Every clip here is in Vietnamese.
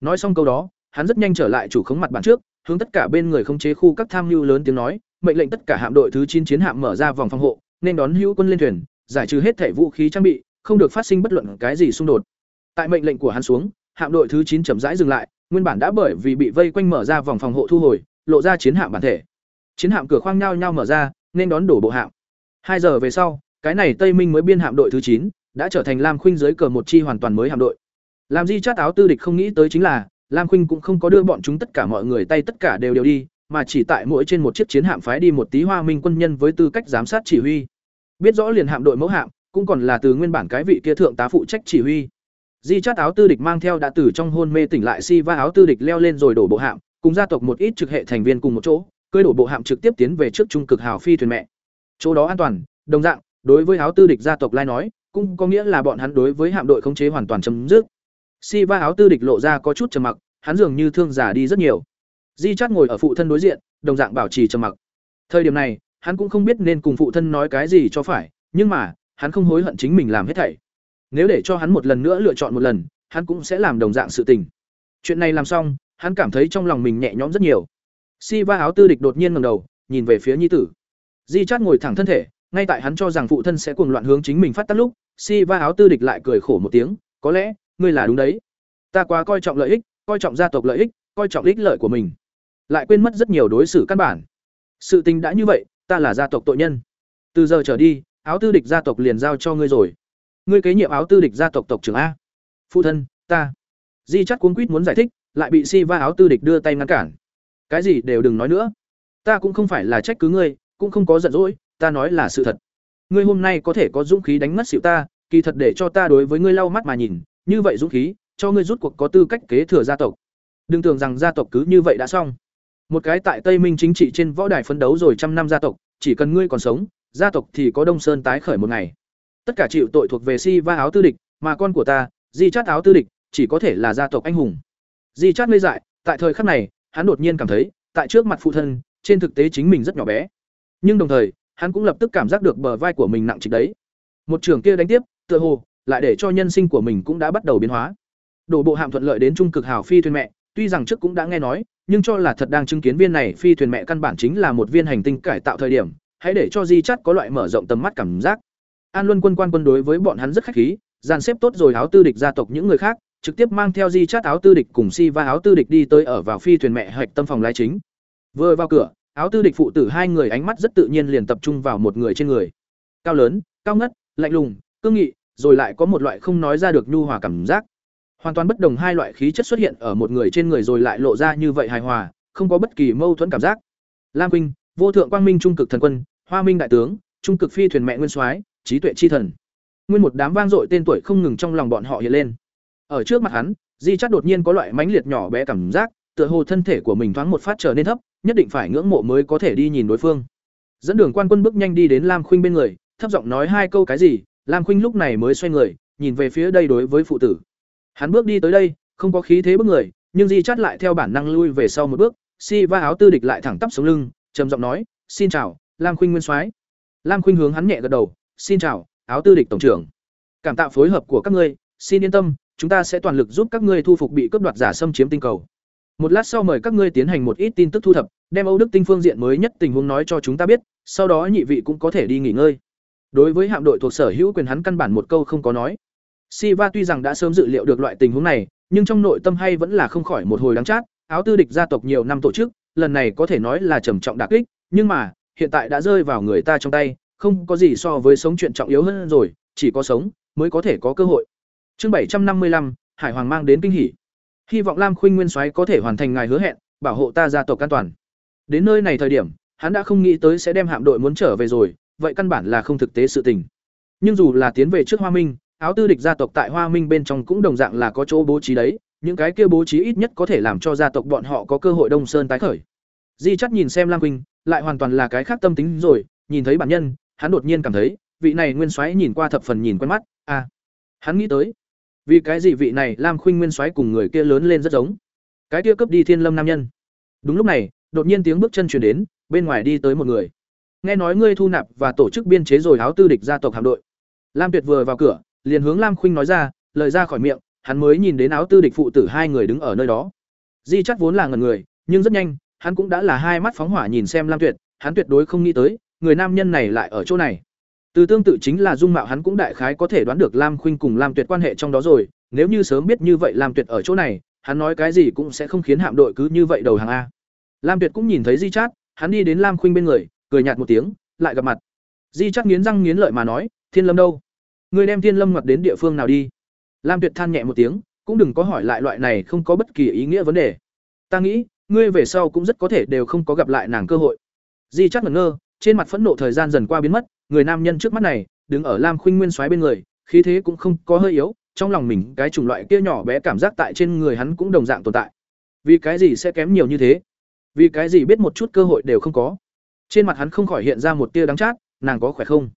nói xong câu đó, hắn rất nhanh trở lại chủ khống mặt bản trước, hướng tất cả bên người khống chế khu các tham mưu lớn tiếng nói, mệnh lệnh tất cả hạm đội thứ chín chiến hạm mở ra vòng phòng hộ, nên đón hữu quân lên thuyền, giải trừ hết thể vũ khí trang bị, không được phát sinh bất luận cái gì xung đột. Tại mệnh lệnh của hắn xuống, hạm đội thứ chín chậm rãi dừng lại, nguyên bản đã bởi vì bị vây quanh mở ra vòng phòng hộ thu hồi, lộ ra chiến hạm bản thể. Chiến hạm cửa khoang nhao nhao mở ra, nên đón đổ bộ hạm. Hai giờ về sau, cái này tây minh mới biên hạm đội thứ chín, đã trở thành lam khuynh dưới cờ một chi hoàn toàn mới hạm đội làm di chát áo tư địch không nghĩ tới chính là, lam khuynh cũng không có đưa bọn chúng tất cả mọi người tay tất cả đều đều đi, mà chỉ tại mỗi trên một chiếc chiến hạm phái đi một tí hoa minh quân nhân với tư cách giám sát chỉ huy. Biết rõ liền hạm đội mẫu hạm, cũng còn là từ nguyên bản cái vị kia thượng tá phụ trách chỉ huy. Di chát áo tư địch mang theo đã từ trong hôn mê tỉnh lại si va áo tư địch leo lên rồi đổ bộ hạm, cùng gia tộc một ít trực hệ thành viên cùng một chỗ cơi đổ bộ hạm trực tiếp tiến về trước trung cực hào phi thuyền mẹ. Chỗ đó an toàn, đồng dạng, đối với áo tư địch gia tộc lai nói, cũng có nghĩa là bọn hắn đối với hạm đội khống chế hoàn toàn chấm dứt si va áo tư địch lộ ra có chút trầm mặc, hắn dường như thương giả đi rất nhiều. Di chát ngồi ở phụ thân đối diện, đồng dạng bảo trì trầm mặc. Thời điểm này, hắn cũng không biết nên cùng phụ thân nói cái gì cho phải, nhưng mà, hắn không hối hận chính mình làm hết thảy. Nếu để cho hắn một lần nữa lựa chọn một lần, hắn cũng sẽ làm đồng dạng sự tình. Chuyện này làm xong, hắn cảm thấy trong lòng mình nhẹ nhõm rất nhiều. Si va áo tư địch đột nhiên ngẩng đầu, nhìn về phía nhi tử. Di chát ngồi thẳng thân thể, ngay tại hắn cho rằng phụ thân sẽ cuồng loạn hướng chính mình phát tắt lúc si va áo tư địch lại cười khổ một tiếng, có lẽ ngươi là đúng đấy. Ta quá coi trọng lợi ích, coi trọng gia tộc lợi ích, coi trọng ích lợi của mình. Lại quên mất rất nhiều đối xử căn bản. Sự tình đã như vậy, ta là gia tộc tội nhân. Từ giờ trở đi, áo tư địch gia tộc liền giao cho ngươi rồi. Ngươi kế nhiệm áo tư địch gia tộc tộc trưởng a. Phụ thân, ta. Di chắc cuốn quýt muốn giải thích, lại bị si va áo tư địch đưa tay ngăn cản. Cái gì đều đừng nói nữa. Ta cũng không phải là trách cứ ngươi, cũng không có giận dỗi, ta nói là sự thật. Ngươi hôm nay có thể có dũng khí đánh mất xịu ta, kỳ thật để cho ta đối với ngươi lau mắt mà nhìn như vậy dũng khí, cho ngươi rút cuộc có tư cách kế thừa gia tộc. Đừng tưởng rằng gia tộc cứ như vậy đã xong. Một cái tại tây minh chính trị trên võ đài phấn đấu rồi trăm năm gia tộc, chỉ cần ngươi còn sống, gia tộc thì có đông sơn tái khởi một ngày. Tất cả chịu tội thuộc về si va áo tư địch, mà con của ta, di chát áo tư địch, chỉ có thể là gia tộc anh hùng. Di chát ngây dại, tại thời khắc này, hắn đột nhiên cảm thấy, tại trước mặt phụ thân, trên thực tế chính mình rất nhỏ bé. Nhưng đồng thời, hắn cũng lập tức cảm giác được bờ vai của mình nặng trịch đấy. Một trường kia đánh tiếp, tựa hồ lại để cho nhân sinh của mình cũng đã bắt đầu biến hóa. Đổ bộ hạm thuận lợi đến trung cực hào phi thuyền mẹ, tuy rằng trước cũng đã nghe nói, nhưng cho là thật đang chứng kiến viên này phi thuyền mẹ căn bản chính là một viên hành tinh cải tạo thời điểm, hãy để cho di chắt có loại mở rộng tầm mắt cảm giác. An luân quân quan quân đối với bọn hắn rất khách khí, dàn xếp tốt rồi áo tư địch gia tộc những người khác, trực tiếp mang theo di chát áo tư địch cùng si và áo tư địch đi tới ở vào phi thuyền mẹ hạch tâm phòng lái chính. Vừa vào cửa, áo tư địch phụ tử hai người ánh mắt rất tự nhiên liền tập trung vào một người trên người. Cao lớn, cao ngất, lạnh lùng, cương nghị rồi lại có một loại không nói ra được nhu hòa cảm giác. Hoàn toàn bất đồng hai loại khí chất xuất hiện ở một người trên người rồi lại lộ ra như vậy hài hòa, không có bất kỳ mâu thuẫn cảm giác. Lam quynh, vô thượng quang minh trung cực thần quân, hoa minh đại tướng, trung cực phi thuyền mẹ nguyên soái, trí tuệ chi thần. Nguyên một đám vang dội tên tuổi không ngừng trong lòng bọn họ hiện lên. Ở trước mặt hắn, di chắt đột nhiên có loại mãnh liệt nhỏ bé cảm giác, tựa hồ thân thể của mình thoáng một phát trở nên thấp, nhất định phải ngưỡng mộ mới có thể đi nhìn đối phương. Dẫn đường quan quân bước nhanh đi đến lam khuynh bên người, thấp giọng nói hai câu cái gì lam khuynh lúc này mới xoay người, nhìn về phía đây đối với phụ tử. Hắn bước đi tới đây, không có khí thế bước người, nhưng di chắt lại theo bản năng lui về sau một bước, si va áo tư địch lại thẳng tắp sống lưng, trầm giọng nói, xin chào, lam khuynh nguyên soái. Lam khuynh hướng hắn nhẹ gật đầu, xin chào, áo tư địch tổng trưởng. Cảm tạ phối hợp của các ngươi, xin yên tâm, chúng ta sẽ toàn lực giúp các ngươi thu phục bị cướp đoạt giả xâm chiếm tinh cầu. Một lát sau mời các ngươi tiến hành một ít tin tức thu thập, đem âu đức tinh phương diện mới nhất tình huống nói cho chúng ta biết, sau đó nhị vị cũng có thể đi nghỉ ngơi đối với hạm đội thuộc sở hữu quyền hắn căn bản một câu không có nói. Siva tuy rằng đã sớm dự liệu được loại tình huống này, nhưng trong nội tâm hay vẫn là không khỏi một hồi đáng chát. Áo tư địch gia tộc nhiều năm tổ chức, lần này có thể nói là trầm trọng đả kích, nhưng mà, hiện tại đã rơi vào người ta trong tay, không có gì so với sống chuyện trọng yếu hơn rồi, chỉ có sống mới có thể có cơ hội. Chương bảy trăm năm mươi lăm, hải hoàng mang đến kinh hỉ. Hy vọng lam khuynh nguyên soái có thể hoàn thành ngài hứa hẹn, bảo hộ ta gia tộc an toàn. Đến nơi này thời điểm, hắn đã không nghĩ tới sẽ đem hạm đội muốn trở về rồi vậy căn bản là không thực tế sự tình. Nhưng dù là tiến về trước hoa minh, áo tư địch gia tộc tại hoa minh bên trong cũng đồng dạng là có chỗ bố trí đấy, những cái kia bố trí ít nhất có thể làm cho gia tộc bọn họ có cơ hội đông sơn tái khởi. Di chắc nhìn xem lam quỳnh, lại hoàn toàn là cái khác tâm tính rồi, nhìn thấy bản nhân, hắn đột nhiên cảm thấy, vị này nguyên soái nhìn qua thập phần nhìn quen mắt à hắn nghĩ tới, vì cái gì vị này lam khuynh nguyên soái cùng người kia lớn lên rất giống, cái kia cướp đi thiên lâm nam nhân. Đúng lúc này, đột nhiên tiếng bước chân chuyển đến, bên ngoài đi tới một người nghe nói ngươi thu nạp và tổ chức biên chế rồi áo tư địch gia tộc hạm đội. Lam tuyệt vừa vào cửa, liền hướng lam khuynh nói ra, lời ra khỏi miệng, hắn mới nhìn đến áo tư địch phụ tử hai người đứng ở nơi đó. Di chắc vốn là ngần người, nhưng rất nhanh, hắn cũng đã là hai mắt phóng hỏa nhìn xem lam tuyệt, hắn tuyệt đối không nghĩ tới, người nam nhân này lại ở chỗ này. Từ tương tự chính là dung mạo hắn cũng đại khái có thể đoán được lam khuynh cùng lam tuyệt quan hệ trong đó rồi, nếu như sớm biết như vậy lam tuyệt ở chỗ này, hắn nói cái gì cũng sẽ không khiến hạm đội cứ như vậy đầu hàng a. Lam tuyệt cũng nhìn thấy di chát, hắn đi đến lam khuynh bên người cười nhạt một tiếng, lại gặp mặt. Di chắc nghiến răng nghiến lợi mà nói, thiên lâm đâu? Người đem thiên lâm ngoặt đến địa phương nào đi? Lam tuyệt than nhẹ một tiếng, cũng đừng có hỏi lại loại này không có bất kỳ ý nghĩa vấn đề. Ta nghĩ, ngươi về sau cũng rất có thể đều không có gặp lại nàng cơ hội. Di chắc ngẩn ngơ, trên mặt phẫn nộ thời gian dần qua biến mất, người nam nhân trước mắt này, đứng ở lam khuynh nguyên soái bên người, khí thế cũng không có hơi yếu, trong lòng mình cái chủng loại kia nhỏ bé cảm giác tại trên người hắn cũng đồng dạng tồn tại. Vì cái gì sẽ kém nhiều như thế? Vì cái gì biết một chút cơ hội đều không có? Trên mặt hắn không khỏi hiện ra một tia đắng chát, nàng có khỏe không?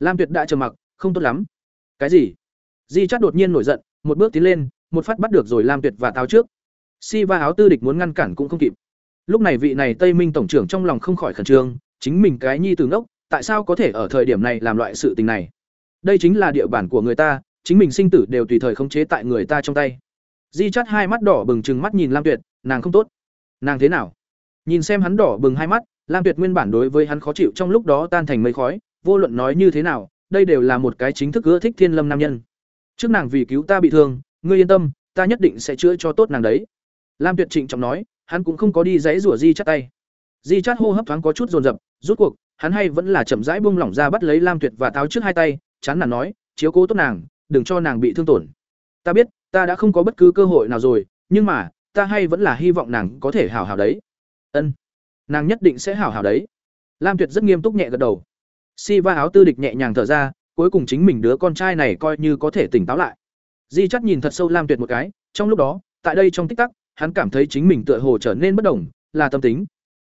Lam tuyệt đã trầm mặc, không tốt lắm. Cái gì? Di chát đột nhiên nổi giận, một bước tiến lên, một phát bắt được rồi lam tuyệt và táo trước. Si va áo tư địch muốn ngăn cản cũng không kịp. Lúc này vị này tây minh tổng trưởng trong lòng không khỏi khẩn trương, chính mình cái nhi từ ngốc, tại sao có thể ở thời điểm này làm loại sự tình này? Đây chính là địa bàn của người ta, chính mình sinh tử đều tùy thời khống chế tại người ta trong tay. Di chắt hai mắt đỏ bừng chừng mắt nhìn lam tuyệt, nàng không tốt. Nàng thế nào? Nhìn xem hắn đỏ bừng hai mắt lam tuyệt nguyên bản đối với hắn khó chịu trong lúc đó tan thành mây khói, vô luận nói như thế nào, đây đều là một cái chính thức ưa thích thiên lâm nam nhân. Trước nàng vì cứu ta bị thương, ngươi yên tâm, ta nhất định sẽ chữa cho tốt nàng đấy. Lam tuyệt trịnh trọng nói, hắn cũng không có đi dãy rủa di Chát tay. Di Chát hô hấp thoáng có chút dồn dập rút cuộc, hắn hay vẫn là chậm rãi buông lỏng ra bắt lấy lam tuyệt và tháo trước hai tay, chán nản nói, chiếu cố tốt nàng, đừng cho nàng bị thương tổn. Ta biết, ta đã không có bất cứ cơ hội nào rồi, nhưng mà, ta hay vẫn là hy vọng nàng có thể hảo hảo đấy. Ân nàng nhất định sẽ hảo hảo đấy. Lam tuyệt rất nghiêm túc nhẹ gật đầu. Si va áo tư địch nhẹ nhàng thở ra, cuối cùng chính mình đứa con trai này coi như có thể tỉnh táo lại. Di chắt nhìn thật sâu lam tuyệt một cái, trong lúc đó, tại đây trong tích tắc, hắn cảm thấy chính mình tựa hồ trở nên bất đồng, là tâm tính.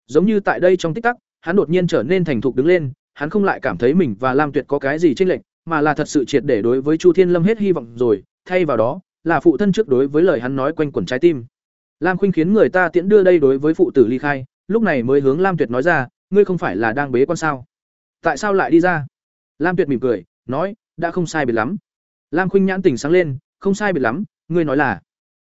Giống như tại đây trong tích tắc, hắn đột nhiên trở nên thành thục đứng lên, hắn không lại cảm thấy mình và lam tuyệt có cái gì chênh lệch, mà là thật sự triệt để đối với chu thiên lâm hết hy vọng rồi, thay vào đó, là phụ thân trước đối với lời hắn nói quanh quẩn trái tim. Lam khuynh khiến người ta tiễn đưa đây đối với phụ tử ly khai lúc này mới hướng lam tuyệt nói ra, ngươi không phải là đang bế quan sao? Tại sao lại đi ra? Lam tuyệt mỉm cười, nói, đã không sai biệt lắm. Lam khuynh nhãn tỉnh sáng lên, không sai biệt lắm, ngươi nói là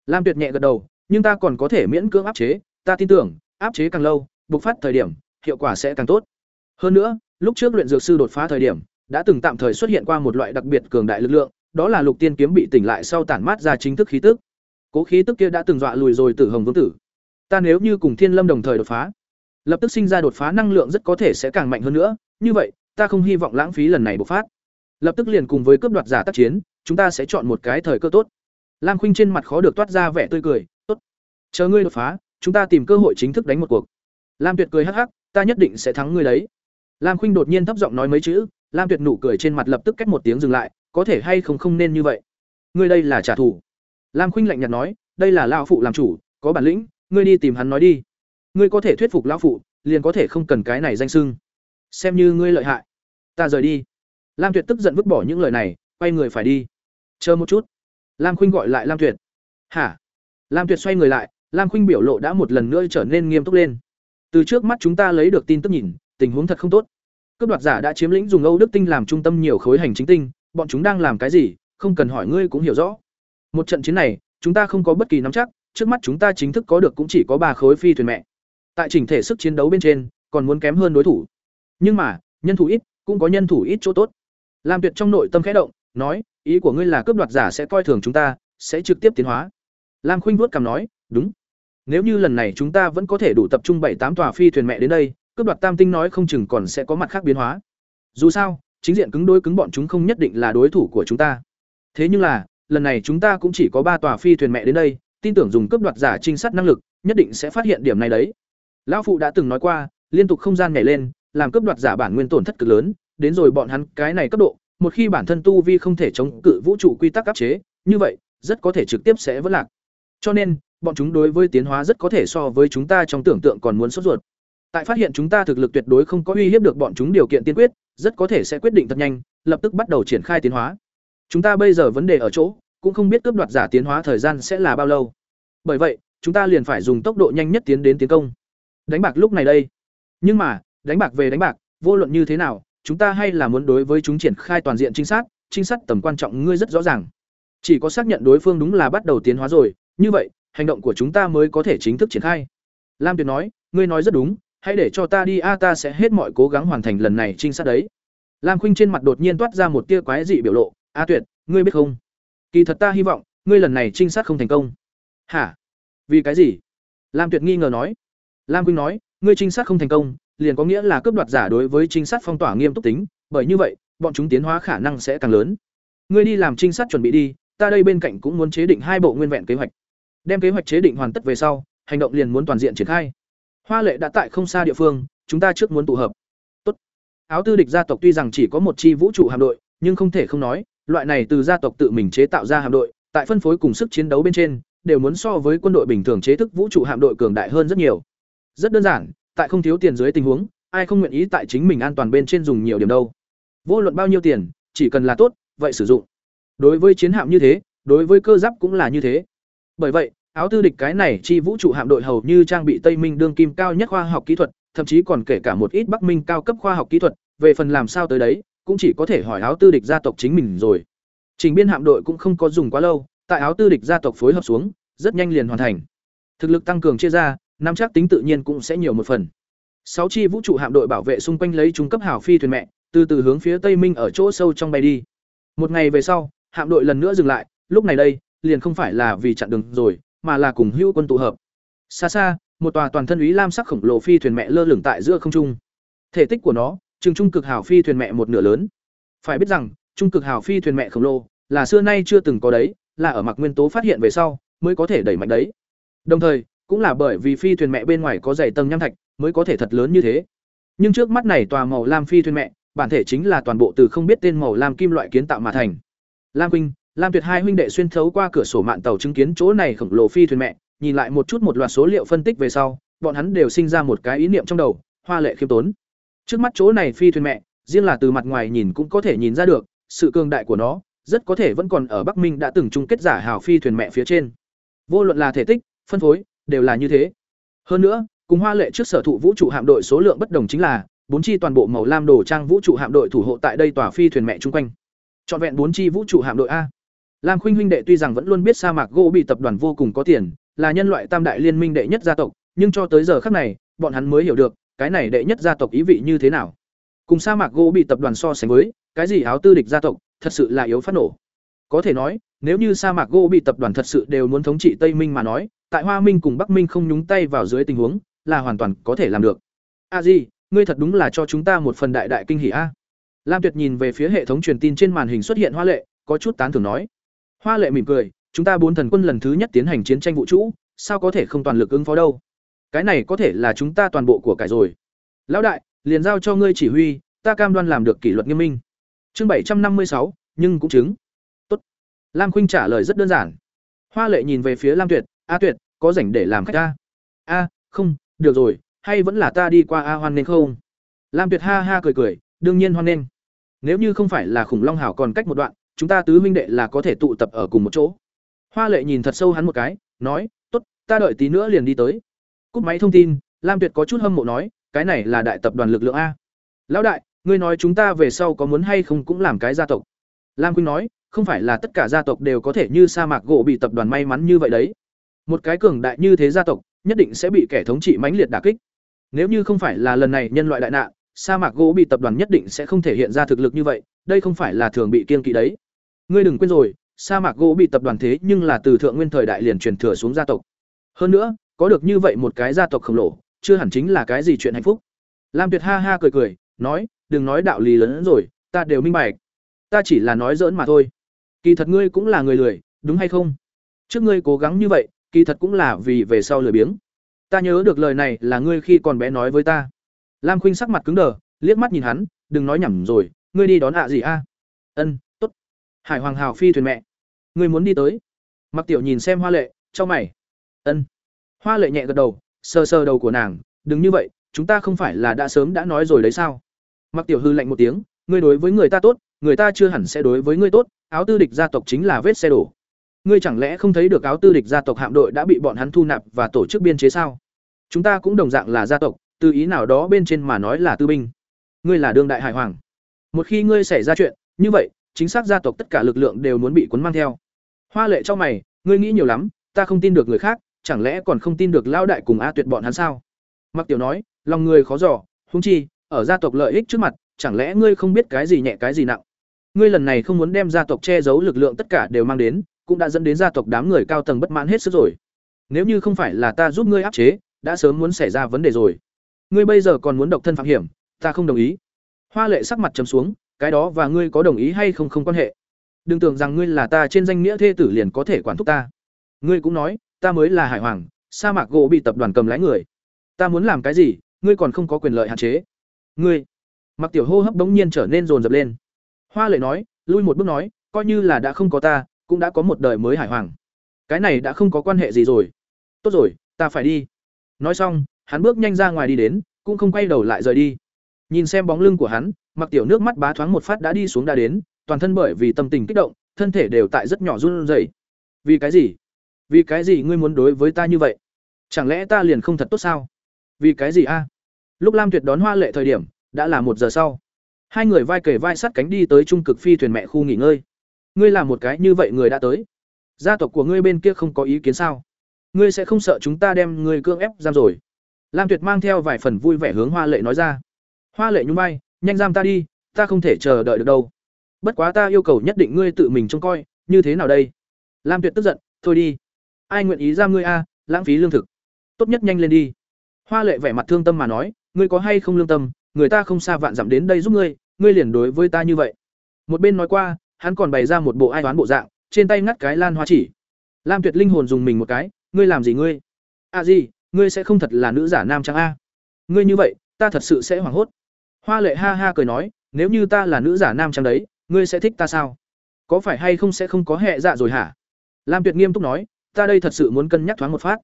lam tuyệt nhẹ gật đầu, nhưng ta còn có thể miễn cưỡng áp chế, ta tin tưởng, áp chế càng lâu, bộc phát thời điểm, hiệu quả sẽ càng tốt. Hơn nữa, lúc trước luyện dược sư đột phá thời điểm, đã từng tạm thời xuất hiện qua một loại đặc biệt cường đại lực lượng, đó là lục tiên kiếm bị tỉnh lại sau tản mát ra chính thức khí tức. Cố khí tức kia đã từng dọa lùi rồi tử hồng vương tử ta nếu như cùng thiên lâm đồng thời đột phá, lập tức sinh ra đột phá năng lượng rất có thể sẽ càng mạnh hơn nữa. Như vậy, ta không hy vọng lãng phí lần này bộc phát. Lập tức liền cùng với cướp đoạt giả tác chiến, chúng ta sẽ chọn một cái thời cơ tốt. Lam khuynh trên mặt khó được toát ra vẻ tươi cười, tốt, chờ ngươi đột phá, chúng ta tìm cơ hội chính thức đánh một cuộc. Lam tuyệt cười hắc hắc, ta nhất định sẽ thắng ngươi đấy. Lam khuynh đột nhiên thấp giọng nói mấy chữ, lam tuyệt nụ cười trên mặt lập tức cách một tiếng dừng lại, có thể hay không không nên như vậy? Ngươi đây là trả thù. Lam khuynh lạnh nhạt nói, đây là lão phụ làm chủ, có bản lĩnh ngươi đi tìm hắn nói đi. Ngươi có thể thuyết phục lão phụ, liền có thể không cần cái này danh sưng xem như ngươi lợi hại. Ta rời đi. Lam tuyệt tức giận vứt bỏ những lời này, quay người phải đi. Chờ một chút. Lam khuynh gọi lại lam tuyệt. Hả? Lam tuyệt xoay người lại, lam khuynh biểu lộ đã một lần nữa trở nên nghiêm túc lên. Từ trước mắt chúng ta lấy được tin tức nhìn, tình huống thật không tốt. Cướp đoạt giả đã chiếm lĩnh dùng âu đức tinh làm trung tâm nhiều khối hành chính tinh, bọn chúng đang làm cái gì, không cần hỏi ngươi cũng hiểu rõ. Một trận chiến này, chúng ta không có bất kỳ nắm chắc trước mắt chúng ta chính thức có được cũng chỉ có ba khối phi thuyền mẹ. Tại chỉnh thể sức chiến đấu bên trên, còn muốn kém hơn đối thủ. Nhưng mà, nhân thủ ít, cũng có nhân thủ ít chỗ tốt. Lam tuyệt trong nội tâm khẽ động, nói, ý của ngươi là cướp đoạt giả sẽ coi thường chúng ta, sẽ trực tiếp tiến hóa. Lam khuynh vuốt cằm nói, đúng. Nếu như lần này chúng ta vẫn có thể đủ tập trung bảy tám tòa phi thuyền mẹ đến đây, cướp đoạt tam tinh nói không chừng còn sẽ có mặt khác biến hóa. Dù sao, chính diện cứng đối cứng bọn chúng không nhất định là đối thủ của chúng ta. Thế nhưng là, lần này chúng ta cũng chỉ có ba tòa phi thuyền mẹ đến đây tin tưởng dùng cướp đoạt giả trinh sát năng lực, nhất định sẽ phát hiện điểm này đấy. Lão phụ đã từng nói qua, liên tục không gian nhảy lên, làm cướp đoạt giả bản nguyên tổn thất cực lớn, đến rồi bọn hắn cái này cấp độ, một khi bản thân tu vi không thể chống cự vũ trụ quy tắc áp chế, như vậy, rất có thể trực tiếp sẽ vỡ lạc. Cho nên, bọn chúng đối với tiến hóa rất có thể so với chúng ta trong tưởng tượng còn muốn sốt ruột. Tại phát hiện chúng ta thực lực tuyệt đối không có uy hiếp được bọn chúng điều kiện tiên quyết, rất có thể sẽ quyết định thật nhanh, lập tức bắt đầu triển khai tiến hóa. Chúng ta bây giờ vấn đề ở chỗ cũng không biết cướp đoạt giả tiến hóa thời gian sẽ là bao lâu bởi vậy chúng ta liền phải dùng tốc độ nhanh nhất tiến đến tiến công đánh bạc lúc này đây nhưng mà đánh bạc về đánh bạc vô luận như thế nào chúng ta hay là muốn đối với chúng triển khai toàn diện trinh sát trinh sát tầm quan trọng ngươi rất rõ ràng Chỉ có xác nhận đối phương đúng là bắt đầu tiến hóa rồi, như vậy, hành động của chúng ta mới có thể chính thức triển khai. Lam Tuyệt nói, ngươi nói rất đúng, hãy để cho ta đi a ta sẽ hết mọi cố gắng hoàn thành lần này trinh sát đấy. Lam Khuynh trên mặt đột nhiên toát ra một tia quái dị biểu lộ, "A Tuyệt, ngươi biết không? Kỳ thật ta hy vọng, ngươi lần này trinh sát không thành công." "Hả? Vì cái gì?" Lam Tuyệt nghi ngờ nói. Lam Khuynh nói, "Ngươi trinh sát không thành công, liền có nghĩa là cướp đoạt giả đối với trinh sát phong tỏa nghiêm túc tính, bởi như vậy, bọn chúng tiến hóa khả năng sẽ càng lớn. Ngươi đi làm trinh sát chuẩn bị đi, ta đây bên cạnh cũng muốn chế định hai bộ nguyên vẹn kế hoạch. Đem kế hoạch chế định hoàn tất về sau, hành động liền muốn toàn diện triển khai. Hoa Lệ đã tại không xa địa phương, chúng ta trước muốn tụ hợp. Tốt. Áo Tư địch gia tộc tuy rằng chỉ có một chi vũ trụ hạm đội, nhưng không thể không nói, loại này từ gia tộc tự mình chế tạo ra hạm đội, tại phân phối cùng sức chiến đấu bên trên, đều muốn so với quân đội bình thường chế thức vũ trụ hạm đội cường đại hơn rất nhiều. Rất đơn giản, tại không thiếu tiền dưới tình huống, ai không nguyện ý tại chính mình an toàn bên trên dùng nhiều điểm đâu. Vô luận bao nhiêu tiền, chỉ cần là tốt, vậy sử dụng. Đối với chiến hạm như thế, đối với cơ giáp cũng là như thế. Bởi vậy, áo tư địch cái này chi vũ trụ hạm đội hầu như trang bị Tây Minh đương kim cao nhất khoa học kỹ thuật, thậm chí còn kể cả một ít Bắc Minh cao cấp khoa học kỹ thuật, về phần làm sao tới đấy, cũng chỉ có thể hỏi áo tư địch gia tộc chính mình rồi. Trình biên hạm đội cũng không có dùng quá lâu, tại áo tư địch gia tộc phối hợp xuống, rất nhanh liền hoàn thành. Thực lực tăng cường chia ra, năm chắc tính tự nhiên cũng sẽ nhiều một phần. Sáu chi vũ trụ hạm đội bảo vệ xung quanh lấy trung cấp hảo phi thuyền mẹ, từ từ hướng phía Tây Minh ở chỗ sâu trong bay đi. Một ngày về sau, hạm đội lần nữa dừng lại, lúc này đây, liền không phải là vì chặn đường rồi, mà là cùng hữu quân tụ hợp. Xa xa, một tòa toàn thân úy lam sắc khổng lồ phi thuyền mẹ lơ lửng tại giữa không trung. Thể tích của nó, chừng trung cực hảo phi thuyền mẹ một nửa lớn. Phải biết rằng, trung cực hảo phi thuyền mẹ khổng lồ là xưa nay chưa từng có đấy, là ở mặc nguyên tố phát hiện về sau mới có thể đẩy mạnh đấy. Đồng thời, cũng là bởi vì phi thuyền mẹ bên ngoài có dày tầng nham thạch, mới có thể thật lớn như thế. Nhưng trước mắt này tòa màu lam phi thuyền mẹ, bản thể chính là toàn bộ từ không biết tên màu lam kim loại kiến tạo mà thành. Lam huynh, Lam Tuyệt hai huynh đệ xuyên thấu qua cửa sổ mạn tàu chứng kiến chỗ này khổng lồ phi thuyền mẹ, nhìn lại một chút một loạt số liệu phân tích về sau, bọn hắn đều sinh ra một cái ý niệm trong đầu, hoa lệ khiêm tốn. Trước mắt chỗ này phi thuyền mẹ, riêng là từ mặt ngoài nhìn cũng có thể nhìn ra được, sự cường đại của nó, rất có thể vẫn còn ở Bắc Minh đã từng chung kết giả hào phi thuyền mẹ phía trên. Vô luận là thể tích, phân phối, đều là như thế. Hơn nữa, cùng hoa lệ trước sở thụ vũ trụ hạm đội số lượng bất đồng chính là bốn chi toàn bộ màu lam đồ trang vũ trụ hạm đội thủ hộ tại đây tòa phi thuyền mẹ chung quanh. Trọn vẹn bốn chi vũ trụ hạm đội a. Lam Khuynh huynh đệ tuy rằng vẫn luôn biết sa mạc gỗ bị tập đoàn vô cùng có tiền, là nhân loại tam đại liên minh đệ nhất gia tộc, nhưng cho tới giờ khắc này, bọn hắn mới hiểu được, cái này đệ nhất gia tộc ý vị như thế nào. Cùng sa mạc gỗ bị tập đoàn so sánh với, cái gì áo tư địch gia tộc, thật sự là yếu phát nổ. Có thể nói, nếu như sa mạc gỗ bị tập đoàn thật sự đều muốn thống trị Tây Minh mà nói, tại Hoa Minh cùng Bắc Minh không nhúng tay vào dưới tình huống, là hoàn toàn có thể làm được. A Di, ngươi thật đúng là cho chúng ta một phần đại đại kinh hỉ a. Lam Tuyệt nhìn về phía hệ thống truyền tin trên màn hình xuất hiện Hoa Lệ, có chút tán thưởng nói. Hoa Lệ mỉm cười, chúng ta bốn thần quân lần thứ nhất tiến hành chiến tranh vũ trụ, sao có thể không toàn lực ứng phó đâu? Cái này có thể là chúng ta toàn bộ của cải rồi. Lão đại, liền giao cho ngươi chỉ huy, ta cam đoan làm được kỷ luật nghiêm minh. Chương bảy trăm năm mươi sáu, nhưng cũng chứng. Tốt. Lam Khuynh trả lời rất đơn giản. Hoa Lệ nhìn về phía Lam Tuyệt, "A Tuyệt, có rảnh để làm khách ta?" "A, không, được rồi, hay vẫn là ta đi qua A Hoan nên không?" Lam Tuyệt ha ha cười cười, đương nhiên hoan nên. Nếu như không phải là khủng long hảo còn cách một đoạn, chúng ta tứ huynh đệ là có thể tụ tập ở cùng một chỗ. Hoa Lệ nhìn thật sâu hắn một cái, nói, "Tốt, ta đợi tí nữa liền đi tới." Cúp máy thông tin, Lam Tuyệt có chút hâm mộ nói, "Cái này là đại tập đoàn lực lượng a." "Lão đại, ngươi nói chúng ta về sau có muốn hay không cũng làm cái gia tộc?" Lam Quynh nói, "Không phải là tất cả gia tộc đều có thể như sa mạc gỗ bị tập đoàn may mắn như vậy đấy. Một cái cường đại như thế gia tộc, nhất định sẽ bị kẻ thống trị mãnh liệt đả kích. Nếu như không phải là lần này nhân loại đại nạn, sa mạc gỗ bị tập đoàn nhất định sẽ không thể hiện ra thực lực như vậy, đây không phải là thường bị kiên kỵ đấy. Ngươi đừng quên rồi, sa mạc gỗ bị tập đoàn thế nhưng là từ thượng nguyên thời đại liền truyền thừa xuống gia tộc. Hơn nữa, có được như vậy một cái gia tộc khổng lồ, chưa hẳn chính là cái gì chuyện hạnh phúc. Lam Tuyệt ha ha cười cười, nói, đừng nói đạo lý lớn rồi, ta đều minh bạch. Ta chỉ là nói dỡn mà thôi. Kỳ thật ngươi cũng là người lười, đúng hay không? Trước ngươi cố gắng như vậy, kỳ thật cũng là vì về sau lười biếng. Ta nhớ được lời này là ngươi khi còn bé nói với ta. Lam Khuynh sắc mặt cứng đờ, liếc mắt nhìn hắn, đừng nói nhảm rồi, ngươi đi đón ạ gì a? Ân, tốt. Hải Hoàng Hào phi thuyền mẹ, ngươi muốn đi tới? Mặc Tiểu nhìn xem Hoa Lệ, cho mày. Ân. Hoa Lệ nhẹ gật đầu, sờ sờ đầu của nàng, đừng như vậy, chúng ta không phải là đã sớm đã nói rồi đấy sao? Mặc Tiểu hư lạnh một tiếng, ngươi đối với người ta tốt, người ta chưa hẳn sẽ đối với ngươi tốt, áo tư địch gia tộc chính là vết xe đổ. Ngươi chẳng lẽ không thấy được áo tư địch gia tộc hạm đội đã bị bọn hắn thu nạp và tổ chức biên chế sao? Chúng ta cũng đồng dạng là gia tộc, từ ý nào đó bên trên mà nói là tư binh ngươi là đương đại hải hoàng một khi ngươi xảy ra chuyện như vậy chính xác gia tộc tất cả lực lượng đều muốn bị cuốn mang theo Hoa Lệ cho mày, ngươi nghĩ nhiều lắm, ta không tin được người khác, chẳng lẽ còn không tin được lão đại cùng A Tuyệt bọn hắn sao? Mặc Tiểu nói, lòng người khó dò, huống chi, ở gia tộc lợi ích trước mặt, chẳng lẽ ngươi không biết cái gì nhẹ cái gì nặng? Ngươi lần này không muốn đem gia tộc che giấu lực lượng tất cả đều mang đến, cũng đã dẫn đến gia tộc đám người cao tầng bất mãn hết sức rồi. Nếu như không phải là ta giúp ngươi áp chế, đã sớm muốn xảy ra vấn đề rồi. Ngươi bây giờ còn muốn độc thân phạm hiểm, ta không đồng ý. Hoa Lệ sắc mặt trầm xuống, cái đó và ngươi có đồng ý hay không không quan hệ. Đừng tưởng rằng ngươi là ta trên danh nghĩa thê tử liền có thể quản thúc ta. Ngươi cũng nói, ta mới là hải hoàng, sa mạc gỗ bị tập đoàn cầm lái người. Ta muốn làm cái gì, ngươi còn không có quyền lợi hạn chế. Ngươi. Mặc Tiểu hô hấp bỗng nhiên trở nên rồn rập lên. Hoa Lệ nói, lui một bước nói, coi như là đã không có ta, cũng đã có một đời mới hải hoàng. Cái này đã không có quan hệ gì rồi. Tốt rồi, ta phải đi. Nói xong, hắn bước nhanh ra ngoài đi đến, cũng không quay đầu lại rời đi. Nhìn xem bóng lưng của hắn, Mặc Tiểu nước mắt bá thoáng một phát đã đi xuống đã đến, toàn thân bởi vì tâm tình kích động, thân thể đều tại rất nhỏ run rẩy. Vì cái gì? Vì cái gì ngươi muốn đối với ta như vậy? Chẳng lẽ ta liền không thật tốt sao? Vì cái gì a? Lúc Lam Tuyệt đón Hoa Lệ thời điểm, đã là một giờ sau. Hai người vai kề vai sát cánh đi tới trung cực phi thuyền mẹ khu nghỉ ngơi. Ngươi làm một cái như vậy người đã tới. Gia tộc của ngươi bên kia không có ý kiến sao? Ngươi sẽ không sợ chúng ta đem ngươi cưỡng ép giam rồi? Lam Tuyệt mang theo vài phần vui vẻ hướng Hoa Lệ nói ra. Hoa Lệ nhún vai, nhanh giam ta đi, ta không thể chờ đợi được đâu. Bất quá ta yêu cầu nhất định ngươi tự mình trông coi, như thế nào đây? Lam Tuyệt tức giận, thôi đi. Ai nguyện ý ra ngươi a, lãng phí lương thực. Tốt nhất nhanh lên đi. Hoa Lệ vẻ mặt thương tâm mà nói, ngươi có hay không lương tâm, người ta không xa vạn dặm đến đây giúp ngươi, ngươi liền đối với ta như vậy. Một bên nói qua, hắn còn bày ra một bộ ai toán bộ dạng, trên tay ngắt cái lan hoa chỉ. Lam Tuyệt linh hồn dùng mình một cái, ngươi làm gì ngươi? À gì, ngươi sẽ không thật là nữ giả nam trang a? Ngươi như vậy, ta thật sự sẽ hoảng hốt. Hoa Lệ ha ha cười nói, nếu như ta là nữ giả nam trang đấy, ngươi sẽ thích ta sao? Có phải hay không sẽ không có hệ dạ rồi hả? Lam Tuyệt nghiêm túc nói, ta đây thật sự muốn cân nhắc thoáng một phát.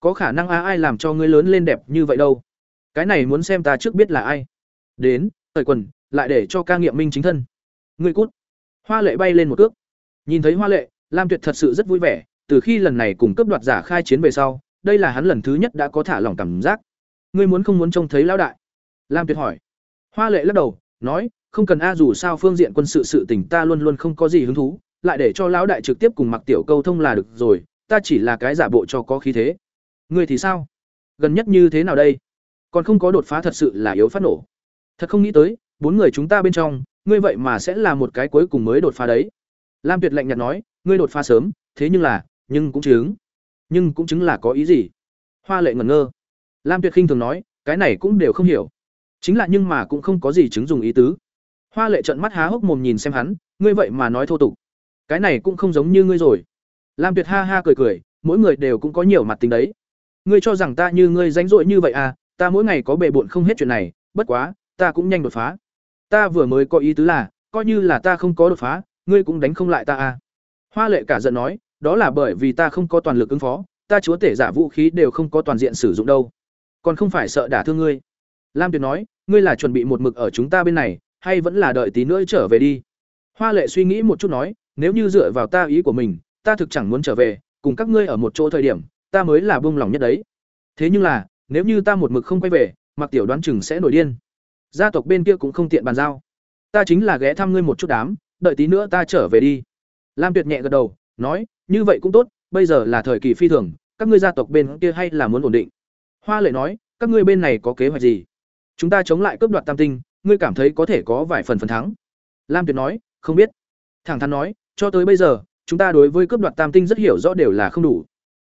Có khả năng a ai làm cho ngươi lớn lên đẹp như vậy đâu? Cái này muốn xem ta trước biết là ai. Đến, tẩy quần, lại để cho ca nghiệm minh chính thân. Ngươi cút. Hoa Lệ bay lên một cước. Nhìn thấy Hoa Lệ, Lam Tuyệt thật sự rất vui vẻ, từ khi lần này cùng cấp đoạt giả khai chiến về sau, đây là hắn lần thứ nhất đã có thả lỏng cảm giác. Ngươi muốn không muốn trông thấy lão đại? Lam Tuyệt hỏi. Hoa Lệ lắc đầu, nói, không cần a dù sao phương diện quân sự sự tình ta luôn luôn không có gì hứng thú, lại để cho lão đại trực tiếp cùng Mặc Tiểu Câu thông là được rồi, ta chỉ là cái giả bộ cho có khí thế. Ngươi thì sao? Gần nhất như thế nào đây? Còn không có đột phá thật sự là yếu phát nổ. Thật không nghĩ tới, bốn người chúng ta bên trong, ngươi vậy mà sẽ là một cái cuối cùng mới đột phá đấy. Lam Tuyệt lạnh nhạt nói, ngươi đột phá sớm, thế nhưng là, nhưng cũng chứng. Nhưng cũng chứng là có ý gì? Hoa Lệ ngẩn ngơ. Lam Tuyệt khinh thường nói, cái này cũng đều không hiểu. Chính là nhưng mà cũng không có gì chứng dùng ý tứ. Hoa Lệ trợn mắt há hốc mồm nhìn xem hắn, ngươi vậy mà nói thô tục. Cái này cũng không giống như ngươi rồi. Lam Tuyệt ha ha cười cười, mỗi người đều cũng có nhiều mặt tính đấy. Ngươi cho rằng ta như ngươi rảnh rỗi như vậy à, ta mỗi ngày có bề bộn không hết chuyện này, bất quá, ta cũng nhanh đột phá. Ta vừa mới có ý tứ là, coi như là ta không có đột phá, ngươi cũng đánh không lại ta à. Hoa Lệ cả giận nói, đó là bởi vì ta không có toàn lực ứng phó, ta chúa tể giả vũ khí đều không có toàn diện sử dụng đâu. Còn không phải sợ đả thương ngươi. Lam Tuyệt nói, ngươi là chuẩn bị một mực ở chúng ta bên này, hay vẫn là đợi tí nữa trở về đi. Hoa Lệ suy nghĩ một chút nói, nếu như dựa vào ta ý của mình, ta thực chẳng muốn trở về, cùng các ngươi ở một chỗ thời điểm, ta mới là buông lòng nhất đấy. Thế nhưng là, nếu như ta một mực không quay về, Mặc Tiểu đoán chừng sẽ nổi điên. Gia tộc bên kia cũng không tiện bàn giao. Ta chính là ghé thăm ngươi một chút đám, đợi tí nữa ta trở về đi. Lam Tuyệt nhẹ gật đầu, nói, như vậy cũng tốt, bây giờ là thời kỳ phi thường, các ngươi gia tộc bên kia hay là muốn ổn định. Hoa Lệ nói, các ngươi bên này có kế hoạch gì? Chúng ta chống lại cướp đoạt Tam Tinh, ngươi cảm thấy có thể có vài phần phần thắng. Lam Tuyệt nói, không biết. Thẳng thắn nói, cho tới bây giờ, chúng ta đối với cướp đoạt Tam Tinh rất hiểu rõ đều là không đủ.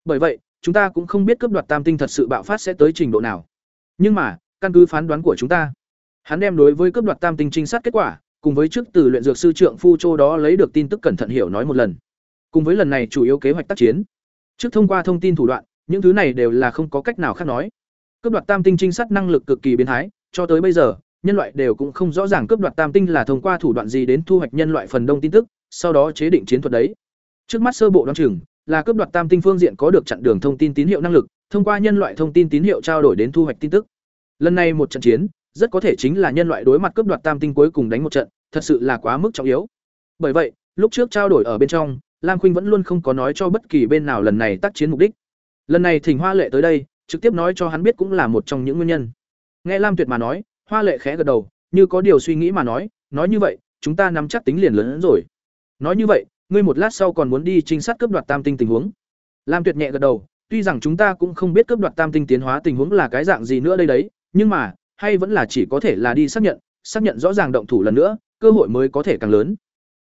Bởi vậy, chúng ta cũng không biết cướp đoạt Tam Tinh thật sự bạo phát sẽ tới trình độ nào. Nhưng mà, căn cứ phán đoán của chúng ta, hắn đem đối với cướp đoạt Tam Tinh trinh sát kết quả, cùng với trước từ luyện dược sư trưởng Phu Châu đó lấy được tin tức cẩn thận hiểu nói một lần. Cùng với lần này chủ yếu kế hoạch tác chiến, trước thông qua thông tin thủ đoạn, những thứ này đều là không có cách nào khác nói. Cướp đoạt tam tinh trinh sát năng lực cực kỳ biến thái, cho tới bây giờ, nhân loại đều cũng không rõ ràng cướp đoạt tam tinh là thông qua thủ đoạn gì đến thu hoạch nhân loại phần đông tin tức, sau đó chế định chiến thuật đấy. Trước mắt sơ bộ đoán chừng là cướp đoạt tam tinh phương diện có được chặn đường thông tin tín hiệu năng lực, thông qua nhân loại thông tin tín hiệu trao đổi đến thu hoạch tin tức. Lần này một trận chiến, rất có thể chính là nhân loại đối mặt cướp đoạt tam tinh cuối cùng đánh một trận, thật sự là quá mức trọng yếu. Bởi vậy, lúc trước trao đổi ở bên trong, Lam Khuynh vẫn luôn không có nói cho bất kỳ bên nào lần này tác chiến mục đích. Lần này Thỉnh Hoa Lệ tới đây, trực tiếp nói cho hắn biết cũng là một trong những nguyên nhân. Nghe Lam Tuyệt mà nói, Hoa Lệ khẽ gật đầu, như có điều suy nghĩ mà nói, nói như vậy, chúng ta nắm chắc tính liền lớn hơn rồi. Nói như vậy, ngươi một lát sau còn muốn đi trinh sát cướp đoạt tam tinh tình huống. Lam tuyệt nhẹ gật đầu, tuy rằng chúng ta cũng không biết cướp đoạt tam tinh tiến hóa tình huống là cái dạng gì nữa đây đấy, nhưng mà, hay vẫn là chỉ có thể là đi xác nhận xác nhận rõ ràng động thủ lần nữa, cơ hội mới có thể càng lớn.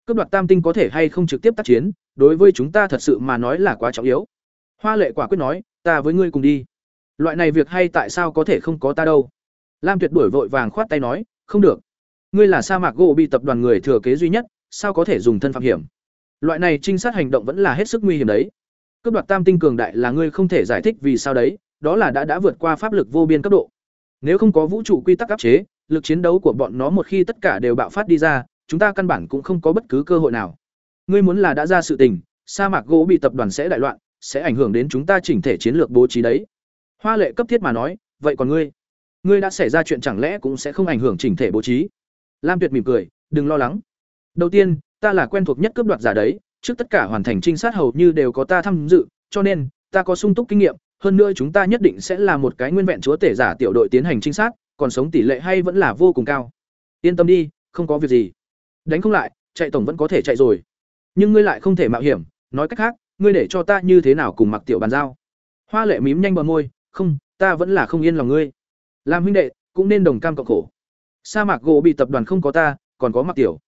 Cướp đoạt tam tinh có thể hay không trực tiếp tác chiến, đối với chúng ta thật sự mà nói là quá trọng yếu. Hoa lệ quả quyết nói, ta với ngươi cùng đi. Loại này việc hay tại sao có thể không có ta đâu? Lam tuyệt đuổi vội vàng khoát tay nói, không được. Ngươi là sa mạc gỗ bị tập đoàn người thừa kế duy nhất, sao có thể dùng thân phạm hiểm? Loại này trinh sát hành động vẫn là hết sức nguy hiểm đấy. Cướp đoạt tam tinh cường đại là ngươi không thể giải thích vì sao đấy, đó là đã đã vượt qua pháp lực vô biên cấp độ. Nếu không có vũ trụ quy tắc áp chế, lực chiến đấu của bọn nó một khi tất cả đều bạo phát đi ra, chúng ta căn bản cũng không có bất cứ cơ hội nào. Ngươi muốn là đã ra sự tình, sa mạc gỗ bị tập đoàn sẽ đại loạn, sẽ ảnh hưởng đến chúng ta chỉnh thể chiến lược bố trí đấy. Hoa lệ cấp thiết mà nói, vậy còn ngươi? Ngươi đã xảy ra chuyện chẳng lẽ cũng sẽ không ảnh hưởng chỉnh thể bố trí? Lam tuyệt mỉm cười, đừng lo lắng. Đầu tiên ta là quen thuộc nhất cướp đoạt giả đấy, trước tất cả hoàn thành trinh sát hầu như đều có ta tham dự, cho nên, ta có sung túc kinh nghiệm, hơn nữa chúng ta nhất định sẽ là một cái nguyên vẹn chúa tể giả tiểu đội tiến hành trinh sát, còn sống tỷ lệ hay vẫn là vô cùng cao. Yên tâm đi, không có việc gì. Đánh không lại, chạy tổng vẫn có thể chạy rồi. Nhưng ngươi lại không thể mạo hiểm, nói cách khác, ngươi để cho ta như thế nào cùng mặc tiểu bàn giao? Hoa lệ mím nhanh bờ môi, không, ta vẫn là không yên lòng ngươi. Làm huynh đệ, cũng nên đồng cam cộng khổ. Sa mạc gỗ bị tập đoàn không có ta, còn có mặc tiểu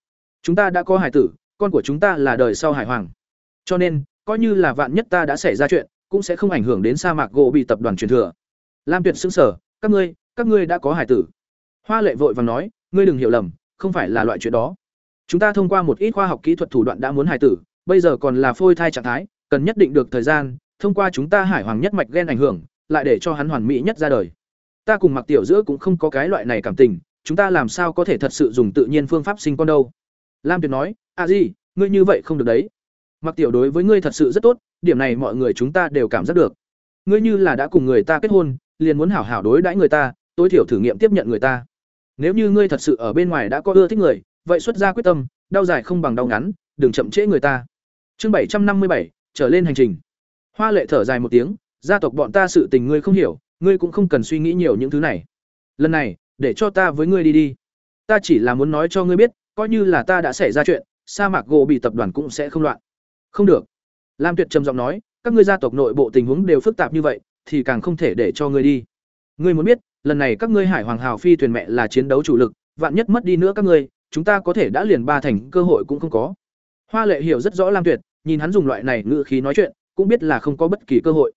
chúng ta đã có hải tử, con của chúng ta là đời sau hải hoàng. Cho nên, coi như là vạn nhất ta đã xảy ra chuyện, cũng sẽ không ảnh hưởng đến sa mạc gỗ bị tập đoàn truyền thừa. Lam tuyệt xưng sở các ngươi các ngươi đã có hải tử. Hoa lệ vội vàng nói, ngươi đừng hiểu lầm, không phải là loại chuyện đó. Chúng ta thông qua một ít khoa học kỹ thuật thủ đoạn đã muốn hải tử, bây giờ còn là phôi thai trạng thái, cần nhất định được thời gian, thông qua chúng ta hải hoàng nhất mạch ghen ảnh hưởng, lại để cho hắn hoàn mỹ nhất ra đời. Ta cùng mặc tiểu giữa cũng không có cái loại này cảm tình, chúng ta làm sao có thể thật sự dùng tự nhiên phương pháp sinh con đâu? Lam tuyệt nói, a di, ngươi như vậy không được đấy. Mặc tiểu đối với ngươi thật sự rất tốt, điểm này mọi người chúng ta đều cảm giác được. Ngươi như là đã cùng người ta kết hôn, liền muốn hảo hảo đối đãi người ta, tối thiểu thử nghiệm tiếp nhận người ta. Nếu như ngươi thật sự ở bên ngoài đã có ưa thích người, vậy xuất ra quyết tâm, đau dài không bằng đau ngắn, đừng chậm trễ người ta. Chương bảy trăm năm mươi bảy, trở lên hành trình. Hoa lệ thở dài một tiếng, gia tộc bọn ta sự tình ngươi không hiểu, ngươi cũng không cần suy nghĩ nhiều những thứ này. Lần này, để cho ta với ngươi đi đi. Ta chỉ là muốn nói cho ngươi biết coi như là ta đã xảy ra chuyện, sa mạc gỗ bị tập đoàn cũng sẽ không loạn. Không được. Lam tuyệt trầm giọng nói, các ngươi gia tộc nội bộ tình huống đều phức tạp như vậy, thì càng không thể để cho ngươi đi. Ngươi muốn biết, lần này các ngươi hải hoàng hào phi thuyền mẹ là chiến đấu chủ lực, vạn nhất mất đi nữa các ngươi, chúng ta có thể đã liền ba thành, cơ hội cũng không có. Hoa lệ hiểu rất rõ lam tuyệt, nhìn hắn dùng loại này ngữ khí nói chuyện, cũng biết là không có bất kỳ cơ hội.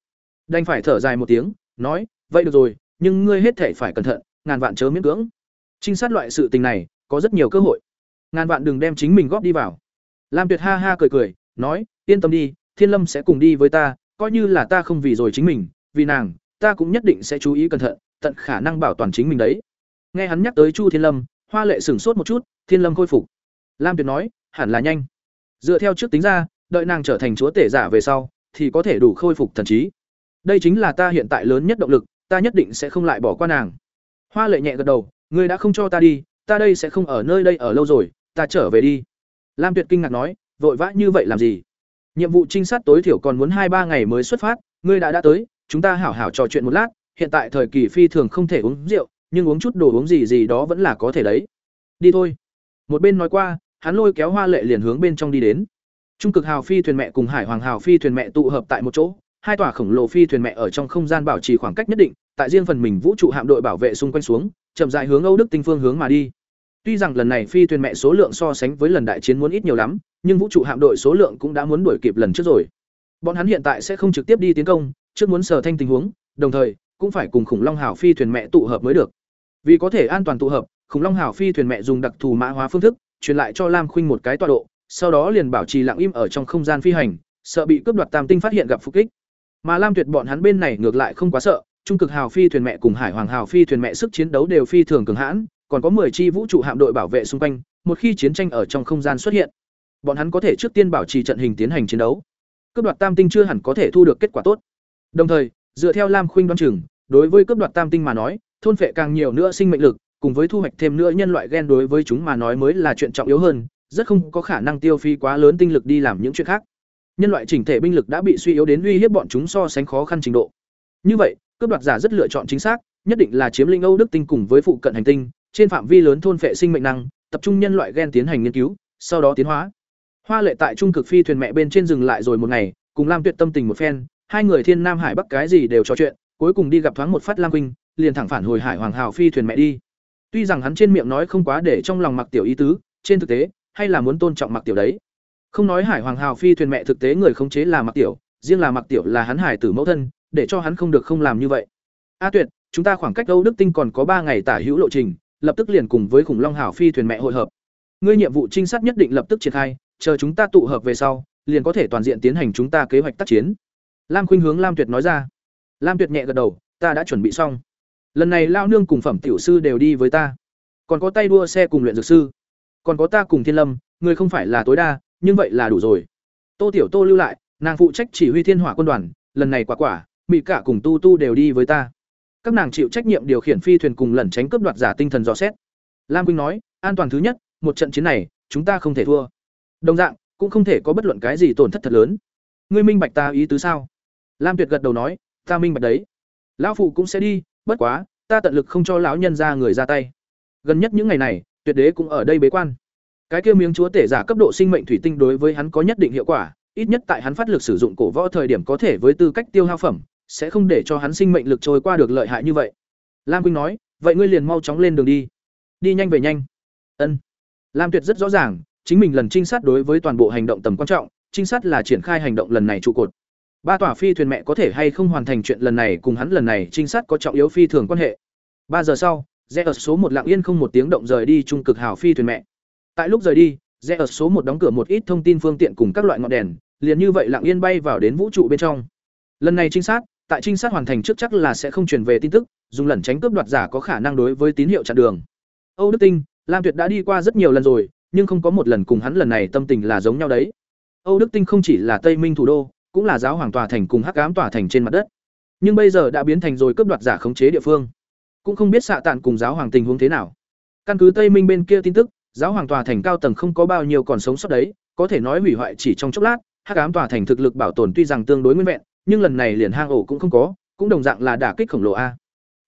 Đành phải thở dài một tiếng, nói, vậy được rồi, nhưng ngươi hết thể phải cẩn thận, ngàn vạn chớ miễn cưỡng. Trinh sát loại sự tình này, có rất nhiều cơ hội ngàn vạn đừng đem chính mình góp đi vào. Lam tuyệt ha ha cười cười, nói, yên tâm đi, thiên lâm sẽ cùng đi với ta, coi như là ta không vì rồi chính mình, vì nàng, ta cũng nhất định sẽ chú ý cẩn thận, tận khả năng bảo toàn chính mình đấy. Nghe hắn nhắc tới chu thiên lâm, hoa lệ sửng sốt một chút, thiên lâm khôi phục. Lam tuyệt nói, hẳn là nhanh. Dựa theo trước tính ra, đợi nàng trở thành chúa tể giả về sau, thì có thể đủ khôi phục thần trí. Đây chính là ta hiện tại lớn nhất động lực, ta nhất định sẽ không lại bỏ qua nàng. Hoa lệ nhẹ gật đầu, ngươi đã không cho ta đi, ta đây sẽ không ở nơi đây ở lâu rồi ta trở về đi. Lam tuyệt kinh ngạc nói, vội vã như vậy làm gì? Nhiệm vụ trinh sát tối thiểu còn muốn hai ba ngày mới xuất phát, ngươi đã đã tới, chúng ta hảo hảo trò chuyện một lát, hiện tại thời kỳ phi thường không thể uống rượu, nhưng uống chút đồ uống gì gì đó vẫn là có thể đấy. Đi thôi. Một bên nói qua, hắn lôi kéo hoa lệ liền hướng bên trong đi đến. Trung cực hào phi thuyền mẹ cùng hải hoàng hào phi thuyền mẹ tụ hợp tại một chỗ, hai tòa khổng lồ phi thuyền mẹ ở trong không gian bảo trì khoảng cách nhất định, tại riêng phần mình vũ trụ hạm đội bảo vệ xung quanh xuống, chậm dại hướng âu đức tinh phương hướng mà đi tuy rằng lần này phi thuyền mẹ số lượng so sánh với lần đại chiến muốn ít nhiều lắm, nhưng vũ trụ hạm đội số lượng cũng đã muốn đuổi kịp lần trước rồi. Bọn hắn hiện tại sẽ không trực tiếp đi tiến công, trước muốn sở thanh tình huống, đồng thời, cũng phải cùng khủng long hào phi thuyền mẹ tụ hợp mới được. Vì có thể an toàn tụ hợp, khủng long hào phi thuyền mẹ dùng đặc thù mã hóa phương thức, truyền lại cho lam khuynh một cái tọa độ, sau đó liền bảo trì lặng im ở trong không gian phi hành, sợ bị cướp đoạt tam tinh phát hiện gặp phục kích. Mà lam tuyệt bọn hắn bên này ngược lại không quá sợ, trung cực hào phi thuyền mẹ cùng hải hoàng hào phi thuyền mẹ sức chiến đấu đều phi thường cường hãn còn có 10 chi vũ trụ hạm đội bảo vệ xung quanh, một khi chiến tranh ở trong không gian xuất hiện, bọn hắn có thể trước tiên bảo trì trận hình tiến hành chiến đấu. Cướp đoạt tam tinh chưa hẳn có thể thu được kết quả tốt. Đồng thời, dựa theo lam khuynh đoan chừng, đối với cướp đoạt tam tinh mà nói, thôn phệ càng nhiều nữa sinh mệnh lực, cùng với thu hoạch thêm nữa nhân loại gen đối với chúng mà nói mới là chuyện trọng yếu hơn, rất không có khả năng tiêu phí quá lớn tinh lực đi làm những chuyện khác. Nhân loại chỉnh thể binh lực đã bị suy yếu đến uy hiếp bọn chúng so sánh khó khăn trình độ. Như vậy, cướp đoạt giả rất lựa chọn chính xác, nhất định là chiếm lĩnh âu đức tinh cùng với phụ cận hành tinh trên phạm vi lớn thôn phệ sinh mệnh năng tập trung nhân loại gen tiến hành nghiên cứu sau đó tiến hóa Hoa Lệ tại trung cực phi thuyền mẹ bên trên dừng lại rồi một ngày, cùng Lam Tuyệt tâm tình một phen, hai người thiên nam hải bắc cái gì đều trò chuyện, cuối cùng đi gặp thoáng một phát Lam Huynh, liền thẳng phản hồi Hải Hoàng Hào phi thuyền mẹ đi. Tuy rằng hắn trên miệng nói không quá để trong lòng Mặc Tiểu ý tứ, trên thực tế, hay là muốn tôn trọng Mặc Tiểu đấy. Không nói Hải Hoàng Hào phi thuyền mẹ thực tế người khống chế là Mặc Tiểu, riêng là Mặc Tiểu là hắn hải tử mẫu thân, để cho hắn không được không làm như vậy. A Tuyệt, chúng ta khoảng cách Âu Đức Tinh còn có ba ngày tả hữu lộ trình, lập tức liền cùng với khủng long hảo phi thuyền mẹ hội hợp. Ngươi nhiệm vụ trinh sát nhất định lập tức triển khai, chờ chúng ta tụ hợp về sau, liền có thể toàn diện tiến hành chúng ta kế hoạch tác chiến. Lam Khuynh hướng Lam Tuyệt nói ra. Lam Tuyệt nhẹ gật đầu, ta đã chuẩn bị xong. Lần này lao nương cùng phẩm tiểu sư đều đi với ta. Còn có tay đua xe cùng luyện dược sư. Còn có ta cùng Thiên Lâm, người không phải là tối đa, nhưng vậy là đủ rồi. Tô Tiểu Tô lưu lại, nàng phụ trách chỉ huy Thiên Hỏa quân đoàn, lần này quả quả, Mị cả cùng Tu Tu đều đi với ta. Các nàng chịu trách nhiệm điều khiển phi thuyền cùng lẩn tránh cướp đoạt giả tinh thần dò xét. Lam Quynh nói, an toàn thứ nhất, một trận chiến này, chúng ta không thể thua. Đồng dạng, cũng không thể có bất luận cái gì tổn thất thật lớn. Ngươi minh bạch ta ý tứ sao? Lam Tuyệt gật đầu nói, ta minh bạch đấy. Lão phụ cũng sẽ đi, bất quá, ta tận lực không cho lão nhân ra người ra tay. Gần nhất những ngày này, Tuyệt Đế cũng ở đây bế quan. Cái kia miếng chúa tể giả cấp độ sinh mệnh thủy tinh đối với hắn có nhất định hiệu quả, ít nhất tại hắn phát lực sử dụng cổ võ thời điểm có thể với tư cách tiêu hao phẩm, sẽ không để cho hắn sinh mệnh lực trôi qua được lợi hại như vậy. Lam Quynh nói, vậy ngươi liền mau chóng lên đường đi. Đi nhanh về nhanh. Ân. Lam Tuyệt rất rõ ràng, chính mình lần trinh sát đối với toàn bộ hành động tầm quan trọng, trinh sát là triển khai hành động lần này trụ cột. Ba tòa phi thuyền mẹ có thể hay không hoàn thành chuyện lần này cùng hắn lần này trinh sát có trọng yếu phi thường quan hệ. Ba giờ sau, rẽ ở số một lặng yên không một tiếng động rời đi trung cực hào phi thuyền mẹ. Tại lúc rời đi, rẽ ở số một đóng cửa một ít thông tin phương tiện cùng các loại ngọn đèn, liền như vậy lặng yên bay vào đến vũ trụ bên trong. Lần này trinh sát, tại trinh sát hoàn thành trước chắc là sẽ không truyền về tin tức, dùng lẩn tránh cướp đoạt giả có khả năng đối với tín hiệu chặn đường. Âu Đức Tinh, Lam Tuyệt đã đi qua rất nhiều lần rồi, nhưng không có một lần cùng hắn lần này tâm tình là giống nhau đấy. Âu Đức Tinh không chỉ là Tây Minh thủ đô, cũng là giáo hoàng tòa thành cùng Hắc Ám tòa thành trên mặt đất. Nhưng bây giờ đã biến thành rồi cướp đoạt giả khống chế địa phương. Cũng không biết xạ tạn cùng giáo hoàng tình huống thế nào. Căn cứ Tây Minh bên kia tin tức, giáo hoàng tòa thành cao tầng không có bao nhiêu còn sống sót đấy, có thể nói hủy hoại chỉ trong chốc lát, Hắc Ám tòa thành thực lực bảo tồn tuy rằng tương đối nguyên vẹn, nhưng lần này liền hang ổ cũng không có, cũng đồng dạng là đả kích khổng lồ a.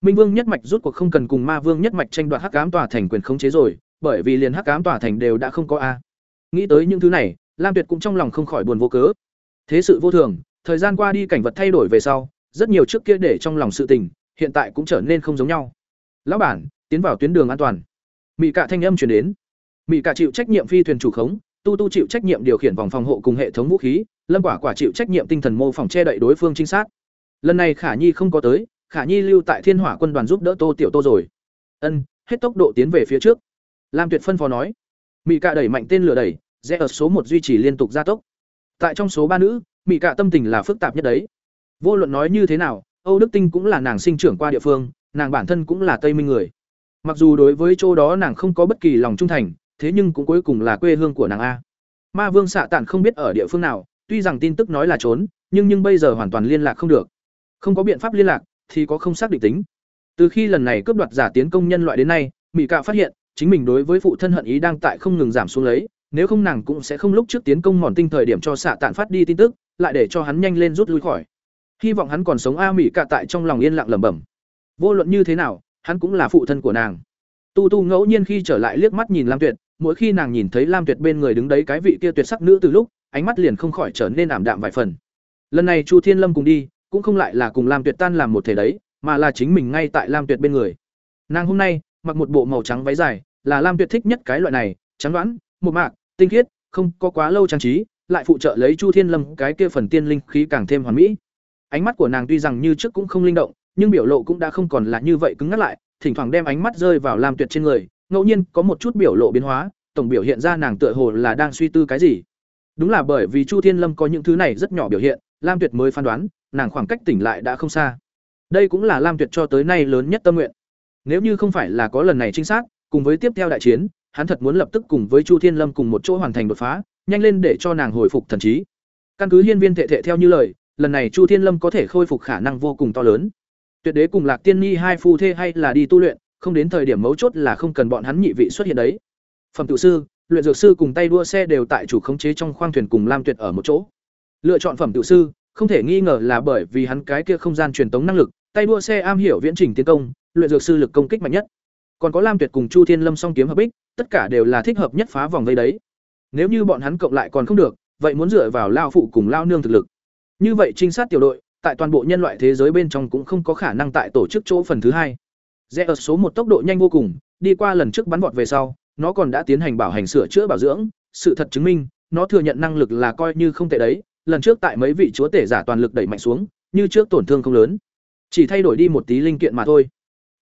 Minh Vương nhất mạch rút cuộc không cần cùng Ma Vương nhất mạch tranh đoạt Hắc Ám tòa thành quyền khống chế rồi, bởi vì liền Hắc Ám tòa thành đều đã không có a. Nghĩ tới những thứ này, Lam Tuyệt cũng trong lòng không khỏi buồn vô cớ. Thế sự vô thường, thời gian qua đi cảnh vật thay đổi về sau, rất nhiều trước kia để trong lòng sự tình, hiện tại cũng trở nên không giống nhau. Lão bản, tiến vào tuyến đường an toàn. Mị Cạ thanh âm truyền đến. Mị Cạ chịu trách nhiệm phi thuyền chủ khống, Tu Tu chịu trách nhiệm điều khiển vòng phòng hộ cùng hệ thống vũ khí, Lâm Quả Quả chịu trách nhiệm tinh thần mô phỏng che đậy đối phương trinh sát. Lần này Khả Nhi không có tới, Khả Nhi lưu tại Thiên Hỏa quân đoàn giúp đỡ Tô Tiểu Tô rồi. Ân, hết tốc độ tiến về phía trước. Lam Tuyệt phân phó nói. mỹ Cạ đẩy mạnh tên lửa đẩy, rẽ ở số một duy trì liên tục gia tốc. Tại trong số ba nữ, mỹ Cạ tâm tình là phức tạp nhất đấy. Vô luận nói như thế nào, Âu Đức Tinh cũng là nàng sinh trưởng qua địa phương, nàng bản thân cũng là Tây Minh người. Mặc dù đối với chỗ đó nàng không có bất kỳ lòng trung thành, thế nhưng cũng cuối cùng là quê hương của nàng a. Ma Vương xạ tản không biết ở địa phương nào, tuy rằng tin tức nói là trốn, nhưng nhưng bây giờ hoàn toàn liên lạc không được. Không có biện pháp liên lạc thì có không xác định tính. Từ khi lần này cướp đoạt giả tiến công nhân loại đến nay, Mị Cạ phát hiện, chính mình đối với phụ thân hận ý đang tại không ngừng giảm xuống lấy, nếu không nàng cũng sẽ không lúc trước tiến công mòn tinh thời điểm cho xạ tản phát đi tin tức, lại để cho hắn nhanh lên rút lui khỏi. Hy vọng hắn còn sống a Mị Cạ tại trong lòng yên lặng lẩm bẩm. Vô luận như thế nào, hắn cũng là phụ thân của nàng. Tu Tu ngẫu nhiên khi trở lại liếc mắt nhìn Lam Tuyệt, mỗi khi nàng nhìn thấy Lam Tuyệt bên người đứng đấy cái vị kia tuyệt sắc nữ từ lúc, ánh mắt liền không khỏi trở nên ảm đạm vài phần. Lần này Chu Thiên Lâm cùng đi, cũng không lại là cùng Lam Tuyệt tan làm một thể đấy, mà là chính mình ngay tại Lam Tuyệt bên người. Nàng hôm nay mặc một bộ màu trắng váy dài, là Lam Tuyệt thích nhất cái loại này, trắng đoán, một mạc, tinh khiết, không có quá lâu trang trí, lại phụ trợ lấy Chu Thiên Lâm cái kia phần tiên linh khí càng thêm hoàn mỹ. Ánh mắt của nàng tuy rằng như trước cũng không linh động, nhưng biểu lộ cũng đã không còn là như vậy cứng ngắt lại, thỉnh thoảng đem ánh mắt rơi vào Lam Tuyệt trên người, ngẫu nhiên có một chút biểu lộ biến hóa, tổng biểu hiện ra nàng tựa hồ là đang suy tư cái gì. Đúng là bởi vì Chu Thiên Lâm có những thứ này rất nhỏ biểu hiện, Lam Tuyệt mới phán đoán, nàng khoảng cách tỉnh lại đã không xa. Đây cũng là Lam Tuyệt cho tới nay lớn nhất tâm nguyện. Nếu như không phải là có lần này trinh sát, cùng với tiếp theo đại chiến, hắn thật muốn lập tức cùng với Chu Thiên Lâm cùng một chỗ hoàn thành đột phá, nhanh lên để cho nàng hồi phục thần trí. Căn cứ hiên viên thệ thệ theo như lời, lần này Chu Thiên Lâm có thể khôi phục khả năng vô cùng to lớn. Tuyệt đế cùng Lạc Tiên Nhi hai phu thê hay là đi tu luyện, không đến thời điểm mấu chốt là không cần bọn hắn nhị vị xuất hiện đấy. Phẩm tự sư, luyện dược sư cùng tay đua xe đều tại chủ khống chế trong khoang thuyền cùng Lam Tuyệt ở một chỗ. Lựa chọn phẩm tự sư, không thể nghi ngờ là bởi vì hắn cái kia không gian truyền tống năng lực, tay đua xe am hiểu viễn trình tiến công, luyện dược sư lực công kích mạnh nhất. Còn có Lam Tuyệt cùng Chu Thiên Lâm song kiếm hợp bích, tất cả đều là thích hợp nhất phá vòng vây đấy. Nếu như bọn hắn cộng lại còn không được, vậy muốn dựa vào lao phụ cùng lao nương thực lực. Như vậy trinh sát tiểu đội, tại toàn bộ nhân loại thế giới bên trong cũng không có khả năng tại tổ chức chỗ phần thứ hai. Rẽ ở số một tốc độ nhanh vô cùng, đi qua lần trước bắn vọt về sau, nó còn đã tiến hành bảo hành sửa chữa bảo dưỡng, sự thật chứng minh, nó thừa nhận năng lực là coi như không tệ đấy, lần trước tại mấy vị chúa tể giả toàn lực đẩy mạnh xuống, như trước tổn thương không lớn, chỉ thay đổi đi một tí linh kiện mà thôi.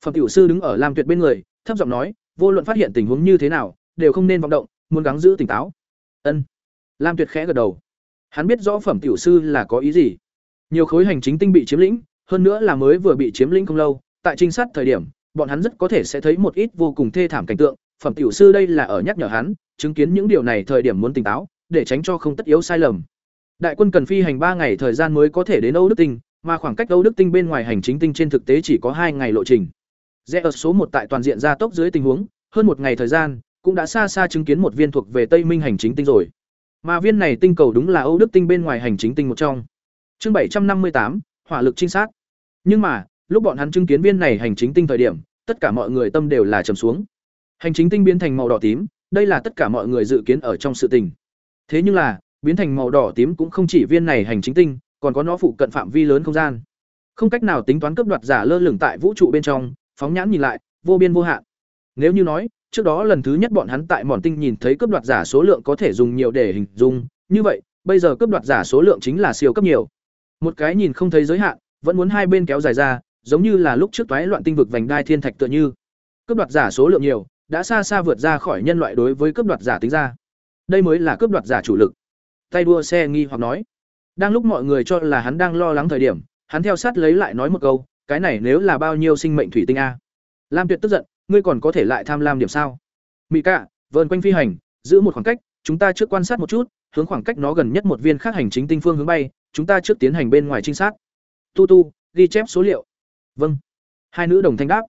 Phẩm tiểu sư đứng ở Lam Tuyệt bên người, thấp giọng nói, vô luận phát hiện tình huống như thế nào, đều không nên vọng động, muốn gắng giữ tỉnh táo. Ân. Lam Tuyệt khẽ gật đầu. Hắn biết rõ phẩm tiểu sư là có ý gì. Nhiều khối hành chính tinh bị chiếm lĩnh, hơn nữa là mới vừa bị chiếm lĩnh không lâu, tại trinh sát thời điểm, bọn hắn rất có thể sẽ thấy một ít vô cùng thê thảm cảnh tượng, phẩm tiểu sư đây là ở nhắc nhở hắn, chứng kiến những điều này thời điểm muốn tỉnh táo, để tránh cho không tất yếu sai lầm. Đại quân cần phi hành ba ngày thời gian mới có thể đến Âu Đức Tinh, mà khoảng cách Âu Đức Tinh bên ngoài hành chính tinh trên thực tế chỉ có hai ngày lộ trình. Rẽ ở số một tại toàn diện gia tốc dưới tình huống, hơn một ngày thời gian, cũng đã xa xa chứng kiến một viên thuộc về Tây Minh hành chính tinh rồi. Mà viên này tinh cầu đúng là Âu Đức Tinh bên ngoài hành chính tinh một trong. Chương bảy trăm năm mươi tám, hỏa lực trinh sát. Nhưng mà, lúc bọn hắn chứng kiến viên này hành chính tinh thời điểm, tất cả mọi người tâm đều là trầm xuống. Hành chính tinh biến thành màu đỏ tím, đây là tất cả mọi người dự kiến ở trong sự tình. Thế nhưng là, biến thành màu đỏ tím cũng không chỉ viên này hành chính tinh, còn có nó phụ cận phạm vi lớn không gian. Không cách nào tính toán cấp đoạt giả lơ lửng tại vũ trụ bên trong, phóng nhãn nhìn lại, vô biên vô hạn. Nếu như nói, trước đó lần thứ nhất bọn hắn tại mòn tinh nhìn thấy cấp đoạt giả số lượng có thể dùng nhiều để hình dung, như vậy, bây giờ cấp đoạt giả số lượng chính là siêu cấp nhiều. Một cái nhìn không thấy giới hạn, vẫn muốn hai bên kéo dài ra, giống như là lúc trước toái loạn tinh vực vành đai thiên thạch tựa như. cấp đoạt giả số lượng nhiều, đã xa xa vượt ra khỏi nhân loại đối với cướp đoạt giả tính ra. Đây mới là cướp đoạt giả chủ lực. Tay đua xe nghi hoặc nói. Đang lúc mọi người cho là hắn đang lo lắng thời điểm, hắn theo sát lấy lại nói một câu, cái này nếu là bao nhiêu sinh mệnh thủy tinh a? Lam Tuyệt tức giận, ngươi còn có thể lại tham lam điểm sao? Mị Cạ, vờn quanh phi hành, giữ một khoảng cách, chúng ta trước quan sát một chút, hướng khoảng cách nó gần nhất một viên khác hành chính tinh phương hướng bay, chúng ta trước tiến hành bên ngoài trinh sát. Tu Tu, ghi chép số liệu. Vâng. Hai nữ đồng thanh đáp.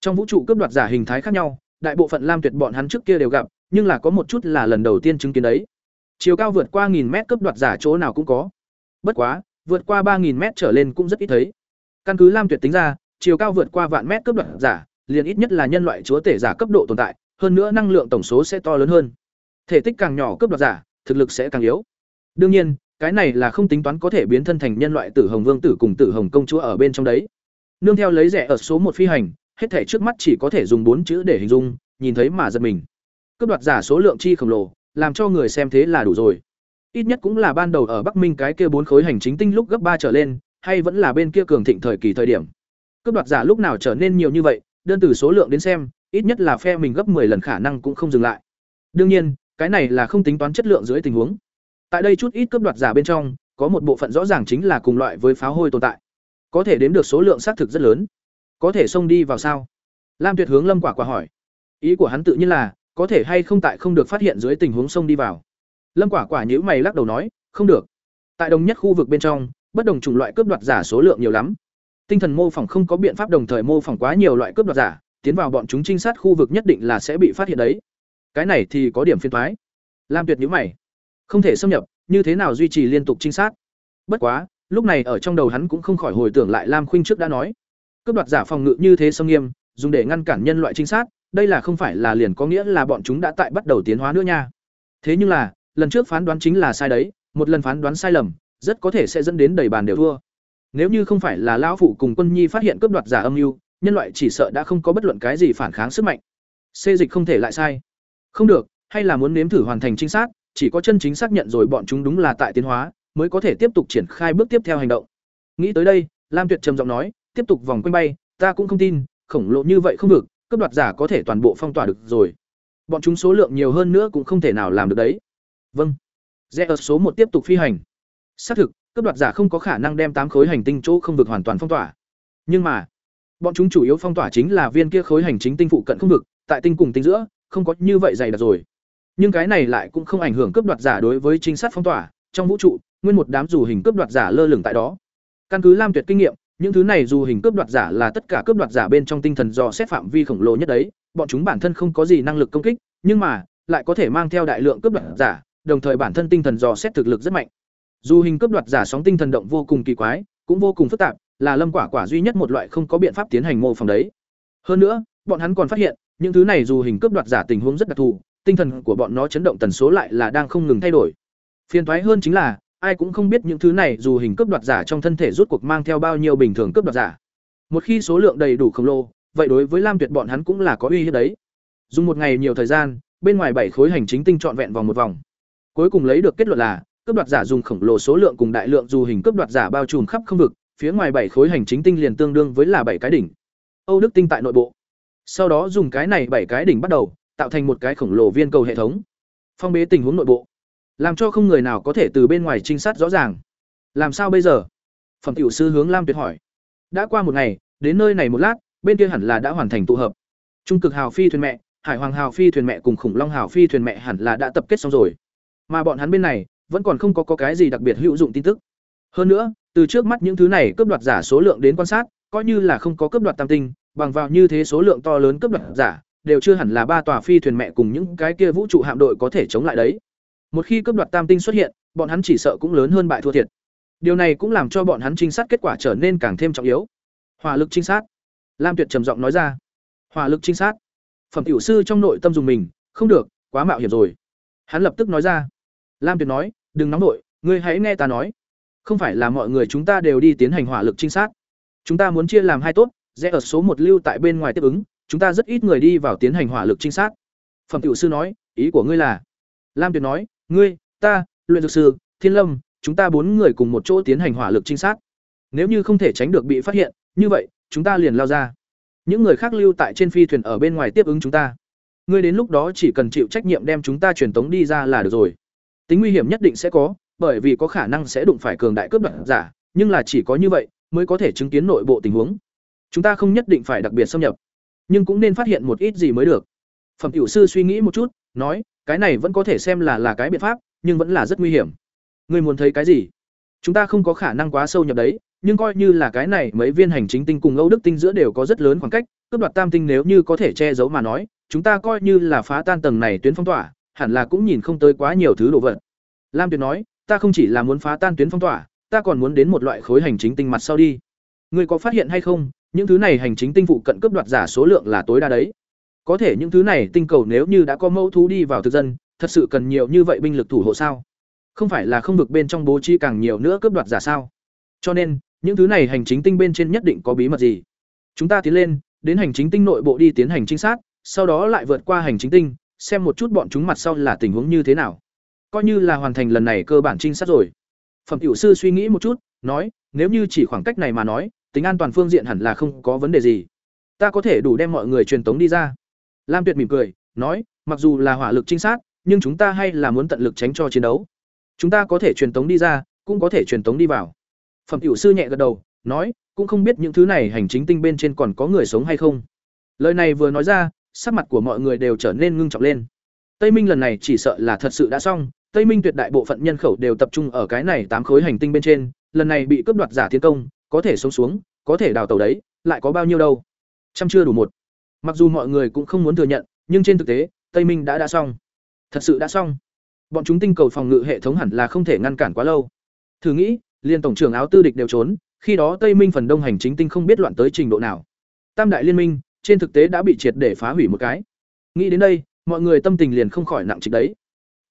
Trong vũ trụ cướp đoạt giả hình thái khác nhau, đại bộ phận Lam Tuyệt bọn hắn trước kia đều gặp, nhưng là có một chút là lần đầu tiên chứng kiến đấy. Chiều cao vượt qua nghìn mét cướp đoạt giả chỗ nào cũng có. Bất quá, vượt qua ba nghìn mét trở lên cũng rất ít thấy. Căn cứ Lam Tuyệt tính ra, chiều cao vượt qua vạn mét cướp đoạt giả, liền ít nhất là nhân loại chúa tể giả cấp độ tồn tại, hơn nữa năng lượng tổng số sẽ to lớn hơn. Thể tích càng nhỏ cướp đoạt giả, thực lực sẽ càng yếu. Đương nhiên, cái này là không tính toán có thể biến thân thành nhân loại tử hồng vương tử cùng tử hồng công chúa ở bên trong đấy. Nương theo lấy rẻ ở số một phi hành, hết thể trước mắt chỉ có thể dùng bốn chữ để hình dung, nhìn thấy mà giật mình. Cướp đoạt giả số lượng chi khổng lồ, làm cho người xem thế là đủ rồi. Ít nhất cũng là ban đầu ở Bắc Minh cái kia bốn khối hành chính tinh lúc gấp ba trở lên, hay vẫn là bên kia cường thịnh thời kỳ thời điểm. Cướp đoạt giả lúc nào trở nên nhiều như vậy, đơn từ số lượng đến xem, ít nhất là phe mình gấp 10 lần khả năng cũng không dừng lại. Đương nhiên, cái này là không tính toán chất lượng dưới tình huống. Tại đây chút ít cướp đoạt giả bên trong, có một bộ phận rõ ràng chính là cùng loại với pháo hôi tồn tại. Có thể đếm được số lượng xác thực rất lớn. Có thể xông đi vào sao? Lam Tuyệt hướng Lâm Quả Quả hỏi. Ý của hắn tự nhiên là, có thể hay không tại không được phát hiện dưới tình huống xông đi vào. Lâm Quả Quả nhữ mày lắc đầu nói, không được. Tại đồng nhất khu vực bên trong, bất đồng chủng loại cướp đoạt giả số lượng nhiều lắm. Tinh thần mô phỏng không có biện pháp đồng thời mô phỏng quá nhiều loại cướp đoạt giả, tiến vào bọn chúng trinh sát khu vực nhất định là sẽ bị phát hiện đấy. Cái này thì có điểm phiền thoái Lam Tuyệt nhữ mày. Không thể xâm nhập, như thế nào duy trì liên tục trinh sát? Bất quá, lúc này ở trong đầu hắn cũng không khỏi hồi tưởng lại Lam Khuynh trước đã nói, cướp đoạt giả phòng ngự như thế sông nghiêm, dùng để ngăn cản nhân loại trinh sát, đây là không phải là liền có nghĩa là bọn chúng đã tại bắt đầu tiến hóa nữa nha. Thế nhưng là, lần trước phán đoán chính là sai đấy, một lần phán đoán sai lầm, rất có thể sẽ dẫn đến đầy bàn đều thua. Nếu như không phải là lão phụ cùng Quân Nhi phát hiện cướp đoạt giả âm mưu, nhân loại chỉ sợ đã không có bất luận cái gì phản kháng sức mạnh. Xê dịch không thể lại sai. Không được, hay là muốn nếm thử hoàn thành chính xác, chỉ có chân chính xác nhận rồi bọn chúng đúng là tại tiến hóa, mới có thể tiếp tục triển khai bước tiếp theo hành động. Nghĩ tới đây, Lam Tuyệt trầm giọng nói, tiếp tục vòng quanh bay, ta cũng không tin, khổng lồ như vậy không được, cướp đoạt giả có thể toàn bộ phong tỏa được rồi. Bọn chúng số lượng nhiều hơn nữa cũng không thể nào làm được đấy. Vâng. Zeus số một tiếp tục phi hành. Xác thực, cướp đoạt giả không có khả năng đem tám khối hành tinh chỗ không vực hoàn toàn phong tỏa. Nhưng mà, bọn chúng chủ yếu phong tỏa chính là viên kia khối hành chính tinh phụ cận không vực, tại tinh cùng tinh giữa, không có như vậy dày đặc rồi. Nhưng cái này lại cũng không ảnh hưởng cướp đoạt giả đối với chính sát phong tỏa, trong vũ trụ, nguyên một đám dù hình cướp đoạt giả lơ lửng tại đó. Căn cứ Lam Tuyệt kinh nghiệm, những thứ này dù hình cướp đoạt giả là tất cả cướp đoạt giả bên trong tinh thần dò xét phạm vi khổng lồ nhất đấy, bọn chúng bản thân không có gì năng lực công kích, nhưng mà lại có thể mang theo đại lượng cướp đoạt giả, đồng thời bản thân tinh thần dò xét thực lực rất mạnh. Dù hình cướp đoạt giả sóng tinh thần động vô cùng kỳ quái, cũng vô cùng phức tạp, là lâm quả quả duy nhất một loại không có biện pháp tiến hành mô phỏng đấy. Hơn nữa, bọn hắn còn phát hiện, những thứ này dù hình cướp đoạt giả tình huống rất đặc thù, tinh thần của bọn nó chấn động tần số lại là đang không ngừng thay đổi. Phiền toái hơn chính là, ai cũng không biết những thứ này dù hình cướp đoạt giả trong thân thể rút cuộc mang theo bao nhiêu bình thường cướp đoạt giả. Một khi số lượng đầy đủ khổng lồ, vậy đối với Lam Tuyệt bọn hắn cũng là có uy hiếp đấy. Dùng một ngày nhiều thời gian, bên ngoài bảy khối hành chính tinh trọn vẹn vòng một vòng. Cuối cùng lấy được kết luận là, cướp đoạt giả dùng khổng lồ số lượng cùng đại lượng dù hình cướp đoạt giả bao trùm khắp không vực, phía ngoài bảy khối hành chính tinh liền tương đương với là bảy cái đỉnh. Âu Đức tinh tại nội bộ. Sau đó dùng cái này bảy cái đỉnh bắt đầu, tạo thành một cái khổng lồ viên cầu hệ thống. Phong bế tình huống nội bộ, làm cho không người nào có thể từ bên ngoài trinh sát rõ ràng. Làm sao bây giờ? Phẩm tiểu sư hướng Lam Tuyệt hỏi. Đã qua một ngày, đến nơi này một lát, bên kia hẳn là đã hoàn thành tụ hợp. Trung cực hào phi thuyền mẹ, Hải Hoàng hào phi thuyền mẹ cùng khủng long hào phi thuyền mẹ hẳn là đã tập kết xong rồi. Mà bọn hắn bên này vẫn còn không có, có cái gì đặc biệt hữu dụng tin tức. Hơn nữa, từ trước mắt những thứ này cướp đoạt giả số lượng đến quan sát, coi như là không có cướp đoạt tam tinh, bằng vào như thế số lượng to lớn cướp đoạt giả, đều chưa hẳn là ba tòa phi thuyền mẹ cùng những cái kia vũ trụ hạm đội có thể chống lại đấy. Một khi cướp đoạt tam tinh xuất hiện, bọn hắn chỉ sợ cũng lớn hơn bại thua thiệt. Điều này cũng làm cho bọn hắn trinh sát kết quả trở nên càng thêm trọng yếu. Hỏa lực trinh sát. Lam Tuyệt trầm giọng nói ra. Hỏa lực trinh sát. Phẩm tiểu sư trong nội tâm dùng mình, không được, quá mạo hiểm rồi. Hắn lập tức nói ra. Lam Tuyệt nói, đừng nóng nội, ngươi hãy nghe ta nói. Không phải là mọi người chúng ta đều đi tiến hành hỏa lực trinh sát. Chúng ta muốn chia làm hai tốt, rẽ ở số một lưu tại bên ngoài tiếp ứng, chúng ta rất ít người đi vào tiến hành hỏa lực trinh sát. Phẩm tiểu sư nói, ý của ngươi là? Lam Tuyệt nói, ngươi, ta, luyện dược sư, Thiên Lâm, chúng ta bốn người cùng một chỗ tiến hành hỏa lực trinh sát. Nếu như không thể tránh được bị phát hiện, như vậy, chúng ta liền lao ra. Những người khác lưu tại trên phi thuyền ở bên ngoài tiếp ứng chúng ta. Ngươi đến lúc đó chỉ cần chịu trách nhiệm đem chúng ta truyền tống đi ra là được rồi. Tính nguy hiểm nhất định sẽ có, bởi vì có khả năng sẽ đụng phải cường đại cướp đoạt giả, nhưng là chỉ có như vậy mới có thể chứng kiến nội bộ tình huống. Chúng ta không nhất định phải đặc biệt xâm nhập, nhưng cũng nên phát hiện một ít gì mới được. Phẩm tiểu sư suy nghĩ một chút, nói, cái này vẫn có thể xem là là cái biện pháp, nhưng vẫn là rất nguy hiểm. Ngươi muốn thấy cái gì? Chúng ta không có khả năng quá sâu nhập đấy, nhưng coi như là cái này mấy viên hành chính tinh cùng Âu Đức tinh giữa đều có rất lớn khoảng cách, cướp đoạt tam tinh nếu như có thể che giấu mà nói, chúng ta coi như là phá tan tầng này tuyến phong tỏa, hẳn là cũng nhìn không tới quá nhiều thứ đồ vật. Lam Tuyệt nói, ta không chỉ là muốn phá tan tuyến phong tỏa, ta còn muốn đến một loại khối hành chính tinh mặt sau đi. Ngươi có phát hiện hay không, những thứ này hành chính tinh phụ cận cướp đoạt giả số lượng là tối đa đấy. Có thể những thứ này tinh cầu nếu như đã có mẫu thú đi vào thực dân, thật sự cần nhiều như vậy binh lực thủ hộ sao? Không phải là không vực bên trong bố trí càng nhiều nữa cướp đoạt giả sao? Cho nên, những thứ này hành chính tinh bên trên nhất định có bí mật gì. Chúng ta tiến lên, đến hành chính tinh nội bộ đi tiến hành trinh sát, sau đó lại vượt qua hành chính tinh, xem một chút bọn chúng mặt sau là tình huống như thế nào. Coi như là hoàn thành lần này cơ bản trinh sát rồi. Phẩm tiểu sư suy nghĩ một chút, nói, nếu như chỉ khoảng cách này mà nói, tính an toàn phương diện hẳn là không có vấn đề gì. Ta có thể đủ đem mọi người truyền tống đi ra. Lam Tuyệt mỉm cười, nói, mặc dù là hỏa lực trinh sát, nhưng chúng ta hay là muốn tận lực tránh cho chiến đấu. Chúng ta có thể truyền tống đi ra, cũng có thể truyền tống đi vào. Phẩm tiểu sư nhẹ gật đầu, nói, cũng không biết những thứ này hành chính tinh bên trên còn có người sống hay không. Lời này vừa nói ra, sắc mặt của mọi người đều trở nên ngưng trọng lên. Tây Minh lần này chỉ sợ là thật sự đã xong, Tây Minh tuyệt đại bộ phận nhân khẩu đều tập trung ở cái này tám khối hành tinh bên trên, lần này bị cướp đoạt giả tiến công, có thể sống xuống, có thể đào tàu đấy, lại có bao nhiêu đâu? Trăm chưa đủ một. Mặc dù mọi người cũng không muốn thừa nhận, nhưng trên thực tế, Tây Minh đã đã xong. Thật sự đã xong. Bọn chúng tinh cầu phòng ngự hệ thống hẳn là không thể ngăn cản quá lâu. Thử nghĩ, liên tổng trưởng áo tư địch đều trốn, khi đó Tây Minh phần đông hành chính tinh không biết loạn tới trình độ nào. Tam đại liên minh, trên thực tế đã bị triệt để phá hủy một cái. Nghĩ đến đây, mọi người tâm tình liền không khỏi nặng trịch đấy.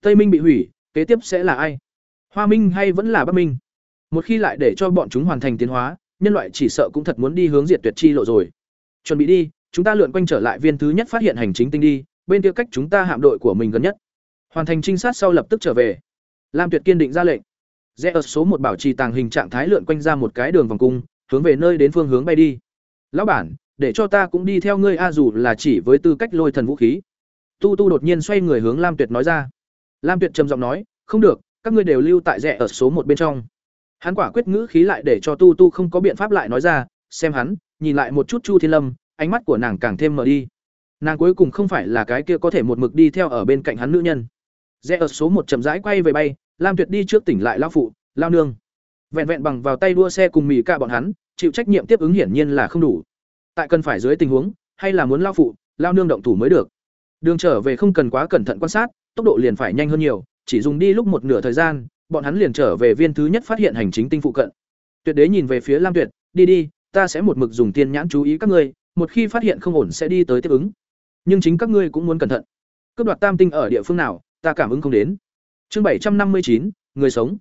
Tây Minh bị hủy, kế tiếp sẽ là ai? Hoa Minh hay vẫn là Bắc Minh? Một khi lại để cho bọn chúng hoàn thành tiến hóa, nhân loại chỉ sợ cũng thật muốn đi hướng diệt tuyệt chi lộ rồi. Chuẩn bị đi, chúng ta lượn quanh trở lại viên thứ nhất phát hiện hành chính tinh đi, bên kia cách chúng ta hạm đội của mình gần nhất. Hoàn thành trinh sát sau lập tức trở về. Lam Tuyệt kiên định ra lệnh. Rẽ ở số một bảo trì tàng hình trạng thái lượn quanh ra một cái đường vòng cung, hướng về nơi đến phương hướng bay đi. Lão bản, để cho ta cũng đi theo ngươi a dù là chỉ với tư cách lôi thần vũ khí. Tu Tu đột nhiên xoay người hướng Lam Tuyệt nói ra. Lam Tuyệt trầm giọng nói, không được, các ngươi đều lưu tại rẽ ở số một bên trong. Hắn quả quyết ngữ khí lại để cho Tu Tu không có biện pháp lại nói ra, xem hắn, nhìn lại một chút Chu Thiên Lâm, ánh mắt của nàng càng thêm mờ đi. Nàng cuối cùng không phải là cái kia có thể một mực đi theo ở bên cạnh hắn nữ nhân. Rẽ ở số một chậm rãi quay về bay, Lam Tuyệt đi trước tỉnh lại lão phụ, lao nương. Vẹn vẹn bằng vào tay đua xe cùng mì ca bọn hắn, chịu trách nhiệm tiếp ứng hiển nhiên là không đủ. Tại cần phải dưới tình huống, hay là muốn lao phụ, lao nương động thủ mới được. Đường trở về không cần quá cẩn thận quan sát, tốc độ liền phải nhanh hơn nhiều, chỉ dùng đi lúc một nửa thời gian, bọn hắn liền trở về viên thứ nhất phát hiện hành chính tinh phụ cận. Tuyệt đế nhìn về phía Lam Tuyệt, "Đi đi, ta sẽ một mực dùng tiên nhãn chú ý các ngươi, một khi phát hiện không ổn sẽ đi tới tiếp ứng. Nhưng chính các ngươi cũng muốn cẩn thận." Cướp đoạt tam tinh ở địa phương nào, ta cảm ứng không đến. Chương bảy trăm năm mươi chín người sống.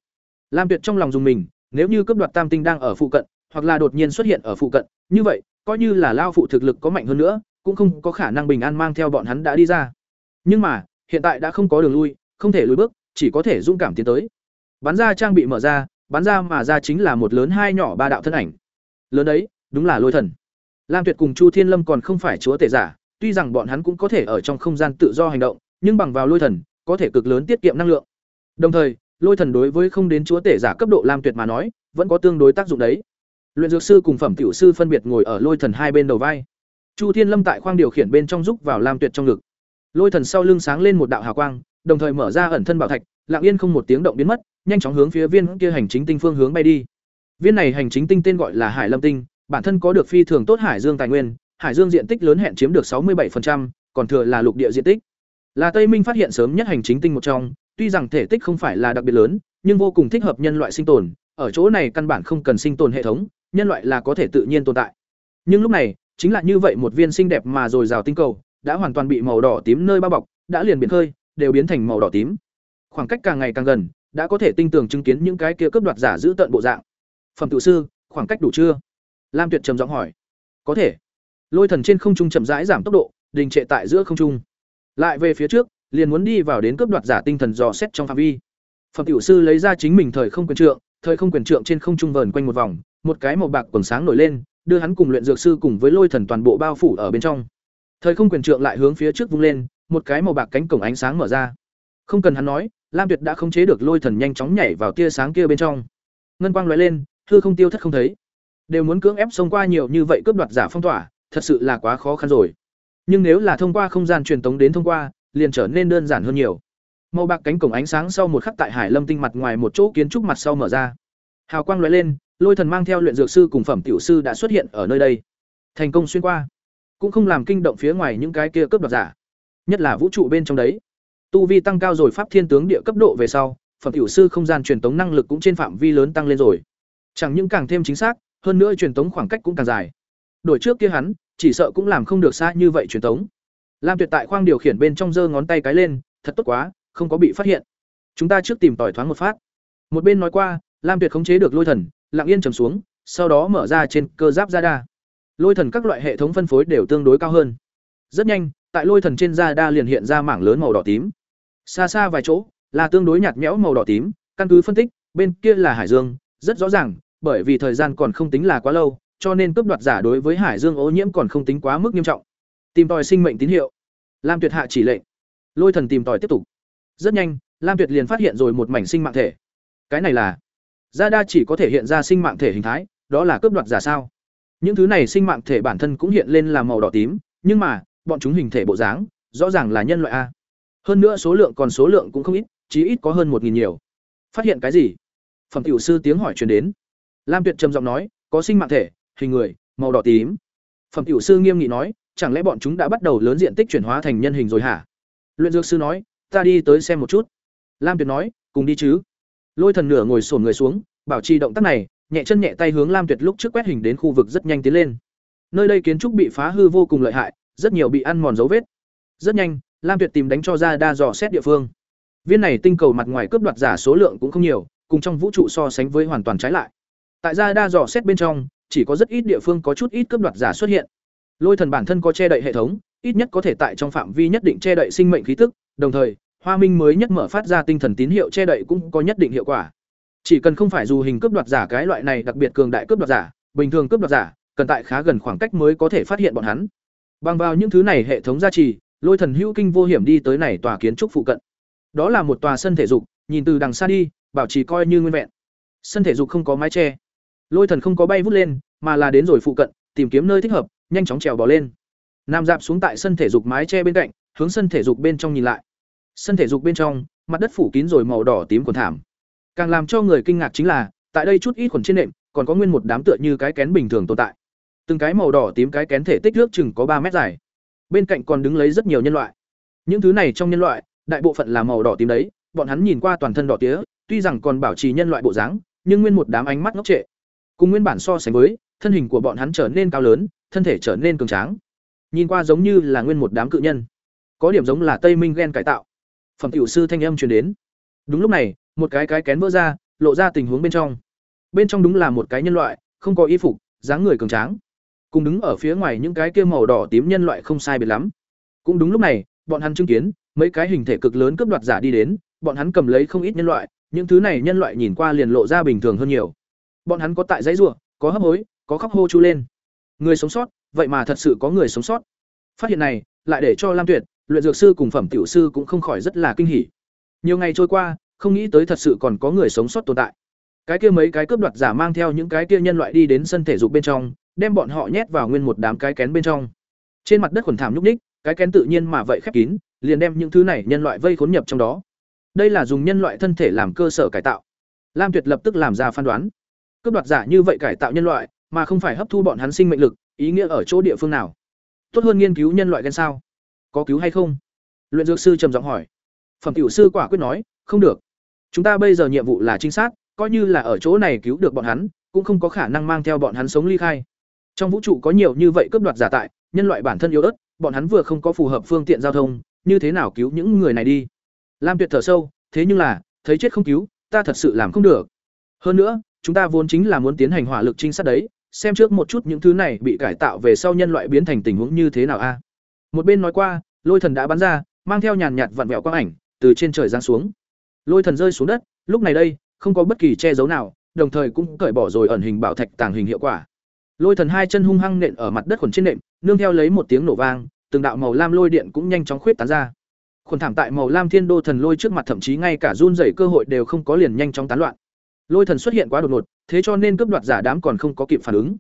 Lam Tuyệt trong lòng dùng mình, nếu như cướp đoạt tam tinh đang ở phụ cận, hoặc là đột nhiên xuất hiện ở phụ cận, như vậy, coi như là lao phụ thực lực có mạnh hơn nữa, cũng không có khả năng bình an mang theo bọn hắn đã đi ra. Nhưng mà, hiện tại đã không có đường lui, không thể lùi bước, chỉ có thể dũng cảm tiến tới. Bắn ra trang bị mở ra, bắn ra mà ra chính là một lớn hai nhỏ ba đạo thân ảnh. Lớn đấy, đúng là lôi thần. Lam Tuyệt cùng Chu Thiên Lâm còn không phải chúa tể giả, tuy rằng bọn hắn cũng có thể ở trong không gian tự do hành động, nhưng bằng vào lôi thần, có thể cực lớn tiết kiệm năng lượng. Đồng thời, lôi thần đối với không đến chúa tể giả cấp độ Lam Tuyệt mà nói, vẫn có tương đối tác dụng đấy. Luyện dược sư cùng phẩm tiểu sư phân biệt ngồi ở lôi thần hai bên đầu vai. Chu Thiên Lâm tại khoang điều khiển bên trong giúp vào Lam Tuyệt trong ngực. Lôi thần sau lưng sáng lên một đạo hào quang, đồng thời mở ra ẩn thân bảo thạch, lặng yên không một tiếng động biến mất, nhanh chóng hướng phía viên kia hành chính tinh phương hướng bay đi. Viên này hành chính tinh tên gọi là Hải Lâm tinh, bản thân có được phi thường tốt hải dương tài nguyên, hải dương diện tích lớn hẹn chiếm được 67%, còn thừa là lục địa diện tích. Là Tây Minh phát hiện sớm nhất hành chính tinh một trong, tuy rằng thể tích không phải là đặc biệt lớn, nhưng vô cùng thích hợp nhân loại sinh tồn, ở chỗ này căn bản không cần sinh tồn hệ thống, nhân loại là có thể tự nhiên tồn tại. Nhưng lúc này, chính là như vậy một viên xinh đẹp mà rồi rào tinh cầu, đã hoàn toàn bị màu đỏ tím nơi bao bọc, đã liền biển khơi, đều biến thành màu đỏ tím. Khoảng cách càng ngày càng gần, đã có thể tinh tường chứng kiến những cái kia cướp đoạt giả giữ tận bộ dạng. Phẩm tự sư, khoảng cách đủ chưa? Lam Tuyệt trầm giọng hỏi. Có thể. Lôi thần trên không trung chậm rãi giảm tốc độ, đình trệ tại giữa không trung. Lại về phía trước, liền muốn đi vào đến cướp đoạt giả tinh thần dò xét trong phạm vi. Phẩm tiểu sư lấy ra chính mình thời không quyền trượng, thời không quyền trượng trên không trung vờn quanh một vòng, một cái màu bạc quần sáng nổi lên, đưa hắn cùng luyện dược sư cùng với lôi thần toàn bộ bao phủ ở bên trong. Thời không quyền trượng lại hướng phía trước vung lên, một cái màu bạc cánh cổng ánh sáng mở ra. Không cần hắn nói, Lam Tuyệt đã khống chế được lôi thần nhanh chóng nhảy vào tia sáng kia bên trong. Ngân quang lóe lên, hư không tiêu thất không thấy. Đều muốn cưỡng ép xông qua nhiều như vậy cướp đoạt giả phong tỏa, thật sự là quá khó khăn rồi. Nhưng nếu là thông qua không gian truyền tống đến thông qua, liền trở nên đơn giản hơn nhiều. Màu bạc cánh cổng ánh sáng sau một khắc tại Hải Lâm tinh mặt ngoài một chỗ kiến trúc mặt sau mở ra. Hào quang lóe lên, Lôi Thần mang theo luyện dược sư cùng phẩm tiểu sư đã xuất hiện ở nơi đây. Thành công xuyên qua, cũng không làm kinh động phía ngoài những cái kia cướp đoạt giả, nhất là vũ trụ bên trong đấy. Tu vi tăng cao rồi pháp thiên tướng địa cấp độ về sau, phẩm tiểu sư không gian truyền tống năng lực cũng trên phạm vi lớn tăng lên rồi. Chẳng những càng thêm chính xác, hơn nữa truyền tống khoảng cách cũng càng dài. Đổi trước kia hắn, chỉ sợ cũng làm không được xa như vậy truyền tống. Lam Tuyệt tại khoang điều khiển bên trong giơ ngón tay cái lên, thật tốt quá, không có bị phát hiện. Chúng ta trước tìm tỏi thoáng một phát. Một bên nói qua, Lam Tuyệt khống chế được lôi thần, lặng yên trầm xuống, sau đó mở ra trên cơ giáp radar. Lôi thần các loại hệ thống phân phối đều tương đối cao hơn. Rất nhanh, tại lôi thần trên radar liền hiện ra mảng lớn màu đỏ tím. Xa xa vài chỗ là tương đối nhạt nhẽo màu đỏ tím, căn cứ phân tích, bên kia là hải dương, rất rõ ràng, bởi vì thời gian còn không tính là quá lâu, cho nên cướp đoạt giả đối với hải dương ô nhiễm còn không tính quá mức nghiêm trọng. Tìm tòi sinh mệnh tín hiệu. Lam Tuyệt hạ chỉ lệnh. Lôi thần tìm tòi tiếp tục. Rất nhanh, Lam Tuyệt liền phát hiện rồi một mảnh sinh mạng thể. Cái này là Radar chỉ có thể hiện ra sinh mạng thể hình thái, đó là cướp đoạt giả sao? Những thứ này sinh mạng thể bản thân cũng hiện lên là màu đỏ tím, nhưng mà, bọn chúng hình thể bộ dáng, rõ ràng là nhân loại a. Hơn nữa số lượng còn số lượng cũng không ít, chí ít có hơn một nghìn nhiều. Phát hiện cái gì? Phẩm tiểu sư tiếng hỏi truyền đến. Lam Tuyệt trầm giọng nói, có sinh mạng thể, hình người, màu đỏ tím. Phẩm tiểu sư nghiêm nghị nói, chẳng lẽ bọn chúng đã bắt đầu lớn diện tích chuyển hóa thành nhân hình rồi hả? Luyện dược sư nói, ta đi tới xem một chút. Lam Tuyệt nói, cùng đi chứ. Lôi thần nửa ngồi xổm người xuống, bảo trì động tác này, nhẹ chân nhẹ tay hướng Lam Tuyệt lúc trước quét hình đến khu vực rất nhanh tiến lên. Nơi đây kiến trúc bị phá hư vô cùng lợi hại, rất nhiều bị ăn mòn dấu vết. Rất nhanh, Lam Tuyệt tìm đánh cho ra đa dò xét địa phương. Viên này tinh cầu mặt ngoài cướp đoạt giả số lượng cũng không nhiều, cùng trong vũ trụ so sánh với hoàn toàn trái lại. Tại ra đa dò xét bên trong, chỉ có rất ít địa phương có chút ít cướp đoạt giả xuất hiện. Lôi thần bản thân có che đậy hệ thống, ít nhất có thể tại trong phạm vi nhất định che đậy sinh mệnh khí tức, đồng thời, Hoa Minh mới nhất mở phát ra tinh thần tín hiệu che đậy cũng có nhất định hiệu quả. Chỉ cần không phải dù hình cướp đoạt giả cái loại này đặc biệt cường đại cướp đoạt giả, bình thường cướp đoạt giả, cần tại khá gần khoảng cách mới có thể phát hiện bọn hắn. Bằng vào những thứ này hệ thống gia trì, Lôi Thần hữu kinh vô hiểm đi tới này tòa kiến trúc phụ cận. Đó là một tòa sân thể dục, nhìn từ đằng xa đi, bảo trì coi như nguyên vẹn. Sân thể dục không có mái che. Lôi Thần không có bay vút lên, mà là đến rồi phụ cận, tìm kiếm nơi thích hợp, nhanh chóng trèo bò lên. Nam dạp xuống tại sân thể dục mái che bên cạnh, hướng sân thể dục bên trong nhìn lại. Sân thể dục bên trong, mặt đất phủ kín rồi màu đỏ tím còn thảm. Càng làm cho người kinh ngạc chính là, tại đây chút ít khuẩn trên nệm, còn có nguyên một đám tựa như cái kén bình thường tồn tại. Từng cái màu đỏ tím cái kén thể tích nước chừng có ba mét dài. Bên cạnh còn đứng lấy rất nhiều nhân loại. Những thứ này trong nhân loại, đại bộ phận là màu đỏ tím đấy, bọn hắn nhìn qua toàn thân đỏ tía, tuy rằng còn bảo trì nhân loại bộ dáng, nhưng nguyên một đám ánh mắt ngốc trệ. Cùng nguyên bản so sánh với, thân hình của bọn hắn trở nên cao lớn, thân thể trở nên cường tráng. Nhìn qua giống như là nguyên một đám cự nhân. có điểm giống là tây minh gen cải tạo. Phẩm tiểu sư thanh âm truyền đến. Đúng lúc này một cái cái kén vỡ ra lộ ra tình huống bên trong. Bên trong đúng là một cái nhân loại không có y phục dáng người cường tráng. Cùng đứng ở phía ngoài những cái kia màu đỏ tím nhân loại không sai biệt lắm. Cũng đúng lúc này bọn hắn chứng kiến mấy cái hình thể cực lớn cướp đoạt giả đi đến bọn hắn cầm lấy không ít nhân loại những thứ này nhân loại nhìn qua liền lộ ra bình thường hơn nhiều bọn hắn có tại dãy rủa có hấp hối, có khóc hô chu lên. Người sống sót, vậy mà thật sự có người sống sót. Phát hiện này, lại để cho lam tuyệt, luyện dược sư cùng phẩm tiểu sư cũng không khỏi rất là kinh hỉ. Nhiều ngày trôi qua, không nghĩ tới thật sự còn có người sống sót tồn tại. Cái kia mấy cái cướp đoạt giả mang theo những cái kia nhân loại đi đến sân thể dục bên trong, đem bọn họ nhét vào nguyên một đám cái kén bên trong. Trên mặt đất khuẩn thảm nhúc ních cái kén tự nhiên mà vậy khép kín, liền đem những thứ này nhân loại vây khốn nhập trong đó. Đây là dùng nhân loại thân thể làm cơ sở cải tạo. Lam tuyệt lập tức làm ra phán đoán cướp đoạt giả như vậy cải tạo nhân loại, mà không phải hấp thu bọn hắn sinh mệnh lực, ý nghĩa ở chỗ địa phương nào? Tốt hơn nghiên cứu nhân loại gen sao? Có cứu hay không? Luyện dược sư trầm giọng hỏi. Phẩm tiểu sư quả quyết nói, không được. Chúng ta bây giờ nhiệm vụ là trinh sát, coi như là ở chỗ này cứu được bọn hắn, cũng không có khả năng mang theo bọn hắn sống ly khai. Trong vũ trụ có nhiều như vậy cướp đoạt giả tại, nhân loại bản thân yếu ớt, bọn hắn vừa không có phù hợp phương tiện giao thông, như thế nào cứu những người này đi? Lam tuyệt thở sâu, thế nhưng là, thấy chết không cứu, ta thật sự làm không được. Hơn nữa chúng ta vốn chính là muốn tiến hành hỏa lực trinh sát đấy, xem trước một chút những thứ này bị cải tạo về sau nhân loại biến thành tình huống như thế nào a. Một bên nói qua, lôi thần đã bắn ra, mang theo nhàn nhạt vặn vẹo quang ảnh từ trên trời giáng xuống. Lôi thần rơi xuống đất, lúc này đây, không có bất kỳ che giấu nào, đồng thời cũng cởi bỏ rồi ẩn hình bảo thạch tàng hình hiệu quả. Lôi thần hai chân hung hăng nện ở mặt đất khuẩn trên nệm, nương theo lấy một tiếng nổ vang, từng đạo màu lam lôi điện cũng nhanh chóng khuyết tán ra. Khuẩn thảm tại màu lam thiên đô thần lôi trước mặt thậm chí ngay cả run rẩy cơ hội đều không có liền nhanh chóng tán loạn lôi thần xuất hiện quá đột ngột, thế cho nên cướp đoạt giả đám còn không có kịp phản ứng.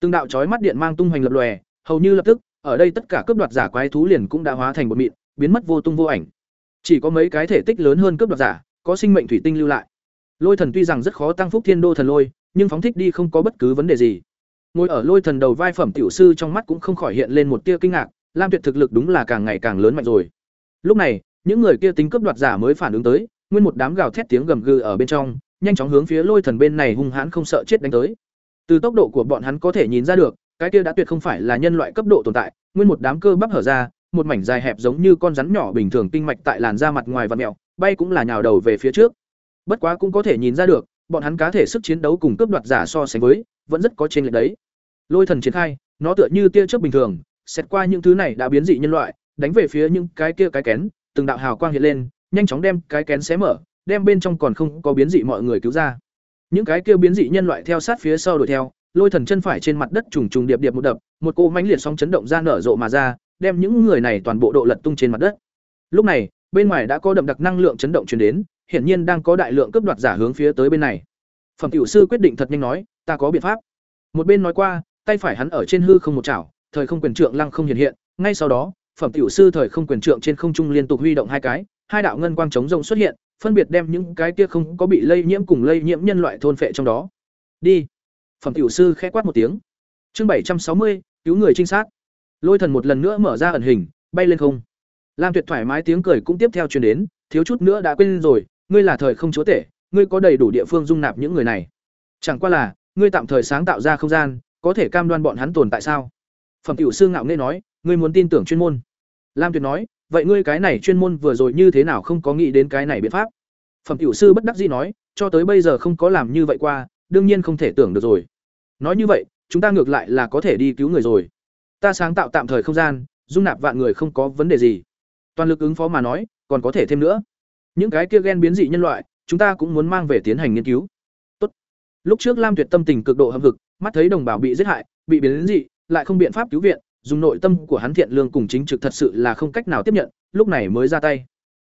Từng đạo chói mắt điện mang tung hoành lập lòe, hầu như lập tức, ở đây tất cả cướp đoạt giả quái thú liền cũng đã hóa thành bột mịn, biến mất vô tung vô ảnh. Chỉ có mấy cái thể tích lớn hơn cướp đoạt giả, có sinh mệnh thủy tinh lưu lại. Lôi thần tuy rằng rất khó tăng phúc thiên đô thần lôi, nhưng phóng thích đi không có bất cứ vấn đề gì. Ngồi ở lôi thần đầu vai phẩm tiểu sư trong mắt cũng không khỏi hiện lên một tia kinh ngạc, lam tuyệt thực lực đúng là càng ngày càng lớn mạnh rồi. Lúc này, những người kia tính cướp đoạt giả mới phản ứng tới, nguyên một đám gào thét tiếng gầm gừ ở bên trong nhanh chóng hướng phía lôi thần bên này hung hãn không sợ chết đánh tới. Từ tốc độ của bọn hắn có thể nhìn ra được, cái kia đã tuyệt không phải là nhân loại cấp độ tồn tại, nguyên một đám cơ bắp hở ra, một mảnh dài hẹp giống như con rắn nhỏ bình thường kinh mạch tại làn da mặt ngoài và mẹo bay cũng là nhào đầu về phía trước. Bất quá cũng có thể nhìn ra được, bọn hắn cá thể sức chiến đấu cùng cướp đoạt giả so sánh với, vẫn rất có trên lệch đấy. Lôi thần triển khai, nó tựa như tia chớp bình thường, xét qua những thứ này đã biến dị nhân loại, đánh về phía những cái kia cái kén, từng đạo hào quang hiện lên, nhanh chóng đem cái kén xé mở đem bên trong còn không có biến dị mọi người cứu ra. Những cái kia biến dị nhân loại theo sát phía sau đuổi theo, lôi thần chân phải trên mặt đất trùng trùng điệp điệp một đập, một cô mãnh liệt sóng chấn động ra nở rộ mà ra, đem những người này toàn bộ độ lật tung trên mặt đất. Lúc này, bên ngoài đã có đậm đặc năng lượng chấn động truyền đến, hiển nhiên đang có đại lượng cấp đoạt giả hướng phía tới bên này. Phẩm tiểu sư quyết định thật nhanh nói, ta có biện pháp. Một bên nói qua, tay phải hắn ở trên hư không một chảo, thời không quyền trượng lăng không hiện hiện, ngay sau đó, phẩm tiểu sư thời không quyền trượng trên không trung liên tục huy động hai cái, hai đạo ngân quang chống rông xuất hiện phân biệt đem những cái kia không có bị lây nhiễm cùng lây nhiễm nhân loại thôn phệ trong đó. Đi. Phẩm tiểu sư khẽ quát một tiếng. Chương bảy trăm sáu mươi, cứu người trinh sát. Lôi thần một lần nữa mở ra ẩn hình, bay lên không. Lam tuyệt thoải mái tiếng cười cũng tiếp theo truyền đến, thiếu chút nữa đã quên rồi, ngươi là thời không chúa tể, ngươi có đầy đủ địa phương dung nạp những người này. Chẳng qua là, ngươi tạm thời sáng tạo ra không gian, có thể cam đoan bọn hắn tồn tại sao? Phẩm tiểu sư ngạo nghễ nói, ngươi muốn tin tưởng chuyên môn. Lam tuyệt nói vậy ngươi cái này chuyên môn vừa rồi như thế nào không có nghĩ đến cái này biện pháp? Phẩm tiểu sư bất đắc dĩ nói, cho tới bây giờ không có làm như vậy qua, đương nhiên không thể tưởng được rồi. Nói như vậy, chúng ta ngược lại là có thể đi cứu người rồi. Ta sáng tạo tạm thời không gian, dung nạp vạn người không có vấn đề gì. Toàn lực ứng phó mà nói, còn có thể thêm nữa. Những cái kia ghen biến dị nhân loại, chúng ta cũng muốn mang về tiến hành nghiên cứu. Tốt. lúc trước lam tuyệt tâm tình cực độ hâm hực, mắt thấy đồng bào bị giết hại, bị biến dị, lại không biện pháp cứu viện dùng nội tâm của hắn thiện lương cùng chính trực thật sự là không cách nào tiếp nhận, lúc này mới ra tay.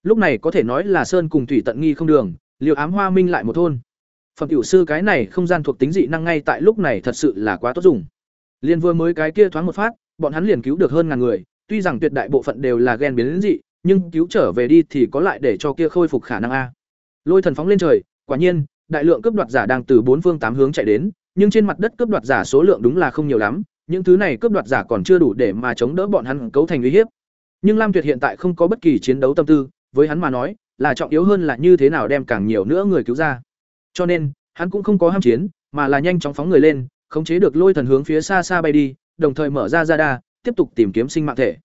Lúc này có thể nói là sơn cùng thủy tận nghi không đường, liều ám hoa minh lại một thôn. Phẩm tiểu sư cái này không gian thuộc tính dị năng ngay tại lúc này thật sự là quá tốt dùng. Liên vừa mới cái kia thoáng một phát, bọn hắn liền cứu được hơn ngàn người, tuy rằng tuyệt đại bộ phận đều là ghen biến dị, nhưng cứu trở về đi thì có lại để cho kia khôi phục khả năng a. Lôi thần phóng lên trời, quả nhiên, đại lượng cướp đoạt giả đang từ bốn phương tám hướng chạy đến, nhưng trên mặt đất cướp đoạt giả số lượng đúng là không nhiều lắm những thứ này cướp đoạt giả còn chưa đủ để mà chống đỡ bọn hắn cấu thành uy hiếp. Nhưng lam tuyệt hiện tại không có bất kỳ chiến đấu tâm tư với hắn mà nói là trọng yếu hơn là như thế nào đem càng nhiều nữa người cứu ra. Cho nên hắn cũng không có ham chiến mà là nhanh chóng phóng người lên khống chế được lôi thần hướng phía xa xa bay đi đồng thời mở ra ra đa tiếp tục tìm kiếm sinh mạng thể.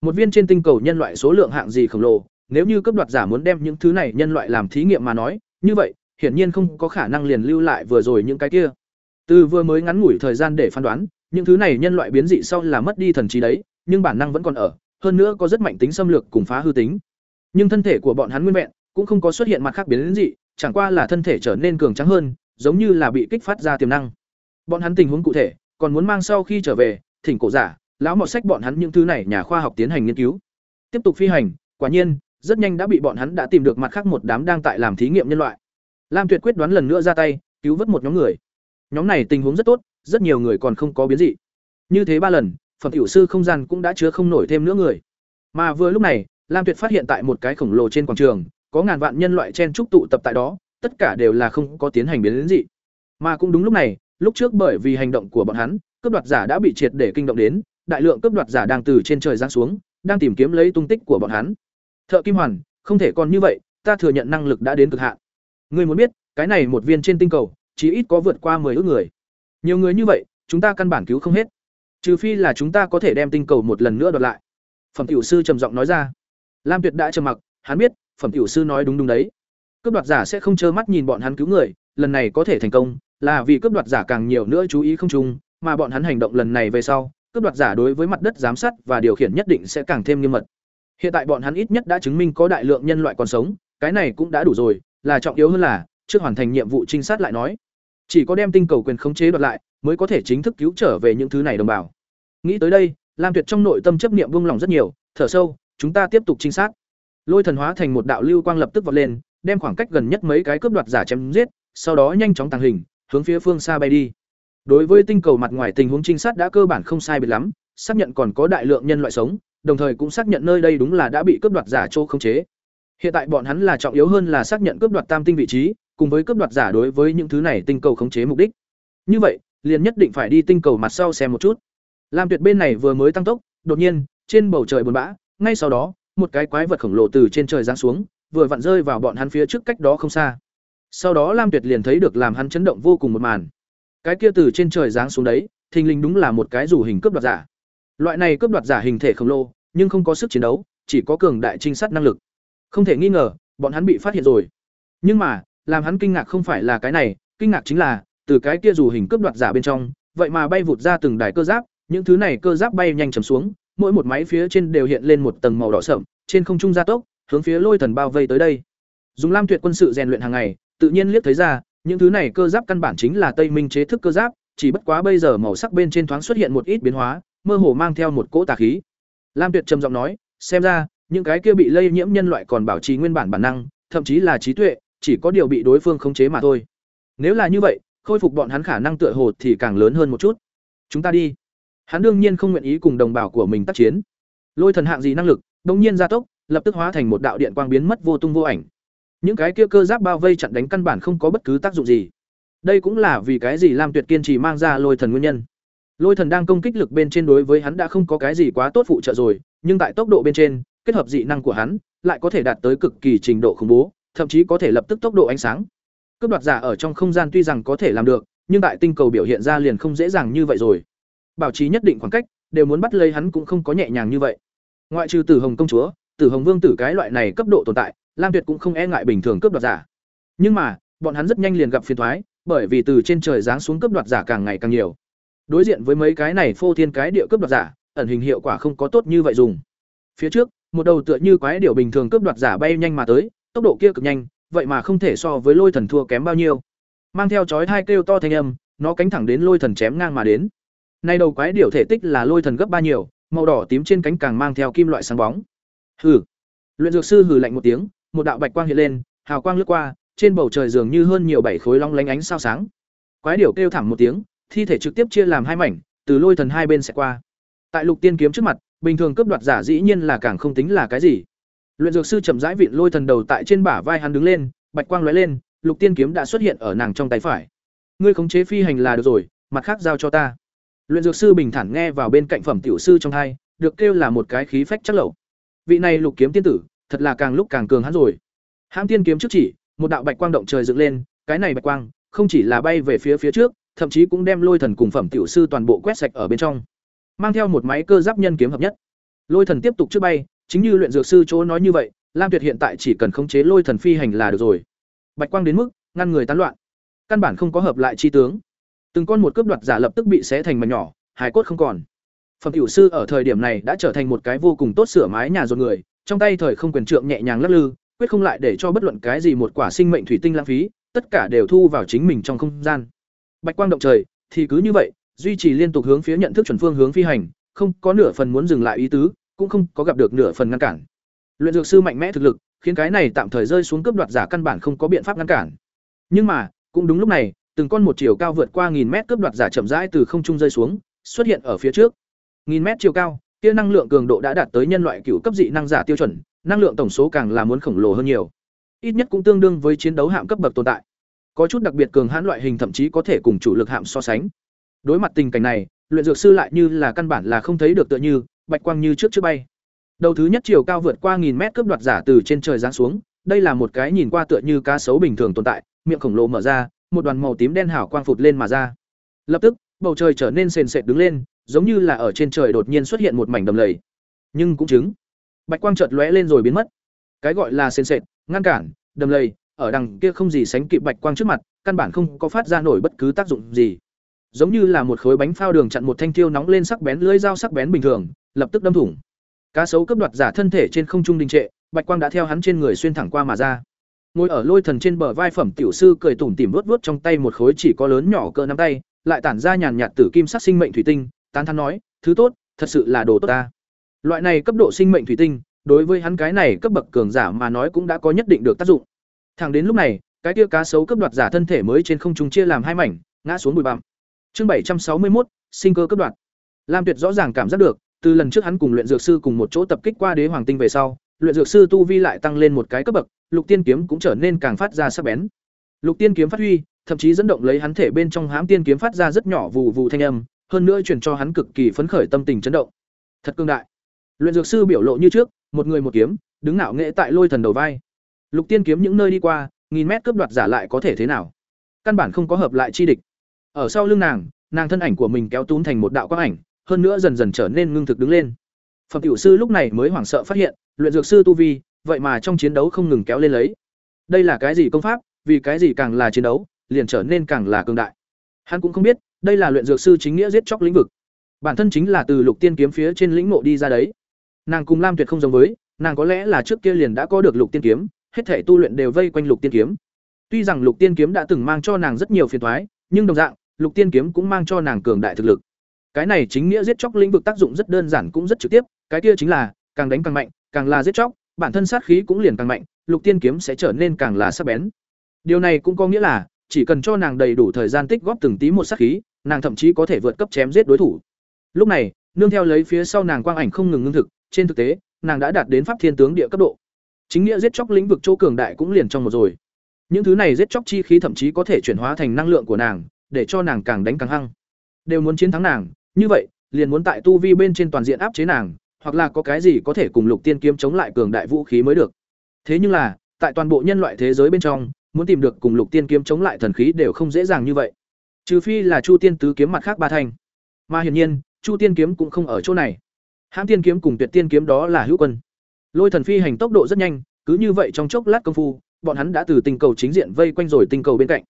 Một viên trên tinh cầu nhân loại số lượng hạng gì khổng lồ, nếu như cấp đoạt giả muốn đem những thứ này nhân loại làm thí nghiệm mà nói, như vậy, hiển nhiên không có khả năng liền lưu lại vừa rồi những cái kia. Từ vừa mới ngắn ngủi thời gian để phán đoán, những thứ này nhân loại biến dị sau là mất đi thần trí đấy, nhưng bản năng vẫn còn ở, hơn nữa có rất mạnh tính xâm lược cùng phá hư tính. Nhưng thân thể của bọn hắn nguyên vẹn, cũng không có xuất hiện mặt khác biến dị, chẳng qua là thân thể trở nên cường tráng hơn, giống như là bị kích phát ra tiềm năng. Bọn hắn tình huống cụ thể, còn muốn mang sau khi trở về, thỉnh cổ giả, lão mọt sách bọn hắn những thứ này nhà khoa học tiến hành nghiên cứu. Tiếp tục phi hành, quả nhiên, rất nhanh đã bị bọn hắn đã tìm được mặt khác một đám đang tại làm thí nghiệm nhân loại. Lam Tuyệt quyết đoán lần nữa ra tay, cứu vớt một nhóm người. Nhóm này tình huống rất tốt, rất nhiều người còn không có biến dị. Như thế ba lần, phẩm tiểu sư không gian cũng đã chứa không nổi thêm nữa người. Mà vừa lúc này, Lam Tuyệt phát hiện tại một cái khổng lồ trên quảng trường, có ngàn vạn nhân loại chen trúc tụ tập tại đó, tất cả đều là không có tiến hành biến dị. Mà cũng đúng lúc này, lúc trước bởi vì hành động của bọn hắn, cướp đoạt giả đã bị triệt để kinh động đến, đại lượng cướp đoạt giả đang từ trên trời giáng xuống, đang tìm kiếm lấy tung tích của bọn hắn. Thợ Kim Hoàn, không thể còn như vậy, ta thừa nhận năng lực đã đến cực hạn. Ngươi muốn biết, cái này một viên trên tinh cầu, chí ít có vượt qua 10 ước người. Nhiều người như vậy, chúng ta căn bản cứu không hết. Trừ phi là chúng ta có thể đem tinh cầu một lần nữa đoạt lại. Phẩm tiểu sư trầm giọng nói ra. Lam Tuyệt đã trầm mặc, hắn biết, phẩm tiểu sư nói đúng đúng đấy. Cướp đoạt giả sẽ không trơ mắt nhìn bọn hắn cứu người, lần này có thể thành công, là vì cướp đoạt giả càng nhiều nữa chú ý không chung, mà bọn hắn hành động lần này về sau, cướp đoạt giả đối với mặt đất giám sát và điều khiển nhất định sẽ càng thêm nghiêm mật. Hiện tại bọn hắn ít nhất đã chứng minh có đại lượng nhân loại còn sống, cái này cũng đã đủ rồi, là trọng yếu hơn là trước hoàn thành nhiệm vụ trinh sát lại nói, chỉ có đem tinh cầu quyền khống chế đoạt lại, mới có thể chính thức cứu trở về những thứ này đồng bào. Nghĩ tới đây, Lam Tuyệt trong nội tâm chấp niệm buông lòng rất nhiều, thở sâu, chúng ta tiếp tục trinh sát. Lôi thần hóa thành một đạo lưu quang lập tức vọt lên, đem khoảng cách gần nhất mấy cái cướp đoạt giả chém giết, sau đó nhanh chóng tàng hình, hướng phía phương xa bay đi. Đối với tinh cầu mặt ngoài tình huống trinh sát đã cơ bản không sai biệt lắm, xác nhận còn có đại lượng nhân loại sống, đồng thời cũng xác nhận nơi đây đúng là đã bị cướp đoạt giả chỗ khống chế. Hiện tại bọn hắn là trọng yếu hơn là xác nhận cướp đoạt tam tinh vị trí, cùng với cướp đoạt giả đối với những thứ này tinh cầu khống chế mục đích. Như vậy, liền nhất định phải đi tinh cầu mặt sau xem một chút. Lam Tuyệt bên này vừa mới tăng tốc, đột nhiên, trên bầu trời buồn bã, ngay sau đó, một cái quái vật khổng lồ từ trên trời giáng xuống, vừa vặn rơi vào bọn hắn phía trước cách đó không xa. Sau đó Lam Tuyệt liền thấy được làm hắn chấn động vô cùng một màn. Cái kia từ trên trời giáng xuống đấy, thình lình đúng là một cái rủ hình cướp đoạt giả. Loại này cướp đoạt giả hình thể khổng lồ, nhưng không có sức chiến đấu, chỉ có cường đại trinh sát năng lực. Không thể nghi ngờ, bọn hắn bị phát hiện rồi. Nhưng mà, làm hắn kinh ngạc không phải là cái này, kinh ngạc chính là, từ cái kia dù hình cướp đoạt giả bên trong, vậy mà bay vụt ra từng đài cơ giáp, những thứ này cơ giáp bay nhanh chầm xuống, mỗi một máy phía trên đều hiện lên một tầng màu đỏ sậm, trên không trung gia tốc, hướng phía Lôi Thần bao vây tới đây. Dùng Lam Tuyệt quân sự rèn luyện hàng ngày, tự nhiên liếc thấy ra, những thứ này cơ giáp căn bản chính là Tây Minh chế thức cơ giáp, chỉ bất quá bây giờ màu sắc bên trên thoáng xuất hiện một ít biến hóa, mơ hồ mang theo một cỗ tà khí. Lam Tuyệt trầm giọng nói, xem ra, những cái kia bị lây nhiễm nhân loại còn bảo trì nguyên bản bản năng, thậm chí là trí tuệ, chỉ có điều bị đối phương khống chế mà thôi. Nếu là như vậy, khôi phục bọn hắn khả năng tựa hồ thì càng lớn hơn một chút. Chúng ta đi. Hắn đương nhiên không nguyện ý cùng đồng bào của mình tác chiến. Lôi thần hạng gì năng lực, đột nhiên gia tốc, lập tức hóa thành một đạo điện quang biến mất vô tung vô ảnh. Những cái kia cơ giáp bao vây chặn đánh căn bản không có bất cứ tác dụng gì. Đây cũng là vì cái gì Lam Tuyệt kiên trì mang ra lôi thần nguyên nhân. Lôi thần đang công kích lực bên trên đối với hắn đã không có cái gì quá tốt phụ trợ rồi, nhưng tại tốc độ bên trên, kết hợp dị năng của hắn, lại có thể đạt tới cực kỳ trình độ khủng bố, thậm chí có thể lập tức tốc độ ánh sáng. Cướp đoạt giả ở trong không gian tuy rằng có thể làm được, nhưng tại tinh cầu biểu hiện ra liền không dễ dàng như vậy rồi. Bảo trì nhất định khoảng cách, đều muốn bắt lấy hắn cũng không có nhẹ nhàng như vậy. Ngoại trừ Tử Hồng công chúa, Tử Hồng vương tử cái loại này cấp độ tồn tại, Lam Tuyệt cũng không e ngại bình thường cướp đoạt giả. Nhưng mà, bọn hắn rất nhanh liền gặp phiền toái, bởi vì từ trên trời giáng xuống cướp đoạt giả càng ngày càng nhiều. Đối diện với mấy cái này phô thiên cái địa cướp đoạt giả, ẩn hình hiệu quả không có tốt như vậy dùng. Phía trước, một đầu tựa như quái điểu bình thường cướp đoạt giả bay nhanh mà tới, tốc độ kia cực nhanh, vậy mà không thể so với lôi thần thua kém bao nhiêu. Mang theo chói hai kêu to thanh âm, nó cánh thẳng đến lôi thần chém ngang mà đến. Nay đầu quái điểu thể tích là lôi thần gấp ba nhiều, màu đỏ tím trên cánh càng mang theo kim loại sáng bóng. Hừ. Luyện dược sư hừ lạnh một tiếng, một đạo bạch quang hiện lên, hào quang lướt qua, trên bầu trời dường như hơn nhiều bảy khối long lánh ánh sao sáng. Quái điểu kêu thảm một tiếng, thi thể trực tiếp chia làm hai mảnh, từ lôi thần hai bên sẽ qua. Tại Lục Tiên kiếm trước mặt, bình thường cướp đoạt giả dĩ nhiên là càng không tính là cái gì. Luyện dược sư chậm rãi vịn lôi thần đầu tại trên bả vai hắn đứng lên, bạch quang lóe lên, Lục Tiên kiếm đã xuất hiện ở nàng trong tay phải. Ngươi khống chế phi hành là được rồi, mặt khác giao cho ta. Luyện dược sư bình thản nghe vào bên cạnh phẩm tiểu sư trong hai, được kêu là một cái khí phách chắc lẩu. Vị này Lục kiếm tiên tử, thật là càng lúc càng cường hắn rồi. Hãm tiên kiếm trước chỉ, một đạo bạch quang động trời dựng lên, cái này bạch quang không chỉ là bay về phía phía trước, thậm chí cũng đem lôi thần cùng phẩm tiểu sư toàn bộ quét sạch ở bên trong mang theo một máy cơ giáp nhân kiếm hợp nhất Lôi thần tiếp tục trước bay, chính như luyện dược sư chỗ nói như vậy, Lam Tuyệt hiện tại chỉ cần khống chế lôi thần phi hành là được rồi. Bạch quang đến mức ngăn người tán loạn, căn bản không có hợp lại chi tướng. Từng con một cướp đoạt giả lập tức bị xé thành mảnh nhỏ, hài cốt không còn. Phẩm tiểu sư ở thời điểm này đã trở thành một cái vô cùng tốt sửa mái nhà rồi người, trong tay thời không quyền trượng nhẹ nhàng lắc lư, quyết không lại để cho bất luận cái gì một quả sinh mệnh thủy tinh lãng phí, tất cả đều thu vào chính mình trong không gian. Bạch quang động trời, thì cứ như vậy, duy trì liên tục hướng phía nhận thức chuẩn phương hướng phi hành, không có nửa phần muốn dừng lại ý tứ, cũng không có gặp được nửa phần ngăn cản. Luyện dược sư mạnh mẽ thực lực, khiến cái này tạm thời rơi xuống cướp đoạt giả căn bản không có biện pháp ngăn cản. Nhưng mà, cũng đúng lúc này, từng con một chiều cao vượt qua nghìn mét cướp đoạt giả chậm rãi từ không trung rơi xuống, xuất hiện ở phía trước. Nghìn mét chiều cao, kia năng lượng cường độ đã đạt tới nhân loại cựu cấp dị năng giả tiêu chuẩn, năng lượng tổng số càng là muốn khổng lồ hơn nhiều. Ít nhất cũng tương đương với chiến đấu hạm cấp bậc tồn tại. Có chút đặc biệt cường hãn loại hình thậm chí có thể cùng chủ lực hạm so sánh. Đối mặt tình cảnh này, luyện dược sư lại như là căn bản là không thấy được tựa như, bạch quang như trước trước bay. Đầu thứ nhất chiều cao vượt qua nghìn mét cướp đoạt giả từ trên trời giáng xuống, đây là một cái nhìn qua tựa như cá sấu bình thường tồn tại, miệng khổng lồ mở ra, một đoàn màu tím đen hảo quang phụt lên mà ra. Lập tức, bầu trời trở nên sền sệt đứng lên, giống như là ở trên trời đột nhiên xuất hiện một mảnh đầm lầy. Nhưng cũng chứng, bạch quang chợt lóe lên rồi biến mất. Cái gọi là sền sệt, ngăn cản, đầm lầy, ở đằng kia không gì sánh kịp bạch quang trước mặt, căn bản không có phát ra nổi bất cứ tác dụng gì. Giống như là một khối bánh phao đường chặn một thanh tiêu nóng lên sắc bén lưỡi dao sắc bén bình thường, lập tức đâm thủng. Cá sấu cấp đoạt giả thân thể trên không trung đình trệ, bạch quang đã theo hắn trên người xuyên thẳng qua mà ra. Ngồi ở lôi thần trên bờ vai phẩm tiểu sư cười tủm tỉm vuốt vuốt trong tay một khối chỉ có lớn nhỏ cỡ nắm tay, lại tản ra nhàn nhạt tử kim sắc sinh mệnh thủy tinh, tán thán nói, "Thứ tốt, thật sự là đồ tốt ta." Loại này cấp độ sinh mệnh thủy tinh, đối với hắn cái này cấp bậc cường giả mà nói cũng đã có nhất định được tác dụng. Thẳng đến lúc này, cái kia cá sấu cấp đoạt giả thân thể mới trên không trung chia làm hai mảnh, ngã xuống bụi bặm. Chương bảy trăm sáu mươi một sinh cơ cấp đoạt. Lam Tuyệt rõ ràng cảm giác được, từ lần trước hắn cùng luyện dược sư cùng một chỗ tập kích qua đế hoàng tinh về sau, luyện dược sư tu vi lại tăng lên một cái cấp bậc, lục tiên kiếm cũng trở nên càng phát ra sắc bén. Lục tiên kiếm phát huy, thậm chí dẫn động lấy hắn thể bên trong hãm tiên kiếm phát ra rất nhỏ vù vù thanh âm, hơn nữa truyền cho hắn cực kỳ phấn khởi tâm tình chấn động. Thật cương đại. Luyện dược sư biểu lộ như trước, một người một kiếm, đứng ngạo nghệ tại lôi thần đầu vai. Lục tiên kiếm những nơi đi qua, nghìn mét cướp đoạt giả lại có thể thế nào? Căn bản không có hợp lại chi địch. Ở sau lưng nàng, nàng thân ảnh của mình kéo túm thành một đạo quang ảnh, hơn nữa dần dần trở nên ngưng thực đứng lên. Phẩm tiểu sư lúc này mới hoảng sợ phát hiện, luyện dược sư tu vi, vậy mà trong chiến đấu không ngừng kéo lên lấy. Đây là cái gì công pháp, vì cái gì càng là chiến đấu, liền trở nên càng là cường đại. Hắn cũng không biết, đây là luyện dược sư chính nghĩa giết chóc lĩnh vực. Bản thân chính là từ Lục Tiên kiếm phía trên lĩnh ngộ đi ra đấy. Nàng cùng Lam Tuyệt không giống với, nàng có lẽ là trước kia liền đã có được Lục Tiên kiếm, hết thể tu luyện đều vây quanh Lục Tiên kiếm. Tuy rằng Lục Tiên kiếm đã từng mang cho nàng rất nhiều phiền toái, nhưng đồng dạng, Lục Tiên kiếm cũng mang cho nàng cường đại thực lực. Cái này chính nghĩa giết chóc lĩnh vực tác dụng rất đơn giản cũng rất trực tiếp, cái kia chính là càng đánh càng mạnh, càng là giết chóc, bản thân sát khí cũng liền càng mạnh, Lục Tiên kiếm sẽ trở nên càng là sắc bén. Điều này cũng có nghĩa là, chỉ cần cho nàng đầy đủ thời gian tích góp từng tí một sát khí, nàng thậm chí có thể vượt cấp chém giết đối thủ. Lúc này, nương theo lấy phía sau nàng quang ảnh không ngừng ngưng thực, trên thực tế, nàng đã đạt đến pháp thiên tướng địa cấp độ. Chính nghĩa giết chóc lĩnh vực chỗ cường đại cũng liền trong một rồi. Những thứ này giết chóc chi khí thậm chí có thể chuyển hóa thành năng lượng của nàng, để cho nàng càng đánh càng hăng. Đều muốn chiến thắng nàng, như vậy, liền muốn tại tu vi bên trên toàn diện áp chế nàng, hoặc là có cái gì có thể cùng Lục Tiên kiếm chống lại cường đại vũ khí mới được. Thế nhưng là, tại toàn bộ nhân loại thế giới bên trong, muốn tìm được cùng Lục Tiên kiếm chống lại thần khí đều không dễ dàng như vậy. Trừ phi là Chu Tiên tứ kiếm mặt khác ba thành. Mà hiển nhiên, Chu Tiên kiếm cũng không ở chỗ này. Hãng Tiên kiếm cùng Tuyệt Tiên kiếm đó là hữu quân. Lôi thần phi hành tốc độ rất nhanh, cứ như vậy trong chốc lát công phu, bọn hắn đã từ tinh cầu chính diện vây quanh rồi tinh cầu bên cạnh.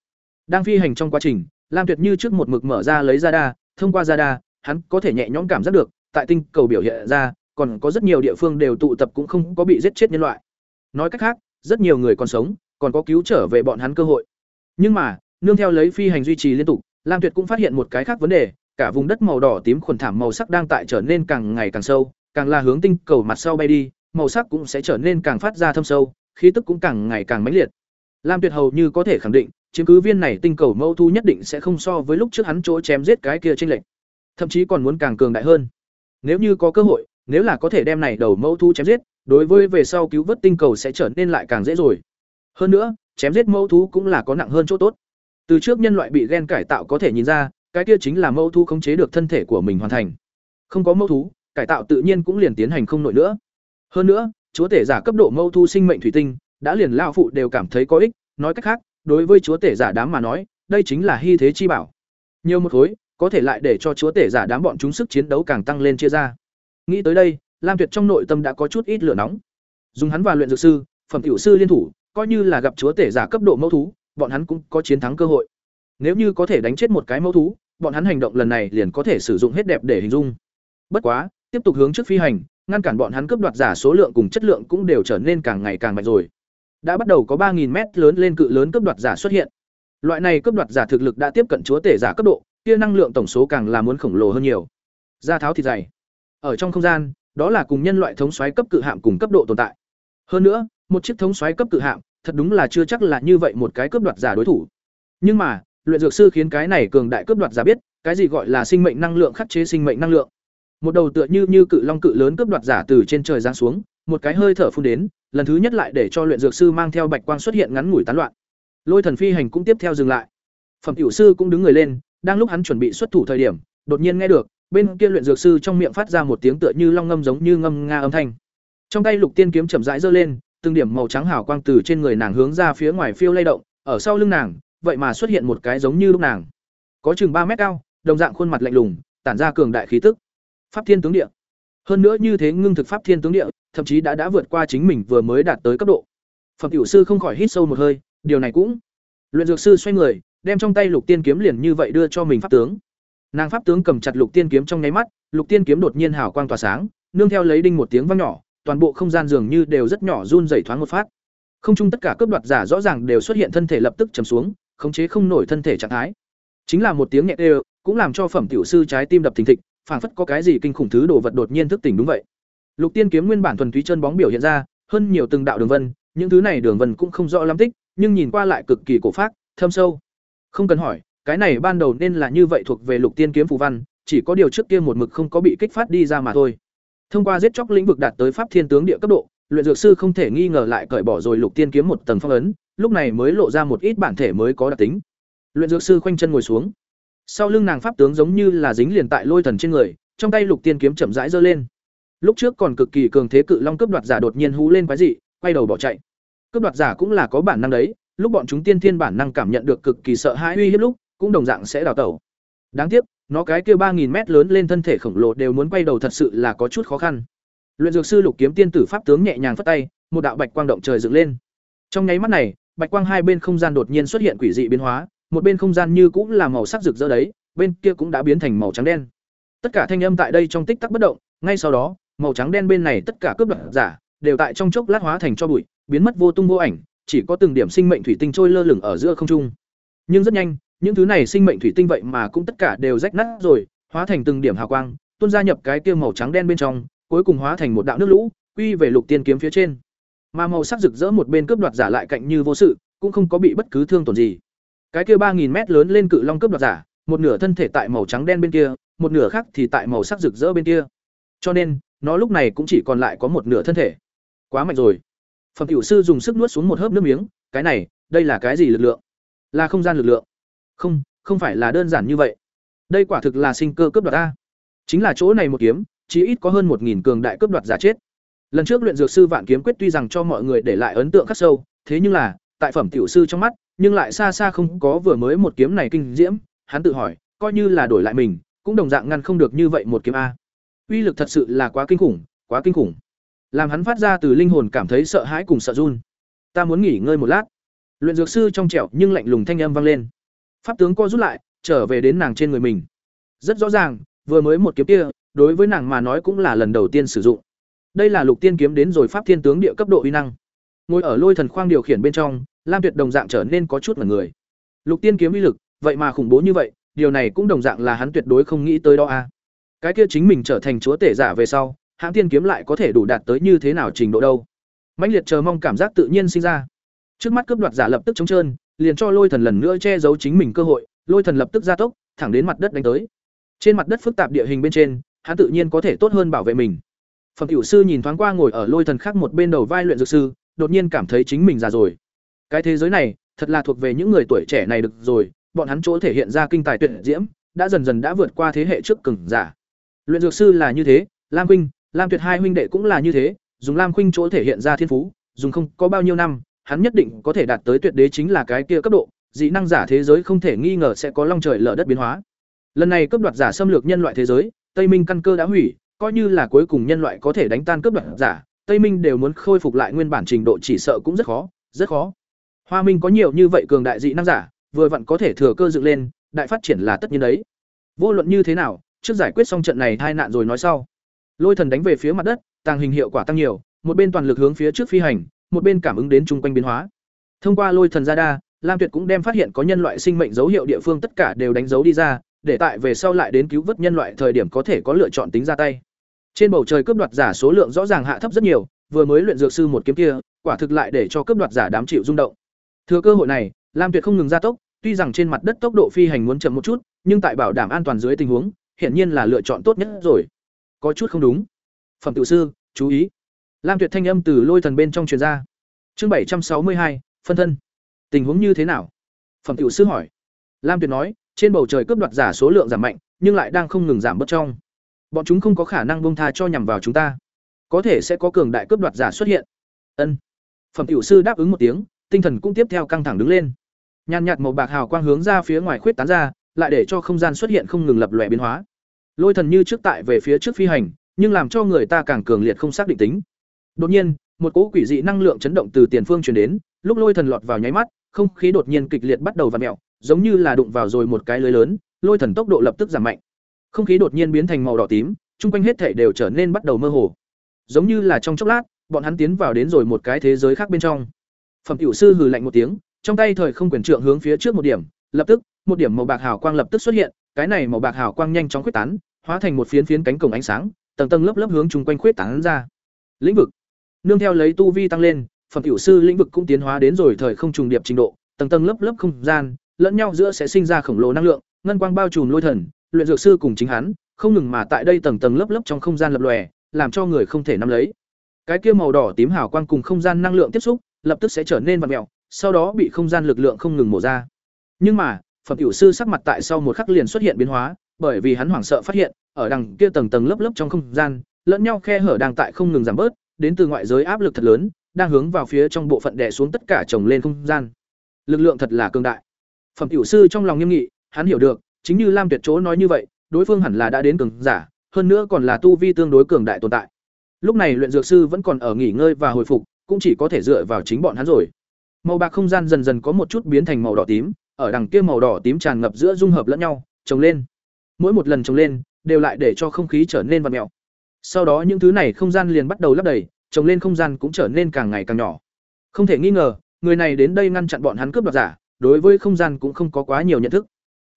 Đang phi hành trong quá trình, Lam Tuyệt như trước một mực mở ra lấy ra đa, thông qua ra đa, hắn có thể nhẹ nhõm cảm giác được, tại tinh cầu biểu hiện ra, còn có rất nhiều địa phương đều tụ tập cũng không có bị giết chết nhân loại. Nói cách khác, rất nhiều người còn sống, còn có cứu trở về bọn hắn cơ hội. Nhưng mà, nương theo lấy phi hành duy trì liên tục, Lam Tuyệt cũng phát hiện một cái khác vấn đề, cả vùng đất màu đỏ tím khuẩn thảm màu sắc đang tại trở nên càng ngày càng sâu, càng là hướng tinh cầu mặt sau bay đi, màu sắc cũng sẽ trở nên càng phát ra thâm sâu, khí tức cũng càng ngày càng mãnh liệt. Lam Tuyệt hầu như có thể khẳng định, chiếm cứ viên này tinh cầu mâu thu nhất định sẽ không so với lúc trước hắn chỗ chém giết cái kia trên lệnh, thậm chí còn muốn càng cường đại hơn. Nếu như có cơ hội, nếu là có thể đem này đầu mâu thú chém giết, đối với về sau cứu vớt tinh cầu sẽ trở nên lại càng dễ rồi. Hơn nữa, chém giết mâu thú cũng là có nặng hơn chỗ tốt. Từ trước nhân loại bị gen cải tạo có thể nhìn ra, cái kia chính là mâu thú khống chế được thân thể của mình hoàn thành. Không có mâu thú, cải tạo tự nhiên cũng liền tiến hành không nổi nữa. Hơn nữa, chúa tể giả cấp độ mâu thú sinh mệnh thủy tinh, đã liền lao phụ đều cảm thấy có ích, nói cách khác, đối với chúa tể giả đám mà nói, đây chính là hy thế chi bảo. Nhiều một khối, có thể lại để cho chúa tể giả đám bọn chúng sức chiến đấu càng tăng lên chia ra. Nghĩ tới đây, lam tuyệt trong nội tâm đã có chút ít lửa nóng. Dùng hắn và luyện dược sư phẩm tiểu sư liên thủ coi như là gặp chúa tể giả cấp độ mẫu thú bọn hắn cũng có chiến thắng cơ hội. Nếu như có thể đánh chết một cái mẫu thú bọn hắn hành động lần này liền có thể sử dụng hết đẹp để hình dung. Bất quá tiếp tục hướng trước phi hành ngăn cản bọn hắn cướp đoạt giả số lượng cùng chất lượng cũng đều trở nên càng ngày càng mạnh rồi. Đã bắt đầu có ba nghìn mét lớn lên cự lớn cướp đoạt giả xuất hiện. Loại này cướp đoạt giả thực lực đã tiếp cận chúa tể giả cấp độ kia năng lượng tổng số càng là muốn khổng lồ hơn nhiều. Da tháo thịt dày. Ở trong không gian, đó là cùng nhân loại thống xoáy cấp cự hạm cùng cấp độ tồn tại. Hơn nữa, một chiếc thống xoáy cấp cự hạm, thật đúng là chưa chắc là như vậy một cái cướp đoạt giả đối thủ. Nhưng mà, luyện dược sư khiến cái này cường đại cướp đoạt giả biết, cái gì gọi là sinh mệnh năng lượng khắc chế sinh mệnh năng lượng. Một đầu tựa như như cự long cự lớn cướp đoạt giả từ trên trời giáng xuống, một cái hơi thở phun đến, lần thứ nhất lại để cho luyện dược sư mang theo bạch quang xuất hiện ngắn ngủi tán loạn. Lôi thần phi hành cũng tiếp theo dừng lại. Phẩm tiểu sư cũng đứng người lên đang lúc hắn chuẩn bị xuất thủ thời điểm, đột nhiên nghe được, bên kia luyện dược sư trong miệng phát ra một tiếng tựa như long ngâm giống như ngâm nga âm thanh. Trong tay lục tiên kiếm chậm rãi giơ lên, từng điểm màu trắng hào quang từ trên người nàng hướng ra phía ngoài phiêu lay động, ở sau lưng nàng, vậy mà xuất hiện một cái giống như lúc nàng. Có chừng ba mét cao, đồng dạng khuôn mặt lạnh lùng, tản ra cường đại khí tức. Pháp thiên tướng địa. Hơn nữa như thế ngưng thực pháp thiên tướng địa, thậm chí đã đã vượt qua chính mình vừa mới đạt tới cấp độ. Phẩm tiểu sư không khỏi hít sâu một hơi, điều này cũng. Luyện dược sư xoay người đem trong tay lục tiên kiếm liền như vậy đưa cho mình pháp tướng. Nàng pháp tướng cầm chặt lục tiên kiếm trong nháy mắt, lục tiên kiếm đột nhiên hào quang tỏa sáng, nương theo lấy đinh một tiếng vang nhỏ, toàn bộ không gian dường như đều rất nhỏ run rẩy thoáng một phát. Không chung tất cả cướp đoạt giả rõ ràng đều xuất hiện thân thể lập tức trầm xuống, khống chế không nổi thân thể trạng thái. Chính là một tiếng nhẹ đều, cũng làm cho phẩm tiểu sư trái tim đập thình thịch, phảng phất có cái gì kinh khủng thứ đồ vật đột nhiên thức tỉnh đúng vậy. Lục tiên kiếm nguyên bản thuần túy chân bóng biểu hiện ra, hơn nhiều từng đạo đường vân, những thứ này đường vân cũng không rõ lắm tích, nhưng nhìn qua lại cực kỳ cổ phác, thâm sâu không cần hỏi, cái này ban đầu nên là như vậy thuộc về lục tiên kiếm phù văn, chỉ có điều trước kia một mực không có bị kích phát đi ra mà thôi. Thông qua giết chóc lĩnh vực đạt tới pháp thiên tướng địa cấp độ, luyện dược sư không thể nghi ngờ lại cởi bỏ rồi lục tiên kiếm một tầng phong ấn, lúc này mới lộ ra một ít bản thể mới có đặc tính. Luyện dược sư khoanh chân ngồi xuống. Sau lưng nàng pháp tướng giống như là dính liền tại lôi thần trên người, trong tay lục tiên kiếm chậm rãi giơ lên. Lúc trước còn cực kỳ cường thế cự long cướp đoạt giả đột nhiên hú lên quái dị, quay đầu bỏ chạy. Cướp đoạt giả cũng là có bản năng đấy lúc bọn chúng tiên thiên bản năng cảm nhận được cực kỳ sợ hãi uy hiếp lúc, cũng đồng dạng sẽ đào tẩu. Đáng tiếc, nó cái kia ba nghìn mét lớn lên thân thể khổng lồ đều muốn quay đầu thật sự là có chút khó khăn. Luyện dược sư lục kiếm tiên tử pháp tướng nhẹ nhàng phất tay, một đạo bạch quang động trời dựng lên. Trong nháy mắt này, bạch quang hai bên không gian đột nhiên xuất hiện quỷ dị biến hóa, một bên không gian như cũng là màu sắc rực rỡ đấy, bên kia cũng đã biến thành màu trắng đen. Tất cả thanh âm tại đây trong tích tắc bất động, ngay sau đó, màu trắng đen bên này tất cả cướp đoạt giả, đều tại trong chốc lát hóa thành cho bụi, biến mất vô tung vô ảnh chỉ có từng điểm sinh mệnh thủy tinh trôi lơ lửng ở giữa không trung. Nhưng rất nhanh, những thứ này sinh mệnh thủy tinh vậy mà cũng tất cả đều rách nát rồi, hóa thành từng điểm hào quang, tuôn ra nhập cái kia màu trắng đen bên trong, cuối cùng hóa thành một đạo nước lũ, quy về lục tiên kiếm phía trên. Mà màu sắc rực rỡ một bên cướp đoạt giả lại cạnh như vô sự, cũng không có bị bất cứ thương tổn gì. Cái kia ba nghìn mét lớn lên cự long cướp đoạt giả, một nửa thân thể tại màu trắng đen bên kia, một nửa khác thì tại màu sắc rực rỡ bên kia. Cho nên, nó lúc này cũng chỉ còn lại có một nửa thân thể. Quá mạnh rồi phẩm tiểu sư dùng sức nuốt xuống một hớp nước miếng, cái này, đây là cái gì lực lượng? Là không gian lực lượng. Không không phải là đơn giản như vậy. Đây quả thực là sinh cơ cướp đoạt ta chính là chỗ này một kiếm chỉ ít có hơn một nghìn cường đại cướp đoạt giả chết. Lần trước luyện dược sư vạn kiếm quyết tuy rằng cho mọi người để lại ấn tượng khắc sâu, thế nhưng là, tại phẩm tiểu sư trong mắt, nhưng lại xa xa không có vừa mới một kiếm này kinh diễm, hắn tự hỏi, coi như là đổi lại mình, cũng đồng dạng ngăn không được như vậy một kiếm a. Uy lực thật sự là quá kinh khủng, quá kinh khủng làm hắn phát ra từ linh hồn cảm thấy sợ hãi cùng sợ run. Ta muốn nghỉ ngơi một lát. Luyện dược sư trong trẻo nhưng lạnh lùng thanh âm vang lên. Pháp tướng co rút lại, trở về đến nàng trên người mình. Rất rõ ràng, vừa mới một kiếm kia, đối với nàng mà nói cũng là lần đầu tiên sử dụng. Đây là lục tiên kiếm đến rồi pháp thiên tướng địa cấp độ uy năng. Ngồi ở lôi thần khoang điều khiển bên trong, lam tuyệt đồng dạng trở nên có chút mật người. Lục tiên kiếm uy lực, vậy mà khủng bố như vậy, điều này cũng đồng dạng là hắn tuyệt đối không nghĩ tới đó a. Cái kia chính mình trở thành chúa tể giả về sau hãng tiên kiếm lại có thể đủ đạt tới như thế nào trình độ đâu? Mãnh liệt chờ mong cảm giác tự nhiên sinh ra. Trước mắt cướp đoạt giả lập tức chống trơn, liền cho lôi thần lần nữa che giấu chính mình cơ hội, lôi thần lập tức gia tốc, thẳng đến mặt đất đánh tới. Trên mặt đất phức tạp địa hình bên trên, hắn tự nhiên có thể tốt hơn bảo vệ mình. Phẩm tiểu sư nhìn thoáng qua ngồi ở lôi thần khác một bên đầu vai luyện dược sư, đột nhiên cảm thấy chính mình già rồi. Cái thế giới này, thật là thuộc về những người tuổi trẻ này được rồi, bọn hắn chỗ thể hiện ra kinh tài tuyệt diễm, đã dần dần đã vượt qua thế hệ trước cừng giả. Luyện dược sư là như thế, lam huynh lam tuyệt hai huynh đệ cũng là như thế dùng lam Khuynh chỗ thể hiện ra thiên phú dùng không có bao nhiêu năm hắn nhất định có thể đạt tới tuyệt đế chính là cái kia cấp độ dị năng giả thế giới không thể nghi ngờ sẽ có long trời lở đất biến hóa lần này cấp đoạt giả xâm lược nhân loại thế giới tây minh căn cơ đã hủy coi như là cuối cùng nhân loại có thể đánh tan cấp đoạt giả, Tây Minh đều muốn khôi phục lại nguyên bản trình độ chỉ sợ cũng rất khó, rất khó. Hoa Minh có nhiều như vậy cường đại dị năng giả, vừa vặn có thể thừa cơ dựng lên, đại phát triển là tất nhiên đấy. Vô luận như thế nào, trước giải quyết xong trận này tai nạn rồi nói sau. Lôi thần đánh về phía mặt đất, tàng hình hiệu quả tăng nhiều, một bên toàn lực hướng phía trước phi hành, một bên cảm ứng đến chung quanh biến hóa. Thông qua lôi thần radar, Lam Tuyệt cũng đem phát hiện có nhân loại sinh mệnh dấu hiệu địa phương tất cả đều đánh dấu đi ra, để tại về sau lại đến cứu vớt nhân loại thời điểm có thể có lựa chọn tính ra tay. Trên bầu trời cướp đoạt giả số lượng rõ ràng hạ thấp rất nhiều, vừa mới luyện dược sư một kiếm kia, quả thực lại để cho cướp đoạt giả đám chịu rung động. Thừa cơ hội này, Lam Tuyệt không ngừng gia tốc, tuy rằng trên mặt đất tốc độ phi hành muốn chậm một chút, nhưng tại bảo đảm an toàn dưới tình huống, hiển nhiên là lựa chọn tốt nhất rồi. Có chút không đúng. Phẩm tiểu sư, chú ý. Lam Tuyệt thanh âm từ lôi thần bên trong truyền ra. Chương bảy trăm sáu mươi hai, phân thân. Tình huống như thế nào? Phẩm tiểu sư hỏi. Lam Tuyệt nói, trên bầu trời cướp đoạt giả số lượng giảm mạnh, nhưng lại đang không ngừng giảm bớt trong. Bọn chúng không có khả năng buông tha cho nhằm vào chúng ta. Có thể sẽ có cường đại cướp đoạt giả xuất hiện. Ân. Phẩm tiểu sư đáp ứng một tiếng, tinh thần cũng tiếp theo căng thẳng đứng lên. Nhàn nhạt màu bạc hào quang hướng ra phía ngoài khuyết tán ra, lại để cho không gian xuất hiện không ngừng lập lòe biến hóa. Lôi thần như trước tại về phía trước phi hành, nhưng làm cho người ta càng cường liệt không xác định tính. Đột nhiên, một cỗ quỷ dị năng lượng chấn động từ tiền phương truyền đến, lúc lôi thần lọt vào nháy mắt, không khí đột nhiên kịch liệt bắt đầu vặn mẹo giống như là đụng vào rồi một cái lưới lớn, lôi thần tốc độ lập tức giảm mạnh. Không khí đột nhiên biến thành màu đỏ tím, chung quanh hết thảy đều trở nên bắt đầu mơ hồ. Giống như là trong chốc lát, bọn hắn tiến vào đến rồi một cái thế giới khác bên trong. Phẩm tiểu sư hừ lạnh một tiếng, trong tay thời không quyền trượng hướng phía trước một điểm, lập tức, một điểm màu bạc hào quang lập tức xuất hiện, cái này màu bạc hào quang nhanh chóng khuếch tán, hóa thành một phiến phiến cánh cổng ánh sáng, tầng tầng lớp lớp hướng chung quanh khuếch tán ra. Lĩnh vực. Nương theo lấy tu vi tăng lên, phẩm tiểu sư lĩnh vực cũng tiến hóa đến rồi thời không trùng điệp trình độ, tầng tầng lớp lớp không gian, lẫn nhau giữa sẽ sinh ra khổng lồ năng lượng, ngân quang bao trùm lôi thần, luyện dược sư cùng chính hắn, không ngừng mà tại đây tầng tầng lớp lớp trong không gian lập lòe, làm cho người không thể nắm lấy. Cái kia màu đỏ tím hào quang cùng không gian năng lượng tiếp xúc, lập tức sẽ trở nên vặn mèo, sau đó bị không gian lực lượng không ngừng mổ ra. Nhưng mà, phẩm tiểu sư sắc mặt tại sau một khắc liền xuất hiện biến hóa, bởi vì hắn hoảng sợ phát hiện, ở đằng kia tầng tầng lớp lớp trong không gian, lẫn nhau khe hở đang tại không ngừng giảm bớt, đến từ ngoại giới áp lực thật lớn, đang hướng vào phía trong bộ phận đè xuống tất cả chồng lên không gian. Lực lượng thật là cường đại. Phẩm tiểu sư trong lòng nghiêm nghị, hắn hiểu được, chính như Lam Tuyệt chỗ nói như vậy, đối phương hẳn là đã đến cường giả, hơn nữa còn là tu vi tương đối cường đại tồn tại. Lúc này luyện dược sư vẫn còn ở nghỉ ngơi và hồi phục, cũng chỉ có thể dựa vào chính bọn hắn rồi. Màu bạc không gian dần dần có một chút biến thành màu đỏ tím, ở đằng kia màu đỏ tím tràn ngập giữa dung hợp lẫn nhau, trồng lên. Mỗi một lần trồng lên, đều lại để cho không khí trở nên vặn mèo. Sau đó những thứ này không gian liền bắt đầu lấp đầy, trồng lên không gian cũng trở nên càng ngày càng nhỏ. Không thể nghi ngờ, người này đến đây ngăn chặn bọn hắn cướp đoạt giả, đối với không gian cũng không có quá nhiều nhận thức.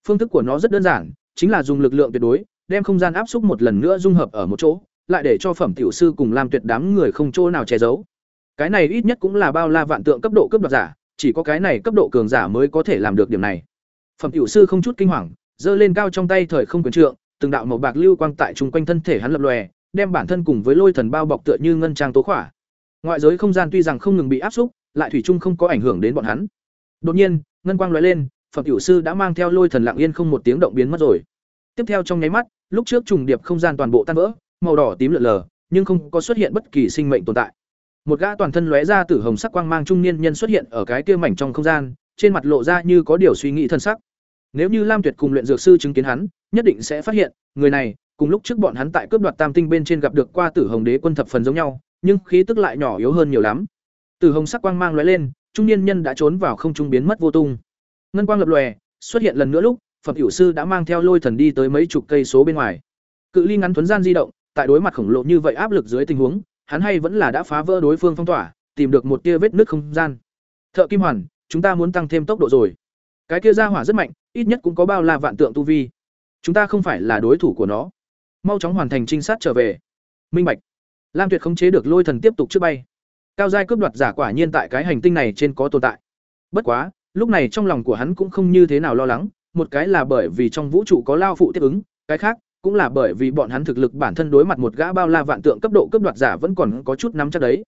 Phương thức của nó rất đơn giản, chính là dùng lực lượng tuyệt đối, đem không gian áp xúc một lần nữa dung hợp ở một chỗ, lại để cho phẩm tiểu sư cùng làm tuyệt đám người không chỗ nào che giấu. Cái này ít nhất cũng là bao la vạn tượng cấp độ cướp đoạt giả, chỉ có cái này cấp độ cường giả mới có thể làm được điểm này. Phẩm tiểu sư không chút kinh hoàng, giơ lên cao trong tay thời không quyền trượng, từng đạo màu bạc lưu quang tại trung quanh thân thể hắn lập lòe, đem bản thân cùng với lôi thần bao bọc tựa như ngân trang tố khỏa. Ngoại giới không gian tuy rằng không ngừng bị áp xúc, lại thủy chung không có ảnh hưởng đến bọn hắn. Đột nhiên, ngân quang lóe lên, phẩm tiểu sư đã mang theo lôi thần lặng yên không một tiếng động biến mất rồi. Tiếp theo trong nháy mắt, lúc trước trùng điệp không gian toàn bộ tan vỡ, màu đỏ tím lượn lờ, nhưng không có xuất hiện bất kỳ sinh mệnh tồn tại. Một gã toàn thân lóe ra tử hồng sắc quang mang trung niên nhân xuất hiện ở cái kia mảnh trong không gian, trên mặt lộ ra như có điều suy nghĩ thân sắc. Nếu như Lam Tuyệt cùng luyện dược sư chứng kiến hắn, nhất định sẽ phát hiện, người này, cùng lúc trước bọn hắn tại cướp đoạt Tam Tinh bên trên gặp được qua Tử Hồng Đế quân thập phần giống nhau, nhưng khí tức lại nhỏ yếu hơn nhiều lắm. Tử Hồng sắc quang mang lóe lên, trung niên nhân đã trốn vào không trung biến mất vô tung. Ngân quang lập lòe, xuất hiện lần nữa lúc, Phẩm Hữu sư đã mang theo Lôi Thần đi tới mấy chục cây số bên ngoài. Cự ly ngắn thuấn gian di động, tại đối mặt khổng lồ như vậy áp lực dưới tình huống, hắn hay vẫn là đã phá vỡ đối phương phong tỏa, tìm được một tia vết nứt không gian. Thợ Kim Hoàn, chúng ta muốn tăng thêm tốc độ rồi. Cái kia ra hỏa rất mạnh, ít nhất cũng có bao la vạn tượng tu vi. Chúng ta không phải là đối thủ của nó. Mau chóng hoàn thành trinh sát trở về. Minh Bạch. Lam Tuyệt khống chế được Lôi Thần tiếp tục trước bay. Cao giai cướp đoạt giả quả nhiên tại cái hành tinh này trên có tồn tại. Bất quá, lúc này trong lòng của hắn cũng không như thế nào lo lắng, một cái là bởi vì trong vũ trụ có lao phụ tiếp ứng, cái khác cũng là bởi vì bọn hắn thực lực bản thân đối mặt một gã bao la vạn tượng cấp độ cấp đoạt giả vẫn còn có chút nắm chắc đấy.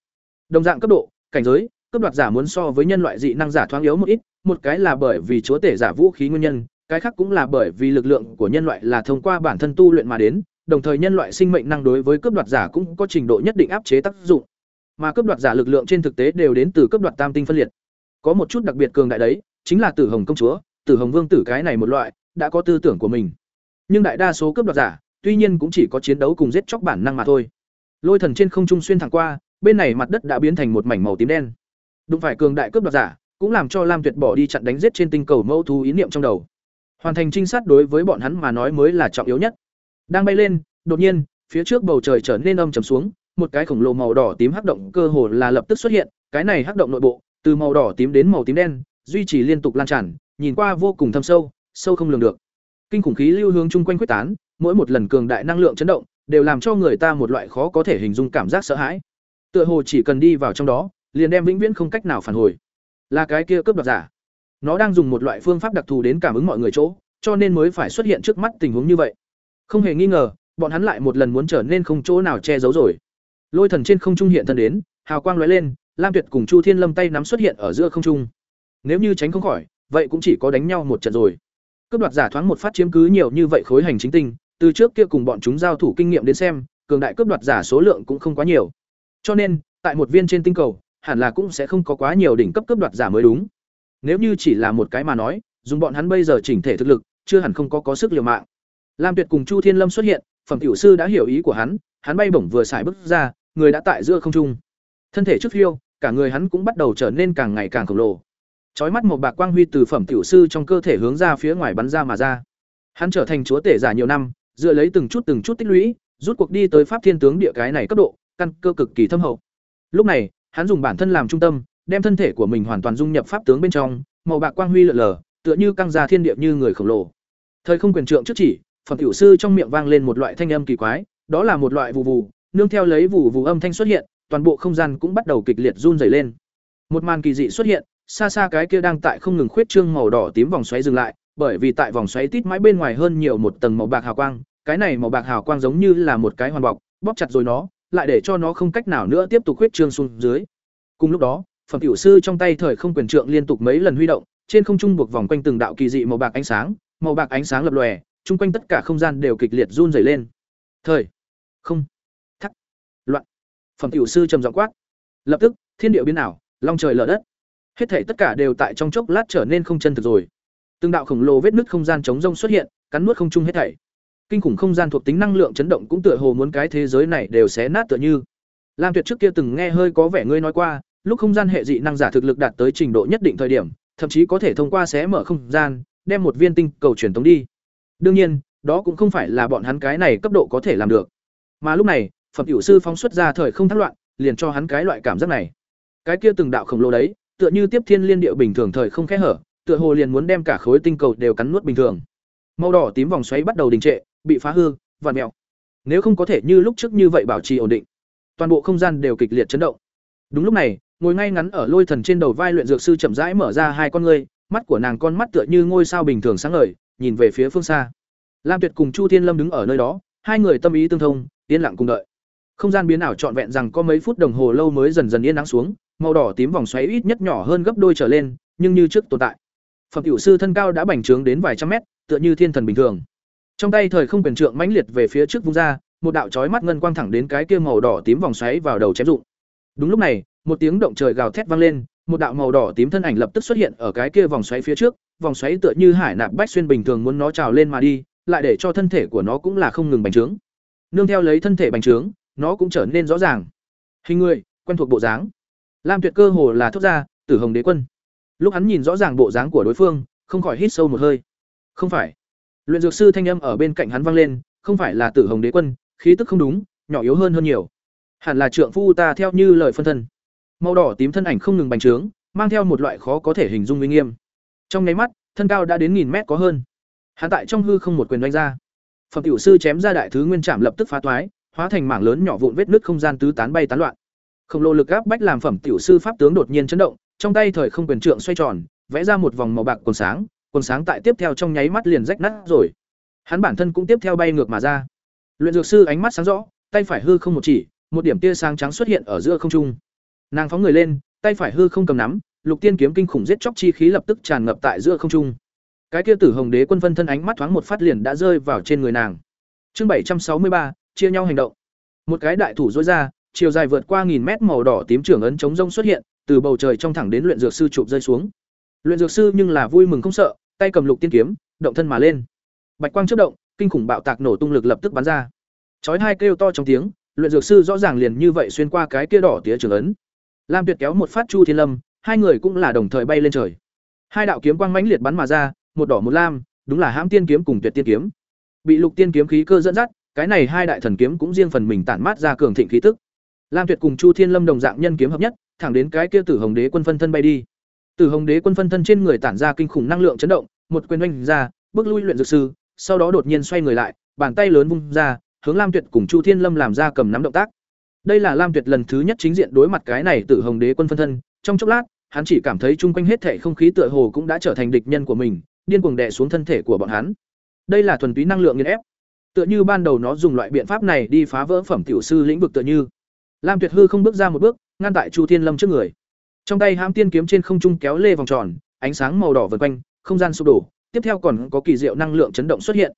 Đồng dạng cấp độ, cảnh giới, cấp đoạt giả muốn so với nhân loại dị năng giả thoáng yếu một ít, một cái là bởi vì chúa tể giả vũ khí nguyên nhân, cái khác cũng là bởi vì lực lượng của nhân loại là thông qua bản thân tu luyện mà đến, đồng thời nhân loại sinh mệnh năng đối với cấp đoạt giả cũng có trình độ nhất định áp chế tác dụng. Mà cấp đoạt giả lực lượng trên thực tế đều đến từ cấp đoạt tam tinh phân liệt. Có một chút đặc biệt cường đại đấy, chính là Tử Hồng công chúa, Tử Hồng vương tử cái này một loại, đã có tư tưởng của mình. Nhưng đại đa số cướp đoạt giả tuy nhiên cũng chỉ có chiến đấu cùng giết chóc bản năng mà thôi. Lôi thần trên không trung xuyên thẳng qua, bên này mặt đất đã biến thành một mảnh màu tím đen. Đụng phải cường đại cướp đoạt giả, cũng làm cho Lam Tuyệt bỏ đi chặn đánh giết trên tinh cầu mẫu thú ý niệm trong đầu. Hoàn thành trinh sát đối với bọn hắn mà nói mới là trọng yếu nhất. Đang bay lên, đột nhiên, phía trước bầu trời trở nên âm trầm xuống, một cái khổng lồ màu đỏ tím hắc động cơ hồ là lập tức xuất hiện, cái này hắc động nội bộ, từ màu đỏ tím đến màu tím đen, duy trì liên tục lan tràn, nhìn qua vô cùng thâm sâu, sâu không lường được. Kinh khủng khí lưu hướng chung quanh quyết tán, mỗi một lần cường đại năng lượng chấn động, đều làm cho người ta một loại khó có thể hình dung cảm giác sợ hãi. Tựa hồ chỉ cần đi vào trong đó, liền đem vĩnh viễn không cách nào phản hồi. Là cái kia cướp đoạt giả. Nó đang dùng một loại phương pháp đặc thù đến cảm ứng mọi người chỗ, cho nên mới phải xuất hiện trước mắt tình huống như vậy. Không hề nghi ngờ, bọn hắn lại một lần muốn trở nên không chỗ nào che giấu rồi. Lôi thần trên không trung hiện thân đến, hào quang lóe lên, Lam Tuyệt cùng Chu Thiên Lâm tay nắm xuất hiện ở giữa không trung. Nếu như tránh không khỏi, vậy cũng chỉ có đánh nhau một trận rồi. Cướp đoạt giả thoáng một phát chiếm cứ nhiều như vậy khối hành chính tinh, từ trước kia cùng bọn chúng giao thủ kinh nghiệm đến xem, cường đại cướp đoạt giả số lượng cũng không quá nhiều. Cho nên, tại một viên trên tinh cầu, hẳn là cũng sẽ không có quá nhiều đỉnh cấp cướp đoạt giả mới đúng. Nếu như chỉ là một cái mà nói, dùng bọn hắn bây giờ chỉnh thể thực lực, chưa hẳn không có có sức liều mạng. Lam Tuyệt cùng Chu Thiên Lâm xuất hiện, phẩm tiểu sư đã hiểu ý của hắn, hắn bay bổng vừa xài bước ra, người đã tại giữa không trung. Thân thể trước phiêu, cả người hắn cũng bắt đầu trở nên càng ngày càng khổng lồ. Chói mắt một bạc quang huy từ phẩm tiểu sư trong cơ thể hướng ra phía ngoài bắn ra mà ra. Hắn trở thành chúa tể giả nhiều năm, dựa lấy từng chút từng chút tích lũy, rút cuộc đi tới pháp thiên tướng địa cái này cấp độ, căn cơ cực kỳ thâm hậu. Lúc này, hắn dùng bản thân làm trung tâm, đem thân thể của mình hoàn toàn dung nhập pháp tướng bên trong, màu bạc quang huy lượn lờ, tựa như căng ra thiên địa như người khổng lồ. Thời không quyền trượng trước chỉ, phẩm tiểu sư trong miệng vang lên một loại thanh âm kỳ quái, đó là một loại vụ vụ, nương theo lấy vụ vụ âm thanh xuất hiện, toàn bộ không gian cũng bắt đầu kịch liệt run rẩy lên. Một màn kỳ dị xuất hiện, xa xa cái kia đang tại không ngừng khuyết trương màu đỏ tím vòng xoáy dừng lại, bởi vì tại vòng xoáy tít mãi bên ngoài hơn nhiều một tầng màu bạc hào quang, cái này màu bạc hào quang giống như là một cái hoàn bọc, bóp chặt rồi nó, lại để cho nó không cách nào nữa tiếp tục khuyết trương xuống dưới. Cùng lúc đó, phẩm tiểu sư trong tay thời không quyền trượng liên tục mấy lần huy động, trên không trung buộc vòng quanh từng đạo kỳ dị màu bạc ánh sáng, màu bạc ánh sáng lập lòe, chung quanh tất cả không gian đều kịch liệt run rẩy lên. Thời, không, thắc, loạn. Phẩm tiểu sư trầm giọng quát. Lập tức, thiên địa biến ảo, long trời lở đất. Hết thảy tất cả đều tại trong chốc lát trở nên không chân thực rồi. Từng đạo khổng lồ vết nứt không gian chống rông xuất hiện, cắn nuốt không trung hết thảy. Kinh khủng không gian thuộc tính năng lượng chấn động cũng tựa hồ muốn cái thế giới này đều xé nát tựa như. Lam Tuyệt trước kia từng nghe hơi có vẻ ngươi nói qua, lúc không gian hệ dị năng giả thực lực đạt tới trình độ nhất định thời điểm, thậm chí có thể thông qua xé mở không gian, đem một viên tinh cầu truyền tống đi. Đương nhiên, đó cũng không phải là bọn hắn cái này cấp độ có thể làm được. Mà lúc này, phẩm hữu sư phóng xuất ra thời không thác loạn, liền cho hắn cái loại cảm giác này. Cái kia từng đạo khổng lồ đấy, tựa như tiếp thiên liên địa bình thường thời không khẽ hở, tựa hồ liền muốn đem cả khối tinh cầu đều cắn nuốt bình thường. Màu đỏ tím vòng xoáy bắt đầu đình trệ, bị phá hư, vặn mèo. Nếu không có thể như lúc trước như vậy bảo trì ổn định, toàn bộ không gian đều kịch liệt chấn động. Đúng lúc này, ngồi ngay ngắn ở lôi thần trên đầu vai luyện dược sư chậm rãi mở ra hai con ngươi, mắt của nàng con mắt tựa như ngôi sao bình thường sáng ngời, nhìn về phía phương xa. Lam Tuyệt cùng Chu Thiên Lâm đứng ở nơi đó, hai người tâm ý tương thông, yên lặng cùng đợi. Không gian biến ảo trọn vẹn rằng có mấy phút đồng hồ lâu mới dần dần yên nắng xuống, màu đỏ tím vòng xoáy ít nhất nhỏ hơn gấp đôi trở lên, nhưng như trước tồn tại. Phẩm hữu sư thân cao đã bành trướng đến vài trăm mét, tựa như thiên thần bình thường. Trong tay thời không quyền trượng mãnh liệt về phía trước vung ra, một đạo chói mắt ngân quang thẳng đến cái kia màu đỏ tím vòng xoáy vào đầu chém dụng. Đúng lúc này, một tiếng động trời gào thét vang lên, một đạo màu đỏ tím thân ảnh lập tức xuất hiện ở cái kia vòng xoáy phía trước, vòng xoáy tựa như hải nạp bách xuyên bình thường muốn nó trào lên mà đi, lại để cho thân thể của nó cũng là không ngừng bành trướng. Nương theo lấy thân thể bành trướng, nó cũng trở nên rõ ràng. Hình người, quen thuộc bộ dáng. Lam Tuyệt cơ hồ là thốt ra, Tử Hồng Đế Quân. Lúc hắn nhìn rõ ràng bộ dáng của đối phương, không khỏi hít sâu một hơi. Không phải. Luyện dược sư thanh âm ở bên cạnh hắn vang lên, không phải là Tử Hồng Đế Quân, khí tức không đúng, nhỏ yếu hơn hơn nhiều. Hẳn là trượng phu ta theo như lời phân thân. Màu đỏ tím thân ảnh không ngừng bành trướng, mang theo một loại khó có thể hình dung uy nghiêm. Trong nháy mắt, thân cao đã đến nghìn mét có hơn. Hắn tại trong hư không một quyền đánh ra. Phẩm tiểu sư chém ra đại thứ nguyên trảm lập tức phá toái, hóa thành mảng lớn nhỏ vụn vết nứt không gian tứ tán bay tán loạn. Khổng lồ lực áp bách làm phẩm tiểu sư pháp tướng đột nhiên chấn động, trong tay thời không quyền trượng xoay tròn, vẽ ra một vòng màu bạc quần sáng, quần sáng tại tiếp theo trong nháy mắt liền rách nát rồi. Hắn bản thân cũng tiếp theo bay ngược mà ra. Luyện dược sư ánh mắt sáng rõ, tay phải hư không một chỉ, một điểm tia sáng trắng xuất hiện ở giữa không trung. Nàng phóng người lên, tay phải hư không cầm nắm, lục tiên kiếm kinh khủng giết chóc chi khí lập tức tràn ngập tại giữa không trung. Cái kia tử hồng đế quân phân thân ánh mắt thoáng một phát liền đã rơi vào trên người nàng. Chương bảy trăm sáu mươi ba chia nhau hành động. Một cái đại thủ dối ra, chiều dài vượt qua nghìn mét màu đỏ tím trưởng ấn chống rông xuất hiện, từ bầu trời trong thẳng đến luyện dược sư chụp rơi xuống. Luyện dược sư nhưng là vui mừng không sợ, tay cầm lục tiên kiếm, động thân mà lên. Bạch quang chớp động, kinh khủng bạo tạc nổ tung lực lập tức bắn ra. Chói hai kêu to trong tiếng, luyện dược sư rõ ràng liền như vậy xuyên qua cái kia đỏ tía trường ấn. Lam Tuyệt kéo một phát Chu Thiên Lâm, hai người cũng là đồng thời bay lên trời. Hai đạo kiếm quang mãnh liệt bắn mà ra, một đỏ một lam, đúng là Hãm Tiên kiếm cùng Tuyệt Tiên kiếm. Bị Lục Tiên kiếm khí cơ dẫn dắt, cái này hai đại thần kiếm cũng riêng phần mình tản mát ra cường thịnh khí tức. Lam Tuyệt cùng Chu Thiên Lâm đồng dạng nhân kiếm hợp nhất, thẳng đến cái kia Tử Hồng Đế quân phân thân bay đi. Tử Hồng Đế quân phân thân trên người tản ra kinh khủng năng lượng chấn động, một quyền oanh ra, bước lui luyện dược sư, sau đó đột nhiên xoay người lại, bàn tay lớn vung ra, hướng Lam Tuyệt cùng Chu Thiên Lâm làm ra cầm nắm động tác. Đây là Lam Tuyệt lần thứ nhất chính diện đối mặt cái này Tử Hồng Đế quân phân thân, trong chốc lát, hắn chỉ cảm thấy chung quanh hết thảy không khí tựa hồ cũng đã trở thành địch nhân của mình, điên cuồng đè xuống thân thể của bọn hắn. Đây là thuần túy năng lượng nghiền ép. Tựa như ban đầu nó dùng loại biện pháp này đi phá vỡ phẩm tiểu sư lĩnh vực tựa như. Lam Tuyệt hư không bước ra một bước, ngăn tại Chu Thiên Lâm trước người. Trong tay hãm tiên kiếm trên không trung kéo lê vòng tròn, ánh sáng màu đỏ vần quanh, không gian sụp đổ, tiếp theo còn có kỳ diệu năng lượng chấn động xuất hiện.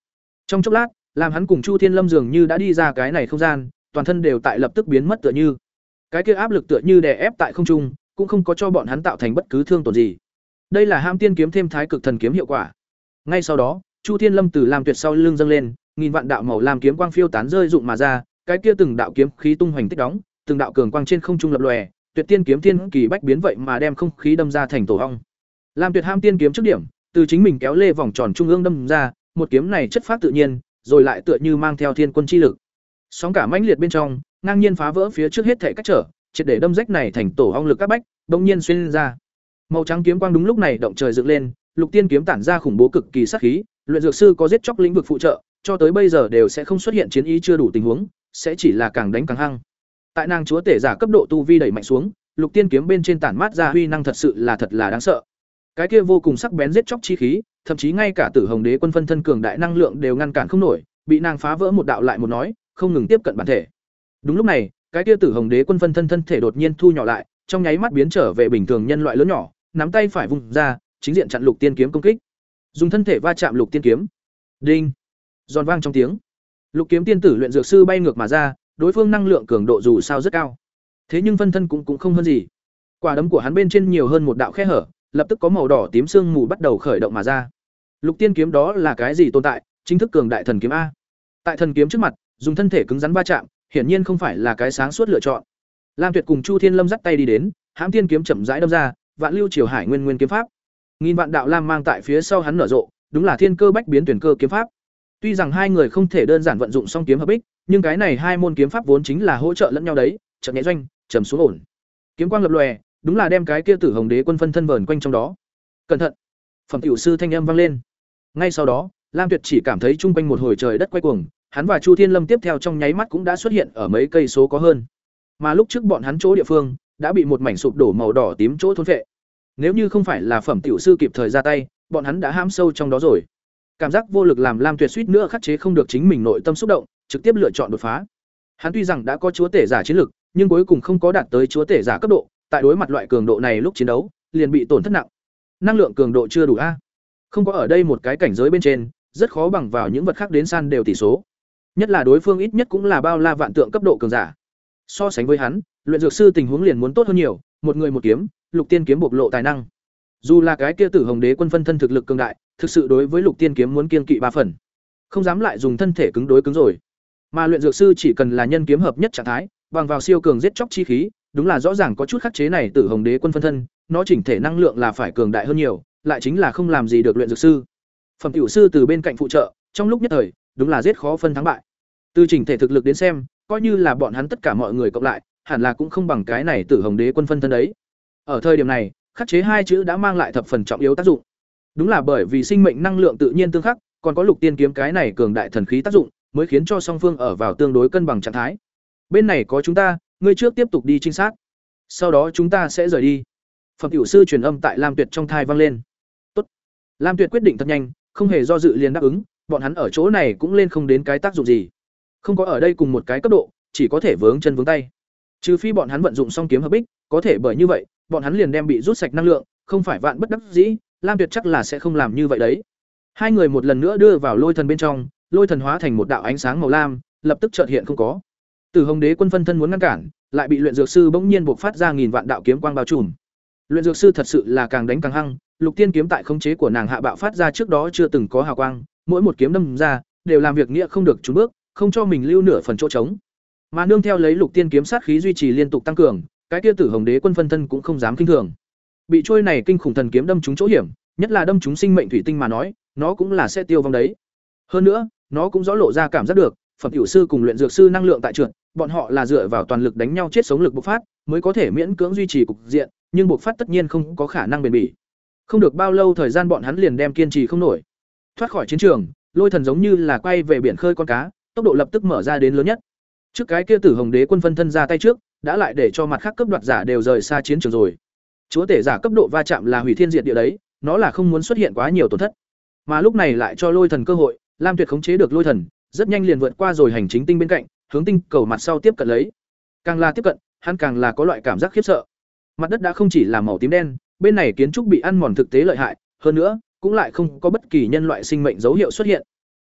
Trong chốc lát, làm hắn cùng Chu Thiên Lâm dường như đã đi ra cái này không gian, toàn thân đều tại lập tức biến mất tựa như. Cái kia áp lực tựa như đè ép tại không trung, cũng không có cho bọn hắn tạo thành bất cứ thương tổn gì. Đây là ham tiên kiếm thêm thái cực thần kiếm hiệu quả. Ngay sau đó, Chu Thiên Lâm từ làm tuyệt sau lưng dâng lên, nghìn vạn đạo màu lam kiếm quang phiêu tán rơi rụng mà ra, cái kia từng đạo kiếm khí tung hoành tích đóng, từng đạo cường quang trên không trung lập lòe, tuyệt tiên kiếm thiên kỳ bách biến vậy mà đem không khí đâm ra thành tổ ong. Lam Tuyệt ham tiên kiếm trước điểm, từ chính mình kéo lê vòng tròn trung ương đâm ra, một kiếm này chất phát tự nhiên, rồi lại tựa như mang theo thiên quân chi lực. Sóng cả mãnh liệt bên trong, ngang nhiên phá vỡ phía trước hết thể cách trở, triệt để đâm rách này thành tổ ong lực các bách, bỗng nhiên xuyên ra. Màu trắng kiếm quang đúng lúc này động trời dựng lên, lục tiên kiếm tản ra khủng bố cực kỳ sát khí, luyện dược sư có giết chóc lĩnh vực phụ trợ, cho tới bây giờ đều sẽ không xuất hiện chiến ý chưa đủ tình huống, sẽ chỉ là càng đánh càng hăng. Tại nàng chúa tể giả cấp độ tu vi đẩy mạnh xuống, lục tiên kiếm bên trên tản mát ra huy năng thật sự là thật là đáng sợ. Cái kia vô cùng sắc bén giết chóc chi khí, thậm chí ngay cả Tử Hồng Đế quân phân thân cường đại năng lượng đều ngăn cản không nổi, bị nàng phá vỡ một đạo lại một nói, không ngừng tiếp cận bản thể. Đúng lúc này, cái kia Tử Hồng Đế quân phân thân thân thể đột nhiên thu nhỏ lại, trong nháy mắt biến trở về bình thường nhân loại lớn nhỏ, nắm tay phải vung ra, chính diện chặn Lục Tiên kiếm công kích. Dùng thân thể va chạm Lục Tiên kiếm. Đinh. Giòn vang trong tiếng. Lục kiếm tiên tử luyện dược sư bay ngược mà ra, đối phương năng lượng cường độ dù sao rất cao. Thế nhưng phân thân cũng cũng không hơn gì. Quả đấm của hắn bên trên nhiều hơn một đạo khe hở, lập tức có màu đỏ tím sương mù bắt đầu khởi động mà ra. Lục tiên kiếm đó là cái gì tồn tại? Chính thức cường đại thần kiếm a. Tại thần kiếm trước mặt, dùng thân thể cứng rắn va chạm, hiển nhiên không phải là cái sáng suốt lựa chọn. Lam Tuyệt cùng Chu Thiên Lâm dắt tay đi đến, hãm tiên kiếm chậm rãi đâm ra, vạn lưu triều hải nguyên nguyên kiếm pháp. Nghìn vạn đạo lam mang tại phía sau hắn nở rộ, đúng là thiên cơ bách biến tuyển cơ kiếm pháp. Tuy rằng hai người không thể đơn giản vận dụng song kiếm hợp ích, nhưng cái này hai môn kiếm pháp vốn chính là hỗ trợ lẫn nhau đấy, chậm nhẹ doanh, trầm xuống ổn. Kiếm quang lập lòe, đúng là đem cái kia tử hồng đế quân phân thân vờn quanh trong đó. Cẩn thận! Phẩm tiểu sư thanh âm vang lên. Ngay sau đó, Lam Tuyệt chỉ cảm thấy trung quanh một hồi trời đất quay cuồng, hắn và Chu Thiên Lâm tiếp theo trong nháy mắt cũng đã xuất hiện ở mấy cây số có hơn. Mà lúc trước bọn hắn chỗ địa phương đã bị một mảnh sụp đổ màu đỏ tím chỗ thôn vệ Nếu như không phải là phẩm tiểu sư kịp thời ra tay, bọn hắn đã ham sâu trong đó rồi. Cảm giác vô lực làm Lam Tuyệt suýt nữa khắc chế không được chính mình nội tâm xúc động, trực tiếp lựa chọn đột phá. Hắn tuy rằng đã có chúa tể giả chiến lực, nhưng cuối cùng không có đạt tới chúa tể giả cấp độ, tại đối mặt loại cường độ này lúc chiến đấu, liền bị tổn thất nặng. Năng lượng cường độ chưa đủ a. Không có ở đây một cái cảnh giới bên trên, rất khó bằng vào những vật khác đến san đều tỷ số. Nhất là đối phương ít nhất cũng là bao la vạn tượng cấp độ cường giả. So sánh với hắn, luyện dược sư tình huống liền muốn tốt hơn nhiều, một người một kiếm, lục tiên kiếm bộc lộ tài năng. Dù là cái kia Tử Hồng Đế quân phân thân thực lực cường đại, thực sự đối với lục tiên kiếm muốn kiên kỵ ba phần. Không dám lại dùng thân thể cứng đối cứng rồi. Mà luyện dược sư chỉ cần là nhân kiếm hợp nhất trạng thái, bằng vào siêu cường giết chóc chi khí, đúng là rõ ràng có chút khắc chế này Tử Hồng Đế quân phân thân, nó chỉnh thể năng lượng là phải cường đại hơn nhiều, lại chính là không làm gì được luyện dược sư. Phẩm tiểu sư từ bên cạnh phụ trợ, trong lúc nhất thời, đúng là giết khó phân thắng bại. Từ chỉnh thể thực lực đến xem, coi như là bọn hắn tất cả mọi người cộng lại, hẳn là cũng không bằng cái này Tử Hồng Đế quân phân thân đấy. Ở thời điểm này, khắc chế hai chữ đã mang lại thập phần trọng yếu tác dụng. Đúng là bởi vì sinh mệnh năng lượng tự nhiên tương khắc, còn có lục tiên kiếm cái này cường đại thần khí tác dụng, mới khiến cho song phương ở vào tương đối cân bằng trạng thái. Bên này có chúng ta, ngươi trước tiếp tục đi trinh sát. Sau đó chúng ta sẽ rời đi. Phẩm tiểu sư truyền âm tại Lam Tuyệt trong thai vang lên. Tốt. Lam Tuyệt quyết định thật nhanh, không hề do dự liền đáp ứng, bọn hắn ở chỗ này cũng lên không đến cái tác dụng gì. Không có ở đây cùng một cái cấp độ, chỉ có thể vướng chân vướng tay. Trừ phi bọn hắn vận dụng song kiếm hợp bích, có thể bởi như vậy, bọn hắn liền đem bị rút sạch năng lượng, không phải vạn bất đắc dĩ, Lam Tuyệt chắc là sẽ không làm như vậy đấy. Hai người một lần nữa đưa vào lôi thần bên trong, lôi thần hóa thành một đạo ánh sáng màu lam, lập tức chợt hiện không có. Từ Hồng Đế quân phân thân muốn ngăn cản, lại bị luyện dược sư bỗng nhiên buộc phát ra nghìn vạn đạo kiếm quang bao trùm. Luyện dược sư thật sự là càng đánh càng hăng, Lục Tiên kiếm tại khống chế của nàng hạ bạo phát ra trước đó chưa từng có hào quang, mỗi một kiếm đâm ra đều làm việc nghĩa không được trúng bước, không cho mình lưu nửa phần chỗ trống. Mà nương theo lấy Lục Tiên kiếm sát khí duy trì liên tục tăng cường, cái kia Tử Hồng Đế quân phân thân cũng không dám kinh thường. Bị trôi này kinh khủng thần kiếm đâm trúng chỗ hiểm, nhất là đâm trúng sinh mệnh thủy tinh mà nói, nó cũng là sẽ tiêu vong đấy. Hơn nữa, nó cũng rõ lộ ra cảm giác được, phẩm tiểu sư cùng luyện dược sư năng lượng tại trượt, bọn họ là dựa vào toàn lực đánh nhau chết sống lực bộc phát, mới có thể miễn cưỡng duy trì cục diện, nhưng bộc phát tất nhiên không có khả năng bền bỉ. Không được bao lâu thời gian bọn hắn liền đem kiên trì không nổi. Thoát khỏi chiến trường, Lôi Thần giống như là quay về biển khơi con cá, tốc độ lập tức mở ra đến lớn nhất. Trước cái kia Tử Hồng Đế quân phân thân ra tay trước, đã lại để cho mặt khác cấp đoạt giả đều rời xa chiến trường rồi. Chúa tể giả cấp độ va chạm là hủy thiên diệt địa đấy, nó là không muốn xuất hiện quá nhiều tổn thất. Mà lúc này lại cho Lôi Thần cơ hội, Lam Tuyệt khống chế được Lôi Thần, rất nhanh liền vượt qua rồi hành chính tinh bên cạnh, hướng tinh cầu mặt sau tiếp cận lấy. Càng là tiếp cận, hắn càng là có loại cảm giác khiếp sợ. Mặt đất đã không chỉ là màu tím đen, bên này kiến trúc bị ăn mòn thực tế lợi hại, hơn nữa, cũng lại không có bất kỳ nhân loại sinh mệnh dấu hiệu xuất hiện.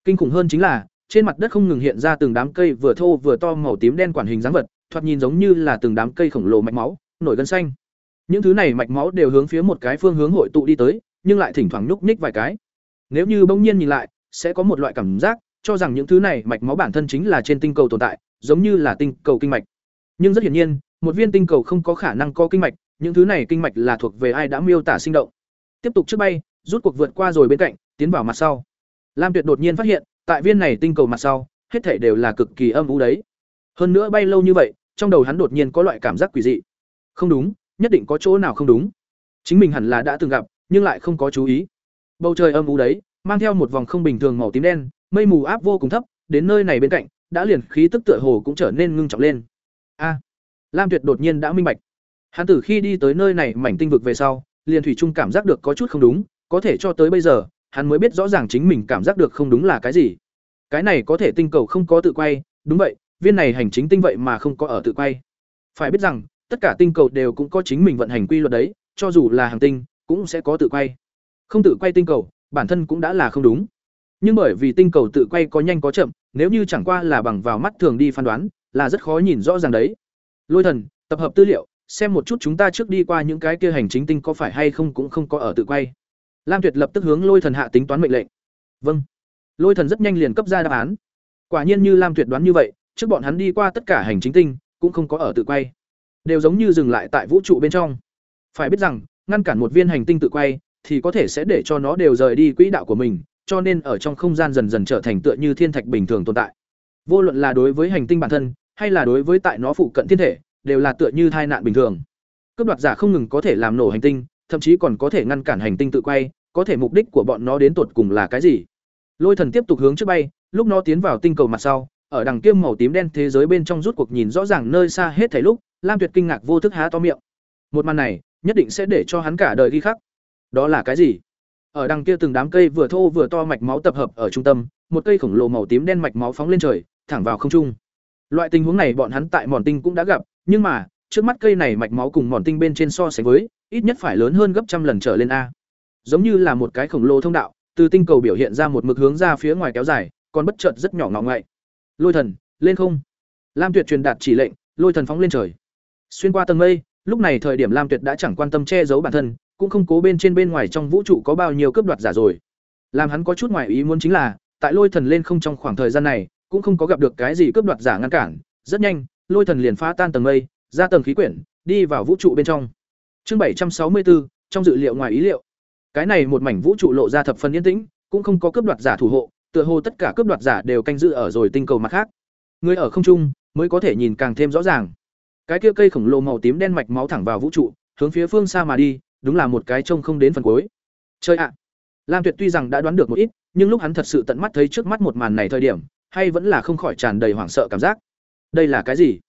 Kinh khủng hơn chính là, trên mặt đất không ngừng hiện ra từng đám cây vừa thô vừa to màu tím đen quản hình dáng vật, thoạt nhìn giống như là từng đám cây khổng lồ mạch máu, nổi gân xanh. Những thứ này mạch máu đều hướng phía một cái phương hướng hội tụ đi tới, nhưng lại thỉnh thoảng nhúc nhích vài cái. Nếu như bỗng nhiên nhìn lại, sẽ có một loại cảm giác, cho rằng những thứ này mạch máu bản thân chính là trên tinh cầu tồn tại, giống như là tinh cầu kinh mạch. Nhưng rất hiển nhiên, một viên tinh cầu không có khả năng có kinh mạch, những thứ này kinh mạch là thuộc về ai đã miêu tả sinh động. Tiếp tục trước bay, rút cuộc vượt qua rồi bên cạnh, tiến vào mặt sau. Lam Tuyệt đột nhiên phát hiện, tại viên này tinh cầu mặt sau, hết thảy đều là cực kỳ âm u đấy. Hơn nữa bay lâu như vậy, trong đầu hắn đột nhiên có loại cảm giác quỷ dị. Không đúng, nhất định có chỗ nào không đúng. Chính mình hẳn là đã từng gặp, nhưng lại không có chú ý. Bầu trời âm u đấy, mang theo một vòng không bình thường màu tím đen, mây mù áp vô cùng thấp, đến nơi này bên cạnh, đã liền khí tức tựa hồ cũng trở nên ngưng trọng lên. A, Lam Tuyệt đột nhiên đã minh bạch. Hắn từ khi đi tới nơi này mảnh tinh vực về sau, liền thủy trung cảm giác được có chút không đúng, có thể cho tới bây giờ, hắn mới biết rõ ràng chính mình cảm giác được không đúng là cái gì. Cái này có thể tinh cầu không có tự quay, đúng vậy, viên này hành chính tinh vậy mà không có ở tự quay. Phải biết rằng, tất cả tinh cầu đều cũng có chính mình vận hành quy luật đấy, cho dù là hành tinh, cũng sẽ có tự quay. Không tự quay tinh cầu, bản thân cũng đã là không đúng. Nhưng bởi vì tinh cầu tự quay có nhanh có chậm, nếu như chẳng qua là bằng vào mắt thường đi phán đoán, là rất khó nhìn rõ ràng đấy. Lôi thần, tập hợp tư liệu, xem một chút chúng ta trước đi qua những cái kia hành chính tinh có phải hay không cũng không có ở tự quay. Lam Tuyệt lập tức hướng Lôi thần hạ tính toán mệnh lệnh. Vâng. Lôi thần rất nhanh liền cấp ra đáp án. Quả nhiên như Lam Tuyệt đoán như vậy, trước bọn hắn đi qua tất cả hành chính tinh, cũng không có ở tự quay, đều giống như dừng lại tại vũ trụ bên trong. Phải biết rằng, ngăn cản một viên hành tinh tự quay, thì có thể sẽ để cho nó đều rời đi quỹ đạo của mình, cho nên ở trong không gian dần dần trở thành tựa như thiên thạch bình thường tồn tại. Vô luận là đối với hành tinh bản thân, hay là đối với tại nó phụ cận thiên thể, đều là tựa như tai nạn bình thường. Cướp đoạt giả không ngừng có thể làm nổ hành tinh, thậm chí còn có thể ngăn cản hành tinh tự quay, có thể mục đích của bọn nó đến tột cùng là cái gì? Lôi Thần tiếp tục hướng trước bay, lúc nó tiến vào tinh cầu mặt sau, ở đằng kia màu tím đen thế giới bên trong rút cuộc nhìn rõ ràng nơi xa hết thảy lúc, Lam Tuyệt kinh ngạc vô thức há to miệng. Một màn này, nhất định sẽ để cho hắn cả đời ghi khắc. Đó là cái gì? Ở đằng kia từng đám cây vừa thô vừa to mạch máu tập hợp ở trung tâm, một cây khổng lồ màu tím đen mạch máu phóng lên trời, thẳng vào không trung. Loại tình huống này bọn hắn tại Mòn Tinh cũng đã gặp, nhưng mà, trước mắt cây này mạch máu cùng Mòn Tinh bên trên so sánh với, ít nhất phải lớn hơn gấp trăm lần trở lên a. Giống như là một cái khổng lồ thông đạo, từ tinh cầu biểu hiện ra một mực hướng ra phía ngoài kéo dài, còn bất chợt rất nhỏ ngọ ngậy. Lôi thần, lên không. Lam Tuyệt truyền đạt chỉ lệnh, lôi thần phóng lên trời. Xuyên qua tầng mây, lúc này thời điểm Lam Tuyệt đã chẳng quan tâm che giấu bản thân, cũng không cố bên trên bên ngoài trong vũ trụ có bao nhiêu cướp đoạt giả rồi. Làm hắn có chút ngoài ý muốn chính là, tại Lôi Thần lên không trong khoảng thời gian này, cũng không có gặp được cái gì cướp đoạt giả ngăn cản, rất nhanh, Lôi Thần liền phá tan tầng mây, ra tầng khí quyển, đi vào vũ trụ bên trong. Chương bảy trăm sáu mươi bốn trong dự liệu ngoài ý liệu. Cái này một mảnh vũ trụ lộ ra thập phần yên tĩnh, cũng không có cướp đoạt giả thủ hộ, tựa hồ tất cả cướp đoạt giả đều canh giữ ở rồi tinh cầu mặt khác. Người ở không trung mới có thể nhìn càng thêm rõ ràng. Cái kia cây khổng lồ màu tím đen mạch máu thẳng vào vũ trụ, hướng phía phương xa mà đi, đúng là một cái trông không đến phần cuối. Chơi ạ. Lam Tuyệt tuy rằng đã đoán được một ít, nhưng lúc hắn thật sự tận mắt thấy trước mắt một màn này thời điểm, hay vẫn là không khỏi tràn đầy hoảng sợ cảm giác. Đây là cái gì?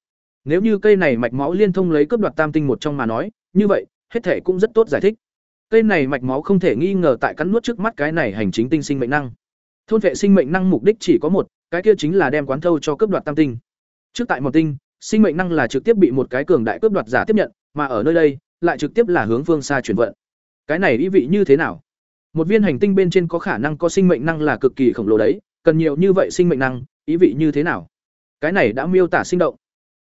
Nếu như cây này mạch máu liên thông lấy cướp đoạt tam tinh một trong mà nói, như vậy, hết thể cũng rất tốt giải thích. Cây này mạch máu không thể nghi ngờ tại cắn nuốt trước mắt cái này hành chính tinh sinh mệnh năng. Thôn vệ sinh mệnh năng mục đích chỉ có một, cái kia chính là đem quán thâu cho cướp đoạt tam tinh. Trước tại một tinh, sinh mệnh năng là trực tiếp bị một cái cường đại cướp đoạt giả tiếp nhận, mà ở nơi đây, lại trực tiếp là hướng phương xa chuyển vận. Cái này ý vị như thế nào? Một viên hành tinh bên trên có khả năng có sinh mệnh năng là cực kỳ khổng lồ đấy, cần nhiều như vậy sinh mệnh năng, ý vị như thế nào? Cái này đã miêu tả sinh động.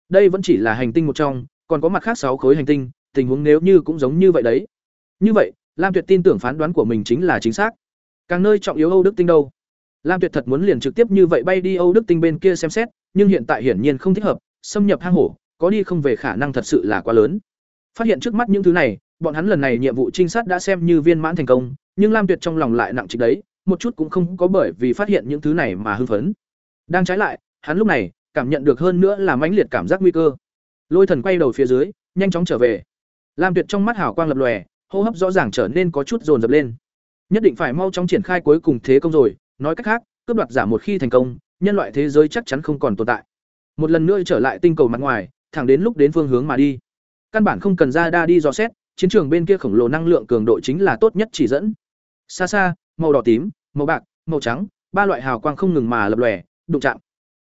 Đây vẫn chỉ là hành tinh một trong, còn có mặt khác sáu khối hành tinh, tình huống nếu như cũng giống như vậy đấy. Như vậy, Lam Tuyệt tin tưởng phán đoán của mình chính là chính xác. Càng nơi trọng yếu Âu Đức tinh đâu? Lam Tuyệt thật muốn liền trực tiếp như vậy bay đi Âu Đức Tinh bên kia xem xét, nhưng hiện tại hiển nhiên không thích hợp, xâm nhập hang hổ, có đi không về khả năng thật sự là quá lớn. Phát hiện trước mắt những thứ này, bọn hắn lần này nhiệm vụ trinh sát đã xem như viên mãn thành công, nhưng Lam Tuyệt trong lòng lại nặng trịch đấy, một chút cũng không có bởi vì phát hiện những thứ này mà hưng phấn. Đang trái lại, hắn lúc này cảm nhận được hơn nữa là mãnh liệt cảm giác nguy cơ. Lôi Thần quay đầu phía dưới, nhanh chóng trở về. Lam Tuyệt trong mắt hào quang lập lòe, hô hấp rõ ràng trở nên có chút dồn dập lên. Nhất định phải mau chóng triển khai cuối cùng thế công rồi, nói cách khác, cướp đoạt giả một khi thành công, nhân loại thế giới chắc chắn không còn tồn tại. Một lần nữa trở lại tinh cầu mặt ngoài, thẳng đến lúc đến phương hướng mà đi. Căn bản không cần ra đa đi dò xét, chiến trường bên kia khổng lồ năng lượng cường độ chính là tốt nhất chỉ dẫn. Xa xa, màu đỏ tím, màu bạc, màu trắng, ba loại hào quang không ngừng mà lập lòe, đụng chạm.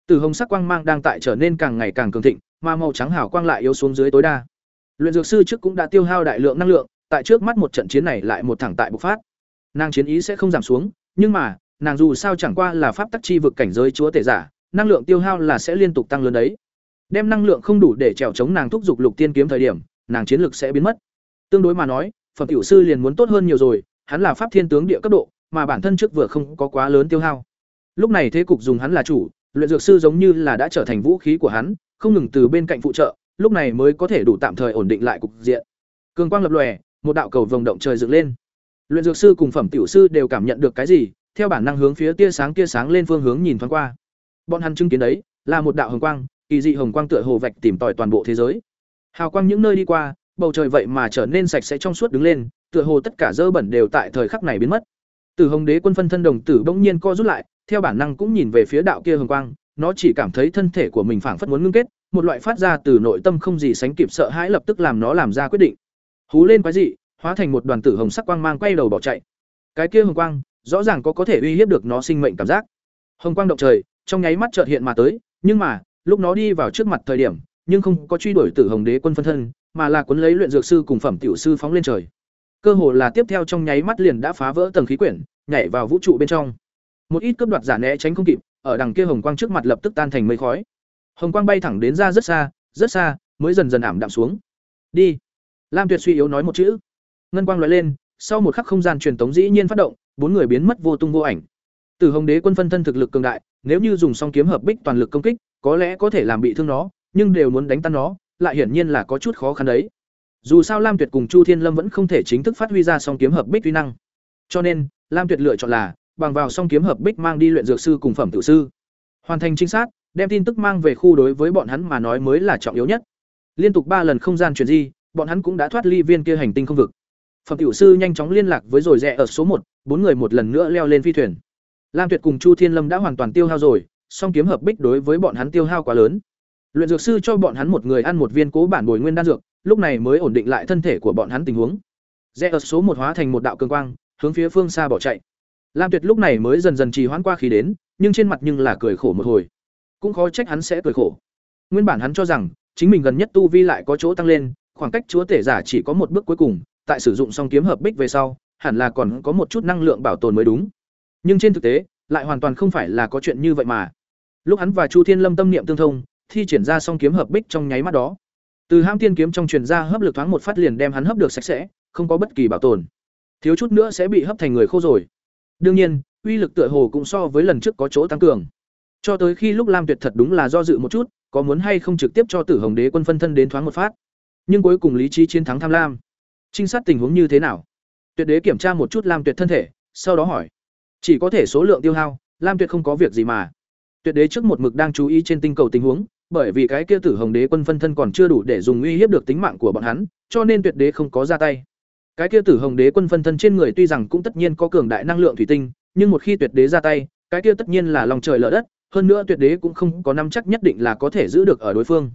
Từ hồng sắc quang mang đang tại trở nên càng ngày càng cường thịnh, mà màu trắng hào quang lại yếu xuống dưới tối đa. Luyện dược sư trước cũng đã tiêu hao đại lượng năng lượng, tại trước mắt một trận chiến này lại một thẳng tại bộc phát. Nàng chiến ý sẽ không giảm xuống, nhưng mà, nàng dù sao chẳng qua là pháp tắc chi vực cảnh giới chúa tể giả, năng lượng tiêu hao là sẽ liên tục tăng lớn đấy. Đem năng lượng không đủ để trèo chống nàng thúc dục lục tiên kiếm thời điểm, nàng chiến lực sẽ biến mất. Tương đối mà nói, phẩm tiểu sư liền muốn tốt hơn nhiều rồi, hắn là pháp thiên tướng địa cấp độ, mà bản thân trước vừa không có quá lớn tiêu hao. Lúc này thế cục dùng hắn là chủ, luyện dược sư giống như là đã trở thành vũ khí của hắn, không ngừng từ bên cạnh phụ trợ, lúc này mới có thể đủ tạm thời ổn định lại cục diện. Cường quang lập lòe, một đạo cầu vồng động trời dựng lên. Luyện dược sư cùng phẩm tiểu sư đều cảm nhận được cái gì, theo bản năng hướng phía tia sáng tia sáng lên phương hướng nhìn thoáng qua. Bọn hắn chứng kiến đấy, là một đạo hồng quang, kỳ dị hồng quang tựa hồ vạch tìm tòi toàn bộ thế giới. Hào quang những nơi đi qua, bầu trời vậy mà trở nên sạch sẽ trong suốt đứng lên, tựa hồ tất cả dơ bẩn đều tại thời khắc này biến mất. Từ Hồng Đế quân phân thân đồng tử bỗng nhiên co rút lại, theo bản năng cũng nhìn về phía đạo kia hồng quang, nó chỉ cảm thấy thân thể của mình phảng phất muốn ngưng kết, một loại phát ra từ nội tâm không gì sánh kịp sợ hãi lập tức làm nó làm ra quyết định. Hú lên quái dị, hóa thành một đoàn tử hồng sắc quang mang quay đầu bỏ chạy. Cái kia hồng quang, rõ ràng có có thể uy hiếp được nó sinh mệnh cảm giác. Hồng quang động trời, trong nháy mắt chợt hiện mà tới, nhưng mà, lúc nó đi vào trước mặt thời điểm, nhưng không có truy đuổi Tử Hồng Đế quân phân thân, mà là cuốn lấy luyện dược sư cùng phẩm tiểu sư phóng lên trời. Cơ hồ là tiếp theo trong nháy mắt liền đã phá vỡ tầng khí quyển, nhảy vào vũ trụ bên trong. Một ít cấp đoạt giả né tránh không kịp, ở đằng kia hồng quang trước mặt lập tức tan thành mây khói. Hồng quang bay thẳng đến ra rất xa, rất xa, mới dần dần ảm đạm xuống. Đi. Lam Tuyệt suy yếu nói một chữ. Ngân quang lóe lên, sau một khắc không gian truyền tống dĩ nhiên phát động, bốn người biến mất vô tung vô ảnh. Từ Hồng Đế quân phân thân thực lực cường đại, nếu như dùng song kiếm hợp bích toàn lực công kích, có lẽ có thể làm bị thương nó, nhưng đều muốn đánh tan nó, lại hiển nhiên là có chút khó khăn đấy. Dù sao Lam Tuyệt cùng Chu Thiên Lâm vẫn không thể chính thức phát huy ra song kiếm hợp bích uy năng. Cho nên, Lam Tuyệt lựa chọn là bằng vào song kiếm hợp bích mang đi luyện dược sư cùng phẩm tử sư. Hoàn thành chính xác, đem tin tức mang về khu đối với bọn hắn mà nói mới là trọng yếu nhất. Liên tục ba lần không gian chuyển di, bọn hắn cũng đã thoát ly viên kia hành tinh không vực. Phẩm tiểu sư nhanh chóng liên lạc với rồi rẽ ở số một, bốn người một lần nữa leo lên phi thuyền. Lam Tuyệt cùng Chu Thiên Lâm đã hoàn toàn tiêu hao rồi, song kiếm hợp bích đối với bọn hắn tiêu hao quá lớn. Luyện dược sư cho bọn hắn một người ăn một viên cố bản bồi nguyên đan dược, lúc này mới ổn định lại thân thể của bọn hắn tình huống. Rẽ ở số một hóa thành một đạo cường quang, hướng phía phương xa bỏ chạy. Lam Tuyệt lúc này mới dần dần trì hoãn qua khí đến, nhưng trên mặt nhưng là cười khổ một hồi. Cũng khó trách hắn sẽ cười khổ. Nguyên bản hắn cho rằng, chính mình gần nhất tu vi lại có chỗ tăng lên, khoảng cách chúa tể giả chỉ có một bước cuối cùng, tại sử dụng song kiếm hợp bích về sau, hẳn là còn có một chút năng lượng bảo tồn mới đúng. Nhưng trên thực tế, lại hoàn toàn không phải là có chuyện như vậy mà. Lúc hắn và Chu Thiên Lâm tâm niệm tương thông, thi triển ra song kiếm hợp bích trong nháy mắt đó. Từ ham tiên kiếm trong truyền ra hấp lực thoáng một phát liền đem hắn hấp được sạch sẽ, không có bất kỳ bảo tồn. Thiếu chút nữa sẽ bị hấp thành người khô rồi. Đương nhiên, uy lực tựa hồ cũng so với lần trước có chỗ tăng cường. Cho tới khi lúc Lam Tuyệt thật đúng là do dự một chút, có muốn hay không trực tiếp cho Tử Hồng Đế quân phân thân đến thoáng một phát. Nhưng cuối cùng lý trí chiến thắng tham lam. Trinh sát tình huống như thế nào? Tuyệt đế kiểm tra một chút Lam Tuyệt thân thể, sau đó hỏi. Chỉ có thể số lượng tiêu hao, Lam Tuyệt không có việc gì mà. Tuyệt đế trước một mực đang chú ý trên tinh cầu tình huống, bởi vì cái kia Tử Hồng Đế quân phân thân còn chưa đủ để dùng uy hiếp được tính mạng của bọn hắn, cho nên Tuyệt đế không có ra tay. Cái kia Tử Hồng Đế quân phân thân trên người tuy rằng cũng tất nhiên có cường đại năng lượng thủy tinh, nhưng một khi Tuyệt đế ra tay, cái kia tất nhiên là lòng trời lở đất, hơn nữa Tuyệt đế cũng không có nắm chắc nhất định là có thể giữ được ở đối phương.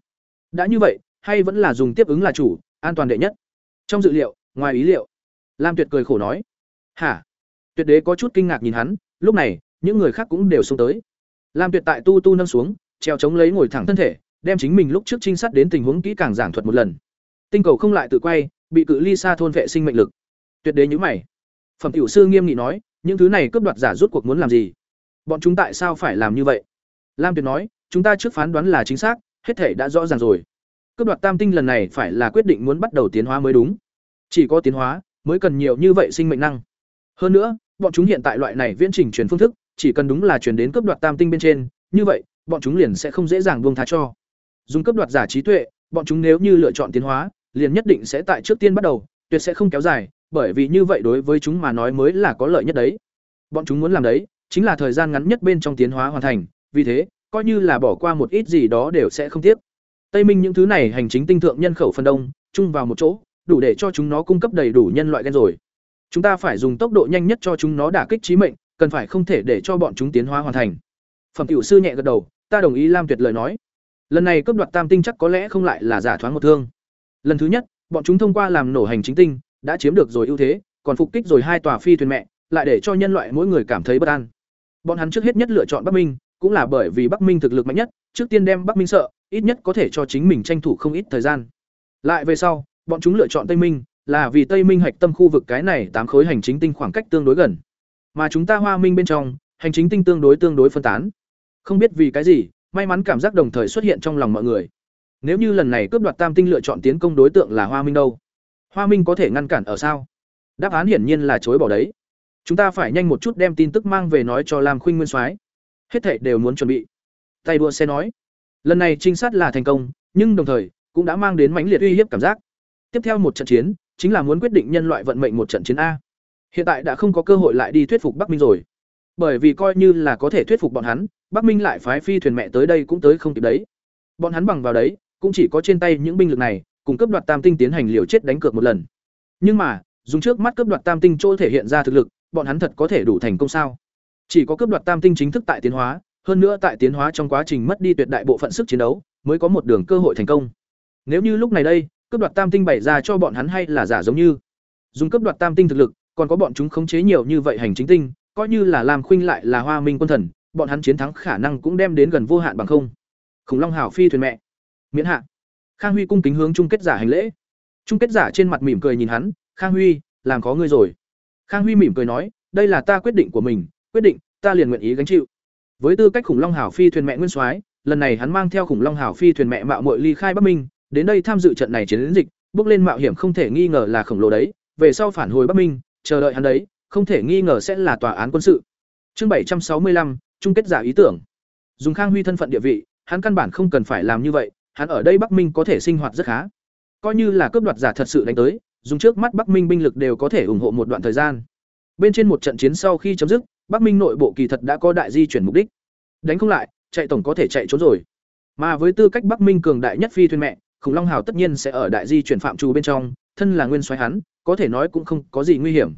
Đã như vậy, hay vẫn là dùng tiếp ứng là chủ, an toàn đệ nhất. Trong dự liệu, ngoài ý liệu, Lam Tuyệt cười khổ nói: "Hả?" Tuyệt đế có chút kinh ngạc nhìn hắn, lúc này, những người khác cũng đều xuống tới. Lam Tuyệt tại tu tu nâng xuống, treo chống lấy ngồi thẳng thân thể, đem chính mình lúc trước trinh sát đến tình huống kỹ càng giảng thuật một lần. Tinh cầu không lại tự quay, bị cự ly xa thôn vệ sinh mệnh lực. Tuyệt đế nhíu mày. Phẩm tiểu sư nghiêm nghị nói, những thứ này cướp đoạt giả rút cuộc muốn làm gì? Bọn chúng tại sao phải làm như vậy? Lam Tuyệt nói, chúng ta trước phán đoán là chính xác, hết thể đã rõ ràng rồi. Cướp đoạt tam tinh lần này phải là quyết định muốn bắt đầu tiến hóa mới đúng. Chỉ có tiến hóa mới cần nhiều như vậy sinh mệnh năng. Hơn nữa, bọn chúng hiện tại loại này viễn trình truyền phương thức, chỉ cần đúng là chuyển đến cấp đoạt tam tinh bên trên, như vậy, bọn chúng liền sẽ không dễ dàng buông tha cho. Dùng cấp đoạt giả trí tuệ, bọn chúng nếu như lựa chọn tiến hóa, liền nhất định sẽ tại trước tiên bắt đầu, tuyệt sẽ không kéo dài, bởi vì như vậy đối với chúng mà nói mới là có lợi nhất đấy. Bọn chúng muốn làm đấy, chính là thời gian ngắn nhất bên trong tiến hóa hoàn thành, vì thế, coi như là bỏ qua một ít gì đó đều sẽ không tiếc. Tây Minh những thứ này hành chính tinh thượng nhân khẩu phần đông, chung vào một chỗ, đủ để cho chúng nó cung cấp đầy đủ nhân loại gen rồi. Chúng ta phải dùng tốc độ nhanh nhất cho chúng nó đả kích chí mệnh, cần phải không thể để cho bọn chúng tiến hóa hoàn thành. Phẩm tiểu sư nhẹ gật đầu, ta đồng ý Lam Tuyệt lời nói. Lần này cướp đoạt tam tinh chắc có lẽ không lại là giả thoáng một thương. Lần thứ nhất, bọn chúng thông qua làm nổ hành chính tinh, đã chiếm được rồi ưu thế, còn phục kích rồi hai tòa phi thuyền mẹ, lại để cho nhân loại mỗi người cảm thấy bất an. Bọn hắn trước hết nhất lựa chọn Bắc Minh, cũng là bởi vì Bắc Minh thực lực mạnh nhất, trước tiên đem Bắc Minh sợ, ít nhất có thể cho chính mình tranh thủ không ít thời gian. Lại về sau, bọn chúng lựa chọn Tây Minh, là vì Tây Minh hạch tâm khu vực cái này tám khối hành chính tinh khoảng cách tương đối gần. Mà chúng ta Hoa Minh bên trong, hành chính tinh tương đối tương đối phân tán. Không biết vì cái gì, may mắn cảm giác đồng thời xuất hiện trong lòng mọi người. Nếu như lần này cướp đoạt Tam tinh lựa chọn tiến công đối tượng là Hoa Minh đâu? Hoa Minh có thể ngăn cản ở sao? Đáp án hiển nhiên là chối bỏ đấy. Chúng ta phải nhanh một chút đem tin tức mang về nói cho Lam Khuynh Nguyên Soái. Hết thảy đều muốn chuẩn bị. Tay đua xe nói, lần này trinh sát là thành công, nhưng đồng thời cũng đã mang đến mãnh liệt uy hiếp cảm giác. Tiếp theo một trận chiến, chính là muốn quyết định nhân loại vận mệnh một trận chiến a. Hiện tại đã không có cơ hội lại đi thuyết phục Bắc Minh rồi. Bởi vì coi như là có thể thuyết phục bọn hắn, Bắc Minh lại phái phi thuyền mẹ tới đây cũng tới không kịp đấy. Bọn hắn bằng vào đấy, cũng chỉ có trên tay những binh lực này, cùng cấp đoạt tam tinh tiến hành liều chết đánh cược một lần. Nhưng mà, dùng trước mắt cấp đoạt tam tinh chỗ thể hiện ra thực lực, bọn hắn thật có thể đủ thành công sao? Chỉ có cấp đoạt tam tinh chính thức tại tiến hóa, hơn nữa tại tiến hóa trong quá trình mất đi tuyệt đại bộ phận sức chiến đấu, mới có một đường cơ hội thành công. Nếu như lúc này đây, cấp đoạt tam tinh bày ra cho bọn hắn hay là giả giống như dùng cấp đoạt tam tinh thực lực, còn có bọn chúng khống chế nhiều như vậy hành chính tinh, coi như là làm khuynh lại là Hoa Minh quân thần, bọn hắn chiến thắng khả năng cũng đem đến gần vô hạn bằng không. Khủng Long Hảo phi thuyền mẹ. Miễn hạ. Khang Huy cung kính hướng chung kết giả hành lễ. Chung kết giả trên mặt mỉm cười nhìn hắn, "Khang Huy, làm có ngươi rồi." Khang Huy mỉm cười nói, "Đây là ta quyết định của mình, quyết định, ta liền nguyện ý gánh chịu." Với tư cách Khủng Long Hảo phi thuyền mẹ nguyên soái, lần này hắn mang theo Khủng Long Hảo phi thuyền mẹ mạo muội ly khai Bắc Minh, đến đây tham dự trận này chiến dịch, bước lên mạo hiểm không thể nghi ngờ là khổng lồ đấy, về sau phản hồi Bắc Minh, chờ đợi hắn đấy, không thể nghi ngờ sẽ là tòa án quân sự. Chương bảy trăm sáu mươi lăm chung kết giả ý tưởng. Dùng Khang Huy thân phận địa vị, hắn căn bản không cần phải làm như vậy, hắn ở đây Bắc Minh có thể sinh hoạt rất khá. Coi như là cướp đoạt giả thật sự đánh tới, dùng trước mắt Bắc Minh binh lực đều có thể ủng hộ một đoạn thời gian. Bên trên một trận chiến sau khi chấm dứt, Bắc Minh nội bộ kỳ thật đã có đại di chuyển mục đích. Đánh không lại, chạy tổng có thể chạy trốn rồi. Mà với tư cách Bắc Minh cường đại nhất phi thuyền mẹ, khủng long hào tất nhiên sẽ ở đại di chuyển phạm trù bên trong thân là nguyên soái hắn có thể nói cũng không có gì nguy hiểm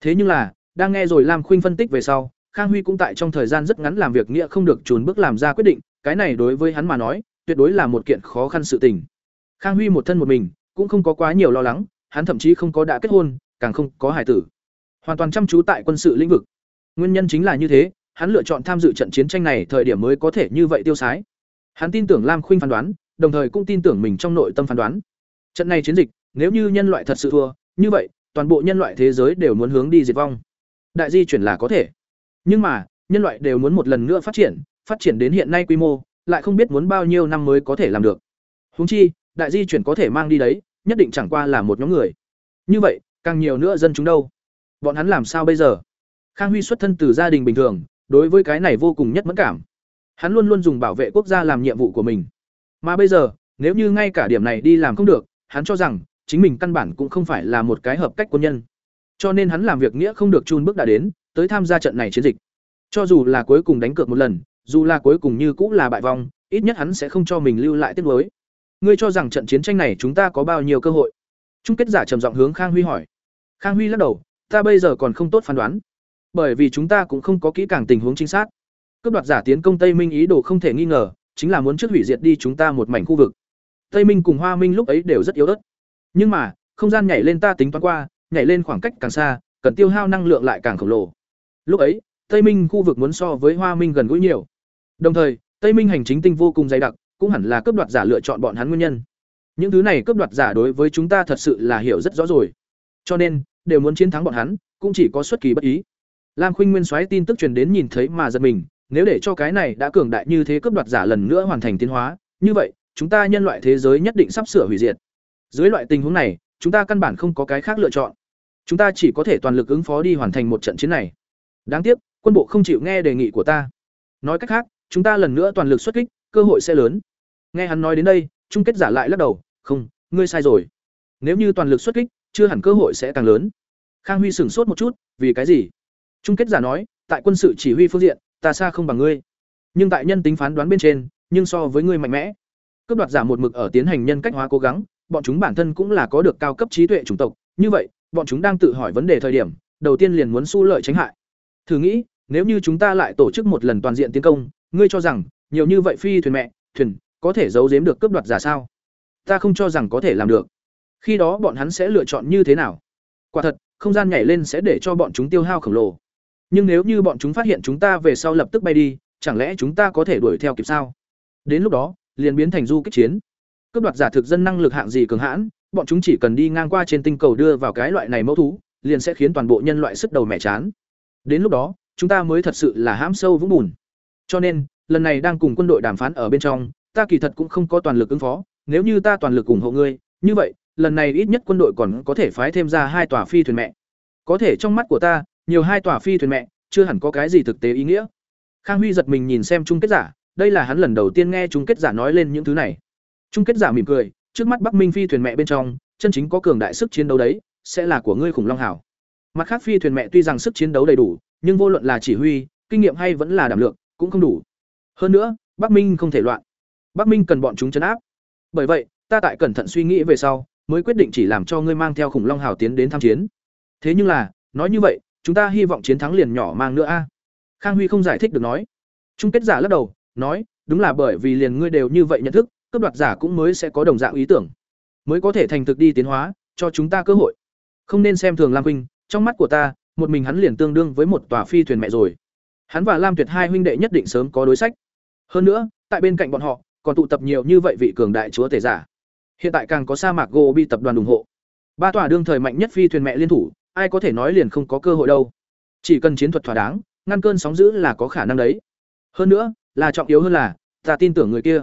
thế nhưng là đang nghe rồi lam khuynh phân tích về sau khang huy cũng tại trong thời gian rất ngắn làm việc nghĩa không được trốn bước làm ra quyết định cái này đối với hắn mà nói tuyệt đối là một kiện khó khăn sự tình khang huy một thân một mình cũng không có quá nhiều lo lắng hắn thậm chí không có đã kết hôn càng không có hài tử hoàn toàn chăm chú tại quân sự lĩnh vực nguyên nhân chính là như thế hắn lựa chọn tham dự trận chiến tranh này thời điểm mới có thể như vậy tiêu sái hắn tin tưởng lam khuynh phán đoán đồng thời cũng tin tưởng mình trong nội tâm phán đoán. Trận này chiến dịch, nếu như nhân loại thật sự thua, như vậy, toàn bộ nhân loại thế giới đều muốn hướng đi diệt vong. Đại di chuyển là có thể. Nhưng mà, nhân loại đều muốn một lần nữa phát triển, phát triển đến hiện nay quy mô, lại không biết muốn bao nhiêu năm mới có thể làm được. Huống chi, đại di chuyển có thể mang đi đấy, nhất định chẳng qua là một nhóm người. Như vậy, càng nhiều nữa dân chúng đâu? Bọn hắn làm sao bây giờ? Khang Huy xuất thân từ gia đình bình thường, đối với cái này vô cùng nhất mẫn cảm. Hắn luôn luôn dùng bảo vệ quốc gia làm nhiệm vụ của mình. Mà bây giờ, nếu như ngay cả điểm này đi làm không được, hắn cho rằng chính mình căn bản cũng không phải là một cái hợp cách quân nhân. Cho nên hắn làm việc nghĩa không được chun bước đã đến, tới tham gia trận này chiến dịch. Cho dù là cuối cùng đánh cược một lần, dù là cuối cùng như cũng là bại vong, ít nhất hắn sẽ không cho mình lưu lại tiếc nuối. Ngươi cho rằng trận chiến tranh này chúng ta có bao nhiêu cơ hội? Trung kết giả trầm giọng hướng Khang Huy hỏi. Khang Huy lắc đầu, ta bây giờ còn không tốt phán đoán, bởi vì chúng ta cũng không có kỹ càng tình huống chính xác. Cướp đoạt giả tiến công Tây Minh ý đồ không thể nghi ngờ, chính là muốn trước hủy diệt đi chúng ta một mảnh khu vực. Tây Minh cùng Hoa Minh lúc ấy đều rất yếu ớt. Nhưng mà, không gian nhảy lên ta tính toán qua, nhảy lên khoảng cách càng xa, cần tiêu hao năng lượng lại càng khổng lồ. Lúc ấy, Tây Minh khu vực muốn so với Hoa Minh gần gũi nhiều. Đồng thời, Tây Minh hành chính tinh vô cùng dày đặc, cũng hẳn là cướp đoạt giả lựa chọn bọn hắn nguyên nhân. Những thứ này cướp đoạt giả đối với chúng ta thật sự là hiểu rất rõ rồi. Cho nên, đều muốn chiến thắng bọn hắn, cũng chỉ có xuất kỳ bất ý. Lam Khuynh Nguyên xoáy tin tức truyền đến nhìn thấy mà giật mình, nếu để cho cái này đã cường đại như thế cướp đoạt giả lần nữa hoàn thành tiến hóa, như vậy, chúng ta nhân loại thế giới nhất định sắp sửa hủy diệt. Dưới loại tình huống này, chúng ta căn bản không có cái khác lựa chọn. Chúng ta chỉ có thể toàn lực ứng phó đi hoàn thành một trận chiến này. Đáng tiếc, quân bộ không chịu nghe đề nghị của ta nói cách khác chúng ta lần nữa toàn lực xuất kích cơ hội sẽ lớn nghe hắn nói đến đây chung kết giả lại lắc đầu không ngươi sai rồi nếu như toàn lực xuất kích chưa hẳn cơ hội sẽ càng lớn khang huy sửng sốt một chút vì cái gì chung kết giả nói, tại quân sự chỉ huy phương diện, ta xa không bằng ngươi. Nhưng tại nhân tính phán đoán bên trên, nhưng so với ngươi mạnh mẽ. Cướp đoạt giả một mực ở tiến hành nhân cách hóa cố gắng, bọn chúng bản thân cũng là có được cao cấp trí tuệ chủng tộc. Như vậy, bọn chúng đang tự hỏi vấn đề thời điểm, đầu tiên liền muốn su lợi tránh hại. Thử nghĩ, nếu như chúng ta lại tổ chức một lần toàn diện tiến công, ngươi cho rằng, nhiều như vậy phi thuyền mẹ, thuyền, có thể giấu giếm được cướp đoạt giả sao? Ta không cho rằng có thể làm được. Khi đó bọn hắn sẽ lựa chọn như thế nào? Quả thật, không gian nhảy lên sẽ để cho bọn chúng tiêu hao khổng lồ nhưng nếu như bọn chúng phát hiện chúng ta về sau lập tức bay đi, chẳng lẽ chúng ta có thể đuổi theo kịp sao? Đến lúc đó, liền biến thành du kích chiến. Cướp đoạt giả thực dân năng lực hạng gì cường hãn, bọn chúng chỉ cần đi ngang qua trên tinh cầu đưa vào cái loại này mẫu thú, liền sẽ khiến toàn bộ nhân loại sức đầu mẹ chán. Đến lúc đó, chúng ta mới thật sự là hãm sâu vũng bùn. Cho nên, lần này đang cùng quân đội đàm phán ở bên trong, ta kỳ thật cũng không có toàn lực ứng phó. Nếu như ta toàn lực ủng hộ ngươi, như vậy, lần này ít nhất quân đội còn có thể phái thêm ra hai tòa phi thuyền mẹ. Có thể trong mắt của ta nhiều hai tòa phi thuyền mẹ, chưa hẳn có cái gì thực tế ý nghĩa. Khang huy giật mình nhìn xem chung kết giả, đây là hắn lần đầu tiên nghe chung kết giả nói lên những thứ này. Chung kết giả mỉm cười, trước mắt bắc minh phi thuyền mẹ bên trong, chân chính có cường đại sức chiến đấu đấy, sẽ là của ngươi khủng long hảo. Mặt khác phi thuyền mẹ tuy rằng sức chiến đấu đầy đủ, nhưng vô luận là chỉ huy, kinh nghiệm hay vẫn là đảm lượng, cũng không đủ. Hơn nữa, bắc minh không thể loạn. Bắc minh cần bọn chúng chấn áp. Bởi vậy, ta tại cẩn thận suy nghĩ về sau, mới quyết định chỉ làm cho ngươi mang theo khủng long hào tiến đến tham chiến. Thế nhưng là, nói như vậy chúng ta hy vọng chiến thắng liền nhỏ mang nữa a. Khang huy không giải thích được nói. Chung kết giả lắc đầu, nói, đúng là bởi vì liền ngươi đều như vậy nhận thức cấp đoạt giả cũng mới sẽ có đồng dạng ý tưởng. Mới có thể thành thực đi tiến hóa, cho chúng ta cơ hội. Không nên xem thường lam huynh, trong mắt của ta, một mình hắn liền tương đương với một tòa phi thuyền mẹ rồi. Hắn và lam tuyệt hai huynh đệ nhất định sớm có đối sách. Hơn nữa, tại bên cạnh bọn họ, còn tụ tập nhiều như vậy vị cường đại chúa tể giả. Hiện tại càng có sa mạc gô bị tập đoàn ủng hộ. Ba tòa đương thời mạnh nhất phi thuyền mẹ liên thủ ai có thể nói liền không có cơ hội đâu. Chỉ cần chiến thuật thỏa đáng, ngăn cơn sóng dữ là có khả năng đấy. Hơn nữa, là trọng yếu hơn là, ta tin tưởng người kia.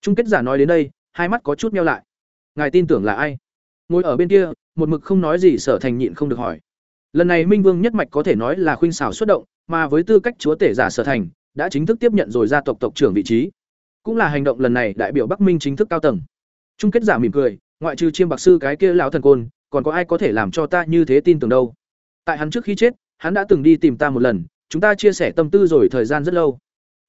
Chung kết giả nói đến đây, hai mắt có chút meo lại. Ngài tin tưởng là ai? Ngồi ở bên kia, một mực không nói gì sở thành nhịn không được hỏi. Lần này minh vương nhất mạch có thể nói là khuynh xảo xuất động, mà với tư cách chúa tể giả sở thành, đã chính thức tiếp nhận rồi gia tộc tộc trưởng vị trí. Cũng là hành động lần này đại biểu bắc minh chính thức cao tầng. Chung kết giả mỉm cười, ngoại trừ chiêm bạc sư cái kia lão thần côn còn có ai có thể làm cho ta như thế tin tưởng đâu? Tại hắn trước khi chết, hắn đã từng đi tìm ta một lần, chúng ta chia sẻ tâm tư rồi thời gian rất lâu.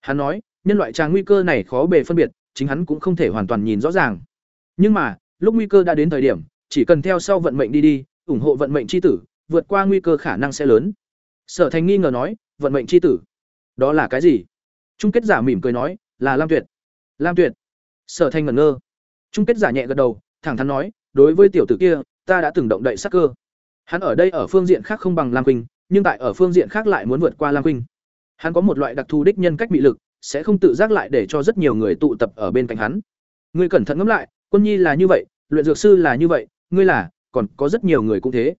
Hắn nói, nhân loại tràng nguy cơ này khó bề phân biệt, chính hắn cũng không thể hoàn toàn nhìn rõ ràng. Nhưng mà, lúc nguy cơ đã đến thời điểm, chỉ cần theo sau vận mệnh đi đi, ủng hộ vận mệnh c h i tử, vượt qua nguy cơ khả năng sẽ lớn. Sở thành nghi ngờ nói, vận mệnh c h i tử? Đó là cái gì? Chung kết giả mỉm cười nói, là lam tuyệt. Lam tuyệt. Sở thành ngẩn ngơ. Chung kết giả nhẹ gật đầu, thẳng thắn nói, đối với tiểu tử kia ta đã từng động đậy sắc cơ. Hắn ở đây ở phương diện khác không bằng lam quỳnh, nhưng tại ở phương diện khác lại muốn vượt qua lam quỳnh. Hắn có một loại đặc thù đích nhân cách bị lực, sẽ không tự giác lại để cho rất nhiều người tụ tập ở bên cạnh hắn. Ngươi cẩn thận ngẫm lại, quân nhi là như vậy, luyện dược sư là như vậy, ngươi là, còn có rất nhiều người cũng thế.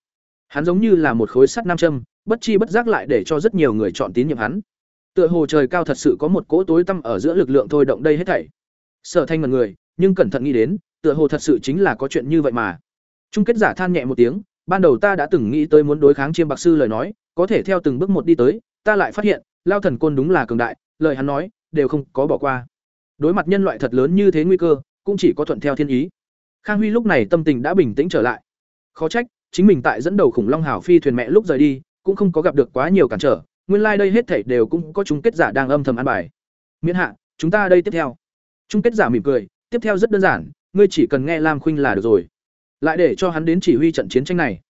Hắn giống như là một khối sắt nam châm, bất chi bất giác lại để cho rất nhiều người chọn tín nhiệm hắn. Tựa hồ trời cao thật sự có một cỗ tối tăm ở giữa lực lượng thôi động đây hết thảy. Sở thanh mật người, nhưng cẩn thận nghĩ đến, tựa hồ thật sự chính là có chuyện như vậy mà chung kết giả than nhẹ một tiếng, ban đầu ta đã từng nghĩ tới muốn đối kháng chiêm bạc sư lời nói, có thể theo từng bước một đi tới, ta lại phát hiện, lao thần côn đúng là cường đại, lời hắn nói, đều không có bỏ qua. Đối mặt nhân loại thật lớn như thế nguy cơ, cũng chỉ có thuận theo thiên ý. Khang huy lúc này tâm tình đã bình tĩnh trở lại. Khó trách, chính mình tại dẫn đầu khủng long hào phi thuyền mẹ lúc rời đi, cũng không có gặp được quá nhiều cản trở, nguyên lai đây hết thảy đều cũng có chung kết giả đang âm thầm ăn bài. Miễn hạ, chúng ta đây tiếp theo. Chung kết giả mỉm cười, tiếp theo rất đơn giản, ngươi chỉ cần nghe lam khuynh là được rồi lại để cho hắn đến chỉ huy trận chiến tranh này.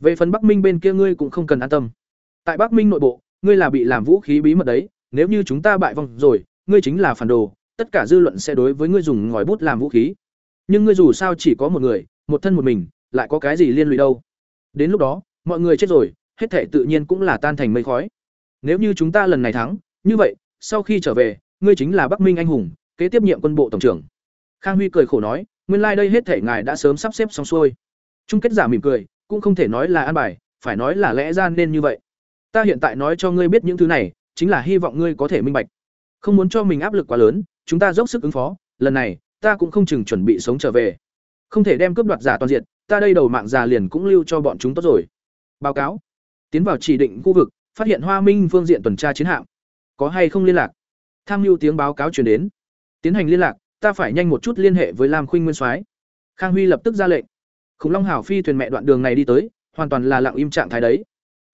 Về phần bắc minh bên kia ngươi cũng không cần an tâm. Tại bắc minh nội bộ, ngươi là bị làm vũ khí bí mật đấy, nếu như chúng ta bại vong rồi, ngươi chính là phản đồ, tất cả dư luận sẽ đối với ngươi dùng ngòi bút làm vũ khí. Nhưng ngươi dù sao chỉ có một người, một thân một mình, lại có cái gì liên lụy đâu. Đến lúc đó, mọi người chết rồi, hết thể tự nhiên cũng là tan thành mây khói. Nếu như chúng ta lần này thắng, như vậy, sau khi trở về, ngươi chính là bắc minh anh hùng, kế tiếp nhiệm quân bộ tổng trưởng. Khang huy cười khổ nói nguyên lai đây hết thể ngài đã sớm sắp xếp xong xuôi chung kết giả mỉm cười cũng không thể nói là an bài phải nói là lẽ ra nên như vậy ta hiện tại nói cho ngươi biết những thứ này chính là hy vọng ngươi có thể minh bạch không muốn cho mình áp lực quá lớn chúng ta dốc sức ứng phó lần này ta cũng không chừng chuẩn bị sống trở về không thể đem cướp đoạt giả toàn diện ta đây đầu mạng già liền cũng lưu cho bọn chúng tốt rồi báo cáo tiến vào chỉ định khu vực phát hiện Hoa Minh phương diện tuần tra chiến hạm. Có hay không liên lạc? Tham mưu tiếng báo cáo truyền đến. Tiến hành liên lạc, ta phải nhanh một chút liên hệ với Lam Khuynh Nguyên Soái. Khang Huy lập tức ra lệnh. Khủng Long Hảo phi thuyền mẹ đoạn đường này đi tới, hoàn toàn là lặng im trạng thái đấy.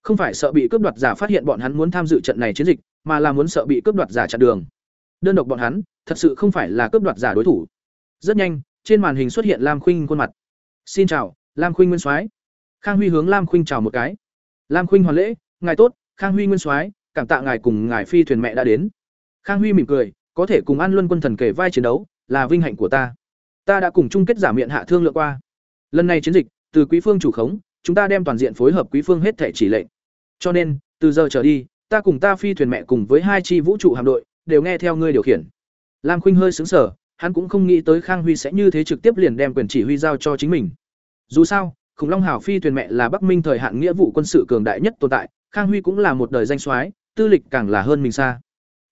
Không phải sợ bị cướp đoạt giả phát hiện bọn hắn muốn tham dự trận này chiến dịch, mà là muốn sợ bị cướp đoạt giả chặn đường. Đơn độc bọn hắn, thật sự không phải là cướp đoạt giả đối thủ. Rất nhanh, trên màn hình xuất hiện Lam Khuynh khuôn mặt. "Xin chào, Lam Khuynh Nguyên Soái." Khang Huy hướng Lam Khuynh chào một cái. "Lam Khuynh hoàn lễ, ngài tốt, Khang Huy Nguyên Soái, cảm tạ ngài cùng ngài phi thuyền mẹ đã đến." Khang Huy mỉm cười, có thể cùng An Luân quân thần kể vai chiến đấu, là vinh hạnh của ta. Ta đã cùng chung kết giả miệng hạ thương lượng qua. Lần này chiến dịch, từ Quý Phương chủ khống, chúng ta đem toàn diện phối hợp Quý Phương hết thể chỉ lệnh. Cho nên, từ giờ trở đi, ta cùng ta phi thuyền mẹ cùng với hai chi vũ trụ hạm đội, đều nghe theo ngươi điều khiển. Lam Khuynh hơi sững sờ, hắn cũng không nghĩ tới Khang Huy sẽ như thế trực tiếp liền đem quyền chỉ huy giao cho chính mình. Dù sao, Khủng Long Hào phi thuyền mẹ là Bắc Minh thời hạn nghĩa vụ quân sự cường đại nhất tồn tại, Khang Huy cũng là một đời danh soái, tư lịch càng là hơn mình xa.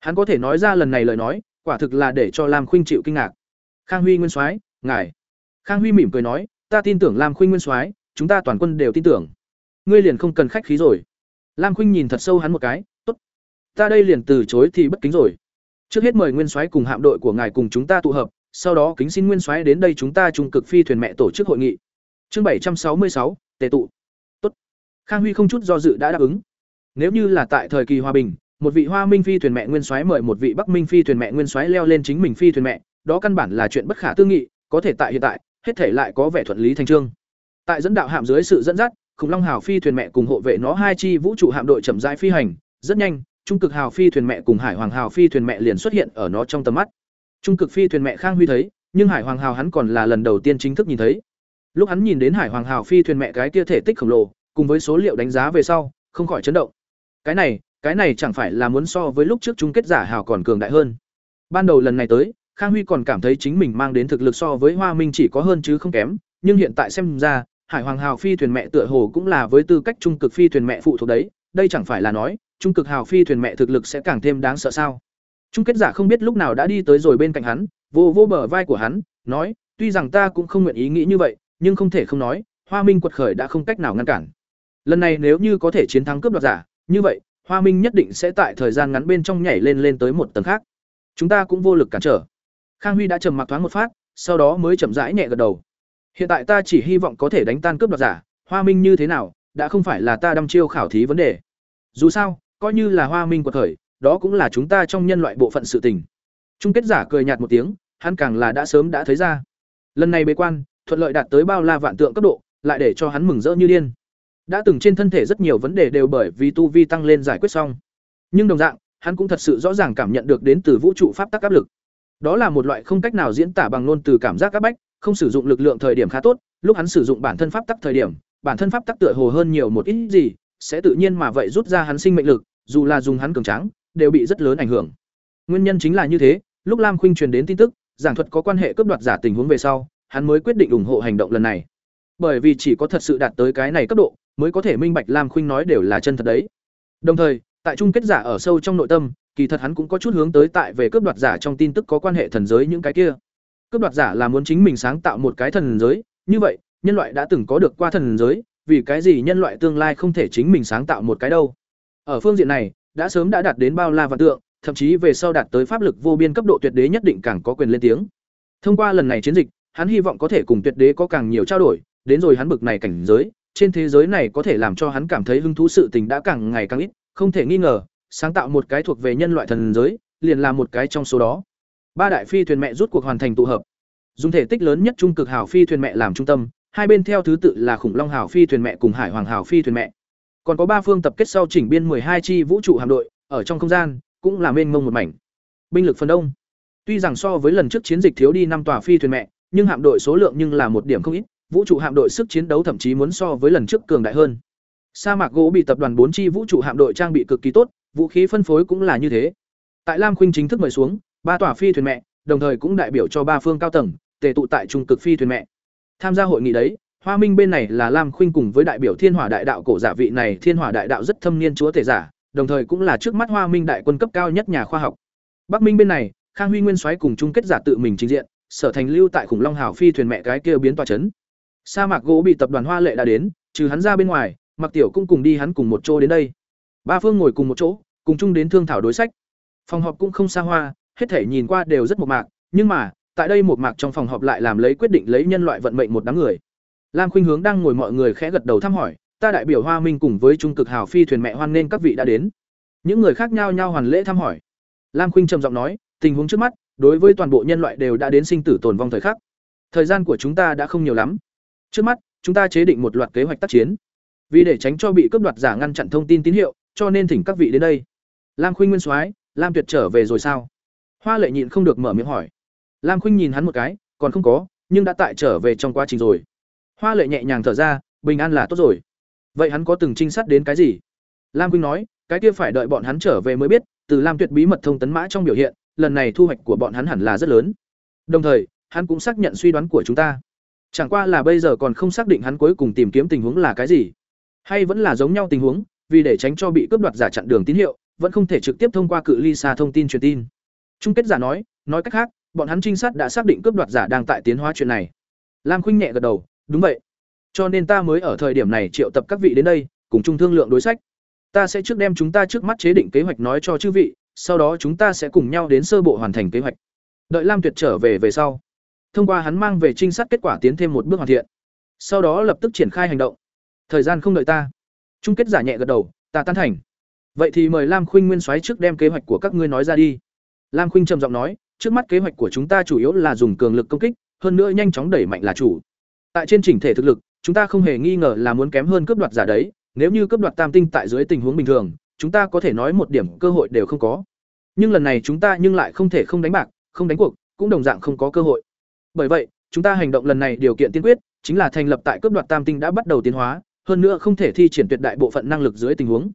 Hắn có thể nói ra lần này lời nói, quả thực là để cho Lam Khuynh chịu kinh ngạc. Khang Huy nguyên soái, ngài. Khang Huy mỉm cười nói, ta tin tưởng Lam Khuynh nguyên soái, chúng ta toàn quân đều tin tưởng. Ngươi liền không cần khách khí rồi. Lam Khuynh nhìn thật sâu hắn một cái, tốt. Ta đây liền từ chối thì bất kính rồi. Trước hết mời nguyên soái cùng hạm đội của ngài cùng chúng ta tụ hợp, sau đó kính xin nguyên soái đến đây chúng ta trung cực phi thuyền mẹ tổ chức hội nghị. Chương bảy trăm sáu mươi sáu, tề tụ. Tốt. Khang Huy không chút do dự đã đáp ứng. Nếu như là tại thời kỳ hòa bình, một vị Hoa Minh phi thuyền mẹ nguyên soái mời một vị Bắc Minh phi thuyền mẹ nguyên soái leo lên chính mình phi thuyền mẹ, đó căn bản là chuyện bất khả tư nghị, có thể tại hiện tại, hết thể lại có vẻ thuận lý thành trương. Tại dẫn đạo hạm dưới sự dẫn dắt, Khủng Long Hào phi thuyền mẹ cùng hộ vệ nó hai chi vũ trụ hạm đội chậm rãi phi hành, rất nhanh, Trung cực Hào phi thuyền mẹ cùng Hải Hoàng Hào phi thuyền mẹ liền xuất hiện ở nó trong tầm mắt. Trung cực phi thuyền mẹ Khang Huy thấy, nhưng Hải Hoàng Hào hắn còn là lần đầu tiên chính thức nhìn thấy. Lúc hắn nhìn đến Hải Hoàng Hào phi thuyền mẹ cái tia thể tích khổng lồ, cùng với số liệu đánh giá về sau, không khỏi chấn động. Cái này, cái này chẳng phải là muốn so với lúc trước chung kết giả hào còn cường đại hơn. Ban đầu lần này tới, Khang Huy còn cảm thấy chính mình mang đến thực lực so với Hoa Minh chỉ có hơn chứ không kém, nhưng hiện tại xem ra, Hải Hoàng Hào phi thuyền mẹ tựa hồ cũng là với tư cách trung cực phi thuyền mẹ phụ thuộc đấy, đây chẳng phải là nói, trung cực hào phi thuyền mẹ thực lực sẽ càng thêm đáng sợ sao? Trung kết giả không biết lúc nào đã đi tới rồi bên cạnh hắn, vô vô bờ vai của hắn, nói, tuy rằng ta cũng không nguyện ý nghĩ như vậy, nhưng không thể không nói, Hoa Minh quật khởi đã không cách nào ngăn cản. Lần này nếu như có thể chiến thắng cướp đoạt giả, như vậy, Hoa Minh nhất định sẽ tại thời gian ngắn bên trong nhảy lên lên tới một tầng khác. Chúng ta cũng vô lực cản trở. Khang Huy đã trầm mặc thoáng một phát, sau đó mới chậm rãi nhẹ gật đầu. Hiện tại ta chỉ hy vọng có thể đánh tan cướp đoạt giả, Hoa Minh như thế nào, đã không phải là ta đăm chiêu khảo thí vấn đề. Dù sao, coi như là Hoa Minh của thời, đó cũng là chúng ta trong nhân loại bộ phận sự tình. Trung kết giả cười nhạt một tiếng, hắn càng là đã sớm đã thấy ra. Lần này bế quan, thuận lợi đạt tới bao la vạn tượng cấp độ, lại để cho hắn mừng rỡ như điên. Đã từng trên thân thể rất nhiều vấn đề đều bởi vì tu vi tăng lên giải quyết xong. Nhưng đồng dạng, hắn cũng thật sự rõ ràng cảm nhận được đến từ vũ trụ pháp tắc áp lực. Đó là một loại không cách nào diễn tả bằng ngôn từ cảm giác áp bách, không sử dụng lực lượng thời điểm khá tốt, lúc hắn sử dụng bản thân pháp tắc thời điểm, bản thân pháp tắc tựa hồ hơn nhiều một ít gì, sẽ tự nhiên mà vậy rút ra hắn sinh mệnh lực, dù là dùng hắn cường tráng, đều bị rất lớn ảnh hưởng. Nguyên nhân chính là như thế, lúc Lam Khuynh truyền đến tin tức, giảng thuật có quan hệ cướp đoạt giả tình huống về sau, hắn mới quyết định ủng hộ hành động lần này. Bởi vì chỉ có thật sự đạt tới cái này cấp độ, mới có thể minh bạch Lam Khuynh nói đều là chân thật đấy. Đồng thời, tại chung kết giả ở sâu trong nội tâm, kỳ thật hắn cũng có chút hướng tới tại về cướp đoạt giả trong tin tức có quan hệ thần giới những cái kia. Cướp đoạt giả là muốn chính mình sáng tạo một cái thần giới, như vậy, nhân loại đã từng có được qua thần giới, vì cái gì nhân loại tương lai không thể chính mình sáng tạo một cái đâu? Ở phương diện này, đã sớm đã đạt đến bao la và tượng, thậm chí về sau đạt tới pháp lực vô biên cấp độ tuyệt đế nhất định càng có quyền lên tiếng. Thông qua lần này chiến dịch, hắn hy vọng có thể cùng tuyệt đế có càng nhiều trao đổi, đến rồi hắn bực này cảnh giới, trên thế giới này có thể làm cho hắn cảm thấy hứng thú sự tình đã càng ngày càng ít, không thể nghi ngờ, sáng tạo một cái thuộc về nhân loại thần giới, liền là một cái trong số đó. Ba đại phi thuyền mẹ rút cuộc hoàn thành tụ hợp. Dùng thể tích lớn nhất trung cực hào phi thuyền mẹ làm trung tâm, hai bên theo thứ tự là khủng long hào phi thuyền mẹ cùng hải hoàng hào phi thuyền mẹ. Còn có ba phương tập kết sau chỉnh biên hai chi vũ trụ hạm đội, ở trong không gian cũng là mênh mông một mảnh. Binh lực phần đông. Tuy rằng so với lần trước chiến dịch thiếu đi năm tòa phi thuyền mẹ, nhưng hạm đội số lượng nhưng là một điểm không ít, vũ trụ hạm đội sức chiến đấu thậm chí muốn so với lần trước cường đại hơn. Sa mạc gỗ bị tập đoàn bốn chi vũ trụ hạm đội trang bị cực kỳ tốt, vũ khí phân phối cũng là như thế. Tại Lam Khuynh chính thức mời xuống, ba tòa phi thuyền mẹ, đồng thời cũng đại biểu cho ba phương cao tầng, tề tụ tại trung cực phi thuyền mẹ. Tham gia hội nghị đấy, Hoa Minh bên này là Lam Khuynh cùng với đại biểu Thiên Hỏa Đại Đạo cổ giả vị này, Thiên Hỏa Đại Đạo rất thâm niên chúa tể giả, đồng thời cũng là trước mắt Hoa Minh đại quân cấp cao nhất nhà khoa học. Bắc Minh bên này, Khang Huy Nguyên soái cùng chung kết giả tự mình trình diện, sở thành lưu tại khủng long hào phi thuyền mẹ cái kia biến tòa chấn. Sa mạc gỗ bị tập đoàn Hoa Lệ đã đến, trừ hắn ra bên ngoài, Mặc Tiểu cũng cùng đi hắn cùng một chỗ đến đây. ba phương ngồi cùng một chỗ cùng chung đến thương thảo đối sách. Phòng họp cũng không xa hoa hết thể nhìn qua đều rất một mạc nhưng mà tại đây một mạc trong phòng họp lại làm lấy quyết định lấy nhân loại vận mệnh một đám người. Lam khuynh hướng đang ngồi mọi người khẽ gật đầu thăm hỏi ta đại biểu hoa minh cùng với trung cực hào phi thuyền mẹ hoan nên các vị đã đến. Những người khác nhau nhau hoàn lễ thăm hỏi. Lam khuynh trầm giọng nói tình huống trước mắt đối với toàn bộ nhân loại đều đã đến sinh tử tồn vong thời khắc. Thời gian của chúng ta đã không nhiều lắm trước mắt, chúng ta chế định một loạt kế hoạch tác chiến. Vì để tránh cho bị cướp đoạt giả ngăn chặn thông tin tín hiệu, cho nên thỉnh các vị đến đây. Lam khuynh nguyên soái, lam tuyệt trở về rồi sao? Hoa lệ nhịn không được mở miệng hỏi. Lam khuynh nhìn hắn một cái, còn không có, nhưng đã tại trở về trong quá trình rồi. Hoa lệ nhẹ nhàng thở ra, bình an là tốt rồi. Vậy hắn có từng trinh sát đến cái gì? Lam khuynh nói, cái kia phải đợi bọn hắn trở về mới biết, từ lam tuyệt bí mật thông tấn mã trong biểu hiện, lần này thu hoạch của bọn hắn hẳn là rất lớn. Đồng thời, hắn cũng xác nhận suy đoán của chúng ta chẳng qua là bây giờ còn không xác định hắn cuối cùng tìm kiếm tình huống là cái gì. Hay vẫn là giống nhau tình huống, vì để tránh cho bị cướp đoạt giả chặn đường tín hiệu, vẫn không thể trực tiếp thông qua cự ly xa thông tin truyền tin. Chung kết giả nói nói cách khác, bọn hắn trinh sát đã xác định cướp đoạt giả đang tại tiến hóa chuyện này. Lam khuynh nhẹ gật đầu, đúng vậy. Cho nên ta mới ở thời điểm này triệu tập các vị đến đây, cùng chung thương lượng đối sách. Ta sẽ trước đem chúng ta trước mắt chế định kế hoạch nói cho chư vị, sau đó chúng ta sẽ cùng nhau đến sơ bộ hoàn thành kế hoạch. Đợi lam tuyệt trở về về sau thông qua hắn mang về trinh sát kết quả tiến thêm một bước hoàn thiện. Sau đó lập tức triển khai hành động. Thời gian không đợi ta. Chung kết giả nhẹ gật đầu, ta tán thành. Vậy thì mời lam khuynh nguyên soái trước đem kế hoạch của các ngươi nói ra đi. Lam khuynh trầm giọng nói, trước mắt kế hoạch của chúng ta chủ yếu là dùng cường lực công kích, hơn nữa nhanh chóng đẩy mạnh là chủ. Tại trên chỉnh thể thực lực, chúng ta không hề nghi ngờ là muốn kém hơn cướp đoạt giả đấy, nếu như cướp đoạt tam tinh tại dưới tình huống bình thường, chúng ta có thể nói một điểm cơ hội đều không có. Nhưng lần này chúng ta nhưng lại không thể không đánh bạc, không đánh cuộc, cũng đồng dạng không có cơ hội bởi vậy, chúng ta hành động lần này điều kiện tiên quyết chính là thành lập tại cướp đoạt tam tinh đã bắt đầu tiến hóa, hơn nữa không thể thi triển tuyệt đại bộ phận năng lực dưới tình huống.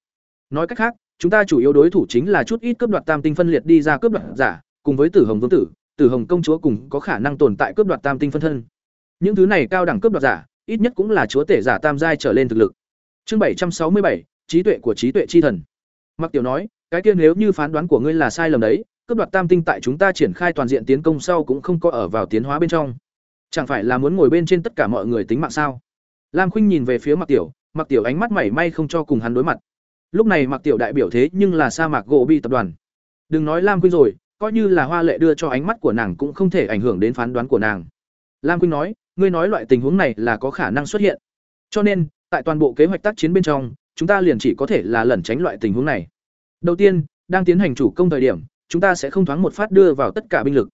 Nói cách khác, chúng ta chủ yếu đối thủ chính là chút ít cướp đoạt tam tinh phân liệt đi ra cướp đoạt giả, cùng với tử hồng vương tử tử hồng công chúa cùng có khả năng tồn tại cướp đoạt tam tinh phân thân. Những thứ này cao đẳng cướp đoạt giả, ít nhất cũng là chúa tể giả tam giai trở lên thực lực. Chương bảy trăm sáu mươi bảy, trí tuệ của trí tuệ chi thần. Mặc tiểu nói, cái kia nếu như phán đoán của ngươi là sai lầm đấy cướp đoạt tam tinh tại chúng ta triển khai toàn diện tiến công sau cũng không có ở vào tiến hóa bên trong. Chẳng phải là muốn ngồi bên trên tất cả mọi người tính mạng sao? Lam khuynh nhìn về phía mặc tiểu mặc tiểu ánh mắt mảy may không cho cùng hắn đối mặt. Lúc này mặc tiểu đại biểu thế nhưng là sa mạc gỗ bị tập đoàn. Đừng nói lam khuynh rồi, coi như là hoa lệ đưa cho ánh mắt của nàng cũng không thể ảnh hưởng đến phán đoán của nàng. Lam khuynh nói, ngươi nói loại tình huống này là có khả năng xuất hiện. Cho nên, tại toàn bộ kế hoạch tác chiến bên trong, chúng ta liền chỉ có thể là lẩn tránh loại tình huống này. Đầu tiên, đang tiến hành chủ công thời điểm chúng ta sẽ không thoáng một phát đưa vào tất cả binh lực.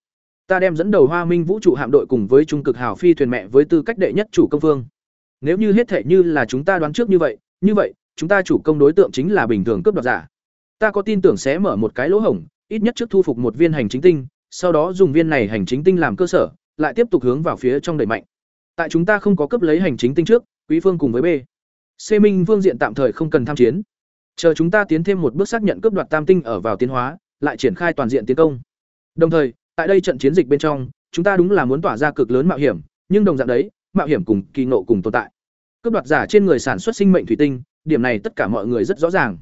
Ta đem dẫn đầu hoa minh vũ trụ hạm đội cùng với trung cực hào phi thuyền mẹ với tư cách đệ nhất chủ công vương. nếu như hết thể như là chúng ta đoán trước như vậy như vậy, chúng ta chủ công đối tượng chính là bình thường cướp đoạt giả. Ta có tin tưởng sẽ mở một cái lỗ hổng, ít nhất trước thu phục một viên hành chính tinh, sau đó dùng viên này hành chính tinh làm cơ sở, lại tiếp tục hướng vào phía trong đẩy mạnh. Tại chúng ta không có cấp lấy hành chính tinh trước, quý phương cùng với b. C. Minh vương diện tạm thời không cần tham chiến. Chờ chúng ta tiến thêm một bước xác nhận cướp đoạt tam tinh ở vào tiến hóa lại triển khai toàn diện tiến công. Đồng thời, tại đây trận chiến dịch bên trong, chúng ta đúng là muốn tỏa ra cực lớn mạo hiểm, nhưng đồng dạng đấy, mạo hiểm cùng kỳ ngộ cùng tồn tại. Cướp đoạt giả trên người sản xuất sinh mệnh thủy tinh, điểm này tất cả mọi người rất rõ ràng.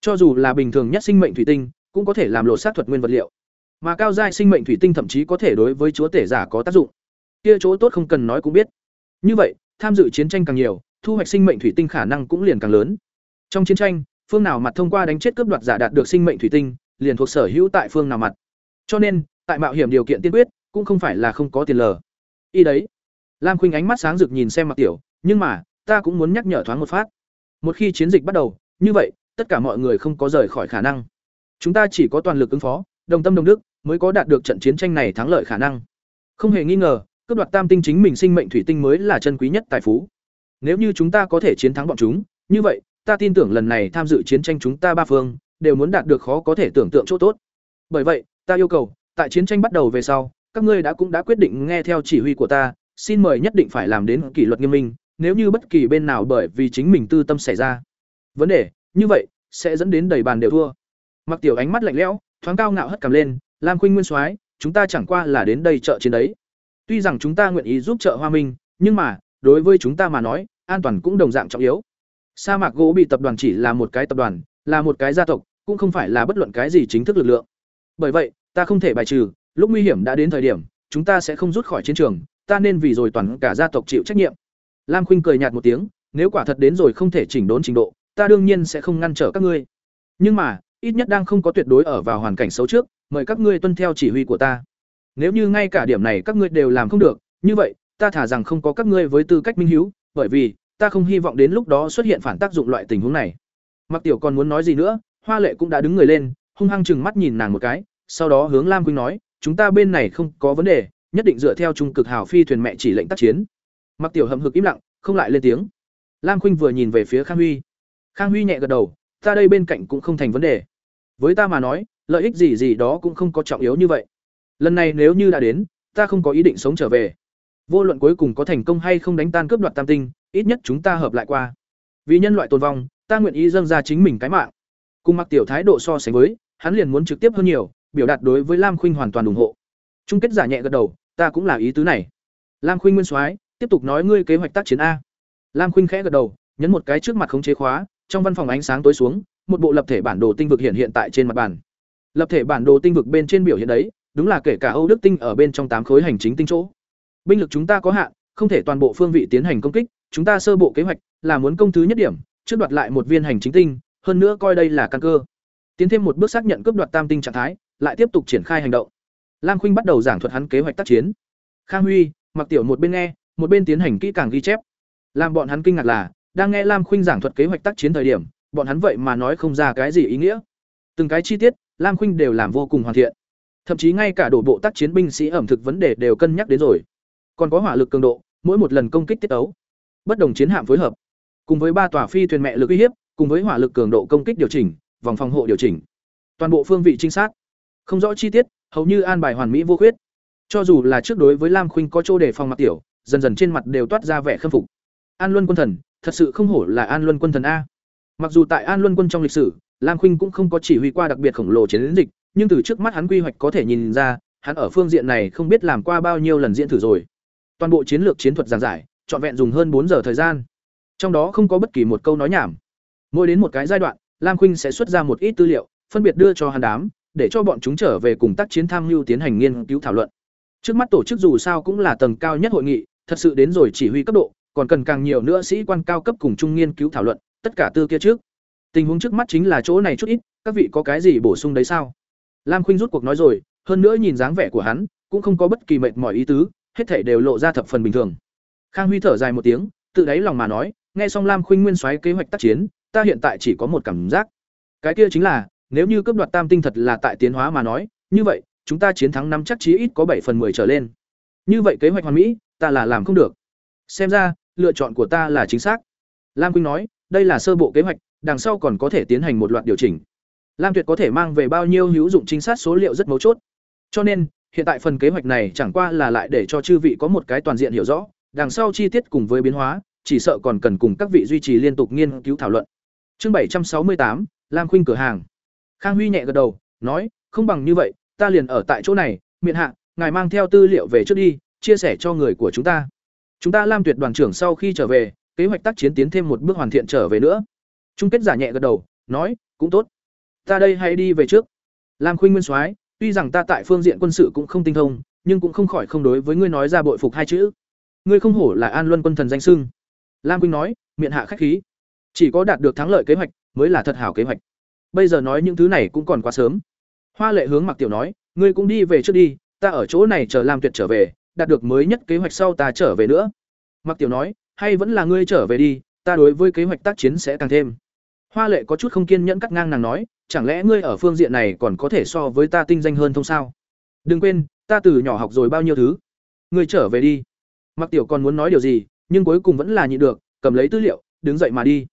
Cho dù là bình thường nhất sinh mệnh thủy tinh, cũng có thể làm lộ sát thuật nguyên vật liệu. Mà cao giai sinh mệnh thủy tinh thậm chí có thể đối với chúa tể giả có tác dụng. Kia chỗ tốt không cần nói cũng biết. Như vậy, tham dự chiến tranh càng nhiều, thu hoạch sinh mệnh thủy tinh khả năng cũng liền càng lớn. Trong chiến tranh, phương nào mặt thông qua đánh chết cướp đoạt giả đạt được sinh mệnh thủy tinh liền thuộc sở hữu tại phương nào mặt. Cho nên, tại mạo hiểm điều kiện tiên quyết, cũng không phải là không có tiền lờ. Y đấy. Lam khuynh ánh mắt sáng rực nhìn xem Mạc tiểu, nhưng mà, ta cũng muốn nhắc nhở thoáng một phát. Một khi chiến dịch bắt đầu, như vậy, tất cả mọi người không có rời khỏi khả năng. Chúng ta chỉ có toàn lực ứng phó, đồng tâm đồng đức, mới có đạt được trận chiến tranh này thắng lợi khả năng. Không hề nghi ngờ, cướp đoạt tam tinh chính mình sinh mệnh thủy tinh mới là chân quý nhất tài phú. Nếu như chúng ta có thể chiến thắng bọn chúng, như vậy, ta tin tưởng lần này tham dự chiến tranh chúng ta ba phương đều muốn đạt được khó có thể tưởng tượng chỗ tốt. Bởi vậy, ta yêu cầu, tại chiến tranh bắt đầu về sau, các ngươi đã cũng đã quyết định nghe theo chỉ huy của ta, xin mời nhất định phải làm đến kỷ luật nghiêm minh, nếu như bất kỳ bên nào bởi vì chính mình tư tâm xảy ra. Vấn đề, như vậy, sẽ dẫn đến đầy bàn đều thua. Mặc tiểu ánh mắt lạnh lẽo, thoáng cao ngạo hất cầm lên, lam khuynh nguyên soái, chúng ta chẳng qua là đến đây trợ chiến đấy. Tuy rằng chúng ta nguyện ý giúp trợ hoa minh, nhưng mà, đối với chúng ta mà nói, an toàn cũng đồng dạng trọng yếu. Sa mạc gỗ bị tập đoàn chỉ là một cái tập đoàn, là một cái gia tộc cũng không phải là bất luận cái gì chính thức lực lượng. Bởi vậy, ta không thể bài trừ, lúc nguy hiểm đã đến thời điểm, chúng ta sẽ không rút khỏi chiến trường, ta nên vì rồi toàn cả gia tộc chịu trách nhiệm. Lam khuynh cười nhạt một tiếng, nếu quả thật đến rồi không thể chỉnh đốn trình độ, ta đương nhiên sẽ không ngăn trở các ngươi. Nhưng mà, ít nhất đang không có tuyệt đối ở vào hoàn cảnh xấu trước, mời các ngươi tuân theo chỉ huy của ta. Nếu như ngay cả điểm này các ngươi đều làm không được, như vậy, ta thả rằng không có các ngươi với tư cách minh hiếu, bởi vì, ta không hy vọng đến lúc đó xuất hiện phản tác dụng loại tình huống này. Mặc tiểu còn muốn nói gì nữa hoa lệ cũng đã đứng người lên, hung hăng chừng mắt nhìn nàng một cái, sau đó hướng lam quynh nói, chúng ta bên này không có vấn đề, nhất định dựa theo trung cực hào phi thuyền mẹ chỉ lệnh tác chiến. Mặc tiểu hầm hực im lặng, không lại lên tiếng. Lam khuynh vừa nhìn về phía khang huy. Khang huy nhẹ gật đầu, ta đây bên cạnh cũng không thành vấn đề. Với ta mà nói, lợi ích gì gì đó cũng không có trọng yếu như vậy. Lần này nếu như đã đến, ta không có ý định sống trở về. Vô luận cuối cùng có thành công hay không đánh tan cướp đoạt tam tinh, ít nhất chúng ta hợp lại qua. Vì nhân loại tồn vong, ta nguyện ý dâng ra chính mình cái mạng cùng mặc tiểu thái độ so sánh với, hắn liền muốn trực tiếp hơn nhiều, biểu đạt đối với lam khuynh hoàn toàn ủng hộ. Chung kết giả nhẹ gật đầu, ta cũng là ý tứ này. Lam khuynh nguyên soái, tiếp tục nói ngươi kế hoạch tác chiến a. Lam khuynh khẽ gật đầu, nhấn một cái trước mặt khống chế khóa, trong văn phòng ánh sáng tối xuống, một bộ lập thể bản đồ tinh vực hiện hiện tại trên mặt bàn. Lập thể bản đồ tinh vực bên trên biểu hiện đấy, đúng là kể cả âu đức tinh ở bên trong tám khối hành chính tinh chỗ. Binh lực chúng ta có hạn, không thể toàn bộ phương vị tiến hành công kích, chúng ta sơ bộ kế hoạch là muốn công thứ nhất điểm, trước đoạt lại một viên hành chính tinh hơn nữa coi đây là căn cơ. Tiến thêm một bước xác nhận cướp đoạt tam tinh trạng thái lại tiếp tục triển khai hành động. Lam khuynh bắt đầu giảng thuật hắn kế hoạch tác chiến. Khang huy mặc tiểu một bên nghe một bên tiến hành kỹ càng ghi chép. Làm bọn hắn kinh ngạc là đang nghe lam khuynh giảng thuật kế hoạch tác chiến thời điểm bọn hắn vậy mà nói không ra cái gì ý nghĩa. Từng cái chi tiết lam khuynh đều làm vô cùng hoàn thiện. Thậm chí ngay cả đổ bộ tác chiến binh sĩ ẩm thực vấn đề đều cân nhắc đến rồi. Còn có hỏa lực cường độ mỗi một lần công kích tiết tấu, bất đồng chiến hạm phối hợp. Cùng với ba tòa phi thuyền mẹ lực uy hiếp cùng với hỏa lực cường độ công kích điều chỉnh, vòng phòng hộ điều chỉnh. Toàn bộ phương vị trinh sát. Không rõ chi tiết, hầu như an bài hoàn mỹ vô khuyết. Cho dù là trước đối với lam khuynh có chỗ để phòng mặt tiểu, dần dần trên mặt đều toát ra vẻ khâm phục. An luân quân thần, thật sự không hổ là an luân quân thần a. Mặc dù tại an luân quân trong lịch sử, lam khuynh cũng không có chỉ huy qua đặc biệt khổng lồ chiến dịch, nhưng từ trước mắt hắn quy hoạch có thể nhìn ra, hắn ở phương diện này không biết làm qua bao nhiêu lần diễn thử rồi. Toàn bộ chiến lược chiến thuật giảng giải, trọn vẹn dùng hơn bốn giờ thời gian. Trong đó không có bất kỳ một câu nói nhảm mỗi đến một cái giai đoạn, lam khuynh sẽ xuất ra một ít tư liệu, phân biệt đưa cho hắn đám, để cho bọn chúng trở về cùng tác chiến tham mưu tiến hành nghiên cứu thảo luận. Trước mắt tổ chức dù sao cũng là tầng cao nhất hội nghị, thật sự đến rồi chỉ huy cấp độ, còn cần càng nhiều nữa sĩ quan cao cấp cùng chung nghiên cứu thảo luận, tất cả tư kia trước. Tình huống trước mắt chính là chỗ này chút ít, các vị có cái gì bổ sung đấy sao? Lam khuynh rút cuộc nói rồi, hơn nữa nhìn dáng vẻ của hắn, cũng không có bất kỳ mệt mỏi ý tứ, hết thảy đều lộ ra thập phần bình thường. Khang huy thở dài một tiếng, tự đáy lòng mà nói, nghe xong lam khuynh nguyên soái kế hoạch tác chiến ta hiện tại chỉ có một cảm giác. Cái kia chính là, nếu như cấp đoạt tam tinh thật là tại tiến hóa mà nói, như vậy, chúng ta chiến thắng năm chắc chí ít có bảy phần 10 trở lên. Như vậy kế hoạch hoàn mỹ, ta là làm không được. Xem ra, lựa chọn của ta là chính xác. Lam quynh nói, đây là sơ bộ kế hoạch, đằng sau còn có thể tiến hành một loạt điều chỉnh. Lam tuyệt có thể mang về bao nhiêu hữu dụng chính xác số liệu rất mấu chốt. Cho nên, hiện tại phần kế hoạch này chẳng qua là lại để cho chư vị có một cái toàn diện hiểu rõ, đằng sau chi tiết cùng với biến hóa, chỉ sợ còn cần cùng các vị duy trì liên tục nghiên cứu thảo luận chương bảy trăm sáu mươi tám, lam khuynh cửa hàng. Khang huy nhẹ gật đầu, nói, không bằng như vậy, ta liền ở tại chỗ này, miện hạ, ngài mang theo tư liệu về trước đi, chia sẻ cho người của chúng ta. Chúng ta lam tuyệt đoàn trưởng sau khi trở về, kế hoạch tác chiến tiến thêm một bước hoàn thiện trở về nữa. Trung kết giả nhẹ gật đầu, nói, cũng tốt. Ta đây hãy đi về trước. Lam khuynh nguyên soái, tuy rằng ta tại phương diện quân sự cũng không tinh thông, nhưng cũng không khỏi không đối với ngươi nói ra bội phục hai chữ. Ngươi không hổ là an luân quân thần danh sưng. Lam khuynh nói miệng hạ khách khí chỉ có đạt được thắng lợi kế hoạch mới là thật hảo kế hoạch. Bây giờ nói những thứ này cũng còn quá sớm. Hoa lệ hướng mặc tiểu nói, ngươi cũng đi về trước đi, ta ở chỗ này chờ lam tuyệt trở về, đạt được mới nhất kế hoạch sau ta trở về nữa. Mặc tiểu nói, hay vẫn là ngươi trở về đi, ta đối với kế hoạch tác chiến sẽ càng thêm. Hoa lệ có chút không kiên nhẫn cắt ngang nàng nói, chẳng lẽ ngươi ở phương diện này còn có thể so với ta tinh danh hơn thông sao? Đừng quên, ta từ nhỏ học rồi bao nhiêu thứ. Ngươi trở về đi. Mặc tiểu còn muốn nói điều gì, nhưng cuối cùng vẫn là nhịn được, cầm lấy tư liệu, đứng dậy mà đi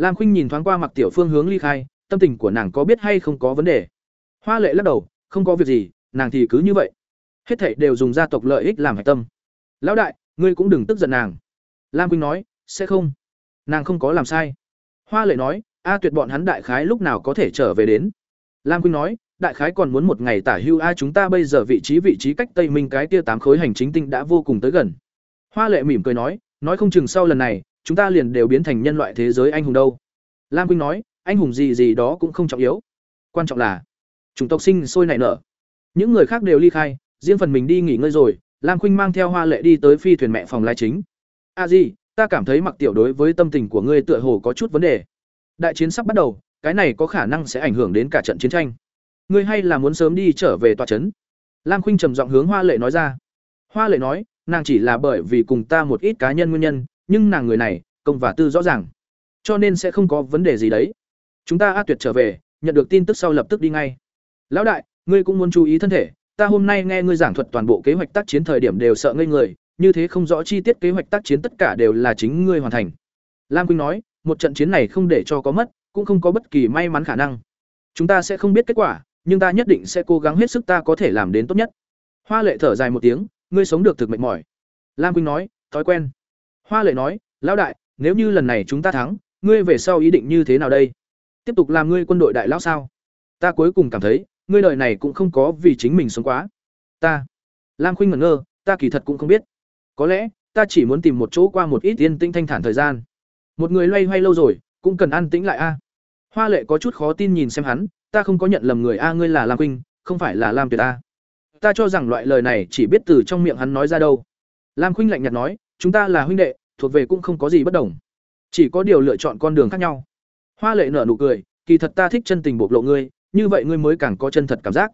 lam khuynh nhìn thoáng qua mặc tiểu phương hướng ly khai, tâm tình của nàng có biết hay không có vấn đề. Hoa lệ lắc đầu, không có việc gì, nàng thì cứ như vậy. Hết thảy đều dùng gia tộc lợi ích làm hệ tâm. Lão đại, ngươi cũng đừng tức giận nàng. Lam Khuynh nói, sẽ không. Nàng không có làm sai. Hoa lệ nói, a tuyệt bọn hắn đại khái lúc nào có thể trở về đến? Lam Khuynh nói, đại khái còn muốn một ngày tả hưu a chúng ta bây giờ vị trí vị trí cách tây minh cái kia tám khối hành chính tinh đã vô cùng tới gần. Hoa lệ mỉm cười nói nói không chừng sau lần này chúng ta liền đều biến thành nhân loại thế giới anh hùng đâu. Lam quynh nói, anh hùng gì gì đó cũng không trọng yếu. Quan trọng là, chủng tộc sinh sôi nảy nở. Những người khác đều ly khai, riêng phần mình đi nghỉ ngơi rồi, lam khuynh mang theo hoa lệ đi tới phi thuyền mẹ phòng lai chính. A di, ta cảm thấy mặc tiểu đối với tâm tình của ngươi tựa hồ có chút vấn đề. Đại chiến sắp bắt đầu, cái này có khả năng sẽ ảnh hưởng đến cả trận chiến tranh. Ngươi hay là muốn sớm đi trở về tòa trấn? Lam khuynh trầm giọng hướng hoa lệ nói ra. Hoa lệ nói, nàng chỉ là bởi vì cùng ta một ít cá nhân nguyên nhân nhưng nàng người này, công và tư rõ ràng. Cho nên sẽ không có vấn đề gì đấy. Chúng ta a tuyệt trở về, nhận được tin tức sau lập tức đi ngay. Lão đại, ngươi cũng muốn chú ý thân thể. Ta hôm nay nghe ngươi giảng thuật toàn bộ kế hoạch tác chiến thời điểm đều sợ ngây người. Như thế không rõ chi tiết kế hoạch tác chiến tất cả đều là chính ngươi hoàn thành. Lam quynh nói, một trận chiến này không để cho có mất, cũng không có bất kỳ may mắn khả năng. Chúng ta sẽ không biết kết quả, nhưng ta nhất định sẽ cố gắng hết sức ta có thể làm đến tốt nhất. Hoa lệ thở dài một tiếng, ngươi sống được thực mệt mỏi. Lam quynh nói, thói quen hoa lệ nói, lão đại, nếu như lần này chúng ta thắng, ngươi về sau ý định như thế nào đây? Tiếp tục làm ngươi quân đội đại lão sao? Ta cuối cùng cảm thấy, ngươi đời này cũng không có vì chính mình sống quá. Ta. Lam khuynh ngẩn ngơ, ta kỳ thật cũng không biết. Có lẽ, ta chỉ muốn tìm một chỗ qua một ít yên tĩnh thanh thản thời gian. Một người loay hoay lâu rồi, cũng cần an tĩnh lại a. Hoa lệ có chút khó tin nhìn xem hắn, ta không có nhận lầm người a, ngươi là lam khuynh, không phải là lam tuyệt a. Ta cho rằng loại lời này chỉ biết từ trong miệng hắn nói ra đâu. Lam khuynh lạnh nhạt nói, chúng ta là huynh đệ thuộc về cũng không có gì bất đồng. Chỉ có điều lựa chọn con đường khác nhau. Hoa lệ nở nụ cười, kỳ thật ta thích chân tình bộc lộ ngươi, như vậy ngươi mới càng có chân thật cảm giác.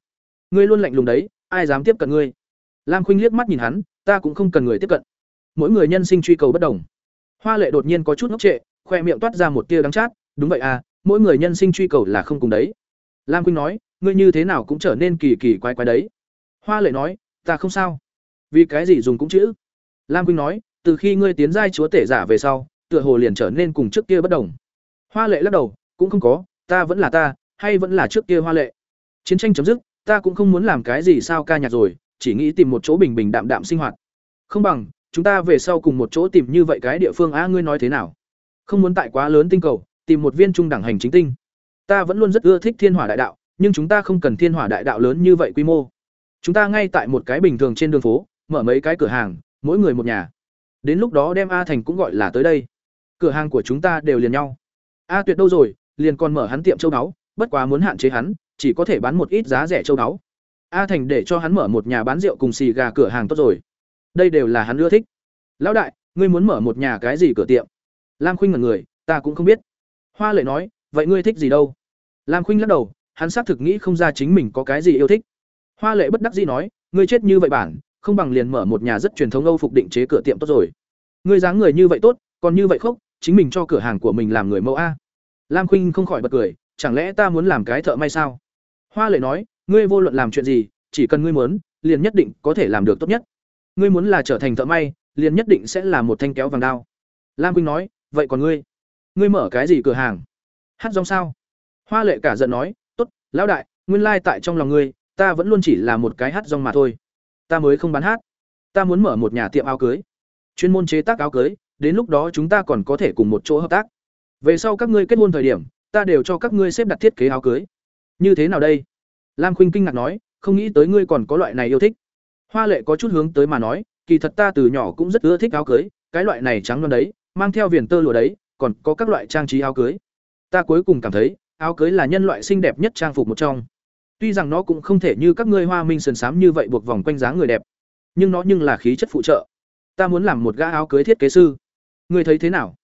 Ngươi luôn lạnh lùng đấy, ai dám tiếp cận ngươi? Lam khuynh liếc mắt nhìn hắn, ta cũng không cần người tiếp cận. Mỗi người nhân sinh truy cầu bất đồng. Hoa lệ đột nhiên có chút ngốc trệ, khoe miệng toát ra một tia đắng chát, đúng vậy à mỗi người nhân sinh truy cầu là không cùng đấy. Lam khuynh nói, ngươi như thế nào cũng trở nên kỳ kỳ quái quái đấy. Hoa lệ nói, ta không sao. Vì cái gì dùng cũng chữ? Lam khuynh nói từ khi ngươi tiến giai chúa tể giả về sau, tựa hồ liền trở nên cùng trước kia bất đồng. Hoa lệ lắc đầu, cũng không có, ta vẫn là ta, hay vẫn là trước kia hoa lệ. Chiến tranh chấm dứt, ta cũng không muốn làm cái gì sao ca nhạc rồi, chỉ nghĩ tìm một chỗ bình bình đạm đạm sinh hoạt. Không bằng, chúng ta về sau cùng một chỗ tìm như vậy cái địa phương a ngươi nói thế nào? Không muốn tại quá lớn tinh cầu, tìm một viên trung đẳng hành chính tinh. Ta vẫn luôn rất ưa thích thiên hỏa đại đạo, nhưng chúng ta không cần thiên hỏa đại đạo lớn như vậy quy mô. Chúng ta ngay tại một cái bình thường trên đường phố, mở mấy cái cửa hàng, mỗi người một nhà đến lúc đó đem a thành cũng gọi là tới đây. Cửa hàng của chúng ta đều liền nhau. A tuyệt đâu rồi, liền còn mở hắn tiệm châu đáo, bất quá muốn hạn chế hắn, chỉ có thể bán một ít giá rẻ châu đáo. A thành để cho hắn mở một nhà bán rượu cùng xì gà cửa hàng tốt rồi. Đây đều là hắn ưa thích. Lão đại, ngươi muốn mở một nhà cái gì cửa tiệm? Lam khuynh ngẩn người, ta cũng không biết. Hoa lệ nói, vậy ngươi thích gì đâu? Lam khuynh lắc đầu, hắn xác thực nghĩ không ra chính mình có cái gì yêu thích. Hoa lệ bất đắc dĩ nói, ngươi chết như vậy bản không bằng liền mở một nhà rất truyền thống âu phục định chế cửa tiệm tốt rồi. Ngươi dáng người như vậy tốt, còn như vậy khốc, chính mình cho cửa hàng của mình làm người mẫu a. Lam khuynh không khỏi bật cười, chẳng lẽ ta muốn làm cái thợ may sao? Hoa lệ nói, ngươi vô luận làm chuyện gì, chỉ cần ngươi muốn, liền nhất định có thể làm được tốt nhất. Ngươi muốn là trở thành thợ may, liền nhất định sẽ là một thanh kéo vàng đao. Lam khuynh nói, vậy còn ngươi? Ngươi mở cái gì cửa hàng? Hát rong sao? Hoa lệ cả giận nói, tốt, lão đại, nguyên lai tại trong lòng ngươi, ta vẫn luôn chỉ là một cái hát rong mà thôi ta mới không bán hát. Ta muốn mở một nhà tiệm áo cưới. Chuyên môn chế tác áo cưới, đến lúc đó chúng ta còn có thể cùng một chỗ hợp tác. Về sau các ngươi kết hôn thời điểm, ta đều cho các ngươi xếp đặt thiết kế áo cưới. Như thế nào đây? Lam khuynh kinh ngạc nói, không nghĩ tới ngươi còn có loại này yêu thích. Hoa lệ có chút hướng tới mà nói, kỳ thật ta từ nhỏ cũng rất ưa thích áo cưới, cái loại này trắng non đấy, mang theo viền tơ lụa đấy, còn có các loại trang trí áo cưới. Ta cuối cùng cảm thấy, áo cưới là nhân loại xinh đẹp nhất trang phục một trong tuy rằng nó cũng không thể như các ngươi hoa minh sườn xám như vậy buộc vòng quanh dáng người đẹp, nhưng nó nhưng là khí chất phụ trợ. Ta muốn làm một gã áo cưới thiết kế sư. Ngươi thấy thế nào?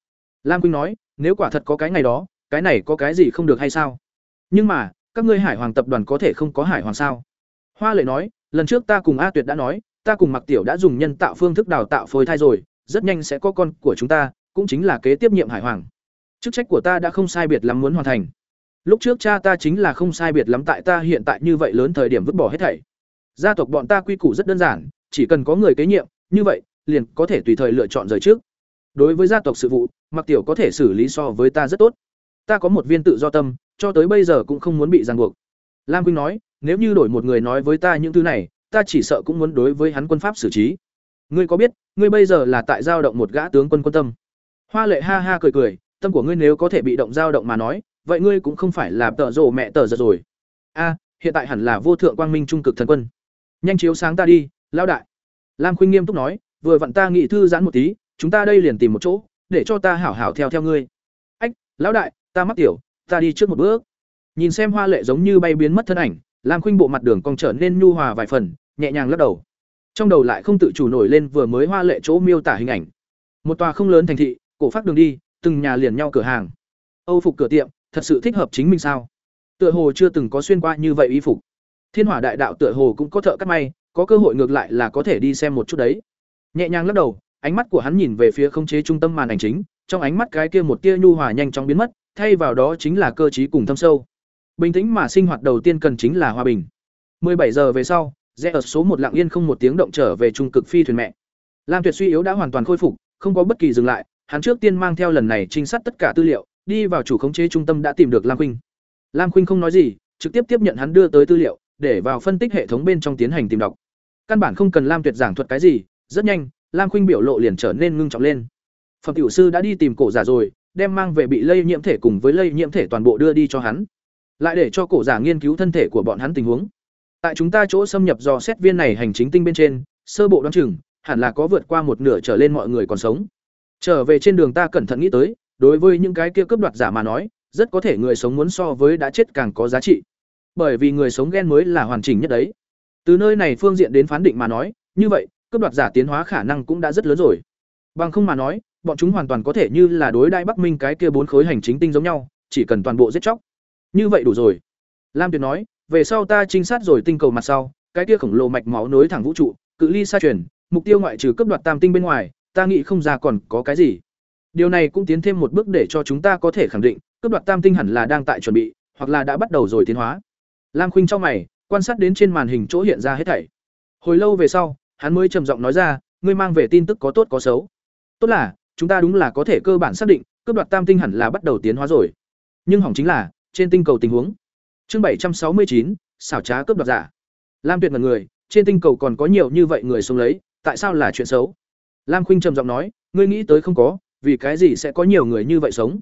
Lam quynh nói, nếu quả thật có cái ngày đó, cái này có cái gì không được hay sao? Nhưng mà, các ngươi hải hoàng tập đoàn có thể không có hải hoàng sao? Hoa lệ nói, lần trước ta cùng a tuyệt đã nói, ta cùng mặc tiểu đã dùng nhân tạo phương thức đào tạo phôi thai rồi, rất nhanh sẽ có con của chúng ta, cũng chính là kế tiếp nhiệm hải hoàng. Chức trách của ta đã không sai biệt lắm muốn hoàn thành lúc trước cha ta chính là không sai biệt lắm tại ta hiện tại như vậy lớn thời điểm vứt bỏ hết thảy. Gia tộc bọn ta quy củ rất đơn giản, chỉ cần có người kế nhiệm, như vậy, liền có thể tùy thời lựa chọn rời trước. Đối với gia tộc sự vụ mặc tiểu có thể xử lý so với ta rất tốt. Ta có một viên tự do tâm, cho tới bây giờ cũng không muốn bị ràng buộc. Lam quynh nói, nếu như đổi một người nói với ta những thứ này, ta chỉ sợ cũng muốn đối với hắn quân pháp xử trí. Ngươi có biết, ngươi bây giờ là tại giao động một gã tướng quân quân tâm? Hoa lệ ha ha cười cười, tâm của ngươi nếu có thể bị động giao động mà nói vậy ngươi cũng không phải là tợ rồ mẹ tờ giật rồi. A, hiện tại hẳn là vô thượng quang minh trung cực thần quân. Nhanh chiếu sáng ta đi, lão đại. Lam khuynh nghiêm túc nói, vừa vặn ta nghị thư giãn một tí, chúng ta đây liền tìm một chỗ, để cho ta hảo hảo theo theo ngươi. Ách, lão đại, ta mắc tiểu, ta đi trước một bước. Nhìn xem hoa lệ giống như bay biến mất thân ảnh, lam khuynh bộ mặt đường cong trở nên nhu hòa vài phần, nhẹ nhàng lắc đầu. Trong đầu lại không tự chủ nổi lên vừa mới hoa lệ chỗ miêu tả hình ảnh. Một tòa không lớn thành thị, cổ phát đường đi, từng nhà liền nhau cửa hàng. Âu phục cửa tiệm thật sự thích hợp chính mình sao? Tựa hồ chưa từng có xuyên qua như vậy y phục. Thiên hỏa đại đạo tựa hồ cũng có thợ cắt may, có cơ hội ngược lại là có thể đi xem một chút đấy. Nhẹ nhàng lắc đầu, ánh mắt của hắn nhìn về phía không chế trung tâm màn ảnh chính, trong ánh mắt cái kia một tia nhu hòa nhanh chóng biến mất, thay vào đó chính là cơ trí cùng thâm sâu. Bình tĩnh mà sinh hoạt đầu tiên cần chính là hòa bình. 17 giờ về sau, rẽ ở số một lạng yên không một tiếng động trở về trung cực phi thuyền mẹ. Lam tuyệt suy yếu đã hoàn toàn khôi phục, không có bất kỳ dừng lại, hắn trước tiên mang theo lần này trinh sát tất cả tư liệu đi vào chủ khống chế trung tâm đã tìm được lam khuynh. Lam khuynh không nói gì, trực tiếp tiếp nhận hắn đưa tới tư liệu, để vào phân tích hệ thống bên trong tiến hành tìm đọc. Căn bản không cần lam tuyệt giảng thuật cái gì, rất nhanh, lam khuynh biểu lộ liền trở nên ngưng trọng lên. Phẩm tiểu sư đã đi tìm cổ giả rồi, đem mang về bị lây nhiễm thể cùng với lây nhiễm thể toàn bộ đưa đi cho hắn. Lại để cho cổ giả nghiên cứu thân thể của bọn hắn tình huống. Tại chúng ta chỗ xâm nhập dò xét viên này hành chính tinh bên trên, sơ bộ đoán chừng, hẳn là có vượt qua một nửa trở lên mọi người còn sống. Trở về trên đường ta cẩn thận nghĩ tới đối với những cái kia cướp đoạt giả mà nói, rất có thể người sống muốn so với đã chết càng có giá trị. Bởi vì người sống ghen mới là hoàn chỉnh nhất đấy. Từ nơi này phương diện đến phán định mà nói, như vậy cướp đoạt giả tiến hóa khả năng cũng đã rất lớn rồi. Bằng không mà nói, bọn chúng hoàn toàn có thể như là đối đại bắc minh cái kia bốn khối hành chính tinh giống nhau, chỉ cần toàn bộ giết chóc. Như vậy đủ rồi. Lam tuyệt nói, về sau ta trinh sát rồi tinh cầu mặt sau, cái kia khổng lồ mạch máu nối thẳng vũ trụ, cự ly xa truyền, mục tiêu ngoại trừ cấp đoạt tam tinh bên ngoài, ta nghĩ không ra còn có cái gì điều này cũng tiến thêm một bước để cho chúng ta có thể khẳng định cấp đoạt tam tinh hẳn là đang tại chuẩn bị, hoặc là đã bắt đầu rồi tiến hóa. Lam khuynh trong mày, quan sát đến trên màn hình chỗ hiện ra hết thảy. Hồi lâu về sau, hắn mới trầm giọng nói ra, ngươi mang về tin tức có tốt có xấu. Tốt là, chúng ta đúng là có thể cơ bản xác định cấp đoạt tam tinh hẳn là bắt đầu tiến hóa rồi. Nhưng hỏng chính là, trên tinh cầu tình huống. Chương bảy trăm sáu mươi chín, xảo trá cướp đoạt giả. Lam tuyệt mật người, trên tinh cầu còn có nhiều như vậy người sống lấy, tại sao là chuyện xấu? Lam khuynh trầm giọng nói, ngươi nghĩ tới không có vì cái gì sẽ có nhiều người như vậy sống?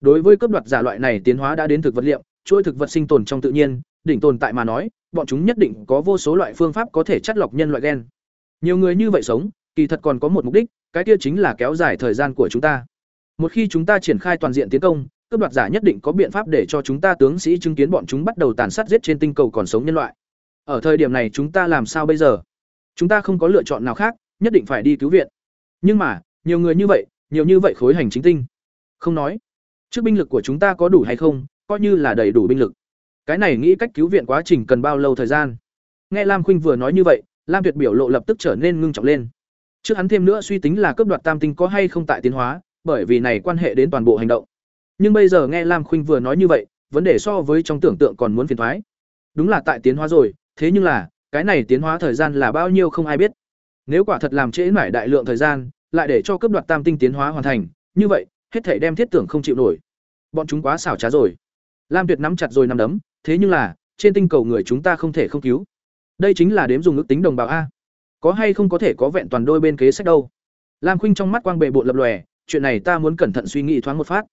Đối với cấp đoạt giả loại này tiến hóa đã đến thực vật liệu, chuỗi thực vật sinh tồn trong tự nhiên, đỉnh tồn tại mà nói, bọn chúng nhất định có vô số loại phương pháp có thể chắt lọc nhân loại gen. Nhiều người như vậy sống, kỳ thật còn có một mục đích, cái kia chính là kéo dài thời gian của chúng ta. Một khi chúng ta triển khai toàn diện tiến công cướp đoạt giả nhất định có biện pháp để cho chúng ta tướng sĩ chứng kiến bọn chúng bắt đầu tàn sát giết trên tinh cầu còn sống nhân loại. Ở thời điểm này chúng ta làm sao bây giờ? Chúng ta không có lựa chọn nào khác, nhất định phải đi cứu viện. Nhưng mà, nhiều người như vậy nhiều như vậy khối hành chính tinh. Không nói, trước binh lực của chúng ta có đủ hay không, coi như là đầy đủ binh lực. Cái này nghĩ cách cứu viện quá trình cần bao lâu thời gian? Nghe lam khuynh vừa nói như vậy, lam tuyệt biểu lộ lập tức trở nên ngưng trọng lên. Trước hắn thêm nữa suy tính là cướp đoạt tam tinh có hay không tại tiến hóa, bởi vì này quan hệ đến toàn bộ hành động. Nhưng bây giờ nghe lam khuynh vừa nói như vậy, vấn đề so với trong tưởng tượng còn muốn phiền thoái. Đúng là tại tiến hóa rồi, thế nhưng là, cái này tiến hóa thời gian là bao nhiêu không ai biết. Nếu quả thật làm trễ mải đại lượng thời gian lại để cho cấp đoạt tam tinh tiến hóa hoàn thành. Như vậy, hết thể đem thiết tưởng không chịu nổi. Bọn chúng quá xảo trá rồi. Lam tuyệt nắm chặt rồi nắm đấm, thế nhưng là, trên tinh cầu người chúng ta không thể không cứu. Đây chính là đếm dùng ước tính đồng bào a. Có hay không có thể có vẹn toàn đôi bên kế sách đâu? Lam khuynh trong mắt quang bệ bộ lập lòe, chuyện này ta muốn cẩn thận suy nghĩ thoáng một phát.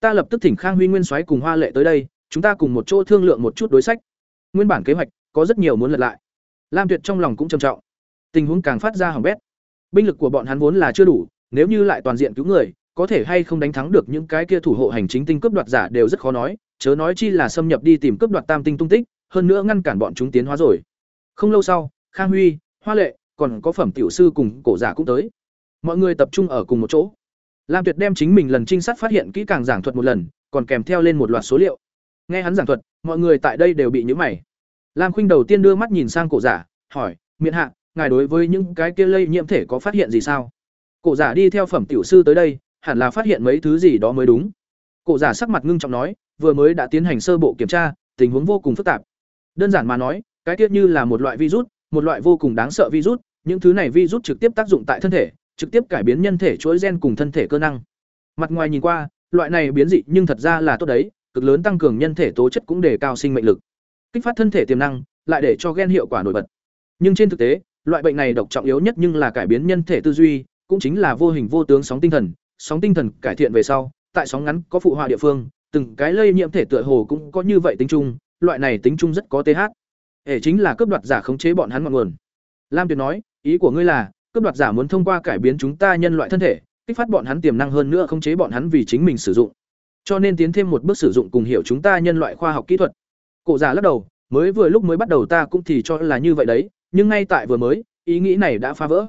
Ta lập tức thỉnh khang huy nguyên soái cùng hoa lệ tới đây, chúng ta cùng một chỗ thương lượng một chút đối sách. Nguyên bản kế hoạch, có rất nhiều muốn lật lại. Lam tuyệt trong lòng cũng trầm trọng. Tình huống càng phát ra hỏng bét binh lực của bọn hắn vốn là chưa đủ, nếu như lại toàn diện cứu người, có thể hay không đánh thắng được những cái kia thủ hộ hành chính tinh cướp đoạt giả đều rất khó nói, chớ nói chi là xâm nhập đi tìm cướp đoạt tam tinh tung tích, hơn nữa ngăn cản bọn chúng tiến hóa rồi. Không lâu sau, khang huy, hoa lệ, còn có phẩm tiểu sư cùng cổ giả cũng tới. Mọi người tập trung ở cùng một chỗ. Lam tuyệt đem chính mình lần trinh sát phát hiện kỹ càng giảng thuật một lần, còn kèm theo lên một loạt số liệu. Nghe hắn giảng thuật, mọi người tại đây đều bị nhíu mày. Lam khuynh đầu tiên đưa mắt nhìn sang cổ giả, hỏi Miện hạ ngài đối với những cái kia lây nhiễm thể có phát hiện gì sao? Cổ giả đi theo phẩm tiểu sư tới đây, hẳn là phát hiện mấy thứ gì đó mới đúng. Cổ giả sắc mặt ngưng trọng nói, vừa mới đã tiến hành sơ bộ kiểm tra, tình huống vô cùng phức tạp. Đơn giản mà nói, cái tiết như là một loại virus, một loại vô cùng đáng sợ virus, những thứ này virus trực tiếp tác dụng tại thân thể, trực tiếp cải biến nhân thể chuỗi gen cùng thân thể cơ năng. Mặt ngoài nhìn qua, loại này biến dị nhưng thật ra là tốt đấy, cực lớn tăng cường nhân thể tố chất cũng đề cao sinh mệnh lực. Kích phát thân thể tiềm năng, lại để cho gen hiệu quả nổi bật. Nhưng trên thực tế loại bệnh này độc trọng yếu nhất nhưng là cải biến nhân thể tư duy, cũng chính là vô hình vô tướng sóng tinh thần. Sóng tinh thần cải thiện về sau, tại sóng ngắn có phụ họa địa phương, từng cái lây nhiễm thể tựa hồ cũng có như vậy tính chung, loại này tính chung rất có th hệ chính là cướp đoạt giả khống chế bọn hắn ngọn nguồn. Lam tuyệt nói, ý của ngươi là cướp đoạt giả muốn thông qua cải biến chúng ta nhân loại thân thể, kích phát bọn hắn tiềm năng hơn nữa khống chế bọn hắn vì chính mình sử dụng. Cho nên tiến thêm một bước sử dụng cùng hiểu chúng ta nhân loại khoa học kỹ thuật. Cổ giả lắc đầu, mới vừa lúc mới bắt đầu ta cũng thì cho là như vậy đấy nhưng ngay tại vừa mới ý nghĩ này đã phá vỡ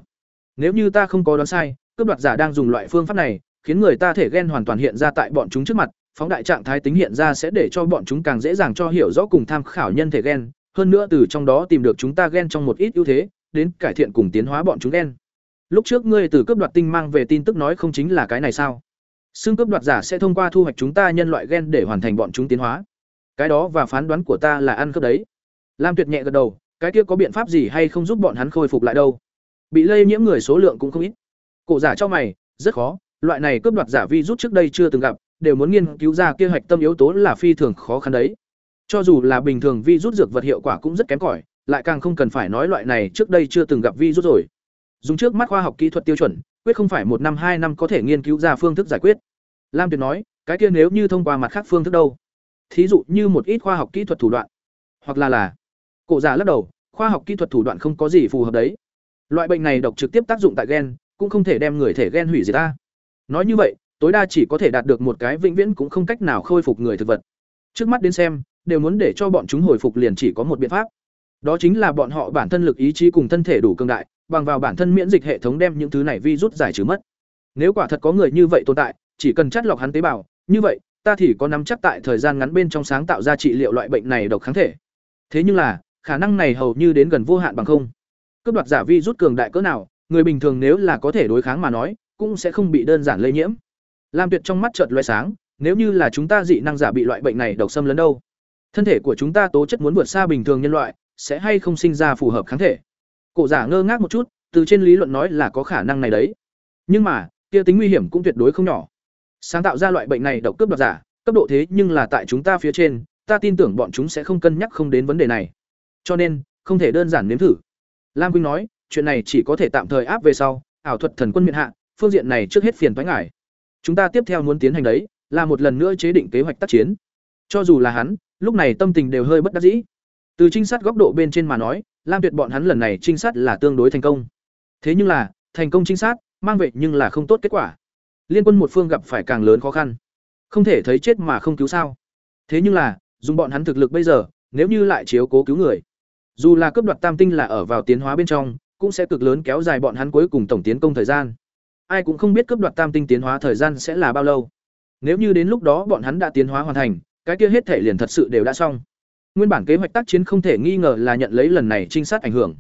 nếu như ta không có đoán sai cướp đoạt giả đang dùng loại phương pháp này khiến người ta thể ghen hoàn toàn hiện ra tại bọn chúng trước mặt phóng đại trạng thái tính hiện ra sẽ để cho bọn chúng càng dễ dàng cho hiểu rõ cùng tham khảo nhân thể gen, hơn nữa từ trong đó tìm được chúng ta gen trong một ít ưu thế, đến cải thiện cùng tiến hóa bọn chúng gen. Lúc trước ngươi từ cướp đoạt tinh mang về tin tức nói không chính là cái này sao? Xương cướp đoạt giả sẽ thông qua thu hoạch chúng ta nhân loại gen để hoàn thành bọn chúng tiến hóa. Cái đó và phán đoán của ta là ăn cướp đấy. Lam Tuyệt nhẹ gật đầu, cái kia có biện pháp gì hay không giúp bọn hắn khôi phục lại đâu? Bị lây nhiễm người số lượng cũng không ít. Cổ giả cho mày, rất khó, loại này cướp đoạt giả vi rút trước đây chưa từng gặp, đều muốn nghiên cứu ra kia hạch tâm yếu tố là phi thường khó khăn đấy. Cho dù là bình thường vi rút dược vật hiệu quả cũng rất kém cỏi, lại càng không cần phải nói loại này trước đây chưa từng gặp vi rút rồi. Dùng trước mắt khoa học kỹ thuật tiêu chuẩn, quyết không phải một năm hai năm có thể nghiên cứu ra phương thức giải quyết. Lam Tuyệt nói, cái kia nếu như thông qua mặt khác phương thức đâu? Thí dụ như một ít khoa học kỹ thuật thủ đoạn, hoặc là là Cổ giả lắc đầu, khoa học kỹ thuật thủ đoạn không có gì phù hợp đấy. Loại bệnh này độc trực tiếp tác dụng tại gen, cũng không thể đem người thể gen hủy diệt ta. Nói như vậy, tối đa chỉ có thể đạt được một cái vĩnh viễn cũng không cách nào khôi phục người thực vật. Trước mắt đến xem, đều muốn để cho bọn chúng hồi phục liền chỉ có một biện pháp. Đó chính là bọn họ bản thân lực ý chí cùng thân thể đủ cường đại, bằng vào bản thân miễn dịch hệ thống đem những thứ này virus giải trừ mất. Nếu quả thật có người như vậy tồn tại, chỉ cần chắt lọc hắn tế bào, như vậy, ta thì có nắm chắc tại thời gian ngắn bên trong sáng tạo ra trị liệu loại bệnh này độc kháng thể. Thế nhưng là, khả năng này hầu như đến gần vô hạn bằng không. Cướp đoạt giả vi rút cường đại cỡ nào, người bình thường nếu là có thể đối kháng mà nói, cũng sẽ không bị đơn giản lây nhiễm. Lam Tuyệt trong mắt chợt lóe sáng, nếu như là chúng ta dị năng giả bị loại bệnh này độc xâm lấn đâu, thân thể của chúng ta tố chất muốn vượt xa bình thường nhân loại, sẽ hay không sinh ra phù hợp kháng thể. Cổ giả ngơ ngác một chút, từ trên lý luận nói là có khả năng này đấy. Nhưng mà, kia tính nguy hiểm cũng tuyệt đối không nhỏ. Sáng tạo ra loại bệnh này độc cướp đoạt giả, cấp độ thế nhưng là tại chúng ta phía trên, ta tin tưởng bọn chúng sẽ không cân nhắc không đến vấn đề này. Cho nên, không thể đơn giản nếm thử. Lam Quynh nói, chuyện này chỉ có thể tạm thời áp về sau, ảo thuật thần quân miệng hạ, phương diện này trước hết phiền thoái ngại. Chúng ta tiếp theo muốn tiến hành đấy, là một lần nữa chế định kế hoạch tác chiến. Cho dù là hắn, lúc này tâm tình đều hơi bất đắc dĩ. Từ trinh sát góc độ bên trên mà nói, Lam Tuyệt bọn hắn lần này trinh sát là tương đối thành công. Thế nhưng là, thành công trinh sát, mang về nhưng là không tốt kết quả. Liên quân một phương gặp phải càng lớn khó khăn. Không thể thấy chết mà không cứu sao? Thế nhưng là, dùng bọn hắn thực lực bây giờ, nếu như lại chiếu cố cứu người, dù là cấp đoạt tam tinh là ở vào tiến hóa bên trong, cũng sẽ cực lớn kéo dài bọn hắn cuối cùng tổng tiến công thời gian. Ai cũng không biết cấp đoạt tam tinh tiến hóa thời gian sẽ là bao lâu. Nếu như đến lúc đó bọn hắn đã tiến hóa hoàn thành, cái kia hết thể liền thật sự đều đã xong. Nguyên bản kế hoạch tác chiến không thể nghi ngờ là nhận lấy lần này trinh sát ảnh hưởng.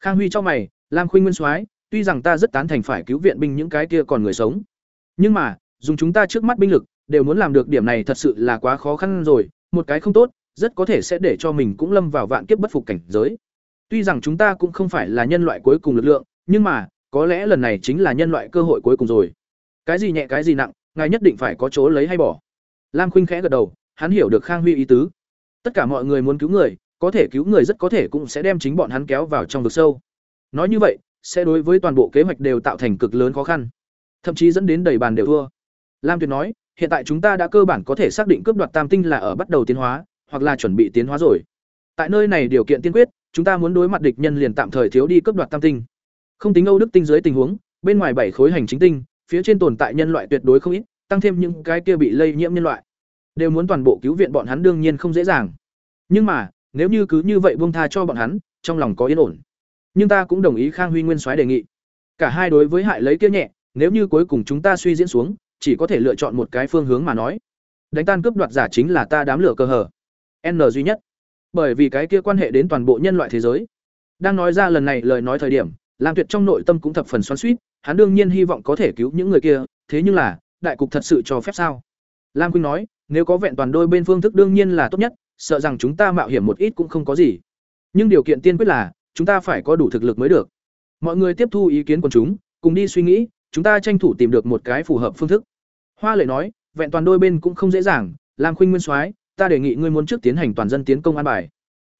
Khang Huy cho mày, Lam Khuynh Nguyên Soái, tuy rằng ta rất tán thành phải cứu viện binh những cái kia còn người sống, nhưng mà, dùng chúng ta trước mắt binh lực, đều muốn làm được điểm này thật sự là quá khó khăn rồi, một cái không tốt, rất có thể sẽ để cho mình cũng lâm vào vạn kiếp bất phục cảnh giới. Tuy rằng chúng ta cũng không phải là nhân loại cuối cùng lực lượng, nhưng mà, có lẽ lần này chính là nhân loại cơ hội cuối cùng rồi. Cái gì nhẹ cái gì nặng, ngài nhất định phải có chỗ lấy hay bỏ. Lam Khuynh khẽ gật đầu, hắn hiểu được Khang Huy ý tứ. Tất cả mọi người muốn cứu người, có thể cứu người rất có thể cũng sẽ đem chính bọn hắn kéo vào trong vực sâu. Nói như vậy, sẽ đối với toàn bộ kế hoạch đều tạo thành cực lớn khó khăn, thậm chí dẫn đến đầy bàn đều thua. Lam Tuyệt nói, hiện tại chúng ta đã cơ bản có thể xác định cướp đoạt tam tinh là ở bắt đầu tiến hóa, hoặc là chuẩn bị tiến hóa rồi. Tại nơi này điều kiện tiên quyết, chúng ta muốn đối mặt địch nhân liền tạm thời thiếu đi cướp đoạt tam tinh. Không tính Âu Đức tinh dưới tình huống, bên ngoài bảy khối hành chính tinh, phía trên tồn tại nhân loại tuyệt đối không ít, tăng thêm những cái kia bị lây nhiễm nhân loại, đều muốn toàn bộ cứu viện bọn hắn đương nhiên không dễ dàng. Nhưng mà, nếu như cứ như vậy buông tha cho bọn hắn, trong lòng có yên ổn. Nhưng ta cũng đồng ý Khang Huy Nguyên soái đề nghị. Cả hai đối với hại lấy kia nhẹ, nếu như cuối cùng chúng ta suy diễn xuống, chỉ có thể lựa chọn một cái phương hướng mà nói. Đánh tan cướp đoạt giả chính là ta đám lửa cơ hở. N duy nhất. Bởi vì cái kia quan hệ đến toàn bộ nhân loại thế giới. Đang nói ra lần này lời nói thời điểm, Lam Tuyệt trong nội tâm cũng thập phần xoắn xuýt, hắn đương nhiên hy vọng có thể cứu những người kia, thế nhưng là, đại cục thật sự cho phép sao? Lam Quynh nói, nếu có vẹn toàn đôi bên phương thức đương nhiên là tốt nhất, sợ rằng chúng ta mạo hiểm một ít cũng không có gì. Nhưng điều kiện tiên quyết là, chúng ta phải có đủ thực lực mới được. Mọi người tiếp thu ý kiến của chúng, cùng đi suy nghĩ, chúng ta tranh thủ tìm được một cái phù hợp phương thức. Hoa Lệ nói, vẹn toàn đôi bên cũng không dễ dàng, Lam Khuynh Nguyên Soái, ta đề nghị ngươi muốn trước tiến hành toàn dân tiến công an bài.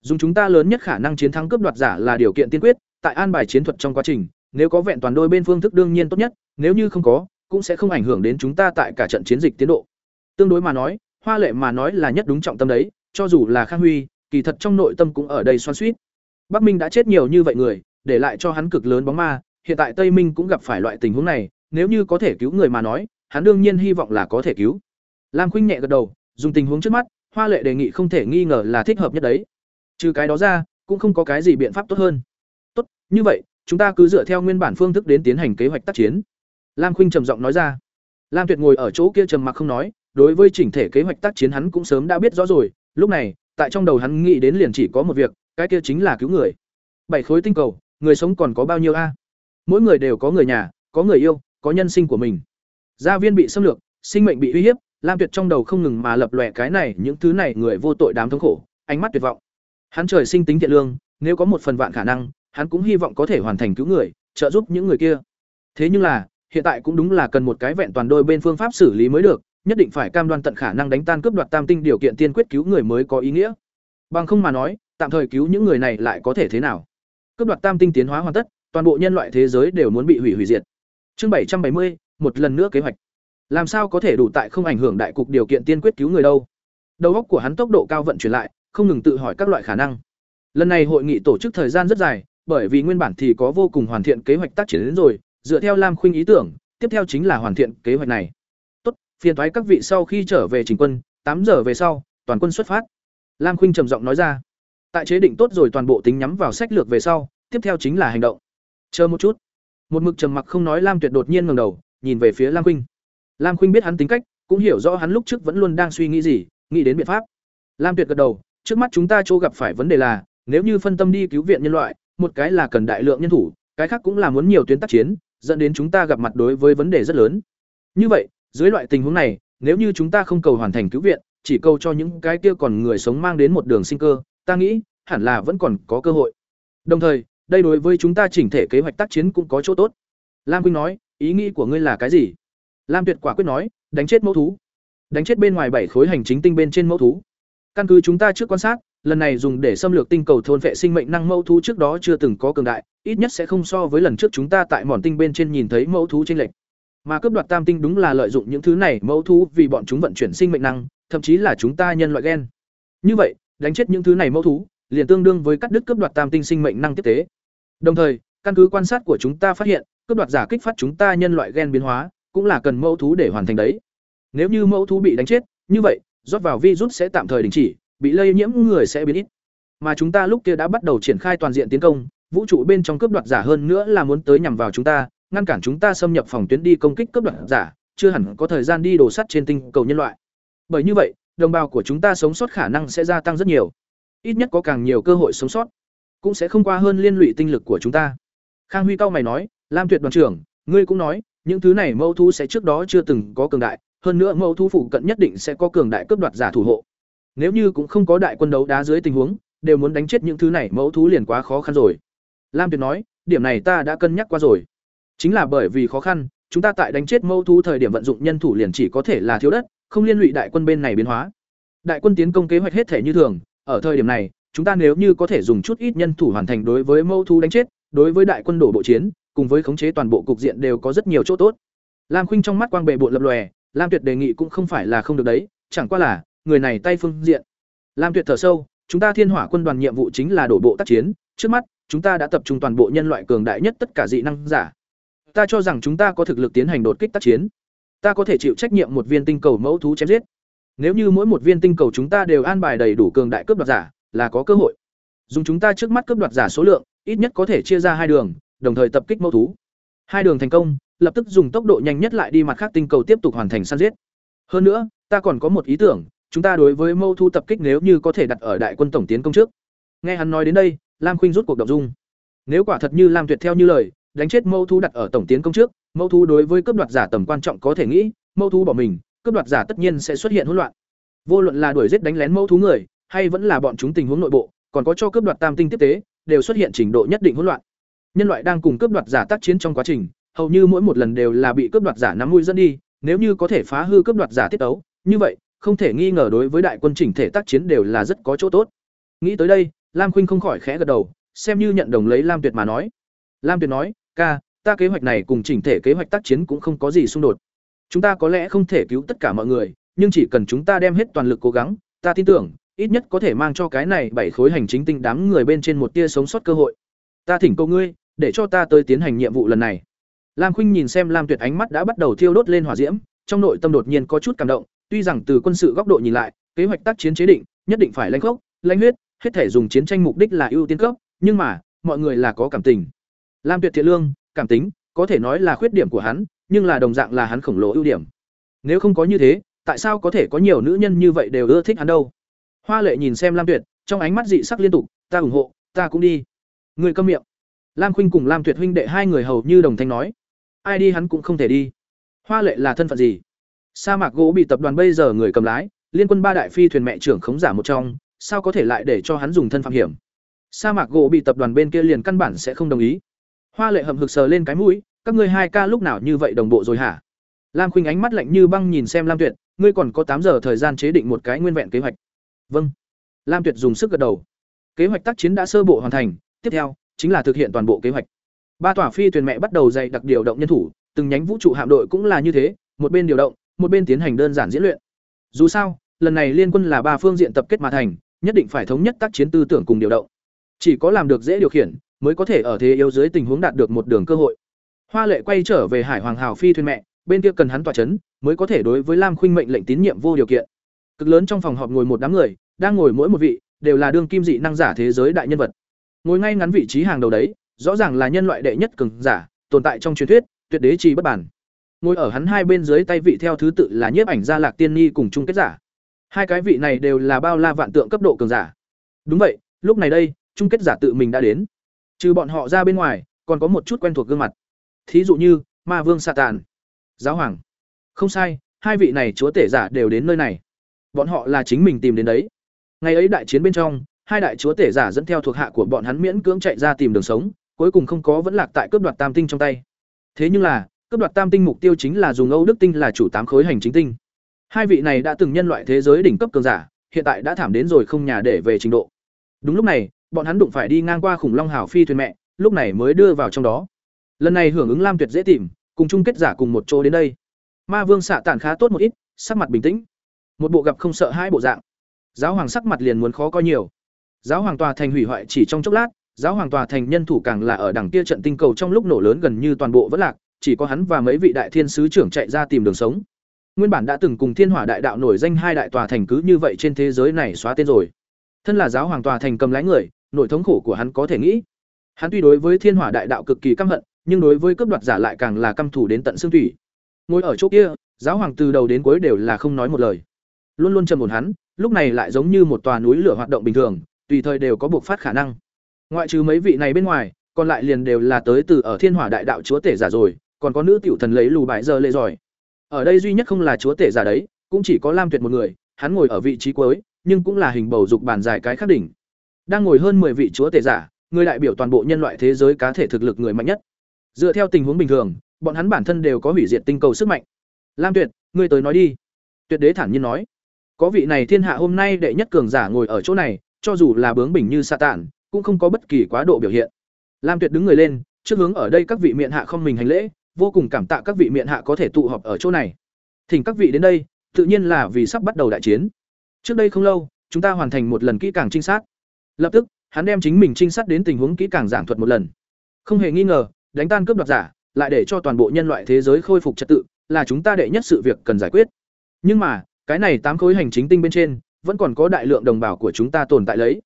Dùng chúng ta lớn nhất khả năng chiến thắng cướp đoạt giả là điều kiện tiên quyết, tại an bài chiến thuật trong quá trình, nếu có vẹn toàn đôi bên phương thức đương nhiên tốt nhất, nếu như không có, cũng sẽ không ảnh hưởng đến chúng ta tại cả trận chiến dịch tiến độ. Tương đối mà nói, Hoa Lệ mà nói là nhất đúng trọng tâm đấy, cho dù là Khang Huy, kỳ thật trong nội tâm cũng ở đây xoan xuýt. Bắc Minh đã chết nhiều như vậy người, để lại cho hắn cực lớn bóng ma, hiện tại Tây Minh cũng gặp phải loại tình huống này, nếu như có thể cứu người mà nói, hắn đương nhiên hy vọng là có thể cứu. Lam Khuynh nhẹ gật đầu, dùng tình huống trước mắt, Hoa Lệ đề nghị không thể nghi ngờ là thích hợp nhất đấy. Trừ cái đó ra, cũng không có cái gì biện pháp tốt hơn. Tốt, như vậy, chúng ta cứ dựa theo nguyên bản phương thức đến tiến hành kế hoạch tác chiến. Lam Khuynh trầm giọng nói ra. Lam Tuyệt ngồi ở chỗ kia trầm mặc không nói, đối với chỉnh thể kế hoạch tác chiến hắn cũng sớm đã biết rõ rồi, lúc này, tại trong đầu hắn nghĩ đến liền chỉ có một việc, cái kia chính là cứu người. Bảy khối tinh cầu, người sống còn có bao nhiêu a? Mỗi người đều có người nhà, có người yêu, có nhân sinh của mình. Gia viên bị xâm lược, sinh mệnh bị uy hiếp, Lam Tuyệt trong đầu không ngừng mà lập lòe cái này, những thứ này người vô tội đám thống khổ, ánh mắt tuyệt vọng. Hắn trời sinh tính thiện lương, nếu có một phần vạn khả năng, hắn cũng hy vọng có thể hoàn thành cứu người, trợ giúp những người kia. Thế nhưng là, hiện tại cũng đúng là cần một cái vẹn toàn đôi bên phương pháp xử lý mới được, nhất định phải cam đoan tận khả năng đánh tan cướp đoạt tam tinh điều kiện tiên quyết cứu người mới có ý nghĩa. Bằng không mà nói, tạm thời cứu những người này lại có thể thế nào? Cướp đoạt tam tinh tiến hóa hoàn tất, toàn bộ nhân loại thế giới đều muốn bị hủy hủy diệt. Chương bảy trăm bảy mươi, một lần nữa kế hoạch. Làm sao có thể đủ tại không ảnh hưởng đại cục điều kiện tiên quyết cứu người đâu? Đầu óc của hắn tốc độ cao vận chuyển lại, không ngừng tự hỏi các loại khả năng. Lần này hội nghị tổ chức thời gian rất dài, bởi vì nguyên bản thì có vô cùng hoàn thiện kế hoạch tác chiến đến rồi, dựa theo Lam Khuynh ý tưởng, tiếp theo chính là hoàn thiện kế hoạch này. Tốt, phiền thoái các vị sau khi trở về trình quân, tám giờ về sau, toàn quân xuất phát. Lam Khuynh trầm giọng nói ra. Tại chế định tốt rồi toàn bộ tính nhắm vào sách lược về sau, tiếp theo chính là hành động. Chờ một chút. Một mực trầm mặc không nói Lam Tuyệt đột nhiên ngẩng đầu, nhìn về phía Lam Khuynh. Lam Khuynh biết hắn tính cách, cũng hiểu rõ hắn lúc trước vẫn luôn đang suy nghĩ gì, nghĩ đến biện pháp. Lam Tuyệt gật đầu, trước mắt chúng ta chỗ gặp phải vấn đề là, nếu như phân tâm đi cứu viện nhân loại, một cái là cần đại lượng nhân thủ, cái khác cũng là muốn nhiều tuyến tác chiến, dẫn đến chúng ta gặp mặt đối với vấn đề rất lớn. Như vậy, dưới loại tình huống này, nếu như chúng ta không cầu hoàn thành cứu viện, chỉ cầu cho những cái kia còn người sống mang đến một đường sinh cơ, ta nghĩ, hẳn là vẫn còn có cơ hội. Đồng thời, đây đối với chúng ta chỉnh thể kế hoạch tác chiến cũng có chỗ tốt. Lam Quynh nói, ý nghĩ của ngươi là cái gì? Lam Tuyệt quả quyết nói, đánh chết mẫu thú. Đánh chết bên ngoài bảy khối hành chính tinh bên trên mẫu thú. Căn cứ chúng ta trước quan sát, lần này dùng để xâm lược tinh cầu thôn vệ sinh mệnh năng mẫu thú trước đó chưa từng có cường đại, ít nhất sẽ không so với lần trước chúng ta tại mòn tinh bên trên nhìn thấy mẫu thú chênh lệch. Mà cướp đoạt tam tinh đúng là lợi dụng những thứ này mẫu thú vì bọn chúng vận chuyển sinh mệnh năng, thậm chí là chúng ta nhân loại gen. Như vậy, đánh chết những thứ này mẫu thú, liền tương đương với cắt đứt cướp đoạt tam tinh sinh mệnh năng tiếp tế. Đồng thời, căn cứ quan sát của chúng ta phát hiện, cướp đoạt giả kích phát chúng ta nhân loại gen biến hóa, cũng là cần mẫu thú để hoàn thành đấy. Nếu như mẫu thú bị đánh chết, như vậy, rót vào virus sẽ tạm thời đình chỉ, bị lây nhiễm người sẽ biến ít. Mà chúng ta lúc kia đã bắt đầu triển khai toàn diện tiến công, vũ trụ bên trong cướp đoạt giả hơn nữa là muốn tới nhằm vào chúng ta, ngăn cản chúng ta xâm nhập phòng tuyến đi công kích cướp đoạt giả, chưa hẳn có thời gian đi đổ sắt trên tinh cầu nhân loại. Bởi như vậy, đồng bào của chúng ta sống sót khả năng sẽ gia tăng rất nhiều. Ít nhất có càng nhiều cơ hội sống sót, cũng sẽ không qua hơn liên lụy tinh lực của chúng ta. Khang Huy cao mày nói, Lam Tuyệt đoàn trưởng, ngươi cũng nói, những thứ này mẫu thú sẽ trước đó chưa từng có cường đại, hơn nữa mẫu thú phụ cận nhất định sẽ có cường đại cướp đoạt giả thủ hộ. Nếu như cũng không có đại quân đấu đá dưới tình huống, đều muốn đánh chết những thứ này mẫu thú liền quá khó khăn rồi. Lam Tuyệt nói, điểm này ta đã cân nhắc qua rồi. Chính là bởi vì khó khăn, chúng ta tại đánh chết mẫu thú thời điểm vận dụng nhân thủ liền chỉ có thể là thiếu đất, không liên lụy đại quân bên này biến hóa. Đại quân tiến công kế hoạch hết thể như thường, ở thời điểm này, chúng ta nếu như có thể dùng chút ít nhân thủ hoàn thành đối với mẫu thú đánh chết, đối với đại quân đổ bộ chiến, cùng với khống chế toàn bộ cục diện đều có rất nhiều chỗ tốt. Lam Khuynh trong mắt quang bệ bộ lập lòe, Lam Tuyệt đề nghị cũng không phải là không được đấy, chẳng qua là người này tay phương diện. Lam Tuyệt thở sâu, chúng ta Thiên Hỏa quân đoàn nhiệm vụ chính là đổ bộ tác chiến, trước mắt, chúng ta đã tập trung toàn bộ nhân loại cường đại nhất tất cả dị năng giả. Ta cho rằng chúng ta có thực lực tiến hành đột kích tác chiến. Ta có thể chịu trách nhiệm một viên tinh cầu mẫu thú chém giết. Nếu như mỗi một viên tinh cầu chúng ta đều an bài đầy đủ cường đại cướp đoạt giả, là có cơ hội. Dùng chúng ta trước mắt cướp đoạt giả số lượng, ít nhất có thể chia ra hai đường, đồng thời tập kích mẫu thú. Hai đường thành công, lập tức dùng tốc độ nhanh nhất lại đi mặt khác tinh cầu tiếp tục hoàn thành săn giết. Hơn nữa, ta còn có một ý tưởng, chúng ta đối với mâu thu tập kích nếu như có thể đặt ở đại quân tổng tiến công trước. Nghe hắn nói đến đây, Lam Khuynh rút cuộc động dung. Nếu quả thật như Lam Tuyệt theo như lời, đánh chết mâu thu đặt ở tổng tiến công trước, mâu thu đối với cướp đoạt giả tầm quan trọng có thể nghĩ, mâu thu bỏ mình, cướp đoạt giả tất nhiên sẽ xuất hiện hỗn loạn. Vô luận là đuổi giết đánh lén mâu thú người, hay vẫn là bọn chúng tình huống nội bộ, còn có cho cướp đoạt tam tinh tiếp tế, đều xuất hiện trình độ nhất định hỗn loạn. Nhân loại đang cùng cướp đoạt giả tác chiến trong quá trình, hầu như mỗi một lần đều là bị cướp đoạt giả nắm mũi dẫn đi, nếu như có thể phá hư cướp đoạt giả tiết tấu, như vậy, không thể nghi ngờ đối với đại quân chỉnh thể tác chiến đều là rất có chỗ tốt. Nghĩ tới đây, Lam Khuynh không khỏi khẽ gật đầu, xem như nhận đồng lấy Lam Tuyệt mà nói. Lam Tuyệt nói, "Ca, ta kế hoạch này cùng chỉnh thể kế hoạch tác chiến cũng không có gì xung đột. Chúng ta có lẽ không thể cứu tất cả mọi người, nhưng chỉ cần chúng ta đem hết toàn lực cố gắng, ta tin tưởng, ít nhất có thể mang cho cái này bảy khối hành chính tinh đám người bên trên một tia sống sót cơ hội. Ta thỉnh cầu ngươi, để cho ta tới tiến hành nhiệm vụ lần này." Lam Khuynh nhìn xem Lam Tuyệt ánh mắt đã bắt đầu thiêu đốt lên hỏa diễm, trong nội tâm đột nhiên có chút cảm động, tuy rằng từ quân sự góc độ nhìn lại, kế hoạch tác chiến chế định, nhất định phải lãnh khốc, lãnh huyết, hết thể dùng chiến tranh mục đích là ưu tiên cấp, nhưng mà, mọi người là có cảm tình. Lam Tuyệt thiện lương, cảm tính, có thể nói là khuyết điểm của hắn, nhưng là đồng dạng là hắn khổng lồ ưu điểm. Nếu không có như thế, tại sao có thể có nhiều nữ nhân như vậy đều ưa thích hắn đâu hoa lệ nhìn xem lam tuyệt trong ánh mắt dị sắc liên tục ta ủng hộ ta cũng đi người câm miệng lam khuynh cùng lam tuyệt huynh đệ hai người hầu như đồng thanh nói. Ai đi hắn cũng không thể đi. Hoa lệ là thân phận gì? Sa mạc gỗ bị tập đoàn bây giờ người cầm lái, liên quân ba đại phi thuyền mẹ trưởng khống giả một trong, sao có thể lại để cho hắn dùng thân phạm hiểm? Sa mạc gỗ bị tập đoàn bên kia liền căn bản sẽ không đồng ý. Hoa lệ hậm hực sờ lên cái mũi, các ngươi hai ca lúc nào như vậy đồng bộ rồi hả? Lam khuynh ánh mắt lạnh như băng nhìn xem lam tuyệt, ngươi còn có tám giờ thời gian chế định một cái nguyên vẹn kế hoạch. Vâng. Lam tuyệt dùng sức gật đầu. Kế hoạch tác chiến đã sơ bộ hoàn thành, tiếp theo chính là thực hiện toàn bộ kế hoạch. Ba tòa phi thuyền mẹ bắt đầu dày đặc điều động nhân thủ, từng nhánh vũ trụ hạm đội cũng là như thế, một bên điều động, một bên tiến hành đơn giản diễn luyện. Dù sao, lần này liên quân là ba phương diện tập kết mà thành, nhất định phải thống nhất tác chiến tư tưởng cùng điều động. Chỉ có làm được dễ điều khiển, mới có thể ở thế yếu dưới tình huống đạt được một đường cơ hội. Hoa lệ quay trở về hải hoàng hào phi thuyền mẹ, bên kia cần hắn tỏa chấn, mới có thể đối với lam khuynh mệnh lệnh tín nhiệm vô điều kiện. Cực lớn trong phòng họp ngồi một đám người, đang ngồi mỗi một vị, đều là đương kim dị năng giả thế giới đại nhân vật ngồi ngay ngắn vị trí hàng đầu đấy, rõ ràng là nhân loại đệ nhất cường giả, tồn tại trong truyền thuyết, tuyệt đế trì bất bản. Ngồi ở hắn hai bên dưới tay vị theo thứ tự là nhiếp ảnh gia lạc tiên ni cùng chung kết giả. Hai cái vị này đều là bao la vạn tượng cấp độ cường giả. Đúng vậy, lúc này đây, chung kết giả tự mình đã đến. Trừ bọn họ ra bên ngoài, còn có một chút quen thuộc gương mặt. Thí dụ như, ma vương sa tàn giáo hoàng. Không sai, hai vị này chúa tể giả đều đến nơi này. Bọn họ là chính mình tìm đến đấy. Ngày ấy đại chiến bên trong hai đại chúa tể giả dẫn theo thuộc hạ của bọn hắn miễn cưỡng chạy ra tìm đường sống, cuối cùng không có vẫn lạc tại cướp đoạt tam tinh trong tay. Thế nhưng là, cướp đoạt tam tinh mục tiêu chính là dùng âu đức tinh là chủ tám khối hành chính tinh. Hai vị này đã từng nhân loại thế giới đỉnh cấp cường giả, hiện tại đã thảm đến rồi không nhà để về trình độ. Đúng lúc này, bọn hắn đụng phải đi ngang qua khủng long hào phi thuyền mẹ, lúc này mới đưa vào trong đó. Lần này hưởng ứng lam tuyệt dễ tìm, cùng chung kết giả cùng một chỗ đến đây. Ma vương xạ tản khá tốt một ít, sắc mặt bình tĩnh. Một bộ gặp không sợ hai bộ dạng. Giáo hoàng sắc mặt liền muốn khó coi nhiều giáo hoàng tòa thành hủy hoại chỉ trong chốc lát, giáo hoàng tòa thành nhân thủ càng là ở đằng kia trận tinh cầu trong lúc nổ lớn gần như toàn bộ vẫn lạc, chỉ có hắn và mấy vị đại thiên sứ trưởng chạy ra tìm đường sống. Nguyên bản đã từng cùng thiên hỏa đại đạo nổi danh hai đại tòa thành cứ như vậy trên thế giới này xóa tên rồi. Thân là giáo hoàng tòa thành cầm lái người nỗi thống khổ của hắn có thể nghĩ. Hắn tuy đối với thiên hỏa đại đạo cực kỳ căm hận, nhưng đối với cướp đoạt giả lại càng là căm thủ đến tận xương thủy. Ngồi ở chỗ kia, giáo hoàng từ đầu đến cuối đều là không nói một lời. Luôn luôn trầm ổn hắn, lúc này lại giống như một tòa núi lửa hoạt động bình thường tùy thời đều có buộc phát khả năng. Ngoại trừ mấy vị này bên ngoài, còn lại liền đều là tới từ ở thiên hỏa đại đạo chúa tể giả rồi, còn có nữ tiểu thần lấy lù bại giờ lệ giỏi. Ở đây duy nhất không là chúa tể giả đấy, cũng chỉ có lam tuyệt một người, hắn ngồi ở vị trí cuối, nhưng cũng là hình bầu dục bàn dài cái khắc đỉnh. Đang ngồi hơn 10 vị chúa tể giả, người đại biểu toàn bộ nhân loại thế giới cá thể thực lực người mạnh nhất. Dựa theo tình huống bình thường, bọn hắn bản thân đều có hủy diệt tinh cầu sức mạnh. Lam tuyệt, ngươi tới nói đi. Tuyệt đế thản nhiên nói. Có vị này thiên hạ hôm nay đệ nhất cường giả ngồi ở chỗ này cho dù là bướng bỉnh như sa tản cũng không có bất kỳ quá độ biểu hiện. Lam tuyệt đứng người lên, trước hướng ở đây các vị miện hạ không mình hành lễ, vô cùng cảm tạ các vị miện hạ có thể tụ họp ở chỗ này. Thỉnh các vị đến đây, tự nhiên là vì sắp bắt đầu đại chiến. Trước đây không lâu, chúng ta hoàn thành một lần kỹ càng trinh sát. Lập tức, hắn đem chính mình trinh sát đến tình huống kỹ càng giảng thuật một lần. Không hề nghi ngờ, đánh tan cướp đoạt giả, lại để cho toàn bộ nhân loại thế giới khôi phục trật tự, là chúng ta đệ nhất sự việc cần giải quyết. Nhưng mà, cái này tám khối hành chính tinh bên trên vẫn còn có đại lượng đồng bào của chúng ta tồn tại lấy.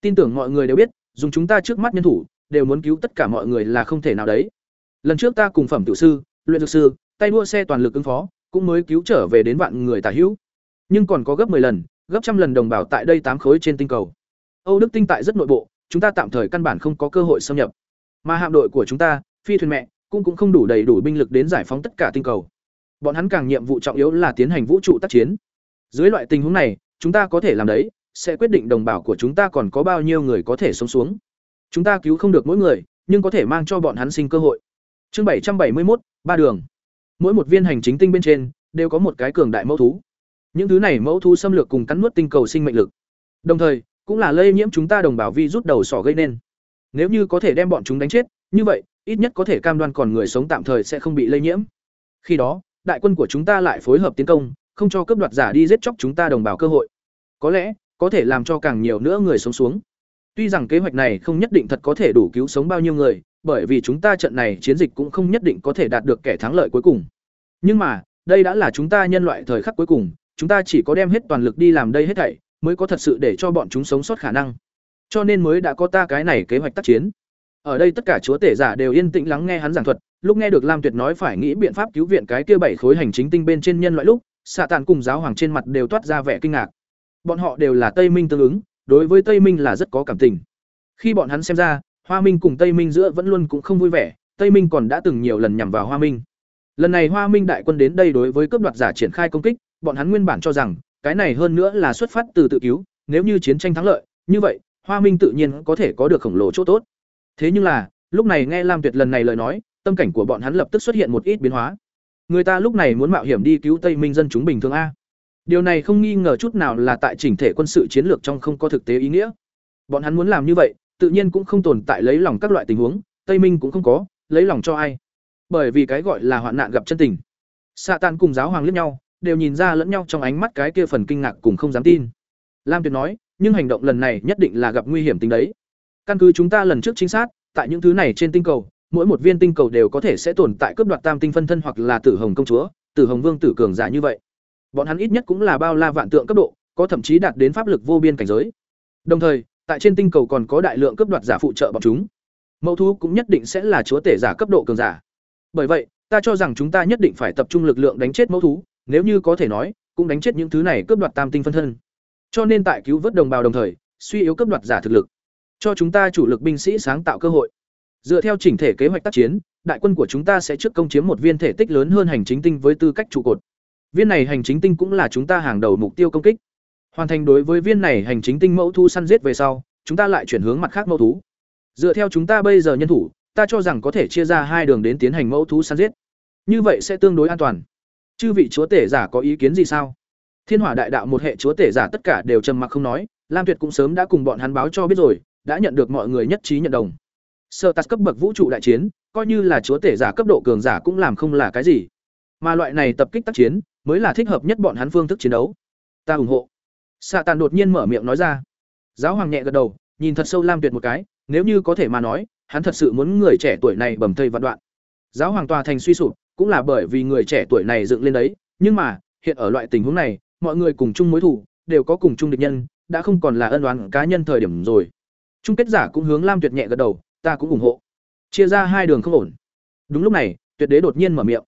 Tin tưởng mọi người đều biết, dùng chúng ta trước mắt nhân thủ, đều muốn cứu tất cả mọi người là không thể nào đấy. Lần trước ta cùng phẩm tiểu sư, luyện dược sư, tay đua xe toàn lực ứng phó, cũng mới cứu trở về đến vạn người tả hữu. Nhưng còn có gấp 10 lần, gấp trăm lần đồng bào tại đây tám khối trên tinh cầu. Âu đức tinh tại rất nội bộ, chúng ta tạm thời căn bản không có cơ hội xâm nhập. Mà hạm đội của chúng ta, phi thuyền mẹ, cũng cũng không đủ đầy đủ binh lực đến giải phóng tất cả tinh cầu. Bọn hắn càng nhiệm vụ trọng yếu là tiến hành vũ trụ tác chiến. Dưới loại tình huống này chúng ta có thể làm đấy, sẽ quyết định đồng bào của chúng ta còn có bao nhiêu người có thể sống xuống. Chúng ta cứu không được mỗi người, nhưng có thể mang cho bọn hắn sinh cơ hội. Chương bảy trăm bảy mươi một ba đường. Mỗi một viên hành chính tinh bên trên, đều có một cái cường đại mẫu thú. Những thứ này mẫu thú xâm lược cùng cắn nuốt tinh cầu sinh mệnh lực. Đồng thời, cũng là lây nhiễm chúng ta đồng bào vi rút đầu sỏ gây nên. Nếu như có thể đem bọn chúng đánh chết, như vậy, ít nhất có thể cam đoan còn người sống tạm thời sẽ không bị lây nhiễm. Khi đó, đại quân của chúng ta lại phối hợp tiến công không cho cướp đoạt giả đi giết chóc chúng ta đồng bào cơ hội. Có lẽ, có thể làm cho càng nhiều nữa người sống xuống. Tuy rằng kế hoạch này không nhất định thật có thể đủ cứu sống bao nhiêu người, bởi vì chúng ta trận này chiến dịch cũng không nhất định có thể đạt được kẻ thắng lợi cuối cùng. Nhưng mà, đây đã là chúng ta nhân loại thời khắc cuối cùng, chúng ta chỉ có đem hết toàn lực đi làm đây hết thảy, mới có thật sự để cho bọn chúng sống sót khả năng. Cho nên mới đã có ta cái này kế hoạch tác chiến. Ở đây tất cả chúa tể giả đều yên tĩnh lắng nghe hắn giảng thuật, lúc nghe được lam tuyệt nói phải nghĩ biện pháp cứu viện cái kia bảy khối hành chính tinh bên trên nhân loại lúc xạ tàn cùng giáo hoàng trên mặt đều toát ra vẻ kinh ngạc. Bọn họ đều là tây minh tương ứng, đối với tây minh là rất có cảm tình. Khi bọn hắn xem ra, hoa minh cùng tây minh giữa vẫn luôn cũng không vui vẻ, tây minh còn đã từng nhiều lần nhằm vào hoa minh. Lần này hoa minh đại quân đến đây đối với cướp đoạt giả triển khai công kích, bọn hắn nguyên bản cho rằng, cái này hơn nữa là xuất phát từ tự cứu, nếu như chiến tranh thắng lợi, như vậy, hoa minh tự nhiên có thể có được khổng lồ chỗ tốt. Thế nhưng là, lúc này nghe lam tuyệt lần này lời nói, tâm cảnh của bọn hắn lập tức xuất hiện một ít biến hóa người ta lúc này muốn mạo hiểm đi cứu tây minh dân chúng bình thường a. Điều này không nghi ngờ chút nào là tại chỉnh thể quân sự chiến lược trong không có thực tế ý nghĩa. Bọn hắn muốn làm như vậy, tự nhiên cũng không tồn tại lấy lòng các loại tình huống, tây minh cũng không có, lấy lòng cho ai. Bởi vì cái gọi là hoạn nạn gặp chân tình. Xạ tàn cùng giáo hoàng liếc nhau, đều nhìn ra lẫn nhau trong ánh mắt cái kia phần kinh ngạc cùng không dám tin. Lam tuyệt nói, nhưng hành động lần này nhất định là gặp nguy hiểm tính đấy. Căn cứ chúng ta lần trước chính xác tại những thứ này trên tinh cầu mỗi một viên tinh cầu đều có thể sẽ tồn tại cướp đoạt tam tinh phân thân hoặc là tử hồng công chúa, tử hồng vương tử cường giả như vậy. Bọn hắn ít nhất cũng là bao la vạn tượng cấp độ, có thậm chí đạt đến pháp lực vô biên cảnh giới. Đồng thời, tại trên tinh cầu còn có đại lượng cướp đoạt giả phụ trợ bọn chúng. Mẫu thú cũng nhất định sẽ là chúa tể giả cấp độ cường giả. Bởi vậy, ta cho rằng chúng ta nhất định phải tập trung lực lượng đánh chết mẫu thú, nếu như có thể nói, cũng đánh chết những thứ này cướp đoạt tam tinh phân thân. Cho nên tại cứu vớt đồng bào đồng thời, suy yếu cướp đoạt giả thực lực. Cho chúng ta chủ lực binh sĩ sáng tạo cơ hội dựa theo chỉnh thể kế hoạch tác chiến, đại quân của chúng ta sẽ trước công chiếm một viên thể tích lớn hơn hành chính tinh với tư cách trụ cột. Viên này hành chính tinh cũng là chúng ta hàng đầu mục tiêu công kích. Hoàn thành đối với viên này hành chính tinh mẫu thu săn giết về sau, chúng ta lại chuyển hướng mặt khác mẫu thú. Dựa theo chúng ta bây giờ nhân thủ, ta cho rằng có thể chia ra hai đường đến tiến hành mẫu thú săn giết. Như vậy sẽ tương đối an toàn. Chư vị chúa tể giả có ý kiến gì sao? Thiên hỏa đại đạo một hệ chúa tể giả tất cả đều trầm mặc không nói, lam tuyệt cũng sớm đã cùng bọn hắn báo cho biết rồi, đã nhận được mọi người nhất trí nhận đồng. Sở tạt cấp bậc vũ trụ đại chiến, coi như là chúa tể giả cấp độ cường giả cũng làm không là cái gì. Mà loại này tập kích tác chiến, mới là thích hợp nhất bọn hắn phương thức chiến đấu. Ta ủng hộ. Xạ tàn đột nhiên mở miệng nói ra. Giáo hoàng nhẹ gật đầu, nhìn thật sâu lam tuyệt một cái, nếu như có thể mà nói, hắn thật sự muốn người trẻ tuổi này bầm thây vạn đoạn. Giáo hoàng tòa thành suy sụp, cũng là bởi vì người trẻ tuổi này dựng lên đấy, nhưng mà, hiện ở loại tình huống này, mọi người cùng chung mối thù, đều có cùng chung địch nhân, đã không còn là ân oán cá nhân thời điểm rồi. Chung kết giả cũng hướng lam tuyệt nhẹ gật đầu ta cũng ủng hộ. Chia ra hai đường không ổn. Đúng lúc này, tuyệt đế đột nhiên mở miệng.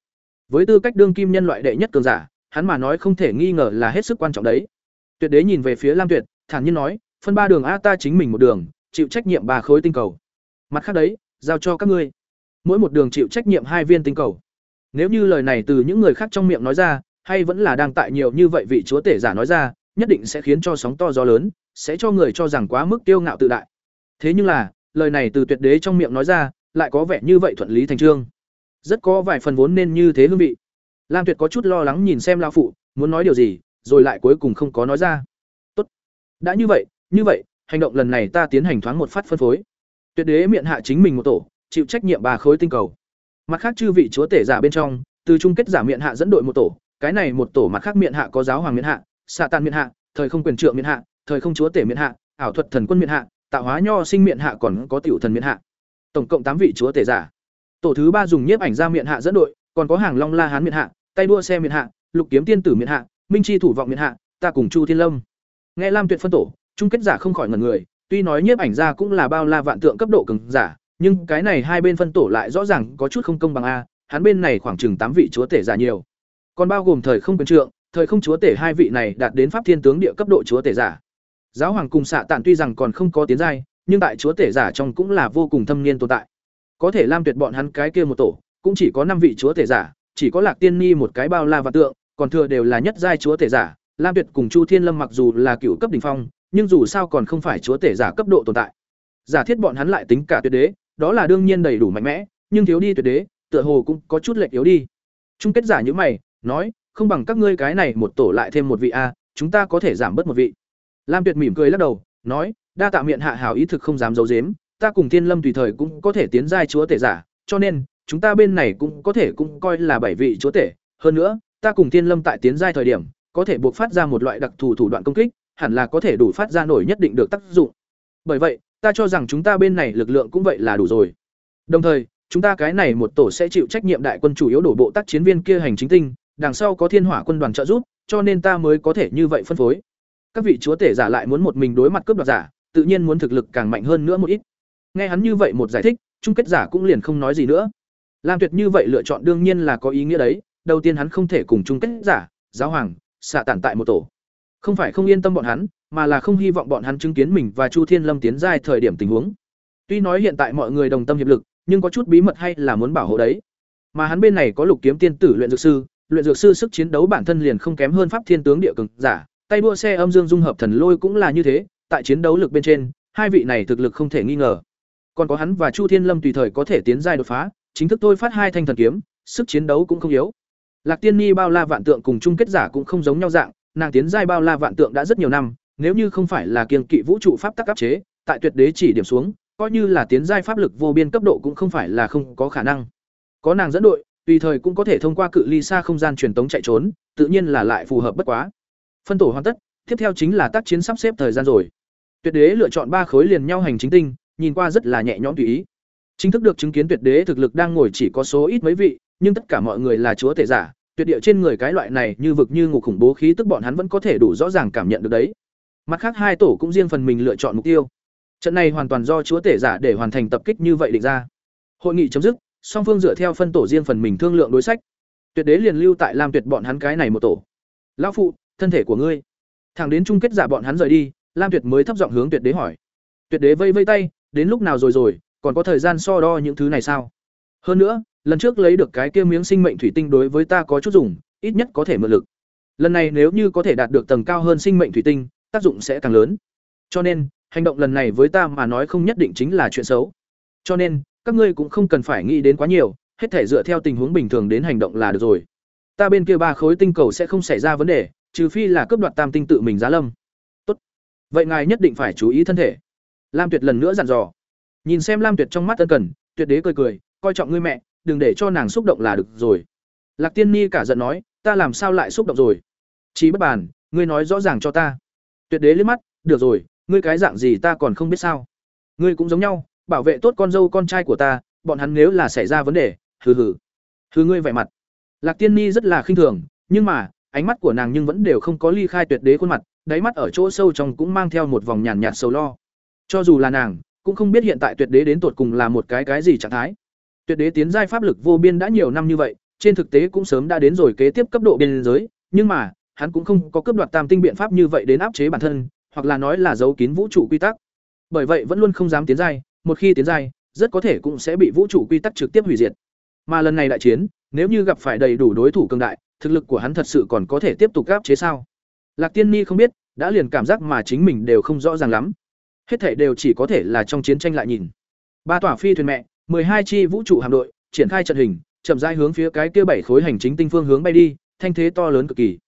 Với tư cách đương kim nhân loại đệ nhất cường giả, hắn mà nói không thể nghi ngờ là hết sức quan trọng đấy. Tuyệt đế nhìn về phía lam tuyệt, thản nhiên nói, phân ba đường a, ta chính mình một đường, chịu trách nhiệm ba khối tinh cầu. Mặt khác đấy, giao cho các ngươi. Mỗi một đường chịu trách nhiệm hai viên tinh cầu. Nếu như lời này từ những người khác trong miệng nói ra, hay vẫn là đang tại nhiều như vậy vị chúa tể giả nói ra, nhất định sẽ khiến cho sóng to gió lớn, sẽ cho người cho rằng quá mức tiêu ngạo tự đại. Thế nhưng là lời này từ tuyệt đế trong miệng nói ra, lại có vẻ như vậy thuận lý thành trương. Rất có vài phần vốn nên như thế hương vị. Lam tuyệt có chút lo lắng nhìn xem lao phụ, muốn nói điều gì, rồi lại cuối cùng không có nói ra. Tốt. Đã như vậy như vậy, hành động lần này ta tiến hành thoáng một phát phân phối. Tuyệt đế miệng hạ chính mình một tổ, chịu trách nhiệm bà khối tinh cầu. Mặt khác chư vị chúa tể giả bên trong, từ chung kết giả miệng hạ dẫn đội một tổ, cái này một tổ mặt khác miệng hạ có giáo hoàng miệng hạ, xạ tàn miệng hạ, thời không quyền trượng miệng hạ, thời không chúa tể miệng hạ, ảo thuật thần quân miệng hạ tạo hóa nho sinh miệng hạ còn có tiểu thần miệng hạ. Tổng cộng tám vị chúa tể giả. Tổ thứ ba dùng nhiếp ảnh ra miệng hạ dẫn đội, còn có hàng long la hán miệng hạ, tay đua xe miệng hạ, lục kiếm tiên tử miệng hạ, minh chi thủ vọng miệng hạ, ta cùng chu thiên lâm. Nghe lam tuyệt phân tổ, chung kết giả không khỏi ngần người, tuy nói nhiếp ảnh ra cũng là bao la vạn tượng cấp độ cường giả, nhưng cái này hai bên phân tổ lại rõ ràng có chút không công bằng a, hắn bên này khoảng chừng tám vị chúa tể giả nhiều. Còn bao gồm thời không quyền trượng, thời không chúa tể hai vị này đạt đến pháp thiên tướng địa cấp độ chúa tể giả giáo hoàng cùng xạ tản tuy rằng còn không có tiến giai, nhưng tại chúa tể giả trong cũng là vô cùng thâm niên tồn tại. Có thể lam tuyệt bọn hắn cái kia một tổ, cũng chỉ có năm vị chúa tể giả, chỉ có lạc tiên ni một cái bao la và tượng, còn thừa đều là nhất giai chúa tể giả. Lam tuyệt cùng chu thiên lâm mặc dù là cựu cấp đ ỉ n h phong, nhưng dù sao còn không phải chúa tể giả cấp độ tồn tại. Giả thiết bọn hắn lại tính cả tuyệt đế, đó là đương nhiên đầy đủ mạnh mẽ, nhưng thiếu đi tuyệt đế, tựa hồ cũng có chút lệch yếu đi. Chung kết giả như mày, nói, không bằng các ngươi cái này một tổ lại thêm một vị a, chúng ta có thể giảm bớt một vị lam tuyệt mỉm cười lắc đầu nói đa tạ miệng hạ Hảo ý thực không dám giấu giếm, ta cùng thiên lâm tùy thời cũng có thể tiến giai chúa tể giả cho nên chúng ta bên này cũng có thể cũng coi là bảy vị chúa tể. Hơn nữa ta cùng thiên lâm tại tiến giai thời điểm có thể buộc phát ra một loại đặc thù thủ đoạn công kích hẳn là có thể đủ phát ra nổi nhất định được tác dụng. Bởi vậy ta cho rằng chúng ta bên này lực lượng cũng vậy là đủ rồi. Đồng thời chúng ta cái này một tổ sẽ chịu trách nhiệm đại quân chủ yếu đổ bộ tác chiến viên kia hành chính tinh đằng sau có thiên hỏa quân đoàn trợ giúp cho nên ta mới có thể như vậy phân phối các vị chúa tể giả lại muốn một mình đối mặt cướp đoạt giả, tự nhiên muốn thực lực càng mạnh hơn nữa một ít. Nghe hắn như vậy một giải thích, chung kết giả cũng liền không nói gì nữa. Lam tuyệt như vậy lựa chọn đương nhiên là có ý nghĩa đấy, đầu tiên hắn không thể cùng chung kết giả, giáo hoàng, xạ tản tại một tổ. Không phải không yên tâm bọn hắn, mà là không hy vọng bọn hắn chứng kiến mình và chu thiên lâm tiến giai thời điểm tình huống. Tuy nói hiện tại mọi người đồng tâm hiệp lực, nhưng có chút bí mật hay là muốn bảo hộ đấy. Mà hắn bên này có lục kiếm tiên tử luyện dược sư, luyện dược sư sức chiến đấu bản thân liền không kém hơn pháp thiên tướng địa cường giả tay đua xe âm dương dung hợp thần lôi cũng là như thế, tại chiến đấu lực bên trên, hai vị này thực lực không thể nghi ngờ. Còn có hắn và chu thiên lâm tùy thời có thể tiến giai đột phá, chính thức tôi phát hai thanh thần kiếm, sức chiến đấu cũng không yếu. Lạc tiên ni, bao la vạn tượng cùng chung kết giả cũng không giống nhau dạng, nàng tiến giai bao la vạn tượng đã rất nhiều năm, nếu như không phải là kiêng kỵ vũ trụ pháp tắc áp chế, tại tuyệt đế chỉ điểm xuống, coi như là tiến giai pháp lực vô biên cấp độ cũng không phải là không có khả năng. Có nàng dẫn đội, tùy thời cũng có thể thông qua cự ly xa không gian truyền tống chạy trốn, tự nhiên là lại phù hợp bất quá phân tổ hoàn tất, tiếp theo chính là tác chiến sắp xếp thời gian rồi. Tuyệt đế lựa chọn ba khối liền nhau hành chính tinh, nhìn qua rất là nhẹ nhõm tùy ý. Chính thức được chứng kiến tuyệt đế thực lực đang ngồi chỉ có số ít mấy vị, nhưng tất cả mọi người là chúa tể giả, tuyệt địa trên người cái loại này như vực như ngục khủng bố khí tức bọn hắn vẫn có thể đủ rõ ràng cảm nhận được đấy. Mặt khác hai tổ cũng riêng phần mình lựa chọn mục tiêu. Trận này hoàn toàn do chúa tể giả để hoàn thành tập kích như vậy định ra. Hội nghị chấm dứt, song phương dựa theo phân tổ riêng phần mình thương lượng đối sách. Tuyệt đế liền lưu tại lam tuyệt bọn hắn cái này một tổ. Lão phụ thân thể của ngươi. Thẳng đến chung kết giả bọn hắn rời đi, lam tuyệt mới thấp giọng hướng tuyệt đế hỏi. Tuyệt đế vây vây tay, đến lúc nào rồi rồi, còn có thời gian so đo những thứ này sao? Hơn nữa, lần trước lấy được cái kia miếng sinh mệnh thủy tinh đối với ta có chút dùng, ít nhất có thể mượn lực. Lần này nếu như có thể đạt được tầng cao hơn sinh mệnh thủy tinh, tác dụng sẽ càng lớn. Cho nên, hành động lần này với ta mà nói không nhất định chính là chuyện xấu. Cho nên, các ngươi cũng không cần phải nghĩ đến quá nhiều, hết thể dựa theo tình huống bình thường đến hành động là được rồi. Ta bên kia ba khối tinh cầu sẽ không xảy ra vấn đề trừ phi là cướp đoạt tam tinh tự mình giá lâm. Tốt. Vậy ngài nhất định phải chú ý thân thể. Lam tuyệt lần nữa dặn dò. Nhìn xem lam tuyệt trong mắt ân cần, tuyệt đế cười cười, coi trọng ngươi mẹ, đừng để cho nàng xúc động là được rồi. Lạc tiên ni cả giận nói, ta làm sao lại xúc động rồi? Chí bất bàn, ngươi nói rõ ràng cho ta. Tuyệt đế liếc mắt, được rồi, ngươi cái dạng gì ta còn không biết sao? Ngươi cũng giống nhau, bảo vệ tốt con dâu con trai của ta, bọn hắn nếu là xảy ra vấn đề, hừ hừ. Hừ ngươi vẻ mặt. Lạc tiên ni rất là khinh thường, nhưng mà ánh mắt của nàng nhưng vẫn đều không có ly khai tuyệt đế khuôn mặt, đáy mắt ở chỗ sâu trong cũng mang theo một vòng nhàn nhạt sầu lo. Cho dù là nàng, cũng không biết hiện tại tuyệt đế đến tột cùng là một cái cái gì trạng thái. Tuyệt đế tiến giai pháp lực vô biên đã nhiều năm như vậy, trên thực tế cũng sớm đã đến rồi kế tiếp cấp độ biên giới, nhưng mà, hắn cũng không có cấp đoạt tam tinh biện pháp như vậy đến áp chế bản thân, hoặc là nói là giấu kín vũ trụ quy tắc. Bởi vậy vẫn luôn không dám tiến giai, một khi tiến giai, rất có thể cũng sẽ bị vũ trụ quy tắc trực tiếp hủy diệt. Mà lần này đại chiến, nếu như gặp phải đầy đủ đối thủ cường đại thực lực của hắn thật sự còn có thể tiếp tục áp chế sao? Lạc tiên ni không biết, đã liền cảm giác mà chính mình đều không rõ ràng lắm. Hết thể đều chỉ có thể là trong chiến tranh lại nhìn. Ba tòa phi thuyền mẹ hai chi vũ trụ hạm đội, triển khai trận hình, chậm rãi hướng phía cái kia bảy khối hành chính tinh phương hướng bay đi, thanh thế to lớn cực kỳ.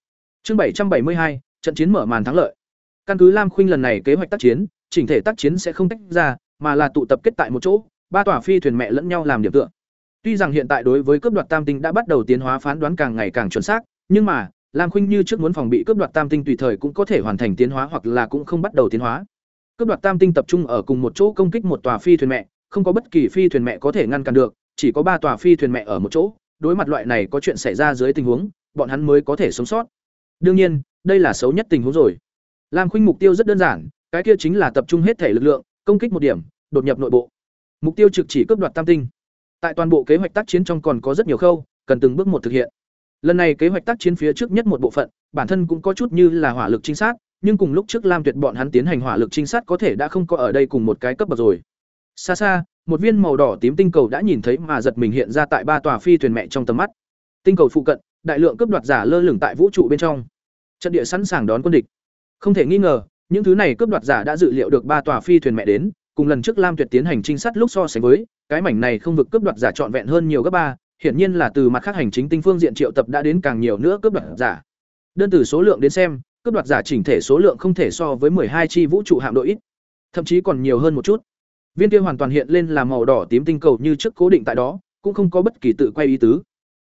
Chương bảy trăm bảy mươi hai, trận chiến mở màn thắng lợi. Căn cứ lam khuynh lần này kế hoạch tác chiến, chỉnh thể tác chiến sẽ không tách ra, mà là tụ tập kết tại một chỗ, ba tòa phi thuyền mẹ lẫn nhau làm điểm tựa tuy rằng hiện tại đối với cướp đoạt tam tinh đã bắt đầu tiến hóa phán đoán càng ngày càng chuẩn xác, nhưng mà, lam khuynh như trước muốn phòng bị cướp đoạt tam tinh tùy thời cũng có thể hoàn thành tiến hóa hoặc là cũng không bắt đầu tiến hóa. Cướp đoạt tam tinh tập trung ở cùng một chỗ công kích một tòa phi thuyền mẹ, không có bất kỳ phi thuyền mẹ có thể ngăn cản được, chỉ có ba tòa phi thuyền mẹ ở một chỗ, đối mặt loại này có chuyện xảy ra dưới tình huống, bọn hắn mới có thể sống sót. Đương nhiên, đây là xấu nhất tình huống rồi. Lam khuynh mục tiêu rất đơn giản, cái kia chính là tập trung hết thể lực lượng, công kích một điểm, đột nhập nội bộ. Mục tiêu trực chỉ cướp đoạt tam tinh tại toàn bộ kế hoạch tác chiến trong còn có rất nhiều khâu, cần từng bước một thực hiện. Lần này kế hoạch tác chiến phía trước nhất một bộ phận, bản thân cũng có chút như là hỏa lực trinh sát, nhưng cùng lúc trước lam tuyệt bọn hắn tiến hành hỏa lực trinh sát có thể đã không có ở đây cùng một cái cấp bậc rồi. Xa xa, một viên màu đỏ tím tinh cầu đã nhìn thấy mà giật mình hiện ra tại ba tòa phi thuyền mẹ trong tầm mắt. Tinh cầu phụ cận, đại lượng cướp đoạt giả lơ lửng tại vũ trụ bên trong. Trận địa sẵn sàng đón quân địch. Không thể nghi ngờ, những thứ này cướp đoạt giả đã dự liệu được ba tòa phi thuyền mẹ đến, cùng lần trước lam tuyệt tiến hành trinh sát lúc so sánh với cái mảnh này không vực cướp đoạt giả trọn vẹn hơn nhiều gấp ba, hiển nhiên là từ mặt khác hành chính tinh phương diện triệu tập đã đến càng nhiều nữa cướp đoạt giả. Đơn từ số lượng đến xem, cướp đoạt giả chỉnh thể số lượng không thể so với hai chi vũ trụ hạm đội ít, thậm chí còn nhiều hơn một chút. Viên kia hoàn toàn hiện lên là màu đỏ tím tinh cầu như trước cố định tại đó, cũng không có bất kỳ tự quay ý tứ.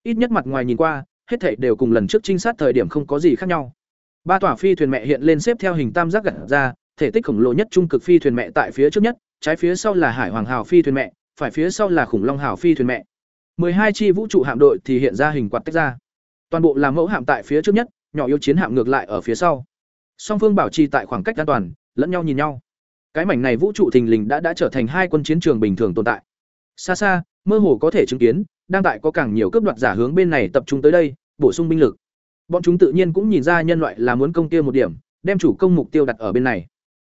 Ít nhất mặt ngoài nhìn qua, hết thảy đều cùng lần trước trinh sát thời điểm không có gì khác nhau. Ba tòa phi thuyền mẹ hiện lên xếp theo hình tam giác gặt ra, thể tích khổng lồ nhất trung cực phi thuyền mẹ tại phía trước nhất, trái phía sau là hải hoàng hào phi thuyền mẹ phải phía sau là khủng long hào phi thuyền mẹ. 12 chi vũ trụ hạm đội thì hiện ra hình quạt tách ra. Toàn bộ là mẫu hạm tại phía trước nhất nhỏ yếu chiến hạm ngược lại ở phía sau. Song phương bảo trì tại khoảng cách an toàn lẫn nhau nhìn nhau. Cái mảnh này vũ trụ thình lình đã đã trở thành hai quân chiến trường bình thường tồn tại. Xa xa mơ hồ có thể chứng kiến đang tại có càng nhiều cướp đoạt giả hướng bên này tập trung tới đây bổ sung binh lực. Bọn chúng tự nhiên cũng nhìn ra nhân loại là muốn công kia một điểm, đem chủ công mục tiêu đặt ở bên này.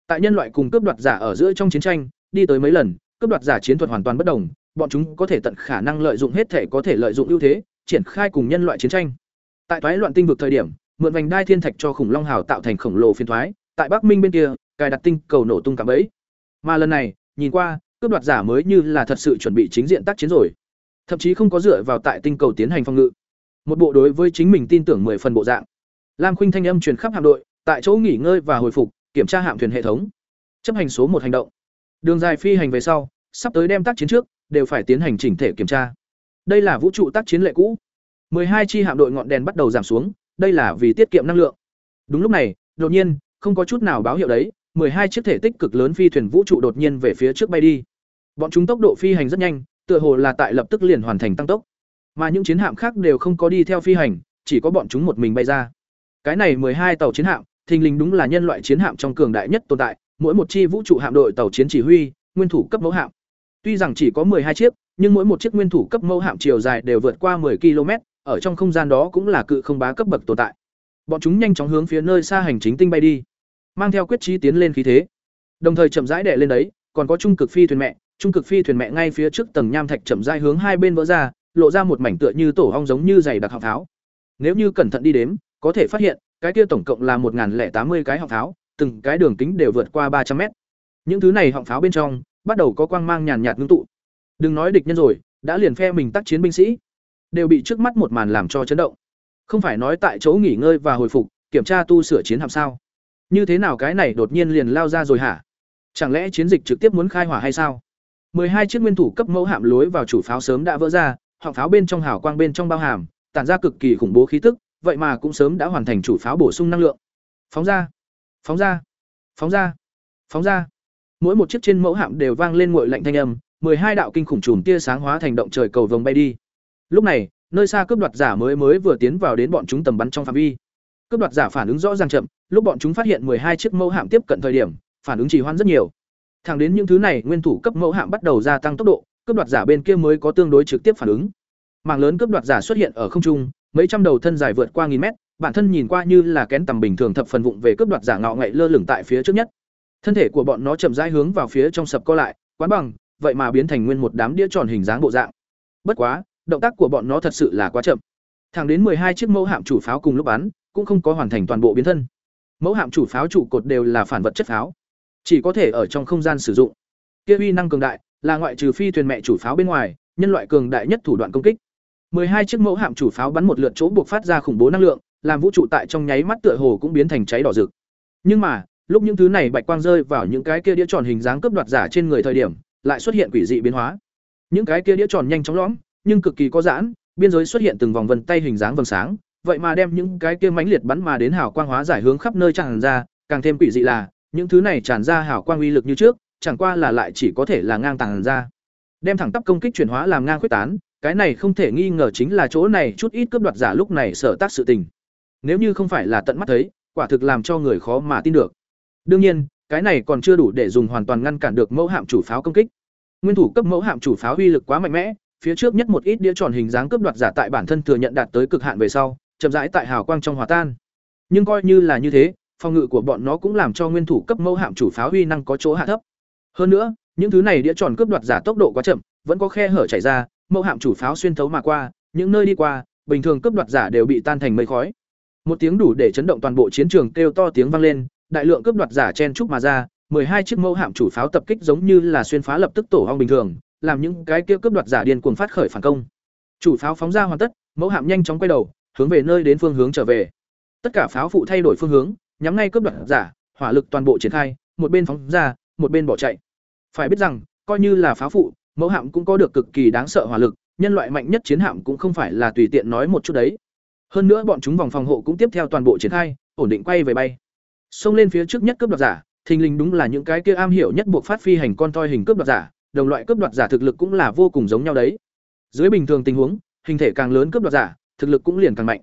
Tại nhân loại cùng cướp đoạt giả ở giữa trong chiến tranh, đi tới mấy lần, cướp đoạt giả chiến thuật hoàn toàn bất đồng, bọn chúng có thể tận khả năng lợi dụng hết thể có thể lợi dụng ưu thế, triển khai cùng nhân loại chiến tranh. Tại toái loạn tinh vực thời điểm, mượn vành đai thiên thạch cho khủng long hào tạo thành khổng lồ phiên thoái, tại Bắc Minh bên kia, cài đặt tinh cầu nổ tung cả bẫy. Mà lần này, nhìn qua, cướp đoạt giả mới như là thật sự chuẩn bị chính diện tác chiến rồi. Thậm chí không có dựa vào tại tinh cầu tiến hành phòng ngự. Một bộ đối với chính mình tin tưởng mười phần bộ dạng. Lam Khuynh thanh âm truyền khắp hạm đội, tại chỗ nghỉ ngơi và hồi phục, kiểm tra hạm thuyền hệ thống. Chấp hành số một hành động. Đường dài phi hành về sau, sắp tới đem tác chiến trước, đều phải tiến hành chỉnh thể kiểm tra. Đây là vũ trụ tác chiến lệ cũ. hai chi hạm đội ngọn đèn bắt đầu giảm xuống, đây là vì tiết kiệm năng lượng. Đúng lúc này, đột nhiên, không có chút nào báo hiệu đấy, hai chiếc thể tích cực lớn phi thuyền vũ trụ đột nhiên về phía trước bay đi. Bọn chúng tốc độ phi hành rất nhanh, tựa hồ là tại lập tức liền hoàn thành tăng tốc. Mà những chiến hạm khác đều không có đi theo phi hành, chỉ có bọn chúng một mình bay ra. Cái này hai tàu chiến hạm, thình lình đúng là nhân loại chiến hạm trong cường đại nhất tồn tại, mỗi một chi vũ trụ hạm đội tàu chiến chỉ huy, nguyên thủ cấp mẫu hạm. Tuy rằng chỉ có hai chiếc, nhưng mỗi một chiếc nguyên thủ cấp mẫu hạm chiều dài đều vượt qua 10 km, ở trong không gian đó cũng là cự không bá cấp bậc tồn tại. Bọn chúng nhanh chóng hướng phía nơi xa hành chính tinh bay đi, mang theo quyết chí tiến lên khí thế. Đồng thời chậm rãi đè lên đấy, còn có trung cực phi thuyền mẹ, trung cực phi thuyền mẹ ngay phía trước tầng nham thạch chậm rãi hướng hai bên vỡ ra, lộ ra một mảnh tựa như tổ ong giống như dày đặc học tháo. Nếu như cẩn thận đi đếm, có thể phát hiện, cái kia tổng cộng là một tám mươi cái học tháo từng cái đường kính đều vượt qua ba trăm mét. Những thứ này họng pháo bên trong, bắt đầu có quang mang nhàn nhạt ngưng tụ. Đừng nói địch nhân rồi, đã liền phe mình tác chiến binh sĩ, đều bị trước mắt một màn làm cho chấn động. Không phải nói tại chỗ nghỉ ngơi và hồi phục, kiểm tra tu sửa chiến hạm sao? Như thế nào cái này đột nhiên liền lao ra rồi hả? Chẳng lẽ chiến dịch trực tiếp muốn khai hỏa hay sao? hai chiếc nguyên thủ cấp mẫu hạm lối vào chủ pháo sớm đã vỡ ra, họng pháo bên trong hào quang bên trong bao hàm, tản ra cực kỳ khủng bố khí tức, vậy mà cũng sớm đã hoàn thành chủ pháo bổ sung năng lượng. Phóng ra, phóng ra, phóng ra, phóng ra. Mỗi một chiếc trên mẫu hạm đều vang lên ngội lạnh thanh âm, hai đạo kinh khủng chùm tia sáng hóa thành động trời cầu vồng bay đi. Lúc này, nơi xa cướp đoạt giả mới mới vừa tiến vào đến bọn chúng tầm bắn trong phạm vi. Cướp đoạt giả phản ứng rõ ràng chậm, lúc bọn chúng phát hiện hai chiếc mẫu hạm tiếp cận thời điểm, phản ứng trì hoãn rất nhiều. Thẳng đến những thứ này, nguyên thủ cấp mẫu hạm bắt đầu gia tăng tốc độ, cướp đoạt giả bên kia mới có tương đối trực tiếp phản ứng. Mảng lớn cướp đoạt giả xuất hiện ở không trung, mấy trăm đầu thân dài vượt qua nghìn mét, bản thân nhìn qua như là kén tầm bình thường thập phần vụng về cướp đoạt giả ngạo ngậy lơ lửng tại phía trước nhất. Thân thể của bọn nó chậm rãi hướng vào phía trong sập co lại, quán bằng, vậy mà biến thành nguyên một đám đĩa tròn hình dáng bộ dạng. Bất quá, động tác của bọn nó thật sự là quá chậm. Thẳng đến hai chiếc mẫu hạm chủ pháo cùng lúc bắn, cũng không có hoàn thành toàn bộ biến thân. Mẫu hạm chủ pháo trụ cột đều là phản vật chất pháo, chỉ có thể ở trong không gian sử dụng. Kia uy năng cường đại, là ngoại trừ phi thuyền mẹ chủ pháo bên ngoài, nhân loại cường đại nhất thủ đoạn công kích. hai chiếc mẫu hạm chủ pháo bắn một lượt chỗ buộc phát ra khủng bố năng lượng, làm vũ trụ tại trong nháy mắt tựa hồ cũng biến thành cháy đỏ rực. Nhưng mà, lúc những thứ này bạch quang rơi vào những cái kia đĩa tròn hình dáng cướp đoạt giả trên người thời điểm, lại xuất hiện quỷ dị biến hóa. Những cái kia đĩa tròn nhanh chóng lõm, nhưng cực kỳ có giãn, biên giới xuất hiện từng vòng vân tay hình dáng vầng sáng, vậy mà đem những cái kia mãnh liệt bắn mà đến hào quang hóa giải hướng khắp nơi tràn ra, càng thêm quỷ dị là, những thứ này tràn ra hào quang uy lực như trước, chẳng qua là lại chỉ có thể là ngang tàng ra. Đem thẳng tắp công kích chuyển hóa làm ngang khuyết tán, cái này không thể nghi ngờ chính là chỗ này chút ít cướp đoạt giả lúc này sở tác sự tình. Nếu như không phải là tận mắt thấy, quả thực làm cho người khó mà tin được. Đương nhiên, cái này còn chưa đủ để dùng hoàn toàn ngăn cản được mẫu hạm chủ pháo công kích. Nguyên thủ cấp mẫu hạm chủ pháo uy lực quá mạnh mẽ, phía trước nhất một ít đĩa tròn hình dáng cướp đoạt giả tại bản thân thừa nhận đạt tới cực hạn về sau, chậm rãi tại hào quang trong hòa tan. Nhưng coi như là như thế, phòng ngự của bọn nó cũng làm cho nguyên thủ cấp mẫu hạm chủ pháo uy năng có chỗ hạ thấp. Hơn nữa, những thứ này đĩa tròn cướp đoạt giả tốc độ quá chậm, vẫn có khe hở chảy ra, mẫu hạm chủ pháo xuyên thấu mà qua, những nơi đi qua, bình thường cướp đoạt giả đều bị tan thành mây khói. Một tiếng đủ để chấn động toàn bộ chiến trường kêu to tiếng vang lên, đại lượng cướp đoạt giả chen chúc mà ra, hai chiếc mâu hạm chủ pháo tập kích giống như là xuyên phá lập tức tổ ong bình thường, làm những cái kia cướp đoạt giả điên cuồng phát khởi phản công. Chủ pháo phóng ra hoàn tất, mẫu hạm nhanh chóng quay đầu, hướng về nơi đến phương hướng trở về. Tất cả pháo phụ thay đổi phương hướng, nhắm ngay cướp đoạt giả, hỏa lực toàn bộ triển khai, một bên phóng ra, một bên bỏ chạy. Phải biết rằng, coi như là pháo phụ, mẫu hạm cũng có được cực kỳ đáng sợ hỏa lực, nhân loại mạnh nhất chiến hạm cũng không phải là tùy tiện nói một chút đấy. Hơn nữa bọn chúng vòng phòng hộ cũng tiếp theo toàn bộ triển khai, ổn định quay về bay. Xông lên phía trước nhất cướp đoạt giả, thình lình đúng là những cái kia am hiểu nhất buộc phát phi hành con toy hình cướp đoạt giả, đồng loại cướp đoạt giả thực lực cũng là vô cùng giống nhau đấy. Dưới bình thường tình huống, hình thể càng lớn cướp đoạt giả, thực lực cũng liền càng mạnh.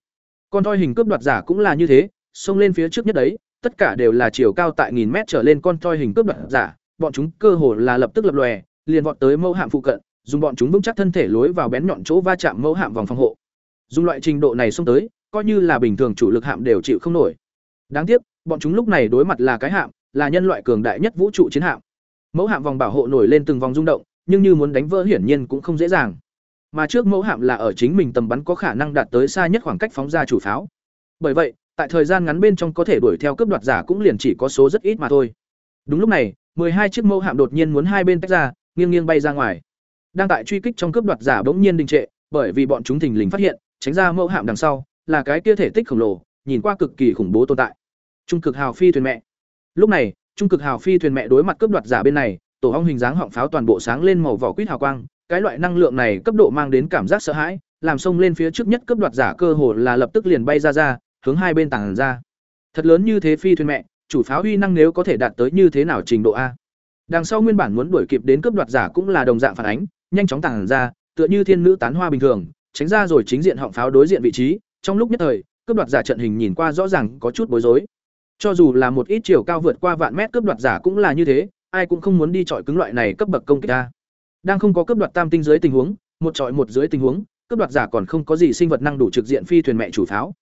Con toy hình cướp đoạt giả cũng là như thế, xông lên phía trước nhất đấy, tất cả đều là chiều cao tại nghìn mét trở lên con toy hình cướp đoạt giả, bọn chúng cơ hồ là lập tức lập lòe, liền vọt tới mẫu hạm phụ cận, dùng bọn chúng vững chắc thân thể lối vào bén nhọn chỗ va chạm mẫu hạm vòng phòng hộ. Dùng loại trình độ này xông tới, coi như là bình thường chủ lực hạm đều chịu không nổi. Đáng tiếc, bọn chúng lúc này đối mặt là cái hạm, là nhân loại cường đại nhất vũ trụ chiến hạm. Mẫu hạm vòng bảo hộ nổi lên từng vòng rung động, nhưng như muốn đánh vỡ hiển nhiên cũng không dễ dàng. Mà trước mẫu hạm là ở chính mình tầm bắn có khả năng đạt tới xa nhất khoảng cách phóng ra chủ pháo. Bởi vậy, tại thời gian ngắn bên trong có thể đuổi theo cướp đoạt giả cũng liền chỉ có số rất ít mà thôi. Đúng lúc này, hai chiếc mẫu hạm đột nhiên muốn hai bên tách ra, nghiêng nghiêng bay ra ngoài. Đang tại truy kích trong cướp đoạt giả bỗng nhiên đình trệ, bởi vì bọn chúng thình lình phát hiện, tránh ra mẫu hạm đằng sau, là cái kia thể tích khổng lồ, nhìn qua cực kỳ khủng bố tồn tại. Trung cực hào phi thuyền mẹ. Lúc này, trung cực hào phi thuyền mẹ đối mặt cướp đoạt giả bên này, tổ ong hình dáng họng pháo toàn bộ sáng lên màu vỏ quýt hào quang, cái loại năng lượng này cấp độ mang đến cảm giác sợ hãi, làm xông lên phía trước nhất cướp đoạt giả cơ hồ là lập tức liền bay ra ra, hướng hai bên tàng ra. Thật lớn như thế phi thuyền mẹ, chủ pháo uy năng nếu có thể đạt tới như thế nào trình độ a? Đằng sau nguyên bản muốn đuổi kịp đến cướp đoạt giả cũng là đồng dạng phản ánh, nhanh chóng tàng ra, tựa như thiên nữ tán hoa bình thường, tránh ra rồi chính diện họng pháo đối diện vị trí, trong lúc nhất thời, cướp đoạt giả trận hình nhìn qua rõ ràng có chút bối rối. Cho dù là một ít chiều cao vượt qua vạn mét cướp đoạt giả cũng là như thế, ai cũng không muốn đi chọi cứng loại này cấp bậc công kích ta Đang không có cướp đoạt tam tinh dưới tình huống, một chọi một dưới tình huống, cướp đoạt giả còn không có gì sinh vật năng đủ trực diện phi thuyền mẹ chủ pháo.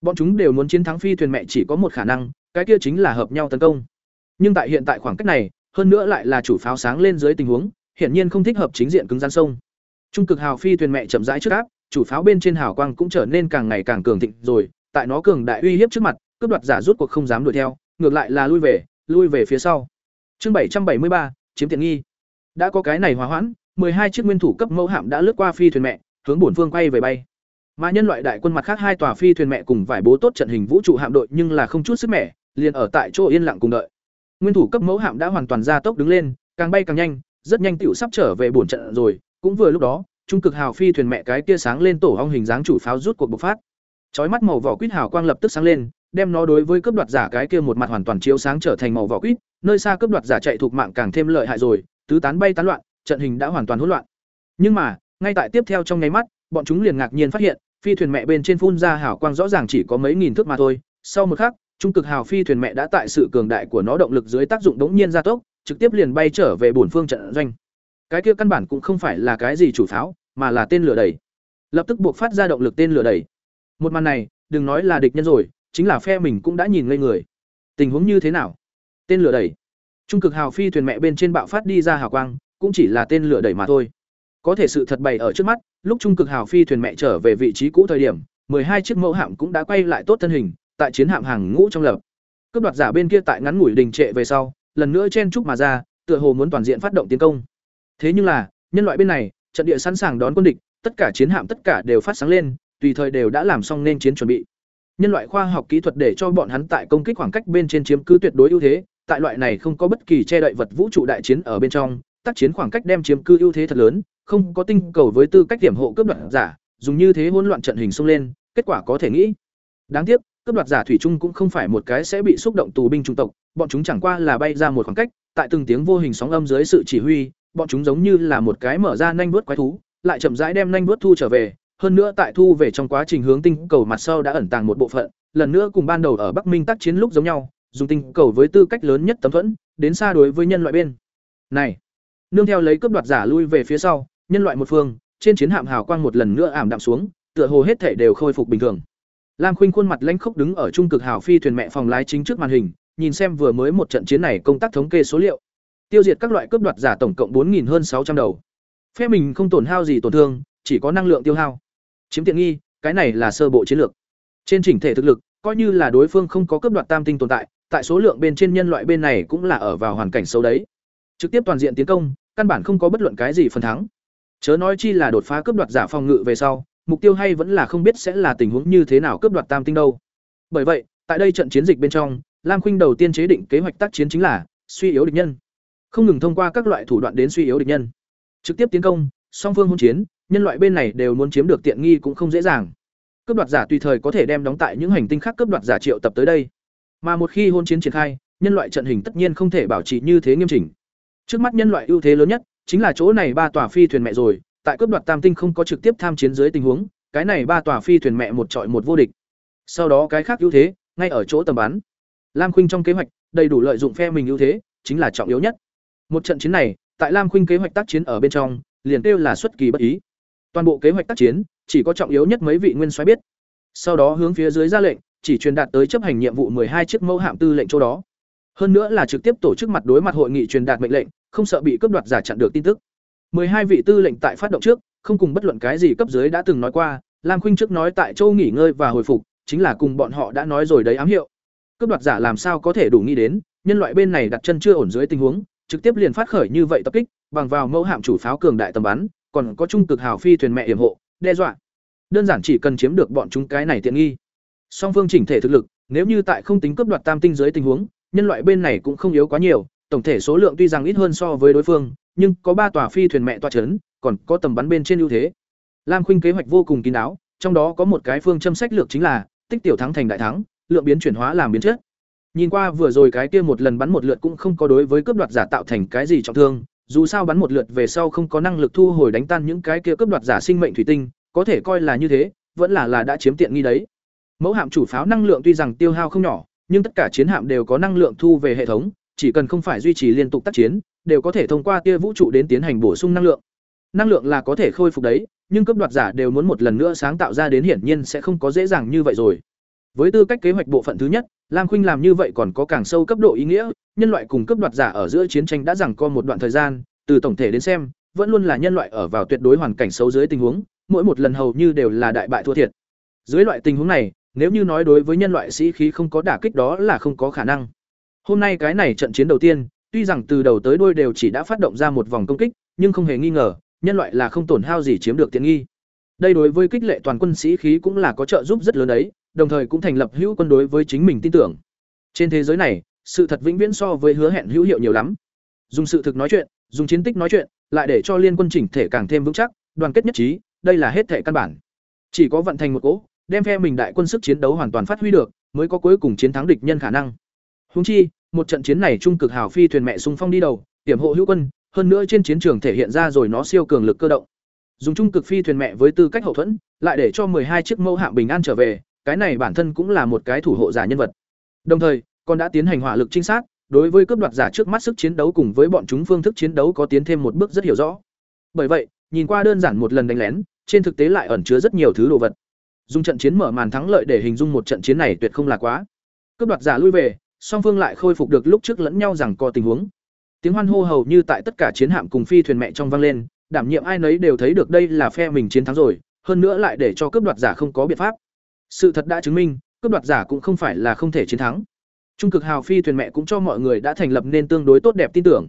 Bọn chúng đều muốn chiến thắng phi thuyền mẹ chỉ có một khả năng, cái kia chính là hợp nhau tấn công. Nhưng tại hiện tại khoảng cách này, hơn nữa lại là chủ pháo sáng lên dưới tình huống, hiển nhiên không thích hợp chính diện cứng rắn sông. Trung cực hào phi thuyền mẹ chậm rãi trước áp, chủ pháo bên trên hào quang cũng trở nên càng ngày càng cường thịnh rồi, tại nó cường đại uy hiếp trước mặt, cướp đoạt giả rút cuộc không dám đuổi theo, ngược lại là lui về, lui về phía sau. Chương bảy bảy mươi ba chiếm tiện nghi. Đã có cái này hòa hoãn, hai chiếc nguyên thủ cấp mẫu hạm đã lướt qua phi thuyền mẹ, hướng bổn phương quay về bay. Mà nhân loại đại quân mặt khác hai tòa phi thuyền mẹ cùng vải bố tốt trận hình vũ trụ hạm đội nhưng là không chút sức mẻ, liền ở tại chỗ yên lặng cùng đợi. Nguyên thủ cấp mẫu hạm đã hoàn toàn ra tốc đứng lên, càng bay càng nhanh, rất nhanh tiểu sắp trở về bổn trận rồi, cũng vừa lúc đó, trung cực hào phi thuyền mẹ cái kia sáng lên tổ ong hình dáng chủ pháo rút cuộc bộc phát. Chói mắt màu vỏ quýt hào quang lập tức sáng lên, đem nó đối với cướp đoạt giả cái kia một mặt hoàn toàn chiếu sáng trở thành màu vỏ quýt, nơi xa cướp đoạt giả chạy thuộc mạng càng thêm lợi hại rồi, tứ tán bay tán loạn, trận hình đã hoàn toàn hỗn loạn. Nhưng mà, ngay tại tiếp theo trong nháy mắt, bọn chúng liền ngạc nhiên phát hiện, phi thuyền mẹ bên trên phun ra hào quang rõ ràng chỉ có mấy nghìn thước mà thôi. Sau một khắc, trung cực hào phi thuyền mẹ đã tại sự cường đại của nó động lực dưới tác dụng đống nhiên gia tốc, trực tiếp liền bay trở về bổn phương trận doanh. Cái kia căn bản cũng không phải là cái gì chủ pháo, mà là tên lửa đẩy. Lập tức buộc phát ra động lực tên lửa đẩy. Một màn này, đừng nói là địch nhân rồi, chính là phe mình cũng đã nhìn ngây người. Tình huống như thế nào? Tên lửa đẩy. Trung cực hào phi thuyền mẹ bên trên bạo phát đi ra hào quang, cũng chỉ là tên lửa đẩy mà thôi. Có thể sự thật bày ở trước mắt, lúc trung cực hào phi thuyền mẹ trở về vị trí cũ thời điểm, hai chiếc mẫu hạm cũng đã quay lại tốt thân hình, tại chiến hạm hàng ngũ trong lập. Cướp đoạt giả bên kia tại ngắn ngủi đình trệ về sau, lần nữa chen chúc mà ra, tựa hồ muốn toàn diện phát động tiến công. Thế nhưng là, nhân loại bên này, trận địa sẵn sàng đón quân địch, tất cả chiến hạm tất cả đều phát sáng lên, tùy thời đều đã làm xong nên chiến chuẩn bị. Nhân loại khoa học kỹ thuật để cho bọn hắn tại công kích khoảng cách bên trên chiếm cứ tuyệt đối ưu thế, tại loại này không có bất kỳ che đậy vật vũ trụ đại chiến ở bên trong, tác chiến khoảng cách đem chiếm cứ ưu thế thật lớn, không có tinh cầu với tư cách điểm hộ cướp đoạt giả, dùng như thế hỗn loạn trận hình xông lên, kết quả có thể nghĩ. Đáng tiếc, cướp đoạt giả thủy chung cũng không phải một cái sẽ bị xúc động tù binh trung tộc, bọn chúng chẳng qua là bay ra một khoảng cách, tại từng tiếng vô hình sóng âm dưới sự chỉ huy, bọn chúng giống như là một cái mở ra nhanh vuốt quái thú, lại chậm rãi đem nhanh vuốt thu trở về, hơn nữa tại thu về trong quá trình hướng tinh cầu mặt sau đã ẩn tàng một bộ phận, lần nữa cùng ban đầu ở Bắc Minh tác chiến lúc giống nhau, dùng tinh cầu với tư cách lớn nhất tấm thuẫn, đến xa đối với nhân loại bên. Này, nương theo lấy cướp đoạt giả lui về phía sau, nhân loại một phương, trên chiến hạm hào quang một lần nữa ảm đạm xuống, tựa hồ hết thể đều khôi phục bình thường. Lam Khuynh khuôn mặt lãnh khốc đứng ở trung cực hào phi thuyền mẹ phòng lái chính trước màn hình, nhìn xem vừa mới một trận chiến này công tác thống kê số liệu. Tiêu diệt các loại cướp đoạt giả tổng cộng 4000 hơn 600 đầu. Phe mình không tổn hao gì tổn thương, chỉ có năng lượng tiêu hao. Chiếm tiện nghi, cái này là sơ bộ chiến lược. Trên chỉnh thể thực lực, coi như là đối phương không có cướp đoạt tam tinh tồn tại, tại số lượng bên trên nhân loại bên này cũng là ở vào hoàn cảnh xấu đấy. Trực tiếp toàn diện tiến công, căn bản không có bất luận cái gì phần thắng. Chớ nói chi là đột phá cướp đoạt giả phòng ngự về sau, mục tiêu hay vẫn là không biết sẽ là tình huống như thế nào cướp đoạt tam tinh đâu. Bởi vậy, tại đây trận chiến dịch bên trong, Lam Khuynh đầu tiên chế định kế hoạch tác chiến chính là suy yếu địch nhân. Không ngừng thông qua các loại thủ đoạn đến suy yếu địch nhân. Trực tiếp tiến công, song phương hỗn chiến, nhân loại bên này đều muốn chiếm được tiện nghi cũng không dễ dàng. Cướp đoạt giả tùy thời có thể đem đóng tại những hành tinh khác cướp đoạt giả triệu tập tới đây. Mà một khi hôn chiến triển khai, nhân loại trận hình tất nhiên không thể bảo trì như thế nghiêm chỉnh. Trước mắt nhân loại ưu thế lớn nhất chính là chỗ này ba tòa phi thuyền mẹ rồi, tại cướp đoạt tam tinh không có trực tiếp tham chiến dưới tình huống, cái này ba tòa phi thuyền mẹ một trọi một vô địch. Sau đó cái khác ưu thế, ngay ở chỗ tầm bắn. Lam Khuynh trong kế hoạch, đầy đủ lợi dụng phe mình ưu thế, chính là trọng yếu nhất. Một trận chiến này, tại Lam Khuynh kế hoạch tác chiến ở bên trong, liền kêu là xuất kỳ bất ý. Toàn bộ kế hoạch tác chiến, chỉ có trọng yếu nhất mấy vị nguyên soái biết. Sau đó hướng phía dưới ra lệnh, chỉ truyền đạt tới chấp hành nhiệm vụ hai chiếc mẫu hạm tư lệnh chỗ đó. Hơn nữa là trực tiếp tổ chức mặt đối mặt hội nghị truyền đạt mệnh lệnh, không sợ bị cướp đoạt giả chặn được tin tức. hai vị tư lệnh tại phát động trước, không cùng bất luận cái gì cấp dưới đã từng nói qua, Lam Khuynh trước nói tại châu nghỉ ngơi và hồi phục, chính là cùng bọn họ đã nói rồi đấy ám hiệu. Cướp đoạt giả làm sao có thể đủ nghĩ đến, nhân loại bên này đặt chân chưa ổn dưới tình huống, trực tiếp liền phát khởi như vậy tập kích, bằng vào mẫu hạm chủ pháo cường đại tầm bắn, còn có trung cực hào phi thuyền mẹ yểm hộ, đe dọa. Đơn giản chỉ cần chiếm được bọn chúng cái này tiện nghi. Song phương chỉnh thể thực lực, nếu như tại không tính cướp đoạt tam tinh dưới tình huống, nhân loại bên này cũng không yếu quá nhiều, tổng thể số lượng tuy rằng ít hơn so với đối phương, nhưng có ba tòa phi thuyền mẹ tọa chấn, còn có tầm bắn bên trên ưu thế. Lam Khuynh kế hoạch vô cùng kín đáo, trong đó có một cái phương châm sách lược chính là tích tiểu thắng thành đại thắng, lượng biến chuyển hóa làm biến chất. Nhìn qua vừa rồi cái kia một lần bắn một lượt cũng không có đối với cướp đoạt giả tạo thành cái gì trọng thương, dù sao bắn một lượt về sau không có năng lực thu hồi đánh tan những cái kia cướp đoạt giả sinh mệnh thủy tinh, có thể coi là như thế, vẫn là là đã chiếm tiện nghi đấy. Mẫu hạm chủ pháo năng lượng tuy rằng tiêu hao không nhỏ, nhưng tất cả chiến hạm đều có năng lượng thu về hệ thống, chỉ cần không phải duy trì liên tục tác chiến, đều có thể thông qua tia vũ trụ đến tiến hành bổ sung năng lượng. Năng lượng là có thể khôi phục đấy, nhưng cấp đoạt giả đều muốn một lần nữa sáng tạo ra đến hiển nhiên sẽ không có dễ dàng như vậy rồi. Với tư cách kế hoạch bộ phận thứ nhất, Lam Khuynh làm như vậy còn có càng sâu cấp độ ý nghĩa, nhân loại cùng cấp đoạt giả ở giữa chiến tranh đã rằng co một đoạn thời gian, từ tổng thể đến xem, vẫn luôn là nhân loại ở vào tuyệt đối hoàn cảnh xấu dưới tình huống, mỗi một lần hầu như đều là đại bại thua thiệt. Dưới loại tình huống này, nếu như nói đối với nhân loại sĩ khí không có đả kích đó là không có khả năng. Hôm nay cái này trận chiến đầu tiên, tuy rằng từ đầu tới đuôi đều chỉ đã phát động ra một vòng công kích, nhưng không hề nghi ngờ, nhân loại là không tổn hao gì chiếm được tiện nghi. Đây đối với kích lệ toàn quân sĩ khí cũng là có trợ giúp rất lớn đấy, đồng thời cũng thành lập hữu quân đối với chính mình tin tưởng. Trên thế giới này, sự thật vĩnh viễn so với hứa hẹn hữu hiệu nhiều lắm. Dùng sự thực nói chuyện, dùng chiến tích nói chuyện, lại để cho liên quân chỉnh thể càng thêm vững chắc, đoàn kết nhất trí, đây là hết thể căn bản. Chỉ có vận thành một cỗ, đem phe mình đại quân sức chiến đấu hoàn toàn phát huy được, mới có cuối cùng chiến thắng địch nhân khả năng. Huống chi, một trận chiến này trung cực hào phi thuyền mẹ xung phong đi đầu, tiểm hộ hữu quân, hơn nữa trên chiến trường thể hiện ra rồi nó siêu cường lực cơ động. Dùng trung cực phi thuyền mẹ với tư cách hậu thuẫn, lại để cho hai chiếc mẫu hạm bình an trở về, cái này bản thân cũng là một cái thủ hộ giả nhân vật. Đồng thời, còn đã tiến hành hỏa lực trinh sát, đối với cướp đoạt giả trước mắt sức chiến đấu cùng với bọn chúng phương thức chiến đấu có tiến thêm một bước rất hiểu rõ. Bởi vậy, nhìn qua đơn giản một lần đánh lén, trên thực tế lại ẩn chứa rất nhiều thứ đồ vật. Dùng trận chiến mở màn thắng lợi để hình dung một trận chiến này tuyệt không là quá. Cướp đoạt giả lui về, song phương lại khôi phục được lúc trước lẫn nhau rằng có tình huống. Tiếng hoan hô hầu như tại tất cả chiến hạm cùng phi thuyền mẹ trong vang lên, đảm nhiệm ai nấy đều thấy được đây là phe mình chiến thắng rồi, hơn nữa lại để cho cướp đoạt giả không có biện pháp. Sự thật đã chứng minh, cướp đoạt giả cũng không phải là không thể chiến thắng. Trung cực hào phi thuyền mẹ cũng cho mọi người đã thành lập nên tương đối tốt đẹp tin tưởng.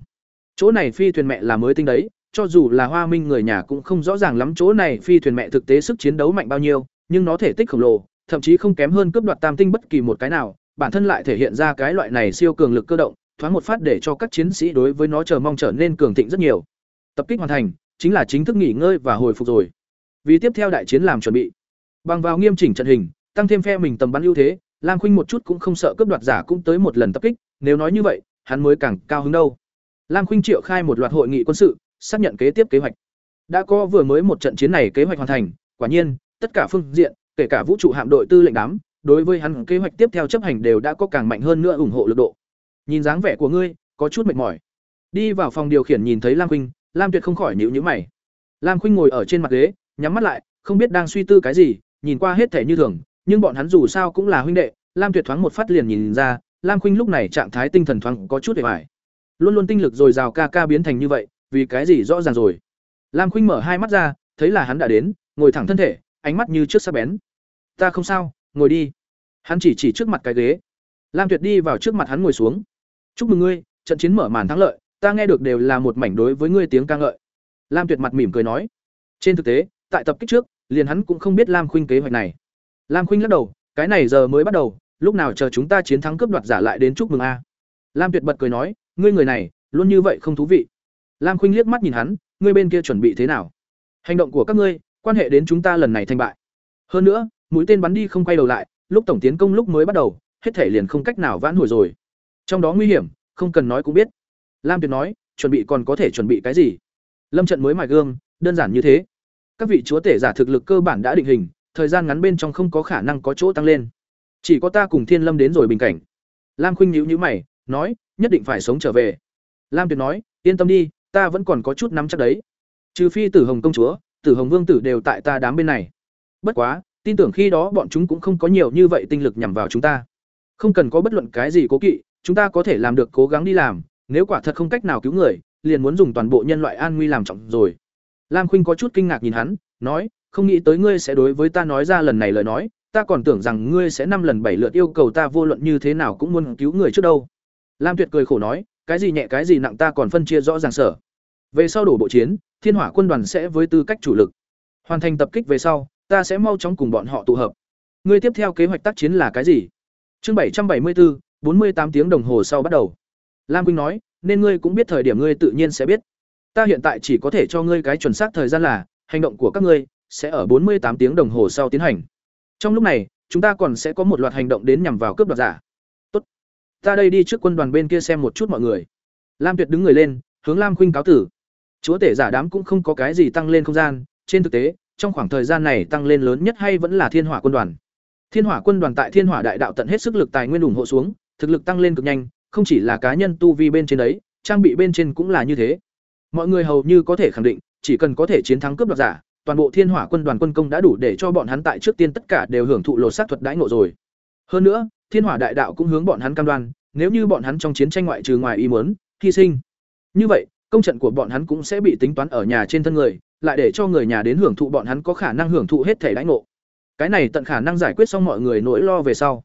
Chỗ này phi thuyền mẹ là mới tinh đấy, cho dù là Hoa Minh người nhà cũng không rõ ràng lắm chỗ này phi thuyền mẹ thực tế sức chiến đấu mạnh bao nhiêu, nhưng nó thể tích khổng lồ, thậm chí không kém hơn cướp đoạt tam tinh bất kỳ một cái nào, bản thân lại thể hiện ra cái loại này siêu cường lực cơ động, thoáng một phát để cho các chiến sĩ đối với nó chờ mong trở nên cường thịnh rất nhiều. Tập kích hoàn thành, chính là chính thức nghỉ ngơi và hồi phục rồi. Vì tiếp theo đại chiến làm chuẩn bị. Bằng vào nghiêm chỉnh trận hình, tăng thêm phe mình tầm bắn ưu thế, Lam Khuynh một chút cũng không sợ cướp đoạt giả cũng tới một lần tập kích, nếu nói như vậy, hắn mới càng cao hứng đâu. Lam Khuynh triệu khai một loạt hội nghị quân sự, xác nhận kế tiếp kế hoạch. Đã có vừa mới một trận chiến này kế hoạch hoàn thành, quả nhiên, tất cả phương diện, kể cả vũ trụ hạm đội tư lệnh đám, đối với hắn kế hoạch tiếp theo chấp hành đều đã có càng mạnh hơn nữa ủng hộ lực độ. Nhìn dáng vẻ của ngươi, có chút mệt mỏi. Đi vào phòng điều khiển nhìn thấy Lam Khuynh, Lam Tuyệt không khỏi nhíu nhíu mày. Lam Khuynh ngồi ở trên mặt ghế, nhắm mắt lại, không biết đang suy tư cái gì, nhìn qua hết thể như thường, nhưng bọn hắn dù sao cũng là huynh đệ, Lam Tuyệt thoáng một phát liền nhìn ra, Lam Khuynh lúc này trạng thái tinh thần thoáng có chút hề bại. Luôn luôn tinh lực rồi rào ca ca biến thành như vậy, vì cái gì rõ ràng rồi. Lam Khuynh mở hai mắt ra, thấy là hắn đã đến, ngồi thẳng thân thể, ánh mắt như trước sắc bén. "Ta không sao, ngồi đi." Hắn chỉ chỉ trước mặt cái ghế. Lam Tuyệt đi vào trước mặt hắn ngồi xuống. "Chúc mừng ngươi, trận chiến mở màn thắng lợi, ta nghe được đều là một mảnh đối với ngươi tiếng ca ngợi." Lam Tuyệt mặt mỉm cười nói. Trên thực tế, tại tập kích trước, liền hắn cũng không biết Lam Khuynh kế hoạch này. Lam Khuynh lắc đầu, cái này giờ mới bắt đầu, lúc nào chờ chúng ta chiến thắng cướp đoạt giả lại đến chúc mừng a. Lam Tuyệt bật cười nói, ngươi người này, luôn như vậy không thú vị. Lam Khuynh liếc mắt nhìn hắn, ngươi bên kia chuẩn bị thế nào? Hành động của các ngươi, quan hệ đến chúng ta lần này thành bại. Hơn nữa, mũi tên bắn đi không quay đầu lại, lúc tổng tiến công lúc mới bắt đầu, hết thể liền không cách nào vãn hồi rồi. Trong đó nguy hiểm, không cần nói cũng biết. Lam Tuyệt nói, chuẩn bị còn có thể chuẩn bị cái gì? Lâm trận mới mài gương, đơn giản như thế. Các vị chúa tể giả thực lực cơ bản đã định hình, thời gian ngắn bên trong không có khả năng có chỗ tăng lên. Chỉ có ta cùng Thiên Lâm đến rồi bình cảnh. Lam Khuynh nhíu nhíu mày, nói, nhất định phải sống trở về. Lam Tuyệt nói, yên tâm đi, ta vẫn còn có chút nắm chắc đấy. Trừ phi Tử Hồng công chúa, Tử Hồng vương tử đều tại ta đám bên này. Bất quá, tin tưởng khi đó bọn chúng cũng không có nhiều như vậy tinh lực nhằm vào chúng ta. Không cần có bất luận cái gì cố kỵ, chúng ta có thể làm được cố gắng đi làm, nếu quả thật không cách nào cứu người, liền muốn dùng toàn bộ nhân loại an nguy làm trọng rồi. Lam Khuynh có chút kinh ngạc nhìn hắn, nói, không nghĩ tới ngươi sẽ đối với ta nói ra lần này lời nói, ta còn tưởng rằng ngươi sẽ năm lần bảy lượt yêu cầu ta vô luận như thế nào cũng muốn cứu người trước đâu. Lam Tuyệt cười khổ nói, cái gì nhẹ cái gì nặng ta còn phân chia rõ ràng sở. Về sau đổ bộ chiến, Thiên Hỏa quân đoàn sẽ với tư cách chủ lực. Hoàn thành tập kích về sau, ta sẽ mau chóng cùng bọn họ tụ hợp. Ngươi tiếp theo kế hoạch tác chiến là cái gì? Chương bảy trăm bảy mươi bốn, bốn mươi tám tiếng đồng hồ sau bắt đầu. Lam Quynh nói, nên ngươi cũng biết thời điểm ngươi tự nhiên sẽ biết. Ta hiện tại chỉ có thể cho ngươi cái chuẩn xác thời gian là, hành động của các ngươi sẽ ở bốn mươi tám tiếng đồng hồ sau tiến hành. Trong lúc này, chúng ta còn sẽ có một loạt hành động đến nhằm vào cướp đoạt giả. Tốt. Ta đây đi trước quân đoàn bên kia xem một chút mọi người. Lam Tuyệt đứng người lên, hướng Lam Khuynh cáo tử. Chúa tể giả đám cũng không có cái gì tăng lên không gian, trên thực tế, trong khoảng thời gian này tăng lên lớn nhất hay vẫn là Thiên Hỏa quân đoàn. Thiên Hỏa quân đoàn tại Thiên Hỏa đại đạo tận hết sức lực tài nguyên ủng hộ xuống, thực lực tăng lên cực nhanh, không chỉ là cá nhân tu vi bên trên đấy, trang bị bên trên cũng là như thế. Mọi người hầu như có thể khẳng định, chỉ cần có thể chiến thắng cướp đoạt giả, toàn bộ Thiên Hỏa quân đoàn quân công đã đủ để cho bọn hắn tại trước tiên tất cả đều hưởng thụ lột xác thuật đãi ngộ rồi. Hơn nữa, Thiên Hỏa đại đạo cũng hướng bọn hắn cam đoan, nếu như bọn hắn trong chiến tranh ngoại trừ ngoài ý muốn, hy sinh. Như vậy, công trận của bọn hắn cũng sẽ bị tính toán ở nhà trên thân người, lại để cho người nhà đến hưởng thụ bọn hắn có khả năng hưởng thụ hết thể đãi ngộ. Cái này tận khả năng giải quyết xong mọi người nỗi lo về sau.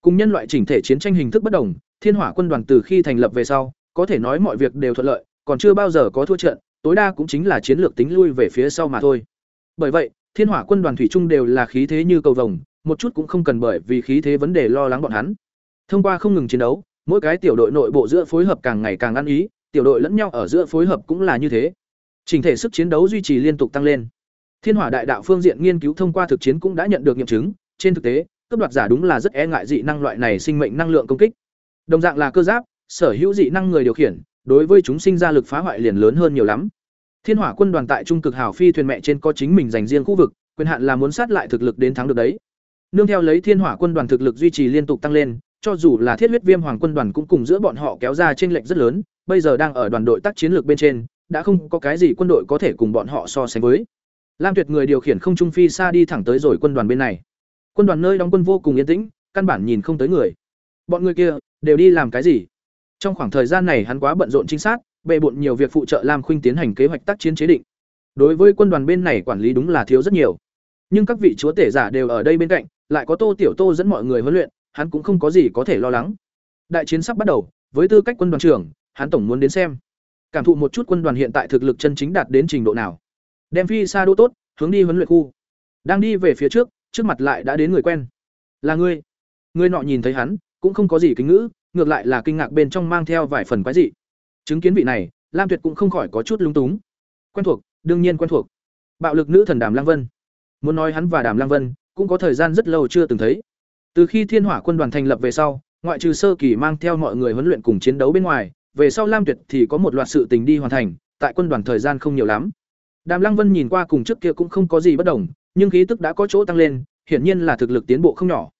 Cùng nhân loại chỉnh thể chiến tranh hình thức bất đồng, Thiên Hỏa quân đoàn từ khi thành lập về sau, có thể nói mọi việc đều thuận lợi, còn chưa bao giờ có thua trận, tối đa cũng chính là chiến lược tính lui về phía sau mà thôi. Bởi vậy, Thiên Hỏa quân đoàn thủy chung đều là khí thế như cầu vồng, một chút cũng không cần bởi vì khí thế vấn đề lo lắng bọn hắn. Thông qua không ngừng chiến đấu, mỗi cái tiểu đội nội bộ giữa phối hợp càng ngày càng ăn ý, tiểu đội lẫn nhau ở giữa phối hợp cũng là như thế. Trình thể sức chiến đấu duy trì liên tục tăng lên. Thiên Hỏa Đại Đạo phương diện nghiên cứu thông qua thực chiến cũng đã nhận được nghiệm chứng, trên thực tế, cấp đoạt giả đúng là rất e ngại dị năng loại này sinh mệnh năng lượng công kích. Đồng dạng là cơ giáp, sở hữu dị năng người điều khiển, đối với chúng sinh ra lực phá hoại liền lớn hơn nhiều lắm. Thiên Hỏa quân đoàn tại trung cực hào phi thuyền mẹ trên có chính mình dành riêng khu vực, quyền hạn là muốn sát lại thực lực đến thắng được đấy. Nương theo lấy Thiên Hỏa quân đoàn thực lực duy trì liên tục tăng lên, cho dù là Thiết huyết viêm hoàng quân đoàn cũng cùng giữa bọn họ kéo ra chênh lệch rất lớn, bây giờ đang ở đoàn đội tác chiến lược bên trên, đã không có cái gì quân đội có thể cùng bọn họ so sánh với. Lam Tuyệt người điều khiển không trung phi xa đi thẳng tới rồi quân đoàn bên này. Quân đoàn nơi đóng quân vô cùng yên tĩnh, căn bản nhìn không tới người. Bọn người kia đều đi làm cái gì? Trong khoảng thời gian này hắn quá bận rộn trinh sát, bệ bộn nhiều việc phụ trợ Lam Khuynh tiến hành kế hoạch tác chiến chế định. Đối với quân đoàn bên này quản lý đúng là thiếu rất nhiều. Nhưng các vị chúa tể giả đều ở đây bên cạnh, lại có Tô Tiểu Tô dẫn mọi người huấn luyện, hắn cũng không có gì có thể lo lắng. Đại chiến sắp bắt đầu, với tư cách quân đoàn trưởng, hắn tổng muốn đến xem, cảm thụ một chút quân đoàn hiện tại thực lực chân chính đạt đến trình độ nào. Đem phi xa đô tốt, hướng đi huấn luyện khu. Đang đi về phía trước, trước mặt lại đã đến người quen. Là ngươi. ngươi nọ nhìn thấy hắn, cũng không có gì kính ngữ, ngược lại là kinh ngạc bên trong mang theo vài phần quái dị. Chứng kiến vị này, Lam Tuyệt cũng không khỏi có chút lung túng. Quen thuộc, đương nhiên quen thuộc. Bạo lực nữ thần Đàm Lang Vân. Muốn nói hắn và Đàm Lang Vân, cũng có thời gian rất lâu chưa từng thấy. Từ khi Thiên Hỏa quân đoàn thành lập về sau, ngoại trừ sơ kỳ mang theo mọi người huấn luyện cùng chiến đấu bên ngoài, về sau Lam Tuyệt thì có một loạt sự tình đi hoàn thành, tại quân đoàn thời gian không nhiều lắm. Đàm Lăng Vân nhìn qua cùng trước kia cũng không có gì bất đồng, nhưng khí tức đã có chỗ tăng lên, hiển nhiên là thực lực tiến bộ không nhỏ.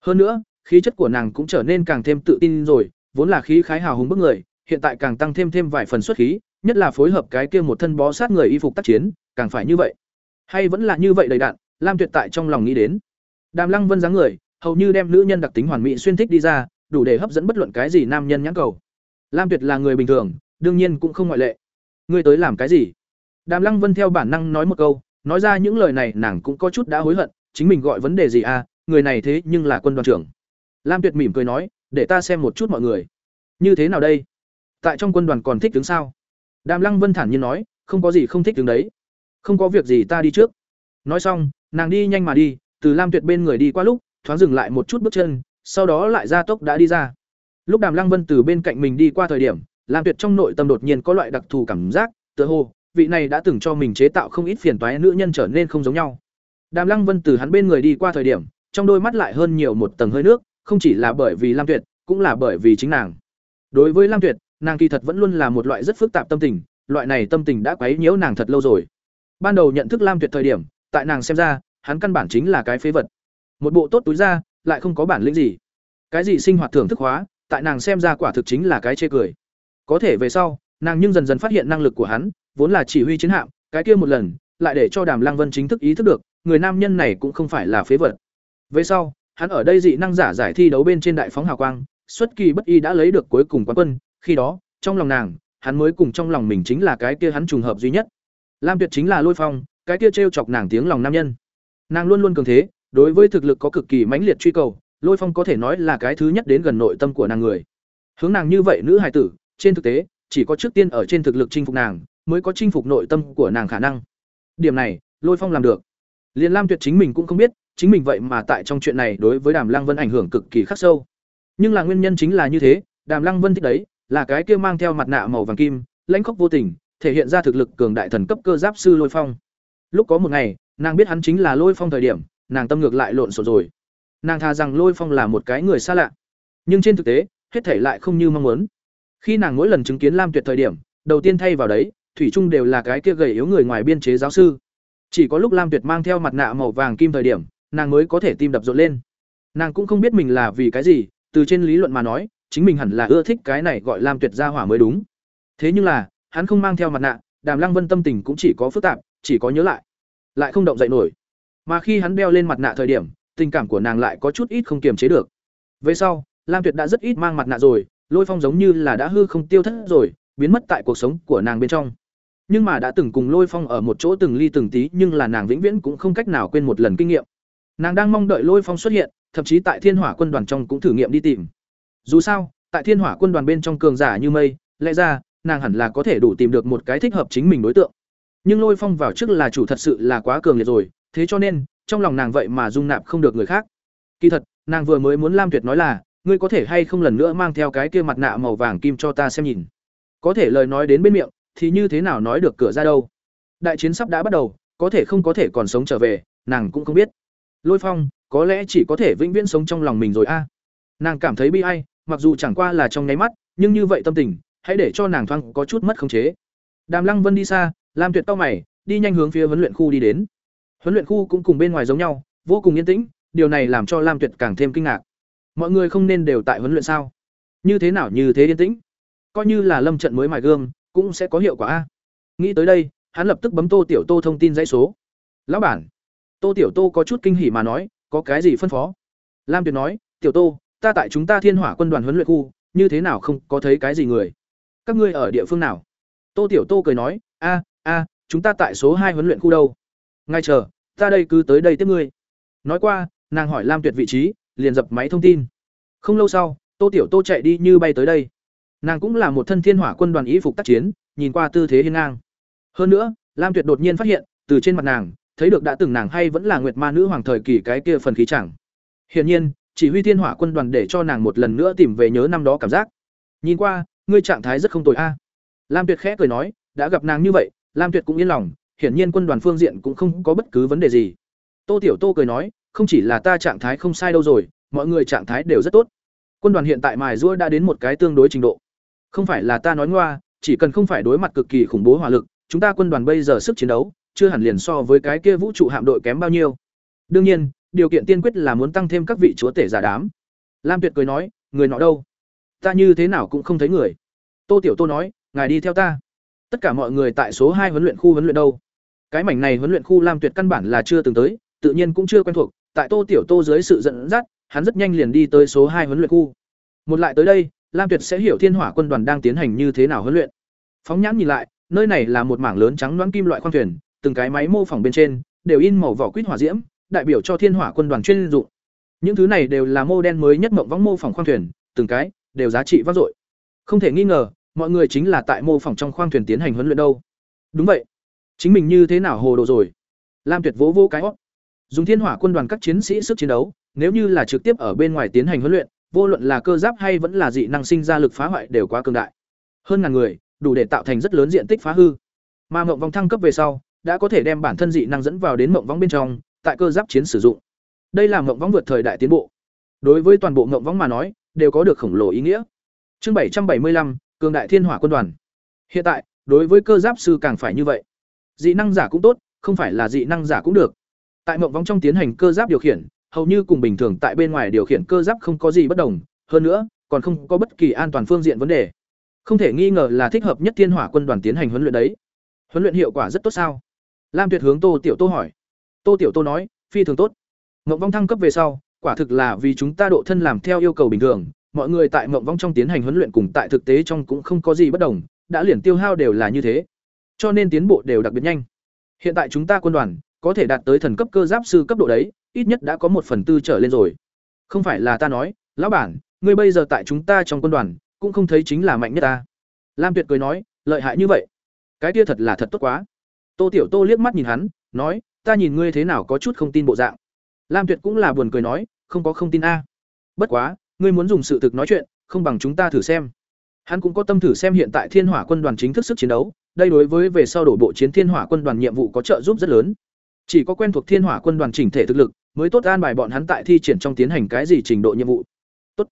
Hơn nữa, khí chất của nàng cũng trở nên càng thêm tự tin rồi, vốn là khí khái hào hùng bức người, hiện tại càng tăng thêm thêm vài phần xuất khí, nhất là phối hợp cái kia một thân bó sát người y phục tác chiến, càng phải như vậy. Hay vẫn là như vậy đầy đạn, Lam Tuyệt tại trong lòng nghĩ đến. Đàm Lăng Vân dáng người, hầu như đem nữ nhân đặc tính hoàn mỹ xuyên thích đi ra, đủ để hấp dẫn bất luận cái gì nam nhân nhãn cầu. Lam Tuyệt là người bình thường, đương nhiên cũng không ngoại lệ. Ngươi tới làm cái gì? Đàm Lăng Vân theo bản năng nói một câu, nói ra những lời này nàng cũng có chút đã hối hận, chính mình gọi vấn đề gì à, người này thế nhưng là quân đoàn trưởng. Lam Tuyệt mỉm cười nói, để ta xem một chút mọi người. Như thế nào đây? Tại trong quân đoàn còn thích đứng sao? Đàm Lăng Vân thản nhiên nói, không có gì không thích đứng đấy. Không có việc gì ta đi trước. Nói xong, nàng đi nhanh mà đi, từ Lam Tuyệt bên người đi qua lúc, thoáng dừng lại một chút bước chân, sau đó lại ra tốc đã đi ra. Lúc Đàm Lăng Vân từ bên cạnh mình đi qua thời điểm, Lam Tuyệt trong nội tâm đột nhiên có loại đặc thù cảm giác, tựa hồ vị này đã từng cho mình chế tạo không ít phiền toái nữ nhân trở nên không giống nhau. Đàm Lăng Vân từ hắn bên người đi qua thời điểm, trong đôi mắt lại hơn nhiều một tầng hơi nước, không chỉ là bởi vì Lam Tuyệt, cũng là bởi vì chính nàng. Đối với Lam Tuyệt, nàng kỳ thật vẫn luôn là một loại rất phức tạp tâm tình, loại này tâm tình đã quấy nhiễu nàng thật lâu rồi. Ban đầu nhận thức Lam Tuyệt thời điểm, tại nàng xem ra, hắn căn bản chính là cái phế vật. Một bộ tốt túi ra, lại không có bản lĩnh gì. Cái gì sinh hoạt thưởng thức hóa, tại nàng xem ra quả thực chính là cái chê cười. Có thể về sau, nàng nhưng dần dần phát hiện năng lực của hắn, vốn là chỉ huy chiến hạm, cái kia một lần, lại để cho Đàm Lăng Vân chính thức ý thức được, người nam nhân này cũng không phải là phế vật. Về sau, hắn ở đây dị năng giả giải thi đấu bên trên đại phóng hào quang, xuất kỳ bất y đã lấy được cuối cùng quán quân, khi đó, trong lòng nàng, hắn mới cùng trong lòng mình chính là cái kia hắn trùng hợp duy nhất. Lam Tuyệt chính là Lôi Phong, cái kia trêu chọc nàng tiếng lòng nam nhân. Nàng luôn luôn cường thế, đối với thực lực có cực kỳ mãnh liệt truy cầu, Lôi Phong có thể nói là cái thứ nhất đến gần nội tâm của nàng người. Hướng nàng như vậy nữ hài tử, trên thực tế, chỉ có trước tiên ở trên thực lực chinh phục nàng, mới có chinh phục nội tâm của nàng khả năng. Điểm này, Lôi Phong làm được. Liên Lam Tuyệt chính mình cũng không biết, chính mình vậy mà tại trong chuyện này đối với Đàm Lăng Vân ảnh hưởng cực kỳ khắc sâu. Nhưng là nguyên nhân chính là như thế, Đàm Lăng Vân thích đấy, là cái kia mang theo mặt nạ màu vàng kim, lãnh khốc vô tình, thể hiện ra thực lực cường đại thần cấp cơ giáp sư Lôi Phong. Lúc có một ngày, nàng biết hắn chính là Lôi Phong thời điểm, nàng tâm ngược lại lộn xộn rồi. Nàng tha rằng Lôi Phong là một cái người xa lạ, nhưng trên thực tế, hết thể lại không như mong muốn. Khi nàng mỗi lần chứng kiến Lam Tuyệt thời điểm, đầu tiên thay vào đấy, thủy chung đều là cái kia gầy yếu người ngoài biên chế giáo sư. Chỉ có lúc Lam Tuyệt mang theo mặt nạ màu vàng kim thời điểm, nàng mới có thể tim đập rộn lên. Nàng cũng không biết mình là vì cái gì, từ trên lý luận mà nói, chính mình hẳn là ưa thích cái này gọi Lam Tuyệt gia hỏa mới đúng. Thế nhưng là, hắn không mang theo mặt nạ, Đàm Lăng Vân tâm tình cũng chỉ có phức tạp, chỉ có nhớ lại, lại không động dậy nổi. Mà khi hắn đeo lên mặt nạ thời điểm, tình cảm của nàng lại có chút ít không kiềm chế được. Về sau, Lam Tuyệt đã rất ít mang mặt nạ rồi, Lôi Phong giống như là đã hư không tiêu thất rồi, biến mất tại cuộc sống của nàng bên trong. Nhưng mà đã từng cùng Lôi Phong ở một chỗ từng ly từng tí, nhưng là nàng vĩnh viễn cũng không cách nào quên một lần kinh nghiệm. Nàng đang mong đợi Lôi Phong xuất hiện, thậm chí tại Thiên Hỏa quân đoàn trong cũng thử nghiệm đi tìm. Dù sao, tại Thiên Hỏa quân đoàn bên trong cường giả như mây, lẽ ra nàng hẳn là có thể đủ tìm được một cái thích hợp chính mình đối tượng. Nhưng Lôi Phong vào trước là chủ thật sự là quá cường liệt rồi, thế cho nên, trong lòng nàng vậy mà dung nạp không được người khác. Kỳ thật, nàng vừa mới muốn Lam Tuyệt nói là, ngươi có thể hay không lần nữa mang theo cái kia mặt nạ màu vàng kim cho ta xem nhìn. Có thể lời nói đến bên miệng, thì như thế nào nói được cửa ra đâu. Đại chiến sắp đã bắt đầu, có thể không có thể còn sống trở về, nàng cũng không biết. Lôi Phong, có lẽ chỉ có thể vĩnh viễn sống trong lòng mình rồi a. Nàng cảm thấy bi ai, mặc dù chẳng qua là trong nháy mắt, nhưng như vậy tâm tình, hãy để cho nàng thoáng có chút mất khống chế. Đàm Lăng Vân đi xa, Lam Tuyệt tao mày, đi nhanh hướng phía huấn luyện khu đi đến. Huấn luyện khu cũng cùng bên ngoài giống nhau, vô cùng yên tĩnh, điều này làm cho Lam Tuyệt càng thêm kinh ngạc. Mọi người không nên đều tại huấn luyện sao? Như thế nào như thế yên tĩnh? Coi như là Lâm trận mới mài gương, cũng sẽ có hiệu quả a. Nghĩ tới đây, hắn lập tức bấm Tô Tiểu Tô thông tin dãy số. "Lão bản." Tô Tiểu Tô có chút kinh hỉ mà nói, "Có cái gì phân phó?" Lam Tuyệt nói, "Tiểu Tô, ta tại chúng ta Thiên Hỏa quân đoàn huấn luyện khu, như thế nào không có thấy cái gì người? Các ngươi ở địa phương nào?" Tô Tiểu Tô cười nói, "A, a, chúng ta tại số hai huấn luyện khu đâu?" "Ngay chờ, ta đây cứ tới đây tiếp ngươi." Nói qua, nàng hỏi Lam Tuyệt vị trí, liền dập máy thông tin. Không lâu sau, Tô Tiểu Tô chạy đi như bay tới đây. Nàng cũng là một thân thiên hỏa quân đoàn y phục tác chiến, nhìn qua tư thế hiên ngang. Hơn nữa, Lam Tuyệt đột nhiên phát hiện, từ trên mặt nàng, thấy được đã từng nàng hay vẫn là Nguyệt Ma nữ hoàng thời kỳ cái kia phần khí chẳng. Hiển nhiên, chỉ huy thiên hỏa quân đoàn để cho nàng một lần nữa tìm về nhớ năm đó cảm giác. Nhìn qua, ngươi trạng thái rất không tồi a. Lam Tuyệt khẽ cười nói, đã gặp nàng như vậy, Lam Tuyệt cũng yên lòng, hiển nhiên quân đoàn phương diện cũng không có bất cứ vấn đề gì. Tô Tiểu Tô cười nói, không chỉ là ta trạng thái không sai đâu rồi, mọi người trạng thái đều rất tốt. Quân đoàn hiện tại mài giũa đã đến một cái tương đối trình độ. Không phải là ta nói ngoa, chỉ cần không phải đối mặt cực kỳ khủng bố hỏa lực, chúng ta quân đoàn bây giờ sức chiến đấu chưa hẳn liền so với cái kia vũ trụ hạm đội kém bao nhiêu. Đương nhiên, điều kiện tiên quyết là muốn tăng thêm các vị chúa tể giả đám. Lam Tuyệt cười nói, người nọ đâu? Ta như thế nào cũng không thấy người. Tô Tiểu Tô nói, ngài đi theo ta. Tất cả mọi người tại số hai huấn luyện khu huấn luyện đâu? Cái mảnh này huấn luyện khu Lam Tuyệt căn bản là chưa từng tới, tự nhiên cũng chưa quen thuộc, tại Tô Tiểu Tô dưới sự dẫn dắt, hắn rất nhanh liền đi tới số hai huấn luyện khu. Một lại tới đây, Lam Tuyệt sẽ hiểu Thiên Hỏa quân đoàn đang tiến hành như thế nào huấn luyện. Phóng nhãn nhìn lại, nơi này là một mảng lớn trắng loãng kim loại khoang thuyền, từng cái máy mô phỏng bên trên đều in màu vỏ quýt hỏa diễm, đại biểu cho Thiên Hỏa quân đoàn chuyên dụng. Những thứ này đều là mô đen mới nhất mộng võng mô phỏng khoang thuyền, từng cái đều giá trị vang dội. Không thể nghi ngờ, mọi người chính là tại mô phỏng trong khoang thuyền tiến hành huấn luyện đâu. Đúng vậy. Chính mình như thế nào hồ đồ rồi. Lam Tuyệt vỗ vỗ cái hót. Dùng Thiên Hỏa quân đoàn các chiến sĩ sức chiến đấu, nếu như là trực tiếp ở bên ngoài tiến hành huấn luyện, vô luận là cơ giáp hay vẫn là dị năng sinh ra lực phá hoại đều quá cường đại. Hơn ngàn người, đủ để tạo thành rất lớn diện tích phá hư. Mà mộng vong thăng cấp về sau, đã có thể đem bản thân dị năng dẫn vào đến mộng vong bên trong, tại cơ giáp chiến sử dụng. Đây là mộng vong vượt thời đại tiến bộ. Đối với toàn bộ mộng vong mà nói, đều có được khổng lồ ý nghĩa. Chương bảy trăm bảy mươi lăm, cường đại thiên hỏa quân đoàn. Hiện tại, đối với cơ giáp sư càng phải như vậy. Dị năng giả cũng tốt, không phải là dị năng giả cũng được. Tại mộng vong trong tiến hành cơ giáp điều khiển, hầu như cùng bình thường tại bên ngoài điều khiển cơ giáp không có gì bất đồng, hơn nữa, còn không có bất kỳ an toàn phương diện vấn đề. Không thể nghi ngờ là thích hợp nhất Thiên Hỏa quân đoàn tiến hành huấn luyện đấy. Huấn luyện hiệu quả rất tốt sao? Lam Tuyệt hướng Tô Tiểu Tô hỏi. Tô Tiểu Tô nói, phi thường tốt. Mộng vong thăng cấp về sau, quả thực là vì chúng ta độ thân làm theo yêu cầu bình thường, mọi người tại mộng vong trong tiến hành huấn luyện cùng tại thực tế trong cũng không có gì bất đồng, đã liền tiêu hao đều là như thế. Cho nên tiến bộ đều đặc biệt nhanh. Hiện tại chúng ta quân đoàn có thể đạt tới thần cấp cơ giáp sư cấp độ đấy, ít nhất đã có một phần tư trở lên rồi. Không phải là ta nói, lão bản, ngươi bây giờ tại chúng ta trong quân đoàn, cũng không thấy chính là mạnh nhất ta. Lam Tuyệt cười nói, lợi hại như vậy, cái kia thật là thật tốt quá. Tô Tiểu Tô liếc mắt nhìn hắn, nói, ta nhìn ngươi thế nào có chút không tin bộ dạng. Lam Tuyệt cũng là buồn cười nói, không có không tin a. Bất quá, ngươi muốn dùng sự thực nói chuyện, không bằng chúng ta thử xem. Hắn cũng có tâm thử xem hiện tại Thiên Hỏa quân đoàn chính thức sức chiến đấu, đây đối với về sau đổ bộ chiến Thiên Hỏa quân đoàn nhiệm vụ có trợ giúp rất lớn. Chỉ có quen thuộc Thiên Hỏa quân đoàn chỉnh thể thực lực, mới tốt an bài bọn hắn tại thi triển trong tiến hành cái gì trình độ nhiệm vụ. Tốt.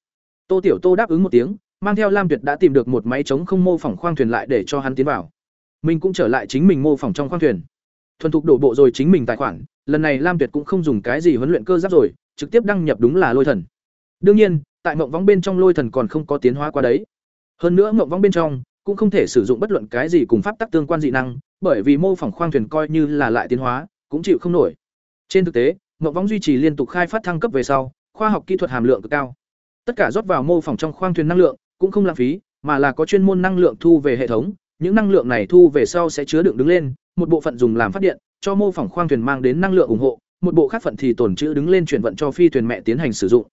Tô Tiểu Tô đáp ứng một tiếng, mang theo Lam Tuyệt đã tìm được một máy chống không mô phỏng khoang thuyền lại để cho hắn tiến vào. Mình cũng trở lại chính mình mô phỏng trong khoang thuyền. Thuần thục đổ bộ rồi chính mình tài khoản, lần này Lam Tuyệt cũng không dùng cái gì huấn luyện cơ giáp rồi, trực tiếp đăng nhập đúng là lôi thần. Đương nhiên, tại mộng vong bên trong lôi thần còn không có tiến hóa qua đấy. Hơn nữa mộng vong bên trong cũng không thể sử dụng bất luận cái gì cùng pháp tắc tương quan dị năng, bởi vì mô phỏng khoang thuyền coi như là lại tiến hóa, cũng chịu không nổi. Trên thực tế, mộng vong duy trì liên tục khai phát thăng cấp về sau, khoa học kỹ thuật hàm lượng cực cao. Tất cả rót vào mô phỏng trong khoang thuyền năng lượng, cũng không lãng phí, mà là có chuyên môn năng lượng thu về hệ thống, những năng lượng này thu về sau sẽ chứa đựng đứng lên, một bộ phận dùng làm phát điện, cho mô phỏng khoang thuyền mang đến năng lượng ủng hộ, một bộ khác phận thì tồn trữ đứng lên chuyển vận cho phi thuyền mẹ tiến hành sử dụng.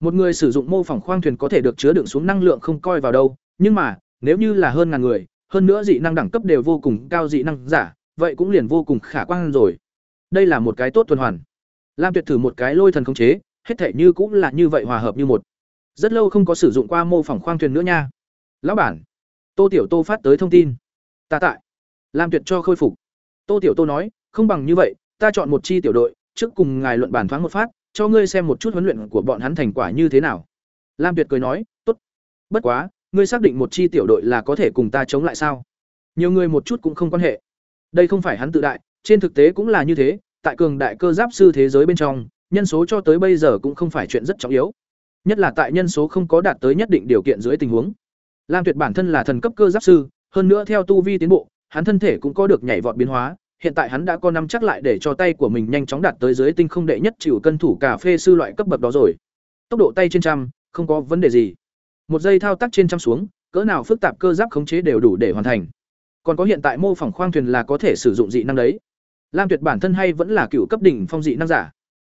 Một người sử dụng mô phỏng khoang thuyền có thể được chứa đựng xuống năng lượng không coi vào đâu, nhưng mà, nếu như là hơn ngàn người, hơn nữa dị năng đẳng cấp đều vô cùng cao dị năng giả, vậy cũng liền vô cùng khả quan rồi. Đây là một cái tốt tuần hoàn. Lam Tuyệt thử một cái lôi thần khống chế, hết thảy như cũng là như vậy hòa hợp như một. Rất lâu không có sử dụng qua mô phỏng khoang thuyền nữa nha. Lão bản, Tô Tiểu Tô phát tới thông tin. Ta tại. Lam Tuyệt cho khôi phục. Tô Tiểu Tô nói, không bằng như vậy, ta chọn một chi tiểu đội, trước cùng ngài luận bàn thoáng một phát, cho ngươi xem một chút huấn luyện của bọn hắn thành quả như thế nào. Lam Tuyệt cười nói, tốt. Bất quá, ngươi xác định một chi tiểu đội là có thể cùng ta chống lại sao? Nhiều người một chút cũng không quan hệ. Đây không phải hắn tự đại, trên thực tế cũng là như thế, tại cường đại cơ giáp sư thế giới bên trong, nhân số cho tới bây giờ cũng không phải chuyện rất trọng yếu. Nhất là tại nhân số không có đạt tới nhất định điều kiện dưới tình huống. Lam Tuyệt bản thân là thần cấp cơ giáp sư, hơn nữa theo tu vi tiến bộ, hắn thân thể cũng có được nhảy vọt biến hóa, hiện tại hắn đã có năm chắc lại để cho tay của mình nhanh chóng đạt tới dưới tinh không đệ nhất chịu cân thủ cà phê sư loại cấp bậc đó rồi. Tốc độ tay trên trăm, không có vấn đề gì. Một giây thao tác trên trăm xuống, cỡ nào phức tạp cơ giáp khống chế đều đủ để hoàn thành. Còn có hiện tại mô phỏng khoang thuyền là có thể sử dụng dị năng đấy. Lam Tuyệt bản thân hay vẫn là cựu cấp đỉnh phong dị năng giả.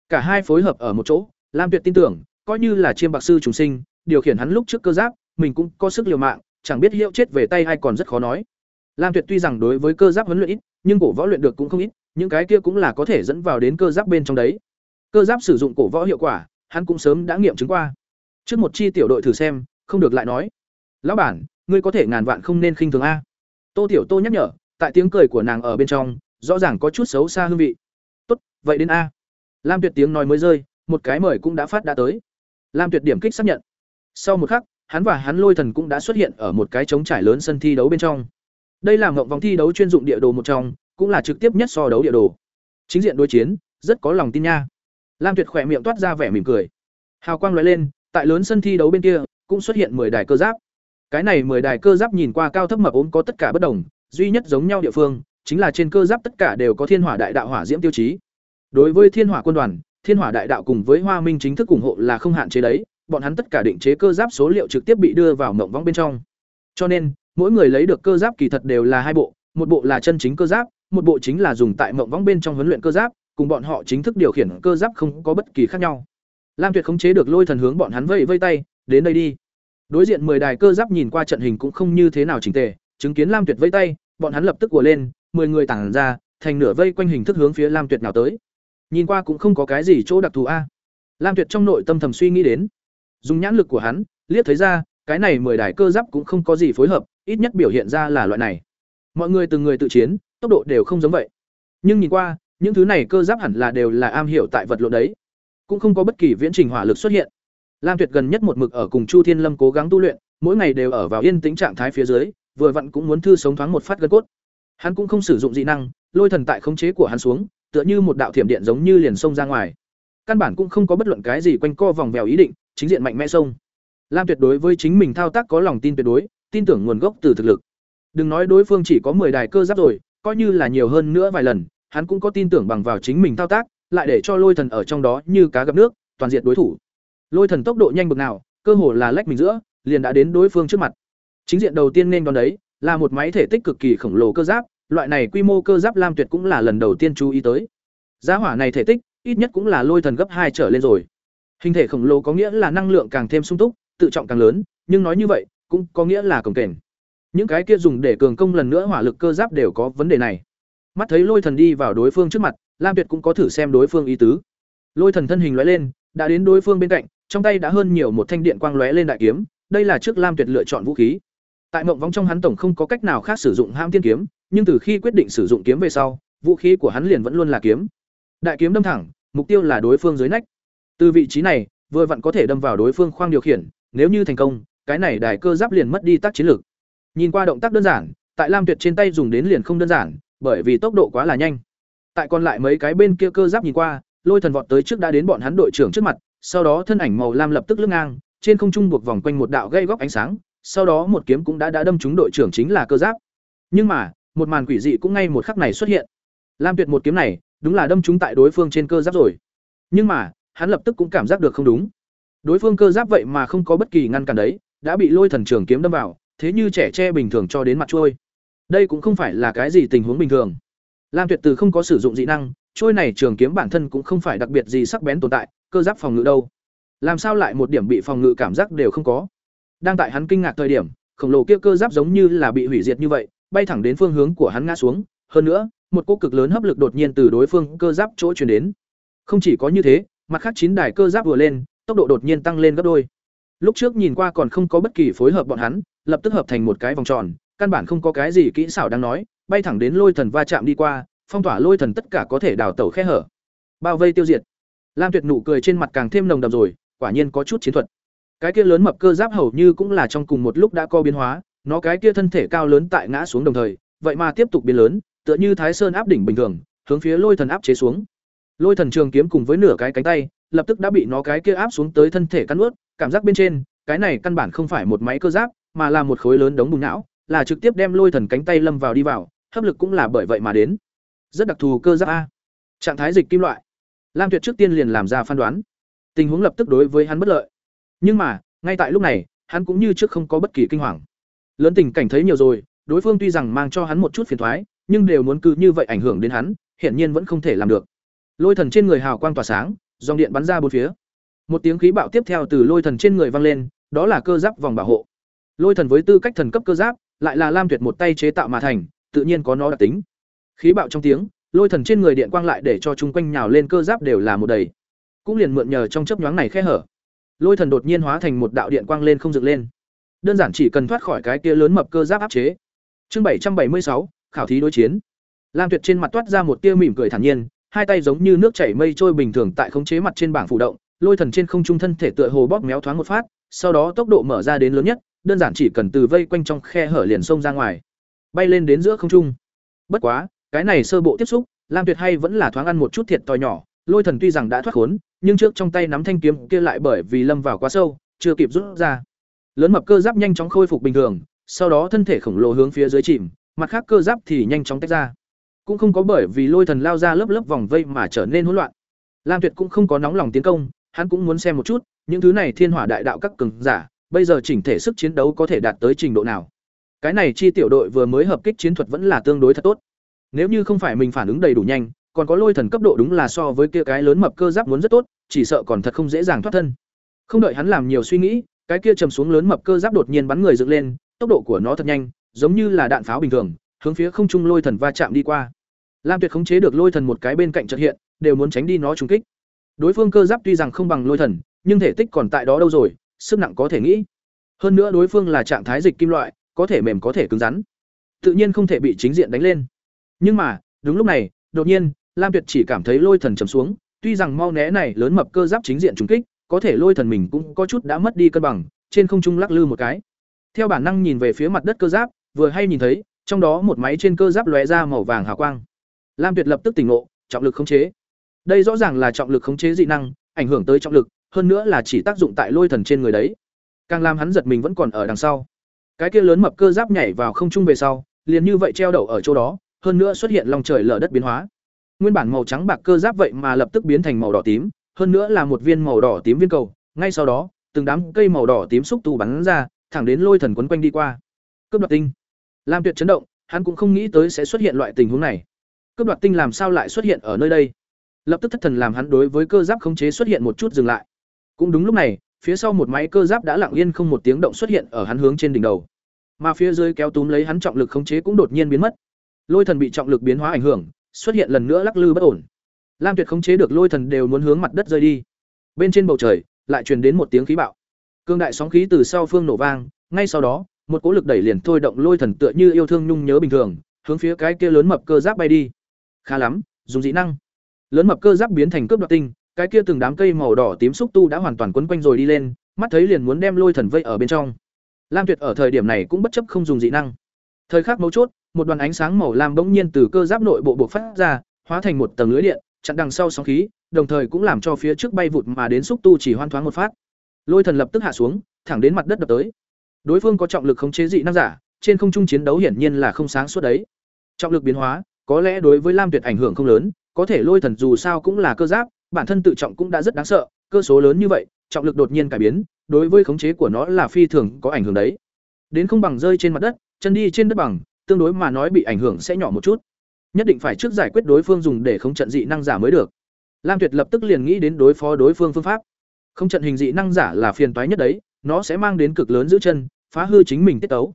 Cả hai phối hợp ở một chỗ, Lam Tuyệt tin tưởng, coi như là chiêm bạc sư trùng sinh, điều khiển hắn lúc trước cơ giáp, mình cũng có sức liều mạng, chẳng biết hiệu chết về tay hay còn rất khó nói. Lam Tuyệt tuy rằng đối với cơ giáp huấn luyện ít, nhưng cổ võ luyện được cũng không ít, những cái kia cũng là có thể dẫn vào đến cơ giáp bên trong đấy. Cơ giáp sử dụng cổ võ hiệu quả, hắn cũng sớm đã nghiệm chứng qua. Trước một chi tiểu đội thử xem, không được lại nói. "Lão bản, ngươi có thể ngàn vạn không nên khinh thường a." Tô Tiểu Tô nhắc nhở, tại tiếng cười của nàng ở bên trong, rõ ràng có chút xấu xa hương vị. "Tốt, vậy đến a." Lam Tuyệt tiếng nói mới rơi, một cái mời cũng đã phát đã tới. Lam Tuyệt điểm kích xác nhận. Sau một khắc, hắn và hắn Lôi Thần cũng đã xuất hiện ở một cái trống trải lớn sân thi đấu bên trong. Đây là ngộng vòng thi đấu chuyên dụng địa đồ một trong, cũng là trực tiếp nhất so đấu địa đồ. Chính diện đối chiến, rất có lòng tin nha. Lam Tuyệt khỏe miệng toát ra vẻ mỉm cười. Hào quang lóe lên, tại lớn sân thi đấu bên kia, cũng xuất hiện 10 đài cơ giáp. Cái này 10 đài cơ giáp nhìn qua cao thấp mập ốm có tất cả bất đồng, duy nhất giống nhau địa phương, chính là trên cơ giáp tất cả đều có Thiên Hỏa Đại Đạo Hỏa Diễm tiêu chí. Đối với Thiên Hỏa quân đoàn, Thiên Hỏa Đại Đạo cùng với Hoa Minh chính thức ủng hộ là không hạn chế đấy, bọn hắn tất cả định chế cơ giáp số liệu trực tiếp bị đưa vào mộng vong bên trong. Cho nên, mỗi người lấy được cơ giáp kỳ thật đều là hai bộ, một bộ là chân chính cơ giáp, một bộ chính là dùng tại mộng vong bên trong huấn luyện cơ giáp, cùng bọn họ chính thức điều khiển cơ giáp không có bất kỳ khác nhau. Lam Tuyệt khống chế được lôi thần hướng bọn hắn vẫy vây tay, đến đây đi. Đối diện 10 đài cơ giáp nhìn qua trận hình cũng không như thế nào chỉnh tề, chứng kiến Lam Tuyệt vây tay, bọn hắn lập tức ùa lên, 10 người tản ra, thành nửa vây quanh hình thức hướng phía Lam Tuyệt nào tới. Nhìn qua cũng không có cái gì chỗ đặc thù a. Lam Tuyệt trong nội tâm thầm suy nghĩ đến, dùng nhãn lực của hắn, liếc thấy ra, cái này 10 đài cơ giáp cũng không có gì phối hợp, ít nhất biểu hiện ra là loại này. Mọi người từng người tự chiến, tốc độ đều không giống vậy. Nhưng nhìn qua, những thứ này cơ giáp hẳn là đều là am hiểu tại vật lộn đấy, cũng không có bất kỳ viễn trình hỏa lực xuất hiện. Lam Tuyệt gần nhất một mực ở cùng Chu Thiên Lâm cố gắng tu luyện, mỗi ngày đều ở vào yên tĩnh trạng thái phía dưới, vừa vặn cũng muốn thư sống thoáng một phát gân cốt. Hắn cũng không sử dụng dị năng, lôi thần tại khống chế của hắn xuống, tựa như một đạo thiểm điện giống như liền xông ra ngoài. Căn bản cũng không có bất luận cái gì quanh co vòng vèo ý định, chính diện mạnh mẽ sông Lam Tuyệt đối với chính mình thao tác có lòng tin tuyệt đối, tin tưởng nguồn gốc từ thực lực. Đừng nói đối phương chỉ có 10 đài cơ giáp rồi, coi như là nhiều hơn nữa vài lần, hắn cũng có tin tưởng bằng vào chính mình thao tác, lại để cho Lôi Thần ở trong đó như cá gặp nước, toàn diện đối thủ. Lôi Thần tốc độ nhanh bực nào, cơ hồ là lách mình giữa, liền đã đến đối phương trước mặt. Chính diện đầu tiên nên đón đấy, là một máy thể tích cực kỳ khổng lồ cơ giáp, loại này quy mô cơ giáp Lam Tuyệt cũng là lần đầu tiên chú ý tới. Giá hỏa này thể tích, ít nhất cũng là Lôi Thần gấp hai trở lên rồi. Hình thể khổng lồ có nghĩa là năng lượng càng thêm sung túc, tự trọng càng lớn, nhưng nói như vậy, cũng có nghĩa là cồng kềnh. Những cái kia dùng để cường công lần nữa hỏa lực cơ giáp đều có vấn đề này. Mắt thấy Lôi Thần đi vào đối phương trước mặt, Lam Tuyệt cũng có thử xem đối phương ý tứ. Lôi Thần thân hình lóe lên, đã đến đối phương bên cạnh, trong tay đã hơn nhiều một thanh điện quang lóe lên đại kiếm, đây là trước Lam Tuyệt lựa chọn vũ khí. Tại mộng vong trong hắn tổng không có cách nào khác sử dụng Ham Tiên kiếm, nhưng từ khi quyết định sử dụng kiếm về sau, vũ khí của hắn liền vẫn luôn là kiếm. Đại kiếm đâm thẳng, mục tiêu là đối phương dưới nách. Từ vị trí này, vừa vặn có thể đâm vào đối phương khoang điều khiển, nếu như thành công, cái này đài cơ giáp liền mất đi tác chiến lược. Nhìn qua động tác đơn giản, tại Lam Tuyệt trên tay dùng đến liền không đơn giản, bởi vì tốc độ quá là nhanh. Tại còn lại mấy cái bên kia cơ giáp nhìn qua, Lôi Thần vọt tới trước đã đến bọn hắn đội trưởng trước mặt, sau đó thân ảnh màu lam lập tức lướt ngang, trên không trung buộc vòng quanh một đạo gây góc ánh sáng, sau đó một kiếm cũng đã đã đâm trúng đội trưởng chính là cơ giáp. Nhưng mà, một màn quỷ dị cũng ngay một khắc này xuất hiện. Lam Tuyệt một kiếm này, đúng là đâm trúng tại đối phương trên cơ giáp rồi. Nhưng mà, hắn lập tức cũng cảm giác được không đúng. Đối phương cơ giáp vậy mà không có bất kỳ ngăn cản đấy, đã bị Lôi Thần trường kiếm đâm vào, thế như trẻ tre bình thường cho đến mặt trôi. Đây cũng không phải là cái gì tình huống bình thường. Lam Tuyệt Từ không có sử dụng dị năng, trôi này trường kiếm bản thân cũng không phải đặc biệt gì sắc bén tồn tại, cơ giáp phòng ngự đâu. Làm sao lại một điểm bị phòng ngự cảm giác đều không có? Đang tại hắn kinh ngạc thời điểm, khổng lồ kia cơ giáp giống như là bị hủy diệt như vậy, bay thẳng đến phương hướng của hắn ngã xuống, hơn nữa, một cỗ cực lớn hấp lực đột nhiên từ đối phương cơ giáp chỗ truyền đến. Không chỉ có như thế, mặt khác chín đài cơ giáp vừa lên, tốc độ đột nhiên tăng lên gấp đôi. Lúc trước nhìn qua còn không có bất kỳ phối hợp bọn hắn, lập tức hợp thành một cái vòng tròn, căn bản không có cái gì kỹ xảo đang nói, bay thẳng đến lôi thần va chạm đi qua, phong tỏa lôi thần tất cả có thể đào tẩu khe hở, bao vây tiêu diệt. Lam Tuyệt nụ cười trên mặt càng thêm nồng đậm rồi, quả nhiên có chút chiến thuật. Cái kia lớn mập cơ giáp hầu như cũng là trong cùng một lúc đã co biến hóa, nó cái kia thân thể cao lớn tại ngã xuống đồng thời, vậy mà tiếp tục biến lớn, tựa như Thái Sơn áp đỉnh bình thường, hướng phía Lôi Thần áp chế xuống. Lôi Thần trường kiếm cùng với nửa cái cánh tay, lập tức đã bị nó cái kia áp xuống tới thân thể cắn nuốt, cảm giác bên trên, cái này căn bản không phải một máy cơ giáp, mà là một khối lớn đống bùn não, là trực tiếp đem Lôi Thần cánh tay lâm vào đi vào, hấp lực cũng là bởi vậy mà đến. Rất đặc thù cơ giáp a. Trạng thái dịch kim loại. Lam Tuyệt trước tiên liền làm ra phán đoán. Tình huống lập tức đối với hắn bất lợi. Nhưng mà, ngay tại lúc này, hắn cũng như trước không có bất kỳ kinh hoàng. Lớn tình cảnh thấy nhiều rồi, đối phương tuy rằng mang cho hắn một chút phiền toái, nhưng đều muốn cứ như vậy ảnh hưởng đến hắn, hiển nhiên vẫn không thể làm được. Lôi thần trên người hào quang tỏa sáng, dòng điện bắn ra bốn phía. Một tiếng khí bạo tiếp theo từ lôi thần trên người vang lên, đó là cơ giáp vòng bảo hộ. Lôi thần với tư cách thần cấp cơ giáp, lại là Lam Tuyệt một tay chế tạo mà thành, tự nhiên có nó đặc tính. Khí bạo trong tiếng, lôi thần trên người điện quang lại để cho chung quanh nhào lên cơ giáp đều là một đầy. Cũng liền mượn nhờ trong chớp nhoáng này khe hở. Lôi thần đột nhiên hóa thành một đạo điện quang lên không dựng lên. Đơn giản chỉ cần thoát khỏi cái kia lớn mập cơ giáp áp chế. Chương bảy trăm bảy mươi sáu khảo thí đối chiến. Lam Tuyệt trên mặt toát ra một tia mỉm cười thản nhiên, hai tay giống như nước chảy mây trôi bình thường tại khống chế mặt trên bảng phụ động, lôi thần trên không trung thân thể tựa hồ bóp méo thoáng một phát, sau đó tốc độ mở ra đến lớn nhất, đơn giản chỉ cần từ vây quanh trong khe hở liền xông ra ngoài, bay lên đến giữa không trung. Bất quá, cái này sơ bộ tiếp xúc, Lam Tuyệt hay vẫn là thoáng ăn một chút thiệt to nhỏ, lôi thần tuy rằng đã thoát khốn, nhưng trước trong tay nắm thanh kiếm kia lại bởi vì lâm vào quá sâu, chưa kịp rút ra. Lớn mập cơ giáp nhanh chóng khôi phục bình thường, sau đó thân thể khổng lồ hướng phía dưới chìm, mặt khác cơ giáp thì nhanh chóng tách ra. Cũng không có bởi vì lôi thần lao ra lớp lớp vòng vây mà trở nên hỗn loạn. Lam Tuyệt cũng không có nóng lòng tiến công, hắn cũng muốn xem một chút, những thứ này thiên hỏa đại đạo các cường giả, bây giờ chỉnh thể sức chiến đấu có thể đạt tới trình độ nào. Cái này chi tiểu đội vừa mới hợp kích chiến thuật vẫn là tương đối thật tốt. Nếu như không phải mình phản ứng đầy đủ nhanh, còn có lôi thần cấp độ đúng là so với kia cái lớn mập cơ giáp muốn rất tốt, chỉ sợ còn thật không dễ dàng thoát thân. Không đợi hắn làm nhiều suy nghĩ, cái kia trầm xuống lớn mập cơ giáp đột nhiên bắn người dựng lên, tốc độ của nó thật nhanh, giống như là đạn pháo bình thường, hướng phía không trung lôi thần va chạm đi qua. Lam Tuyệt khống chế được lôi thần một cái bên cạnh chợt hiện, đều muốn tránh đi nó trúng kích. Đối phương cơ giáp tuy rằng không bằng lôi thần, nhưng thể tích còn tại đó đâu rồi, sức nặng có thể nghĩ. Hơn nữa đối phương là trạng thái dịch kim loại, có thể mềm có thể cứng rắn. Tự nhiên không thể bị chính diện đánh lên. Nhưng mà, đúng lúc này, đột nhiên, Lam Tuyệt chỉ cảm thấy lôi thần trầm xuống, tuy rằng mau né này lớn mập cơ giáp chính diện trúng kích, có thể lôi thần mình cũng có chút đã mất đi cân bằng, trên không trung lắc lư một cái. Theo bản năng nhìn về phía mặt đất cơ giáp, vừa hay nhìn thấy, trong đó một máy trên cơ giáp lóe ra màu vàng hào quang. Lam Tuyệt lập tức tỉnh ngộ, trọng lực khống chế. Đây rõ ràng là trọng lực khống chế dị năng, ảnh hưởng tới trọng lực, hơn nữa là chỉ tác dụng tại lôi thần trên người đấy. Càng làm hắn giật mình vẫn còn ở đằng sau. Cái kia lớn mập cơ giáp nhảy vào không trung về sau, liền như vậy treo đậu ở chỗ đó, hơn nữa xuất hiện lòng trời lở đất biến hóa. Nguyên bản màu trắng bạc cơ giáp vậy mà lập tức biến thành màu đỏ tím, hơn nữa là một viên màu đỏ tím viên cầu, ngay sau đó, từng đám cây màu đỏ tím xúc tu bắn ra, thẳng đến lôi thần quấn quanh đi qua. Cướp đoạt tinh. Lam Tuyệt chấn động, hắn cũng không nghĩ tới sẽ xuất hiện loại tình huống này. Cướp đoạt tinh làm sao lại xuất hiện ở nơi đây? Lập tức thất thần làm hắn đối với cơ giáp khống chế xuất hiện một chút dừng lại. Cũng đúng lúc này, phía sau một máy cơ giáp đã lặng yên không một tiếng động xuất hiện ở hắn hướng trên đỉnh đầu. Mà phía dưới kéo túm lấy hắn trọng lực khống chế cũng đột nhiên biến mất. Lôi thần bị trọng lực biến hóa ảnh hưởng, xuất hiện lần nữa lắc lư bất ổn. Lam Tuyệt khống chế được lôi thần đều muốn hướng mặt đất rơi đi. Bên trên bầu trời, lại truyền đến một tiếng khí bạo. Cương đại sóng khí từ sau phương nổ vang, ngay sau đó, một cỗ lực đẩy liền thôi động lôi thần tựa như yêu thương nhung nhớ bình thường, hướng phía cái kia lớn mập cơ giáp bay đi. Khá lắm, dùng dị năng. Lớn mập cơ giáp biến thành cướp đoạt tinh, cái kia từng đám cây màu đỏ tím xúc tu đã hoàn toàn quấn quanh rồi đi lên, mắt thấy liền muốn đem lôi thần vây ở bên trong. Lam Tuyệt ở thời điểm này cũng bất chấp không dùng dị năng. Thời khắc mấu chốt, một đoàn ánh sáng màu lam bỗng nhiên từ cơ giáp nội bộ bộc phát ra, hóa thành một tầng lưới điện, chặn đằng sau sóng khí, đồng thời cũng làm cho phía trước bay vụt mà đến xúc tu chỉ hoan thoáng một phát. Lôi thần lập tức hạ xuống, thẳng đến mặt đất đập tới. Đối phương có trọng lực khống chế dị năng giả, trên không trung chiến đấu hiển nhiên là không sáng suốt đấy. Trọng lực biến hóa, có lẽ đối với Lam Tuyệt ảnh hưởng không lớn, có thể Lôi thần dù sao cũng là cơ giáp, bản thân tự trọng cũng đã rất đáng sợ, cơ số lớn như vậy, trọng lực đột nhiên cải biến, đối với khống chế của nó là phi thường có ảnh hưởng đấy. Đến không bằng rơi trên mặt đất, chân đi trên đất bằng, tương đối mà nói bị ảnh hưởng sẽ nhỏ một chút. Nhất định phải trước giải quyết đối phương dùng để khống trận dị năng giả mới được. Lam Tuyệt lập tức liền nghĩ đến đối phó đối phương phương pháp. Không trận hình dị năng giả là phiền toái nhất đấy, nó sẽ mang đến cực lớn giữ chân, phá hư chính mình tiết tấu.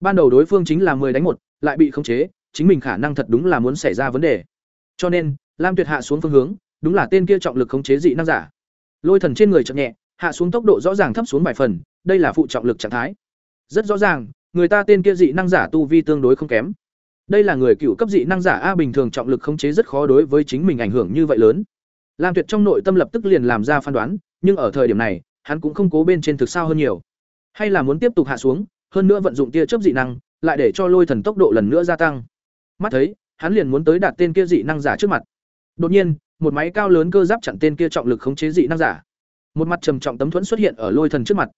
Ban đầu đối phương chính là 10 đánh một, lại bị khống chế, chính mình khả năng thật đúng là muốn xảy ra vấn đề. Cho nên, Lam Tuyệt hạ xuống phương hướng, đúng là tên kia trọng lực khống chế dị năng giả. Lôi thần trên người chậm nhẹ, hạ xuống tốc độ rõ ràng thấp xuống vài phần, đây là phụ trọng lực trạng thái. Rất rõ ràng, người ta tên kia dị năng giả tu vi tương đối không kém. Đây là người cựu cấp dị năng giả a bình thường trọng lực khống chế rất khó đối với chính mình ảnh hưởng như vậy lớn. Lam Tuyệt trong nội tâm lập tức liền làm ra phán đoán, nhưng ở thời điểm này, hắn cũng không cố bên trên thực sao hơn nhiều. Hay là muốn tiếp tục hạ xuống, hơn nữa vận dụng tia chớp dị năng, lại để cho lôi thần tốc độ lần nữa gia tăng. Mắt thấy, hắn liền muốn tới đạt tên kia dị năng giả trước mặt. Đột nhiên, một máy cao lớn cơ giáp chặn tên kia trọng lực khống chế dị năng giả. Một mặt trầm trọng tấm thuẫn xuất hiện ở lôi thần trước mặt.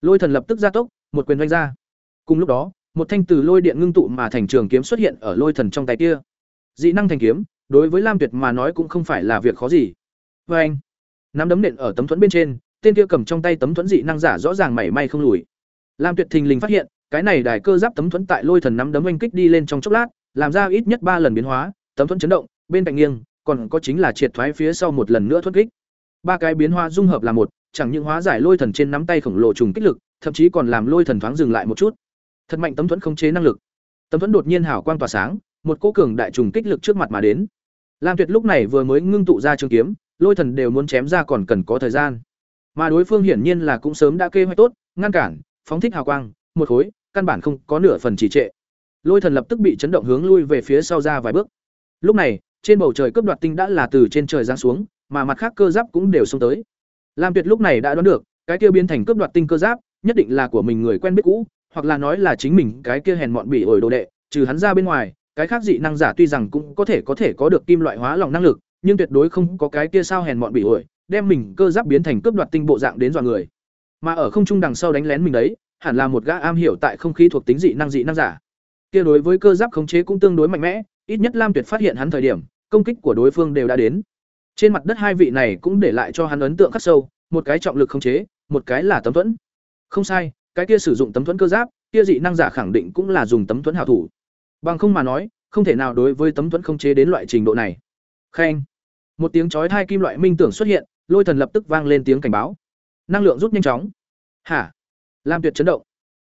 Lôi thần lập tức gia tốc, một quyền doanh ra. Cùng lúc đó, một thanh từ lôi điện ngưng tụ mà thành trường kiếm xuất hiện ở lôi thần trong tay kia. Dị năng thành kiếm, đối với Lam Tuyệt mà nói cũng không phải là việc khó gì. vê anh, nắm đấm nện ở tấm thuẫn bên trên, tên kia cầm trong tay tấm thuẫn dị năng giả rõ ràng mảy may không lùi. Lam Tuyệt thình lình phát hiện, cái này đài cơ giáp tấm thuẫn tại lôi thần nắm đấm oanh kích đi lên trong chốc lát, làm ra ít nhất ba lần biến hóa, tấm thuẫn chấn động, bên cạnh nghiêng, còn có chính là triệt thoái phía sau một lần nữa thoát kích. Ba cái biến hóa dung hợp là một, chẳng những hóa giải lôi thần trên nắm tay khổng lồ trùng kích lực, thậm chí còn làm lôi thần thoáng dừng lại một chút. Thật mạnh tấm thuẫn không chế năng lực. Tấm thuẫn đột nhiên hào quang tỏa sáng, một cỗ cường đại trùng kích lực trước mặt mà đến. Lam Tuyệt lúc này vừa mới ngưng tụ ra trường kiếm, lôi thần đều muốn chém ra còn cần có thời gian. Mà đối phương hiển nhiên là cũng sớm đã kê hoạch tốt, ngăn cản, phóng thích hào quang, một khối, căn bản không có nửa phần trì trệ. Lôi thần lập tức bị chấn động hướng lui về phía sau ra vài bước. Lúc này, trên bầu trời cướp đoạt tinh đã là từ trên trời giáng xuống, mà mặt khác cơ giáp cũng đều xông tới. Lam Tuyệt lúc này đã đoán được, cái kia biến thành cướp đoạt tinh cơ giáp, nhất định là của mình người quen biết cũ, hoặc là nói là chính mình cái kia hèn mọn bị ổi đồ đệ, trừ hắn ra bên ngoài, cái khác dị năng giả tuy rằng cũng có thể có thể có được kim loại hóa lòng năng lực, nhưng tuyệt đối không có cái kia sao hèn mọn bị ổi, đem mình cơ giáp biến thành cướp đoạt tinh bộ dạng đến dọa người. Mà ở không trung đằng sau đánh lén mình đấy, hẳn là một gã am hiểu tại không khí thuộc tính dị năng dị năng giả. Kia đối với cơ giáp khống chế cũng tương đối mạnh mẽ, ít nhất Lam Tuyệt phát hiện hắn thời điểm, công kích của đối phương đều đã đến. Trên mặt đất hai vị này cũng để lại cho hắn ấn tượng khắc sâu, một cái trọng lực khống chế, một cái là tấm thuẫn. Không sai, cái kia sử dụng tấm thuẫn cơ giáp, kia dị năng giả khẳng định cũng là dùng tấm thuẫn hảo thủ. Bằng không mà nói, không thể nào đối với tấm thuẫn khống chế đến loại trình độ này. Khen. Một tiếng chói tai kim loại minh tưởng xuất hiện, Lôi Thần lập tức vang lên tiếng cảnh báo. Năng lượng rút nhanh chóng. Hả? Lam Tuyệt chấn động.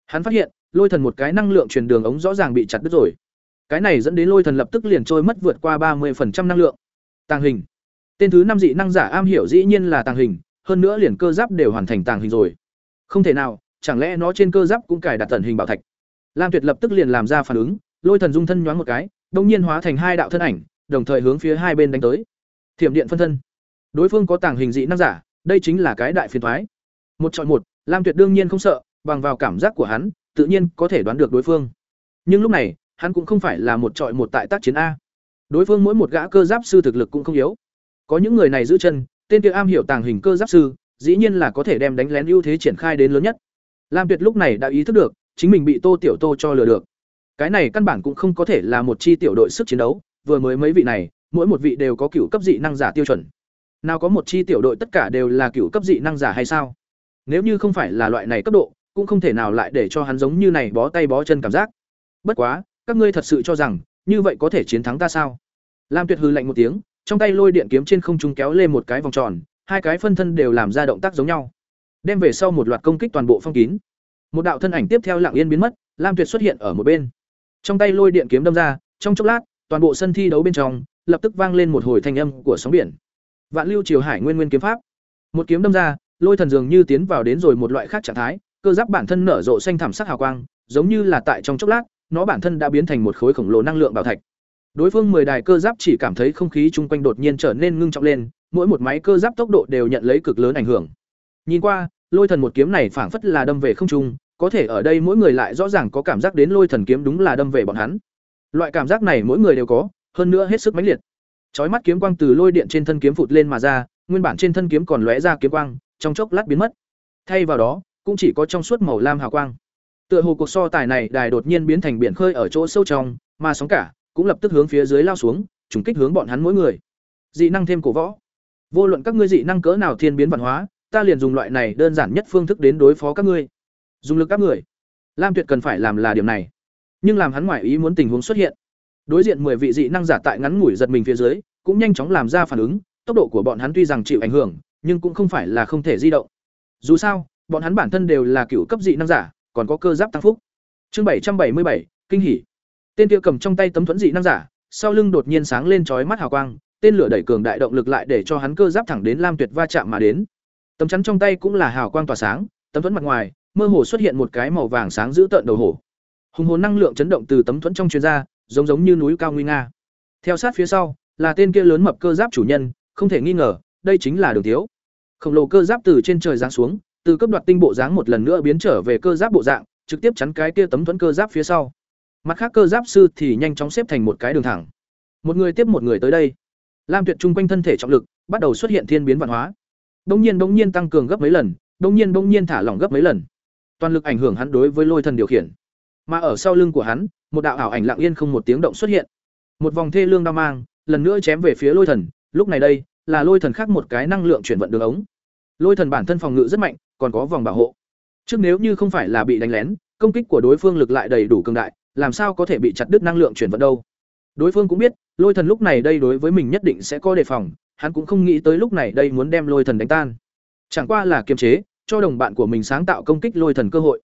Hắn phát hiện, Lôi Thần một cái năng lượng truyền đường ống rõ ràng bị chặt đứt rồi. Cái này dẫn đến Lôi Thần lập tức liền trôi mất vượt qua ba 30% năng lượng. Tàng hình. Tên thứ năm dị năng giả am hiểu dĩ nhiên là tàng hình, hơn nữa liền cơ giáp đều hoàn thành tàng hình rồi. Không thể nào, chẳng lẽ nó trên cơ giáp cũng cài đặt tần hình bảo thạch. Lam Tuyệt lập tức liền làm ra phản ứng, Lôi Thần dung thân nhoáng một cái, đột nhiên hóa thành hai đạo thân ảnh, đồng thời hướng phía hai bên đánh tới. Thiểm điện phân thân. Đối phương có tàng hình dị năng giả, đây chính là cái đại phiền thoái Một chọn một, Lam Tuyệt đương nhiên không sợ, bằng vào cảm giác của hắn, tự nhiên có thể đoán được đối phương. Nhưng lúc này, hắn cũng không phải là một trọi một tại tác chiến a. Đối phương mỗi một gã cơ giáp sư thực lực cũng không yếu. Có những người này giữ chân, tên kia am hiểu tàng hình cơ giáp sư, dĩ nhiên là có thể đem đánh lén ưu thế triển khai đến lớn nhất. Lam Tuyệt lúc này đã ý thức được, chính mình bị Tô Tiểu Tô cho lừa được. Cái này căn bản cũng không có thể là một chi tiểu đội sức chiến đấu, vừa mới mấy vị này, mỗi một vị đều có cửu cấp dị năng giả tiêu chuẩn. Nào có một chi tiểu đội tất cả đều là cửu cấp dị năng giả hay sao? Nếu như không phải là loại này cấp độ, cũng không thể nào lại để cho hắn giống như này bó tay bó chân cảm giác. Bất quá, các ngươi thật sự cho rằng, như vậy có thể chiến thắng ta sao? Lam Tuyệt hừ lạnh một tiếng, trong tay lôi điện kiếm trên không trung kéo lên một cái vòng tròn, hai cái phân thân đều làm ra động tác giống nhau. Đem về sau một loạt công kích toàn bộ phong kín. Một đạo thân ảnh tiếp theo lặng yên biến mất, Lam Tuyệt xuất hiện ở một bên. Trong tay lôi điện kiếm đâm ra, trong chốc lát, toàn bộ sân thi đấu bên trong lập tức vang lên một hồi thanh âm của sóng biển. Vạn Lưu Triều Hải Nguyên Nguyên kiếm pháp. Một kiếm đâm ra, lôi thần dường như tiến vào đến rồi một loại khác trạng thái, cơ giáp bản thân nở rộ xanh thảm sắc hào quang, giống như là tại trong chốc lát, nó bản thân đã biến thành một khối khổng lồ năng lượng bảo thạch. Đối phương 10 đài cơ giáp chỉ cảm thấy không khí chung quanh đột nhiên trở nên ngưng trọng lên, mỗi một máy cơ giáp tốc độ đều nhận lấy cực lớn ảnh hưởng. Nhìn qua, lôi thần một kiếm này phảng phất là đâm về không trung, có thể ở đây mỗi người lại rõ ràng có cảm giác đến lôi thần kiếm đúng là đâm về bọn hắn. Loại cảm giác này mỗi người đều có, hơn nữa hết sức mãnh liệt. Chói mắt kiếm quang từ lôi điện trên thân kiếm phụt lên mà ra, nguyên bản trên thân kiếm còn lóe ra kiếm quang, trong chốc lát biến mất. Thay vào đó, cũng chỉ có trong suốt màu lam hào quang. Tựa hồ cuộc so tài này đài đột nhiên biến thành biển khơi ở chỗ sâu trong, mà sóng cả cũng lập tức hướng phía dưới lao xuống, trùng kích hướng bọn hắn mỗi người. Dị năng thêm cổ võ. Vô luận các ngươi dị năng cỡ nào thiên biến văn hóa, ta liền dùng loại này đơn giản nhất phương thức đến đối phó các ngươi. Dùng lực các người. Lam Tuyệt cần phải làm là điểm này. Nhưng làm hắn ngoại ý muốn tình huống xuất hiện. Đối diện 10 vị dị năng giả tại ngắn ngủi giật mình phía dưới, cũng nhanh chóng làm ra phản ứng, tốc độ của bọn hắn tuy rằng chịu ảnh hưởng, nhưng cũng không phải là không thể di động. Dù sao, bọn hắn bản thân đều là cựu cấp dị năng giả, còn có cơ giáp tăng phúc. Chương bảy trăm bảy mươi bảy, kinh hỉ. Tên kia cầm trong tay tấm thuẫn dị năng giả, sau lưng đột nhiên sáng lên chói mắt hào quang, tên lửa đẩy cường đại động lực lại để cho hắn cơ giáp thẳng đến Lam Tuyệt va chạm mà đến. Tấm chắn trong tay cũng là hào quang tỏa sáng, tấm thuẫn mặt ngoài, mơ hồ xuất hiện một cái màu vàng sáng giữ tợn đầu hổ. Hùng hồn năng lượng chấn động từ tấm thuẫn trong truyền ra, giống giống như núi cao nguy nga. Theo sát phía sau, là tên kia lớn mập cơ giáp chủ nhân, không thể nghi ngờ, đây chính là Đường thiếu. Khổng lồ cơ giáp từ trên trời giáng xuống, từ cấp đoạt tinh bộ dáng một lần nữa biến trở về cơ giáp bộ dạng, trực tiếp chắn cái kia tấm thuẫn cơ giáp phía sau. Mặt khác cơ giáp sư thì nhanh chóng xếp thành một cái đường thẳng. Một người tiếp một người tới đây. Lam Tuyệt trung quanh thân thể trọng lực, bắt đầu xuất hiện thiên biến văn hóa. Đông nhiên bỗng nhiên tăng cường gấp mấy lần, đông nhiên bỗng nhiên thả lỏng gấp mấy lần. Toàn lực ảnh hưởng hắn đối với lôi thần điều khiển. Mà ở sau lưng của hắn, một đạo ảo ảnh lặng yên không một tiếng động xuất hiện. Một vòng thê lương đao mang, lần nữa chém về phía lôi thần, lúc này đây, là lôi thần khác một cái năng lượng chuyển vận đường ống. Lôi thần bản thân phòng ngự rất mạnh, còn có vòng bảo hộ. Trước nếu như không phải là bị đánh lén, công kích của đối phương lực lại đầy đủ cường đại, làm sao có thể bị chặt đứt năng lượng chuyển vận đâu? Đối phương cũng biết, Lôi Thần lúc này đây đối với mình nhất định sẽ có đề phòng, hắn cũng không nghĩ tới lúc này đây muốn đem Lôi Thần đánh tan. Chẳng qua là kiềm chế, cho đồng bạn của mình sáng tạo công kích Lôi Thần cơ hội.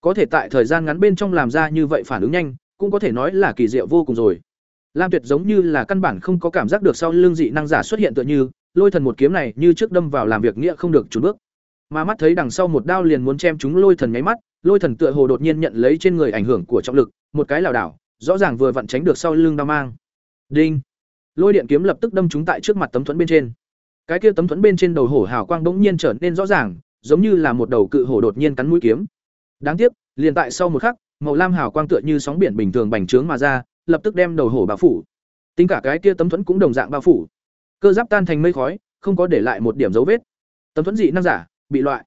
Có thể tại thời gian ngắn bên trong làm ra như vậy phản ứng nhanh, cũng có thể nói là kỳ diệu vô cùng rồi. Lam Tuyệt giống như là căn bản không có cảm giác được sau lưng dị năng giả xuất hiện tựa như, Lôi Thần một kiếm này như trước đâm vào làm việc nghĩa không được trốn bước. Mà mắt thấy đằng sau một đao liền muốn chém chúng Lôi Thần nháy mắt, Lôi Thần tựa hồ đột nhiên nhận lấy trên người ảnh hưởng của trọng lực, một cái lảo đảo, rõ ràng vừa vặn tránh được sau lưng đao mang. Đinh. Lôi điện kiếm lập tức đâm chúng tại trước mặt tấm thuẫn bên trên. Cái kia tấm thuẫn bên trên đầu hổ hào quang bỗng nhiên trở nên rõ ràng, giống như là một đầu cự hổ đột nhiên cắn mũi kiếm. Đáng tiếc, liền tại sau một khắc, màu lam hào quang tựa như sóng biển bình thường bành trướng mà ra, lập tức đem đầu hổ bao phủ. Tính cả cái kia tấm thuẫn cũng đồng dạng bao phủ. Cơ giáp tan thành mây khói, không có để lại một điểm dấu vết. Tấm thuẫn dị năng giả, bị loại.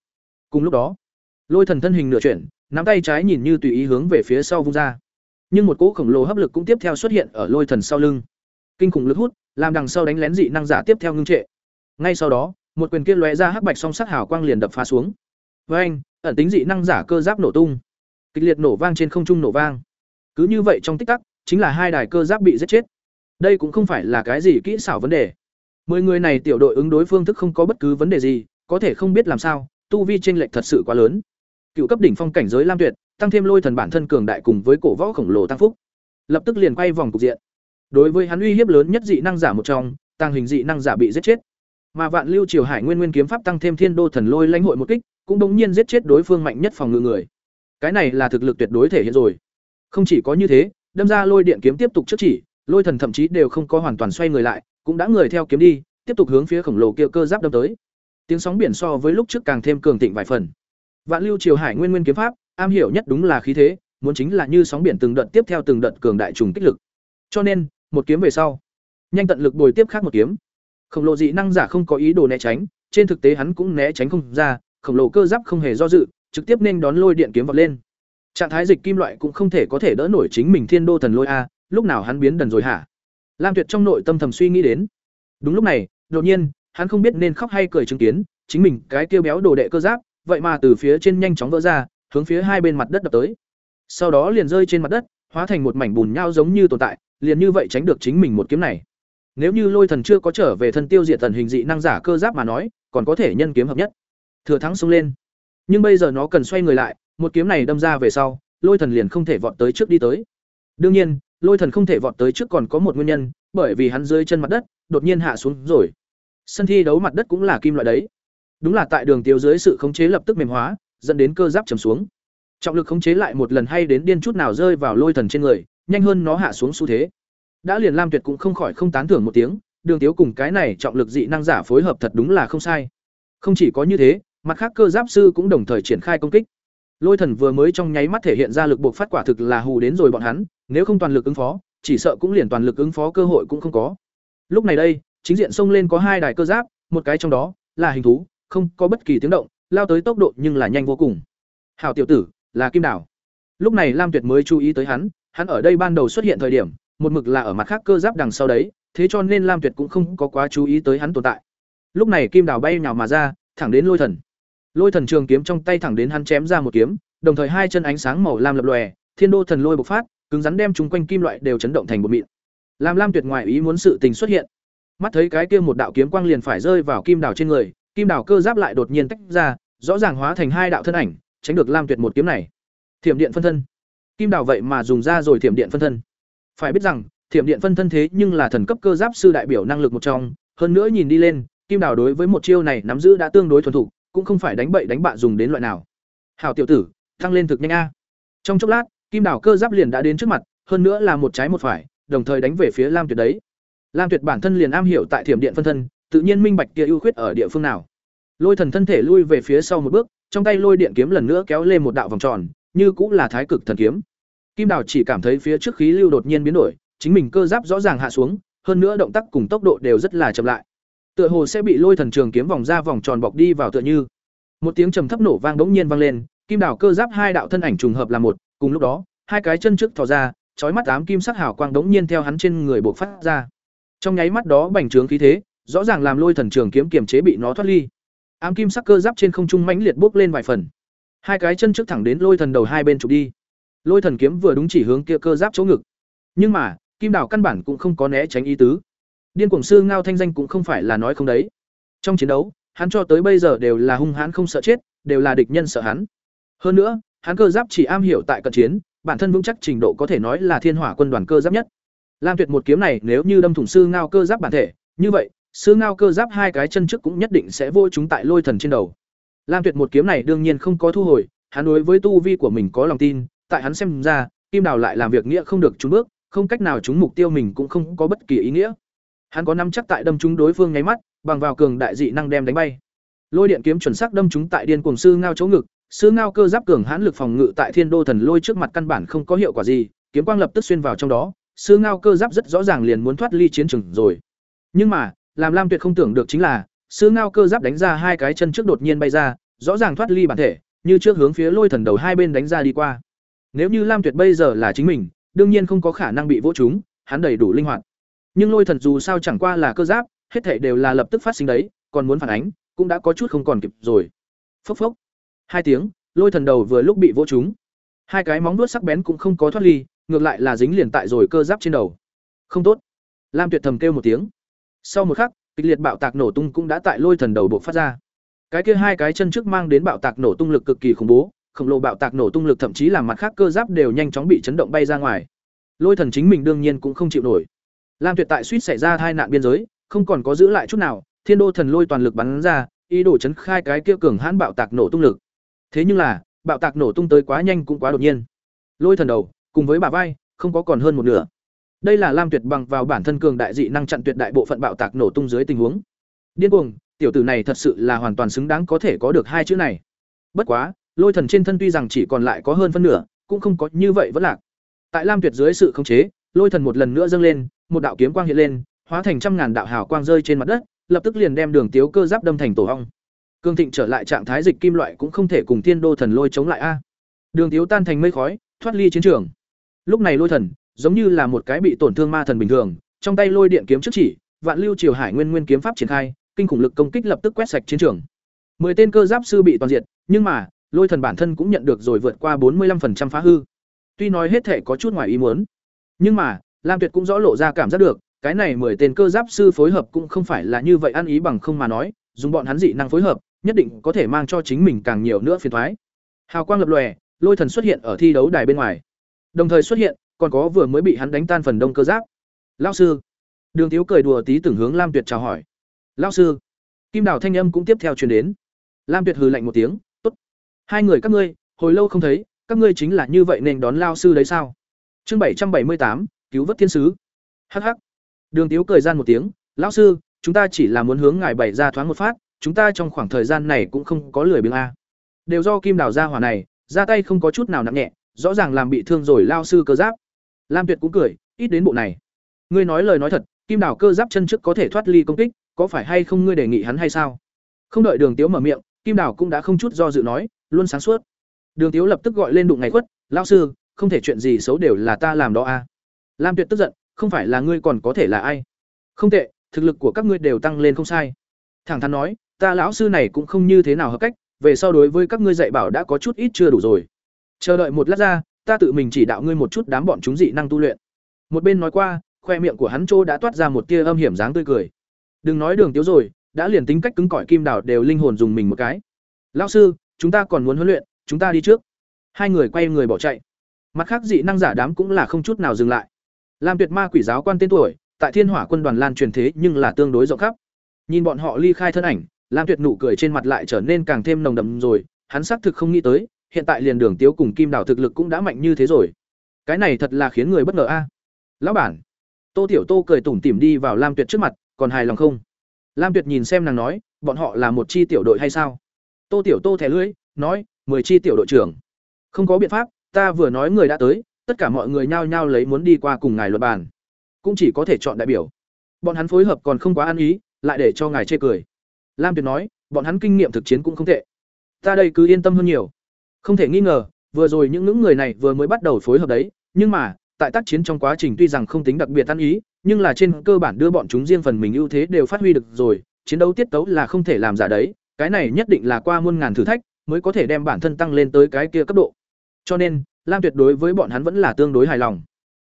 Cùng lúc đó, Lôi Thần thân hình nửa chuyển, nắm tay trái nhìn như tùy ý hướng về phía sau vung ra. Nhưng một cỗ khổng lồ hấp lực cũng tiếp theo xuất hiện ở Lôi Thần sau lưng. Kinh khủng lực hút, làm đằng sau đánh lén dị năng giả tiếp theo ngưng trệ. Ngay sau đó, một quyền kia lóe ra hắc bạch song sắc hào quang liền đập phá xuống. Với anh, ẩn tính dị năng giả cơ giáp nổ tung. Kịch liệt nổ vang trên không trung nổ vang. Cứ như vậy trong tích tắc, chính là hai đài cơ giáp bị giết chết. Đây cũng không phải là cái gì kỹ xảo vấn đề. Mười người này tiểu đội ứng đối phương thức không có bất cứ vấn đề gì, có thể không biết làm sao, tu vi chênh lệch thật sự quá lớn. Cựu cấp đỉnh phong cảnh giới Lam Tuyệt, tăng thêm lôi thần bản thân cường đại cùng với cổ võ khổng lồ tăng phúc, lập tức liền quay vòng cục diện. Đối với hắn uy hiếp lớn nhất dị năng giả một trong, tăng hình dị năng giả bị giết chết. Mà Vạn Lưu Triều Hải Nguyên Nguyên kiếm pháp tăng thêm Thiên Đô Thần Lôi lãnh hội một kích, cũng đồng nhiên giết chết đối phương mạnh nhất phòng ngự người. Cái này là thực lực tuyệt đối thể hiện rồi. Không chỉ có như thế, đâm ra lôi điện kiếm tiếp tục trước chỉ, lôi thần thậm chí đều không có hoàn toàn xoay người lại, cũng đã người theo kiếm đi, tiếp tục hướng phía khổng lồ kia cơ giáp đâm tới. Tiếng sóng biển so với lúc trước càng thêm cường thịnh vài phần. Vạn Lưu Triều Hải Nguyên Nguyên kiếm pháp, am hiểu nhất đúng là khí thế, muốn chính là như sóng biển từng đợt tiếp theo từng đợt cường đại trùng kích lực. Cho nên, một kiếm về sau, nhanh tận lực bồi tiếp khác một kiếm. Khổng lồ dị năng giả không có ý đồ né tránh, trên thực tế hắn cũng né tránh không ra, khổng lồ cơ giáp không hề do dự, trực tiếp nên đón lôi điện kiếm vọt lên. Trạng thái dịch kim loại cũng không thể có thể đỡ nổi chính mình Thiên Đô Thần Lôi a, lúc nào hắn biến đần rồi hả? lam tuyệt trong nội tâm thầm suy nghĩ đến đúng lúc này đột nhiên hắn không biết nên khóc hay cười chứng kiến, chính mình, cái tiêu béo đồ đệ cơ giáp, vậy mà từ phía trên nhanh chóng vỡ ra, hướng phía hai bên mặt đất đập tới. Sau đó liền rơi trên mặt đất, hóa thành một mảnh bùn nhau giống như tồn tại, liền như vậy tránh được chính mình một kiếm này. Nếu như lôi thần chưa có trở về thân tiêu diệt tần hình dị năng giả cơ giáp mà nói, còn có thể nhân kiếm hợp nhất. Thừa thắng xông lên. Nhưng bây giờ nó cần xoay người lại, một kiếm này đâm ra về sau, lôi thần liền không thể vọt tới trước đi tới. Đương nhiên, lôi thần không thể vọt tới trước còn có một nguyên nhân, bởi vì hắn dưới chân mặt đất, đột nhiên hạ xuống rồi sân thi đấu mặt đất cũng là kim loại đấy. Đúng là tại đường tiêu dưới sự khống chế lập tức mềm hóa, dẫn đến cơ giáp trầm xuống. Trọng lực khống chế lại một lần hay đến điên chút nào rơi vào lôi thần trên người, nhanh hơn nó hạ xuống xu thế. Đã liền lam tuyệt cũng không khỏi không tán thưởng một tiếng, đường tiếu cùng cái này trọng lực dị năng giả phối hợp thật đúng là không sai. Không chỉ có như thế, mặt khác cơ giáp sư cũng đồng thời triển khai công kích. Lôi thần vừa mới trong nháy mắt thể hiện ra lực buộc phát quả thực là hù đến rồi bọn hắn, nếu không toàn lực ứng phó, chỉ sợ cũng liền toàn lực ứng phó cơ hội cũng không có. Lúc này đây chính diện xông lên có hai đài cơ giáp, một cái trong đó là hình thú, không có bất kỳ tiếng động, lao tới tốc độ nhưng là nhanh vô cùng. Hào tiểu tử, là kim đảo. Lúc này lam tuyệt mới chú ý tới hắn hắn ở đây ban đầu xuất hiện thời điểm, một mực là ở mặt khác cơ giáp đằng sau đấy, thế cho nên lam tuyệt cũng không có quá chú ý tới hắn tồn tại. Lúc này kim đảo bay nhào mà ra, thẳng đến lôi thần. Lôi thần trường kiếm trong tay thẳng đến hắn chém ra một kiếm, đồng thời hai chân ánh sáng màu lam lập lòe, thiên đô thần lôi bộc phát, cứng rắn đem chúng quanh kim loại đều chấn động thành một mịn. Làm lam tuyệt ngoài ý muốn sự tình xuất hiện mắt thấy cái kia một đạo kiếm quang liền phải rơi vào kim đào trên người, kim đào cơ giáp lại đột nhiên tách ra, rõ ràng hóa thành hai đạo thân ảnh, tránh được lam tuyệt một kiếm này. Thiểm điện phân thân. Kim đào vậy mà dùng ra rồi thiểm điện phân thân. Phải biết rằng, thiểm điện phân thân thế nhưng là thần cấp cơ giáp sư đại biểu năng lực một trong, hơn nữa nhìn đi lên, kim đào đối với một chiêu này nắm giữ đã tương đối thuần thục, cũng không phải đánh bậy đánh bạ dùng đến loại nào. Hảo tiểu tử tăng lên thực nhanh a. Trong chốc lát, kim đào cơ giáp liền đã đến trước mặt, hơn nữa là một trái một phải, đồng thời đánh về phía lam tuyệt đấy lam tuyệt bản thân liền am hiểu tại thiểm điện phân thân, tự nhiên minh bạch kia ưu khuyết ở địa phương nào. Lôi thần thân thể lui về phía sau một bước, trong tay lôi điện kiếm lần nữa kéo lên một đạo vòng tròn, như cũng là thái cực thần kiếm. Kim đào chỉ cảm thấy phía trước khí lưu đột nhiên biến đổi, chính mình cơ giáp rõ ràng hạ xuống, hơn nữa động tác cùng tốc độ đều rất là chậm lại. Tựa hồ sẽ bị lôi thần trường kiếm vòng ra vòng tròn bọc đi vào tựa như. Một tiếng trầm thấp nổ vang đống nhiên vang lên, kim đào cơ giáp hai đạo thân ảnh trùng hợp là một, cùng lúc đó, hai cái chân trước thò ra, chói mắt ám kim sắc hào quang đống nhiên theo hắn trên người bộc phát ra trong nháy mắt đó bành trướng khí thế, rõ ràng làm lôi thần trường kiếm kiềm chế bị nó thoát ly. Ám kim sắc cơ giáp trên không trung mãnh liệt bốc lên vài phần. Hai cái chân trước thẳng đến lôi thần đầu hai bên trục đi. Lôi thần kiếm vừa đúng chỉ hướng kia cơ giáp chỗ ngực. Nhưng mà, kim đảo căn bản cũng không có né tránh ý tứ. Điên cuồng sư ngao thanh danh cũng không phải là nói không đấy. Trong chiến đấu, hắn cho tới bây giờ đều là hung hãn không sợ chết, đều là địch nhân sợ hắn. Hơn nữa, hắn cơ giáp chỉ am hiểu tại cận chiến, bản thân vững chắc trình độ có thể nói là thiên hỏa quân đoàn cơ giáp nhất lam tuyệt một kiếm này nếu như đâm thủng sư ngao cơ giáp bản thể, như vậy, sư ngao cơ giáp hai cái chân trước cũng nhất định sẽ vô chúng tại lôi thần trên đầu. Lam tuyệt một kiếm này đương nhiên không có thu hồi, hắn đối với tu vi của mình có lòng tin, tại hắn xem ra, kim đào lại làm việc nghĩa không được trúng bước, không cách nào trúng mục tiêu mình cũng không có bất kỳ ý nghĩa. Hắn có năm chắc tại đâm trúng đối phương nháy mắt, bằng vào cường đại dị năng đem đánh bay. Lôi điện kiếm chuẩn xác đâm trúng tại điên cuồng sư ngao chỗ ngực, sư ngao cơ giáp cường hãn lực phòng ngự tại thiên đô thần lôi trước mặt căn bản không có hiệu quả gì, kiếm quang lập tức xuyên vào trong đó sư ngao cơ giáp rất rõ ràng liền muốn thoát ly chiến trường rồi. Nhưng mà làm lam tuyệt không tưởng được chính là sư ngao cơ giáp đánh ra hai cái chân trước đột nhiên bay ra rõ ràng thoát ly bản thể như trước hướng phía lôi thần đầu hai bên đánh ra đi qua. Nếu như lam tuyệt bây giờ là chính mình đương nhiên không có khả năng bị vỗ chúng, hắn đầy đủ linh hoạt. Nhưng lôi thần dù sao chẳng qua là cơ giáp hết thể đều là lập tức phát sinh đấy còn muốn phản ánh cũng đã có chút không còn kịp rồi. Phốc phốc. Hai tiếng lôi thần đầu vừa lúc bị vỗ chúng, hai cái móng vuốt sắc bén cũng không có thoát ly ngược lại là dính liền tại rồi cơ giáp trên đầu. Không tốt. Lam tuyệt thầm kêu một tiếng. Sau một khắc, kịch liệt bạo tạc nổ tung cũng đã tại lôi thần đầu buộc phát ra. Cái kia hai cái chân trước mang đến bạo tạc nổ tung lực cực kỳ khủng bố, khổng lồ bạo tạc nổ tung lực thậm chí làm mặt khác cơ giáp đều nhanh chóng bị chấn động bay ra ngoài. Lôi thần chính mình đương nhiên cũng không chịu nổi. Lam tuyệt tại suýt xảy ra tai nạn biên giới, không còn có giữ lại chút nào, thiên đô thần lôi toàn lực bắn ra, ý đồ chấn khai cái kia cường hãn bạo tạc nổ tung lực. Thế nhưng là, bạo tạc nổ tung tới quá nhanh cũng quá đột nhiên. Lôi thần đầu cùng với bà vai, không có còn hơn một nửa. Đây là lam tuyệt bằng vào bản thân cường đại dị năng chặn tuyệt đại bộ phận bạo tạc nổ tung dưới tình huống. Điên cuồng, tiểu tử này thật sự là hoàn toàn xứng đáng có thể có được hai chữ này. Bất quá, lôi thần trên thân tuy rằng chỉ còn lại có hơn phân nửa, cũng không có như vậy vẫn lạc. Tại lam tuyệt dưới sự khống chế, lôi thần một lần nữa dâng lên, một đạo kiếm quang hiện lên, hóa thành trăm ngàn đạo hào quang rơi trên mặt đất, lập tức liền đem đường tiếu cơ giáp đâm thành tổ hong cương thịnh trở lại trạng thái dịch kim loại cũng không thể cùng thiên đô thần lôi chống lại a. Đường tiếu tan thành mây khói, thoát ly chiến trường lúc này lôi thần, giống như là một cái bị tổn thương ma thần bình thường, trong tay lôi điện kiếm trước chỉ, vạn lưu triều hải nguyên nguyên kiếm pháp triển khai, kinh khủng lực công kích lập tức quét sạch chiến trường. Mười tên cơ giáp sư bị toàn diện nhưng mà, lôi thần bản thân cũng nhận được rồi vượt qua bốn mươi 45% phá hư. Tuy nói hết thể có chút ngoài ý muốn, nhưng mà, lam tuyệt cũng rõ lộ ra cảm giác được, cái này mười tên cơ giáp sư phối hợp cũng không phải là như vậy ăn ý bằng không mà nói, dùng bọn hắn dị năng phối hợp, nhất định có thể mang cho chính mình càng nhiều nữa phiền thoái. Hào quang lập lòe, lôi thần xuất hiện ở thi đấu đài bên ngoài đồng thời xuất hiện, còn có vừa mới bị hắn đánh tan phần đông cơ giáp. Lao sư. Đường tiếu cười đùa tí tưởng hướng lam tuyệt chào hỏi. Lao sư. Kim đào thanh âm cũng tiếp theo truyền đến. Lam tuyệt hừ lạnh một tiếng, tốt. Hai người các ngươi, hồi lâu không thấy, các ngươi chính là như vậy nên đón lao sư đấy sao? Chương bảy trăm bảy mươi tám, cứu vớt thiên sứ. Hh đường tiếu cười gian một tiếng, lão sư, chúng ta chỉ là muốn hướng ngài bày ra thoáng một phát, chúng ta trong khoảng thời gian này cũng không có lười biếng a. Đều do kim đào ra hỏa này, ra tay không có chút nào nặng nhẹ rõ ràng làm bị thương rồi lao sư cơ giáp. Lam tuyệt cũng cười, ít đến bộ này. Ngươi nói lời nói thật, kim đảo cơ giáp chân trước có thể thoát ly công kích, có phải hay không ngươi đề nghị hắn hay sao? Không đợi đường tiếu mở miệng, kim đảo cũng đã không chút do dự nói, luôn sáng suốt. Đường tiếu lập tức gọi lên đụng ngày khuất lao sư, không thể chuyện gì xấu đều là ta làm đó a lam tuyệt tức giận, không phải là ngươi còn có thể là ai? Không tệ, thực lực của các ngươi đều tăng lên không sai. Thẳng thắn nói, ta lão sư này cũng không như thế nào hợp cách, về sau đối với các ngươi dạy bảo đã có chút ít chưa đủ rồi chờ đợi một lát ra, ta tự mình chỉ đạo ngươi một chút đám bọn chúng dị năng tu luyện. Một bên nói qua, khoe miệng của hắn trô đã toát ra một tia âm hiểm dáng tươi cười. Đừng nói đường tiếu rồi, đã liền tính cách cứng cỏi kim đào đều linh hồn dùng mình một cái. Lão sư, chúng ta còn muốn huấn luyện, chúng ta đi trước. Hai người quay người bỏ chạy. Mặt khác dị năng giả đám cũng là không chút nào dừng lại. Lam tuyệt ma quỷ giáo quan tên tuổi, tại thiên hỏa quân đoàn lan truyền thế nhưng là tương đối rộng khắp. Nhìn bọn họ ly khai thân ảnh, lam tuyệt nụ cười trên mặt lại trở nên càng thêm nồng đậm rồi, hắn xác thực không nghĩ tới hiện tại liền đường tiếu cùng kim đảo thực lực cũng đã mạnh như thế rồi. Cái này thật là khiến người bất ngờ a. Lão bản. Tô tiểu tô cười tủm tỉm đi vào lam tuyệt trước mặt, còn hài lòng không? Lam tuyệt nhìn xem nàng nói, bọn họ là một chi tiểu đội hay sao? Tô tiểu tô thẻ lưỡi, nói, mười chi tiểu đội trưởng. Không có biện pháp, ta vừa nói người đã tới, tất cả mọi người nhao nhao lấy muốn đi qua cùng ngài luật bàn. Cũng chỉ có thể chọn đại biểu. Bọn hắn phối hợp còn không quá ăn ý, lại để cho ngài chê cười. Lam tuyệt nói, bọn hắn kinh nghiệm thực chiến cũng không tệ. Ta đây cứ yên tâm hơn nhiều không thể nghi ngờ, vừa rồi những những người này vừa mới bắt đầu phối hợp đấy, nhưng mà, tại tác chiến trong quá trình tuy rằng không tính đặc biệt ăn ý, nhưng là trên cơ bản đưa bọn chúng riêng phần mình ưu thế đều phát huy được rồi, chiến đấu tiết tấu là không thể làm giả đấy, cái này nhất định là qua muôn ngàn thử thách, mới có thể đem bản thân tăng lên tới cái kia cấp độ. Cho nên, lam tuyệt đối với bọn hắn vẫn là tương đối hài lòng.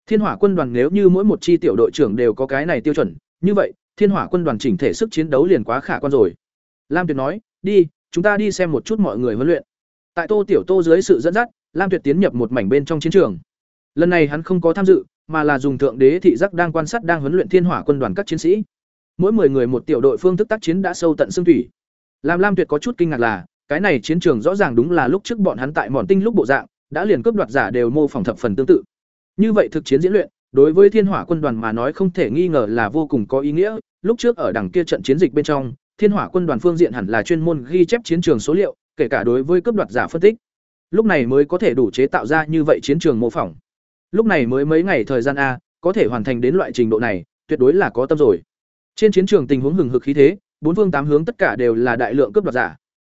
Thiên hỏa quân đoàn nếu như mỗi một chi tiểu đội trưởng đều có cái này tiêu chuẩn, như vậy, thiên hỏa quân đoàn chỉnh thể sức chiến đấu liền quá khả quan rồi. Lam tuyệt nói, đi, chúng ta đi xem một chút mọi người huấn luyện tại tô tiểu tô dưới sự dẫn dắt, lam tuyệt tiến nhập một mảnh bên trong chiến trường. Lần này hắn không có tham dự, mà là dùng thượng đế thị giác đang quan sát đang huấn luyện thiên hỏa quân đoàn các chiến sĩ. Mỗi 10 người một tiểu đội phương thức tác chiến đã sâu tận xương thủy. Làm lam tuyệt có chút kinh ngạc là, cái này chiến trường rõ ràng đúng là lúc trước bọn hắn tại mòn tinh lúc bộ dạng, đã liền cướp đoạt giả đều mô phỏng thập phần tương tự. Như vậy thực chiến diễn luyện, đối với thiên hỏa quân đoàn mà nói không thể nghi ngờ là vô cùng có ý nghĩa. Lúc trước ở đằng kia trận chiến dịch bên trong, thiên hỏa quân đoàn phương diện hẳn là chuyên môn ghi chép chiến trường số liệu kể cả đối với cướp đoạt giả phân tích. Lúc này mới có thể đủ chế tạo ra như vậy chiến trường mô phỏng. Lúc này mới mấy ngày thời gian a, có thể hoàn thành đến loại trình độ này, tuyệt đối là có tâm rồi. Trên chiến trường tình huống hừng hực khí thế, bốn phương tám hướng tất cả đều là đại lượng cướp đoạt giả.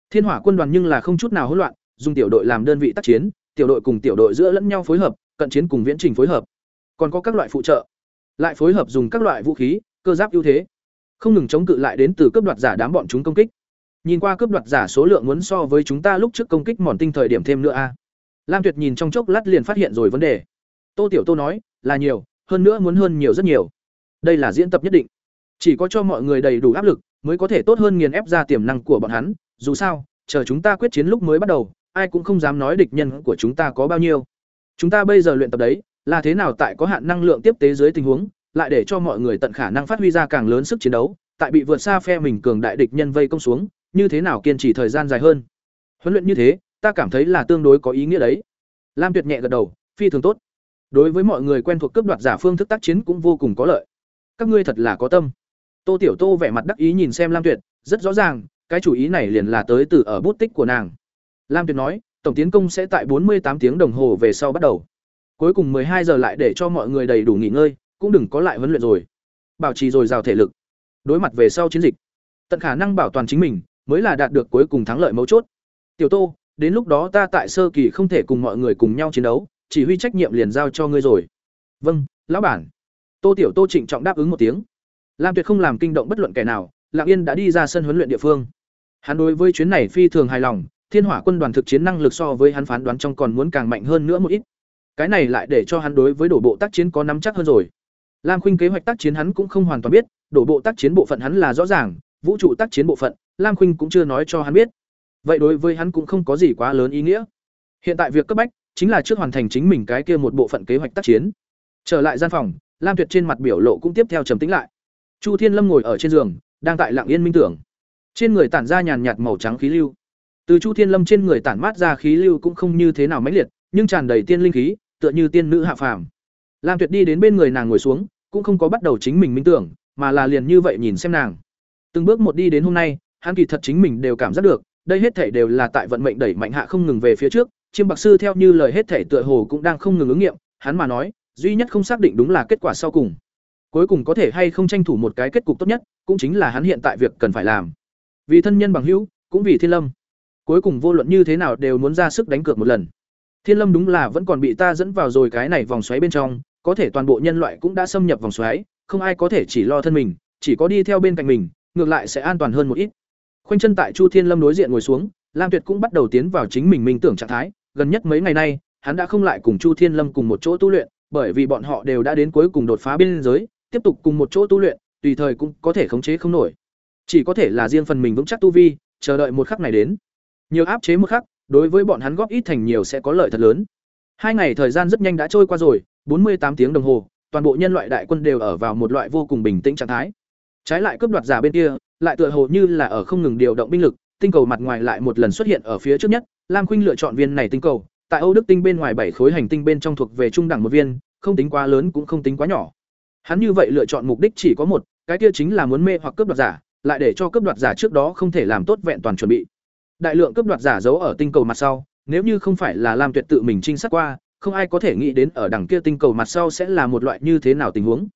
Thiên hỏa quân đoàn nhưng là không chút nào hỗn loạn, dùng tiểu đội làm đơn vị tác chiến, tiểu đội cùng tiểu đội giữa lẫn nhau phối hợp, cận chiến cùng viễn trình phối hợp. Còn có các loại phụ trợ, lại phối hợp dùng các loại vũ khí, cơ giáp ưu thế. Không ngừng chống cự lại đến từ cướp đoạt giả đám bọn chúng công kích nhìn qua cướp đoạt giả số lượng muốn so với chúng ta lúc trước công kích mòn tinh thời điểm thêm nữa a. Lam tuyệt nhìn trong chốc lát liền phát hiện rồi vấn đề. Tô tiểu tô nói, là nhiều, hơn nữa muốn hơn nhiều rất nhiều. Đây là diễn tập nhất định. Chỉ có cho mọi người đầy đủ áp lực, mới có thể tốt hơn nghiền ép ra tiềm năng của bọn hắn. Dù sao, chờ chúng ta quyết chiến lúc mới bắt đầu, ai cũng không dám nói địch nhân của chúng ta có bao nhiêu. Chúng ta bây giờ luyện tập đấy, là thế nào tại có hạn năng lượng tiếp tế dưới tình huống, lại để cho mọi người tận khả năng phát huy ra càng lớn sức chiến đấu, tại bị vượt xa phe mình cường đại địch nhân vây công xuống như thế nào kiên trì thời gian dài hơn? Huấn luyện như thế, ta cảm thấy là tương đối có ý nghĩa đấy. Lam tuyệt nhẹ gật đầu, phi thường tốt. Đối với mọi người quen thuộc cướp đoạt giả phương thức tác chiến cũng vô cùng có lợi. Các ngươi thật là có tâm. Tô tiểu tô vẻ mặt đắc ý nhìn xem lam tuyệt, rất rõ ràng, cái chủ ý này liền là tới từ ở bút tích của nàng. Lam tuyệt nói, tổng tiến công sẽ tại 48 tiếng đồng hồ về sau bắt đầu. Cuối cùng 12 giờ lại để cho mọi người đầy đủ nghỉ ngơi, cũng đừng có lại huấn luyện rồi. Bảo trì dồi dào thể lực. Đối mặt về sau chiến dịch, tận khả năng bảo toàn chính mình mới là đạt được cuối cùng thắng lợi mấu chốt tiểu tô đến lúc đó ta tại sơ kỳ không thể cùng mọi người cùng nhau chiến đấu chỉ huy trách nhiệm liền giao cho ngươi rồi vâng lão bản Tô Tiểu Tô trịnh trọng đáp ứng một tiếng. Lam Tuyệt không làm kinh động bất luận kẻ nào, Lặng Yên đã đi ra sân huấn luyện địa phương. Hắn đối với chuyến này phi thường hài lòng, Thiên Hỏa quân đoàn thực chiến năng lực so với hắn phán đoán trong còn muốn càng mạnh hơn nữa một ít. Cái này lại để cho hắn đối với đổ bộ tác chiến có nắm chắc hơn rồi. Lam Khuynh kế hoạch tác chiến hắn cũng không hoàn toàn biết, đổ bộ tác chiến bộ phận hắn là rõ ràng, vũ trụ tác chiến bộ phận, Lam Khuynh cũng chưa nói cho hắn biết. Vậy đối với hắn cũng không có gì quá lớn ý nghĩa. Hiện tại việc cấp bách chính là trước hoàn thành chính mình cái kia một bộ phận kế hoạch tác chiến. Trở lại gian phòng, Lam Tuyệt trên mặt biểu lộ cũng tiếp theo trầm tĩnh lại. Chu Thiên Lâm ngồi ở trên giường, đang tại lặng yên minh tưởng. Trên người tản ra nhàn nhạt màu trắng khí lưu. Từ Chu Thiên Lâm trên người tản mát ra khí lưu cũng không như thế nào mãnh liệt, nhưng tràn đầy tiên linh khí, tựa như tiên nữ hạ phàm. Lam Tuyệt đi đến bên người nàng ngồi xuống, cũng không có bắt đầu chính mình minh tưởng, mà là liền như vậy nhìn xem nàng. Từng bước một đi đến hôm nay, hắn kỳ thật chính mình đều cảm giác được, đây hết thảy đều là tại vận mệnh đẩy mạnh hạ không ngừng về phía trước, chiêm bạc sư theo như lời hết thảy tựa hồ cũng đang không ngừng ứng nghiệm, hắn mà nói, duy nhất không xác định đúng là kết quả sau cùng. Cuối cùng có thể hay không tranh thủ một cái kết cục tốt nhất, cũng chính là hắn hiện tại việc cần phải làm. Vì thân nhân bằng hữu, cũng vì Thiên Lâm. Cuối cùng vô luận như thế nào đều muốn ra sức đánh cược một lần. Thiên Lâm đúng là vẫn còn bị ta dẫn vào rồi cái này vòng xoáy bên trong, có thể toàn bộ nhân loại cũng đã xâm nhập vòng xoáy, không ai có thể chỉ lo thân mình, chỉ có đi theo bên cạnh mình, ngược lại sẽ an toàn hơn một ít. Khoanh chân tại Chu Thiên Lâm đối diện ngồi xuống, Lam Tuyệt cũng bắt đầu tiến vào chính mình minh tưởng trạng thái, gần nhất mấy ngày nay, hắn đã không lại cùng Chu Thiên Lâm cùng một chỗ tu luyện, bởi vì bọn họ đều đã đến cuối cùng đột phá biên giới, tiếp tục cùng một chỗ tu luyện, tùy thời cũng có thể khống chế không nổi. Chỉ có thể là riêng phần mình vững chắc tu vi, chờ đợi một khắc này đến. Nhiều áp chế một khắc, đối với bọn hắn góp ít thành nhiều sẽ có lợi thật lớn. Hai ngày thời gian rất nhanh đã trôi qua rồi, bốn mươi tám tiếng đồng hồ, toàn bộ nhân loại đại quân đều ở vào một loại vô cùng bình tĩnh trạng thái. Trái lại cướp đoạt giả bên kia, lại tựa hồ như là ở không ngừng điều động binh lực, tinh cầu mặt ngoài lại một lần xuất hiện ở phía trước nhất, Lam Khuynh lựa chọn viên này tinh cầu, tại Âu Đức tinh bên ngoài bảy khối hành tinh bên trong thuộc về trung đẳng một viên, không tính quá lớn cũng không tính quá nhỏ. Hắn như vậy lựa chọn mục đích chỉ có một, cái kia chính là muốn mê hoặc cướp đoạt giả, lại để cho cướp đoạt giả trước đó không thể làm tốt vẹn toàn chuẩn bị. Đại lượng cướp đoạt giả giấu ở tinh cầu mặt sau, nếu như không phải là Lam Tuyệt tự mình trinh sát qua, không ai có thể nghĩ đến ở đằng kia tinh cầu mặt sau sẽ là một loại như thế nào tình huống.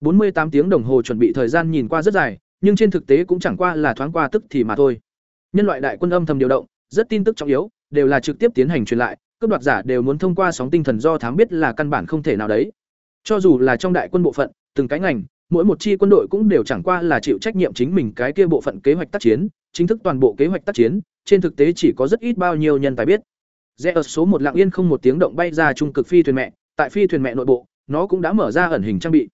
48 tiếng đồng hồ chuẩn bị thời gian nhìn qua rất dài, nhưng trên thực tế cũng chẳng qua là thoáng qua tức thì mà thôi. Nhân loại đại quân âm thầm điều động, rất tin tức trọng yếu, đều là trực tiếp tiến hành truyền lại, cướp đoạt giả đều muốn thông qua sóng tinh thần do thám biết là căn bản không thể nào đấy. Cho dù là trong đại quân bộ phận, từng cái ngành, mỗi một chi quân đội cũng đều chẳng qua là chịu trách nhiệm chính mình cái kia bộ phận kế hoạch tác chiến, chính thức toàn bộ kế hoạch tác chiến, trên thực tế chỉ có rất ít bao nhiêu nhân tài biết. Rẽ ở số một lặng yên không một tiếng động bay ra trung cực phi thuyền mẹ, tại phi thuyền mẹ nội bộ, nó cũng đã mở ra ẩn hình trang bị.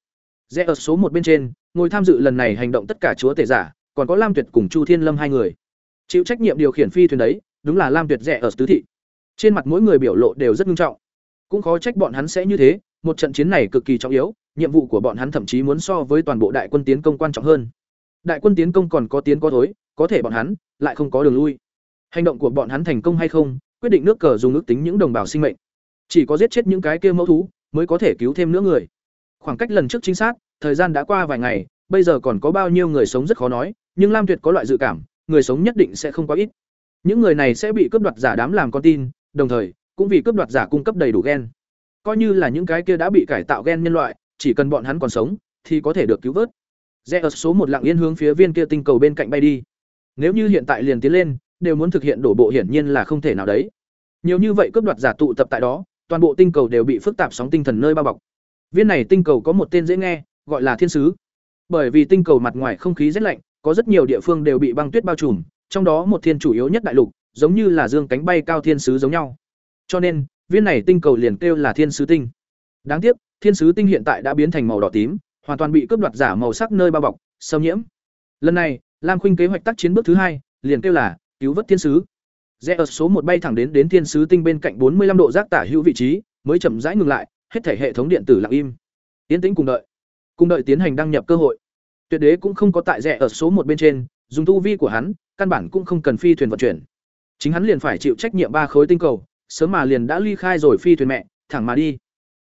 Rẽ ở số một bên trên, ngồi tham dự lần này hành động tất cả chúa tể giả, còn có Lam Tuyệt cùng Chu Thiên Lâm hai người. Chịu trách nhiệm điều khiển phi thuyền đấy, đúng là Lam Tuyệt rẻ ở tứ thị. Trên mặt mỗi người biểu lộ đều rất nghiêm trọng. Cũng khó trách bọn hắn sẽ như thế, một trận chiến này cực kỳ trọng yếu, nhiệm vụ của bọn hắn thậm chí muốn so với toàn bộ đại quân tiến công quan trọng hơn. Đại quân tiến công còn có tiến có thối, có thể bọn hắn lại không có đường lui. Hành động của bọn hắn thành công hay không, quyết định nước cờ dùng ước tính những đồng bào sinh mệnh. Chỉ có giết chết những cái kia mẫu thú, mới có thể cứu thêm nữa người. Khoảng cách lần trước chính xác, thời gian đã qua vài ngày, bây giờ còn có bao nhiêu người sống rất khó nói, nhưng Lam Tuyệt có loại dự cảm, người sống nhất định sẽ không quá ít. Những người này sẽ bị cướp đoạt giả đám làm con tin, đồng thời cũng vì cướp đoạt giả cung cấp đầy đủ gen. Coi như là những cái kia đã bị cải tạo gen nhân loại, chỉ cần bọn hắn còn sống thì có thể được cứu vớt. Zeus số một lặng yên hướng phía viên kia tinh cầu bên cạnh bay đi. Nếu như hiện tại liền tiến lên, đều muốn thực hiện đổ bộ hiển nhiên là không thể nào đấy. Nhiều như vậy cướp đoạt giả tụ tập tại đó, toàn bộ tinh cầu đều bị phức tạp sóng tinh thần nơi bao bọc. Viên này tinh cầu có một tên dễ nghe, gọi là Thiên sứ. Bởi vì tinh cầu mặt ngoài không khí rất lạnh, có rất nhiều địa phương đều bị băng tuyết bao trùm, trong đó một thiên chủ yếu nhất đại lục, giống như là dương cánh bay cao thiên sứ giống nhau. Cho nên, viên này tinh cầu liền kêu là Thiên sứ tinh. Đáng tiếc, Thiên sứ tinh hiện tại đã biến thành màu đỏ tím, hoàn toàn bị cướp đoạt giả màu sắc nơi bao bọc, xâm nhiễm. Lần này, Lam Khuynh kế hoạch tác chiến bước thứ hai, liền kêu là cứu vớt thiên sứ. Rẽ ở số một bay thẳng đến đến thiên sứ tinh bên cạnh bốn mươi 45 độ giác tả hữu vị trí, mới chậm rãi ngừng lại, hết thể hệ thống điện tử lặng im. Tiến tĩnh cùng đợi. Cùng đợi tiến hành đăng nhập cơ hội. Tuyệt đế cũng không có tại rẻ ở số một bên trên, dùng tu vi của hắn, căn bản cũng không cần phi thuyền vận chuyển. Chính hắn liền phải chịu trách nhiệm ba khối tinh cầu, sớm mà liền đã ly khai rồi phi thuyền mẹ, thẳng mà đi.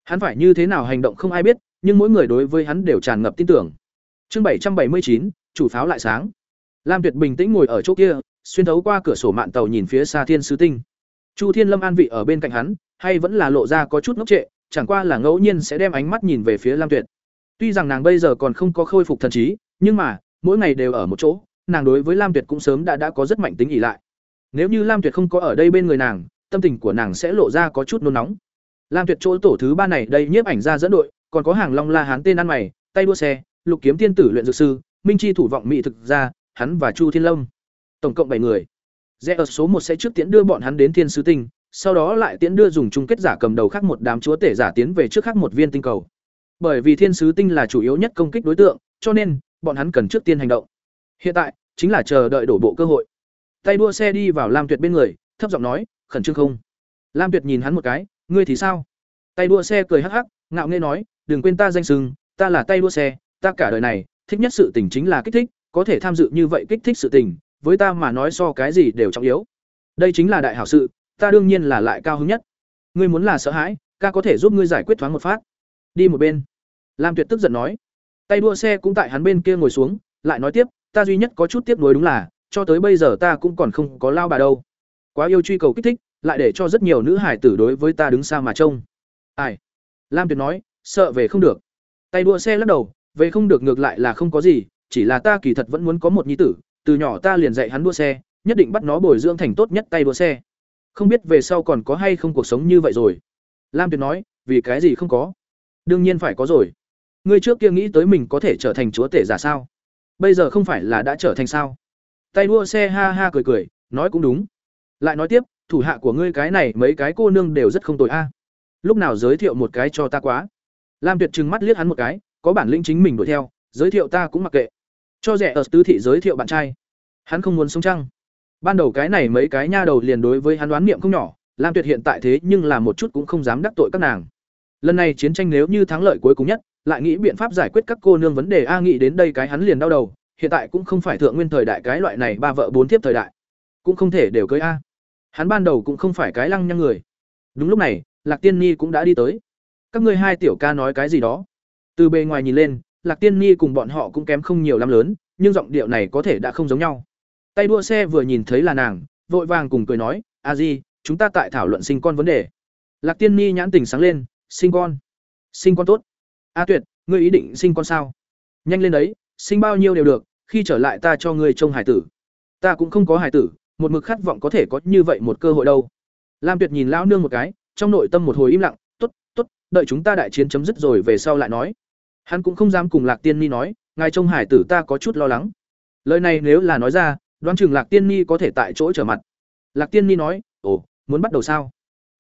Hắn phải như thế nào hành động không ai biết, nhưng mỗi người đối với hắn đều tràn ngập tin tưởng. Chương bảy trăm bảy mươi chín, chủ pháo lại sáng. Lam Tuyệt bình tĩnh ngồi ở chỗ kia, xuyên thấu qua cửa sổ mạn tàu nhìn phía xa thiên sứ tinh. Chu Thiên Lâm an vị ở bên cạnh hắn, hay vẫn là lộ ra có chút ngốc trệ, chẳng qua là ngẫu nhiên sẽ đem ánh mắt nhìn về phía Lam Tuyệt. Tuy rằng nàng bây giờ còn không có khôi phục thần trí, nhưng mà, mỗi ngày đều ở một chỗ, nàng đối với Lam Tuyệt cũng sớm đã đã có rất mạnh tính ỷ lại. Nếu như Lam Tuyệt không có ở đây bên người nàng, tâm tình của nàng sẽ lộ ra có chút nôn nóng. Lam Tuyệt chỗ tổ thứ ba này đây nhiếp ảnh ra dẫn đội, còn có hàng long la hán tên ăn mày tay đua xe lục kiếm tiên tử luyện dược sư minh chi thủ vọng mỹ thực ra hắn và chu thiên lâm tổng cộng bảy người rẽ ở số một sẽ trước tiễn đưa bọn hắn đến thiên sứ tinh sau đó lại tiễn đưa dùng chung kết giả cầm đầu khác một đám chúa tể giả tiến về trước khác một viên tinh cầu bởi vì thiên sứ tinh là chủ yếu nhất công kích đối tượng, cho nên, bọn hắn cần trước tiên hành động. Hiện tại, chính là chờ đợi đổ bộ cơ hội. Tay đua xe đi vào lam tuyệt bên người, thấp giọng nói, khẩn trương không? Lam tuyệt nhìn hắn một cái, ngươi thì sao? Tay đua xe cười hắc hắc, ngạo nghễ nói, đừng quên ta danh sừng, ta là tay đua xe, ta cả đời này, thích nhất sự tình chính là kích thích, có thể tham dự như vậy kích thích sự tình, với ta mà nói so cái gì đều trọng yếu. Đây chính là đại hảo sự, ta đương nhiên là lại cao hứng nhất. Ngươi muốn là sợ hãi ca có thể giúp ngươi giải quyết thoáng một phát. Đi một bên lam tuyệt tức giận nói, tay đua xe cũng tại hắn bên kia ngồi xuống, lại nói tiếp, ta duy nhất có chút tiếc nuối đúng là, cho tới bây giờ ta cũng còn không có lao bà đâu. Quá yêu truy cầu kích thích, lại để cho rất nhiều nữ hải tử đối với ta đứng xa mà trông. Ai? Lam tuyệt nói, sợ về không được. Tay đua xe lắc đầu, về không được ngược lại là không có gì, chỉ là ta kỳ thật vẫn muốn có một nhi tử, từ nhỏ ta liền dạy hắn đua xe, nhất định bắt nó bồi dưỡng thành tốt nhất tay đua xe. Không biết về sau còn có hay không cuộc sống như vậy rồi. Lam tuyệt nói, vì cái gì không có? Đương nhiên phải có rồi ngươi trước kia nghĩ tới mình có thể trở thành chúa tể giả sao? Bây giờ không phải là đã trở thành sao? Tay đua xe ha ha cười cười, nói cũng đúng. Lại nói tiếp, thủ hạ của ngươi cái này mấy cái cô nương đều rất không tội a. Lúc nào giới thiệu một cái cho ta quá? Lam tuyệt trừng mắt liếc hắn một cái, có bản lĩnh chính mình đuổi theo, giới thiệu ta cũng mặc kệ. Cho rẻ ở tứ thị giới thiệu bạn trai. Hắn không muốn sống trăng ban đầu cái này mấy cái nha đầu liền đối với hắn đoán niệm không nhỏ, lam tuyệt hiện tại thế nhưng là một chút cũng không dám đắc tội các nàng. Lần này chiến tranh nếu như thắng lợi cuối cùng nhất lại nghĩ biện pháp giải quyết các cô nương vấn đề. A nghĩ đến đây cái hắn liền đau đầu, hiện tại cũng không phải thượng nguyên thời đại cái loại này ba vợ bốn thiếp thời đại, cũng không thể đều cưới a. Hắn ban đầu cũng không phải cái lăng nhăng người. Đúng lúc này, lạc tiên ni cũng đã đi tới. Các ngươi hai tiểu ca nói cái gì đó? Từ bề ngoài nhìn lên, lạc tiên ni cùng bọn họ cũng kém không nhiều lắm lớn, nhưng giọng điệu này có thể đã không giống nhau. Tay đua xe vừa nhìn thấy là nàng, vội vàng cùng cười nói, a di, chúng ta tại thảo luận sinh con vấn đề. Lạc tiên ni nhãn tình sáng lên, sinh con sinh con tốt a tuyệt, ngươi ý định sinh con sao? Nhanh lên đấy, sinh bao nhiêu đều được, khi trở lại ta cho ngươi trông hải tử. Ta cũng không có hải tử, một mực khát vọng có thể có như vậy một cơ hội đâu. Lam tuyệt nhìn lão nương một cái, trong nội tâm một hồi im lặng, tốt tốt, đợi chúng ta đại chiến chấm dứt rồi về sau lại nói. Hắn cũng không dám cùng lạc tiên ni nói, ngài trông hải tử ta có chút lo lắng. Lời này nếu là nói ra, đoán chừng lạc tiên ni có thể tại chỗ trở mặt. Lạc tiên ni nói, ồ, muốn bắt đầu sao?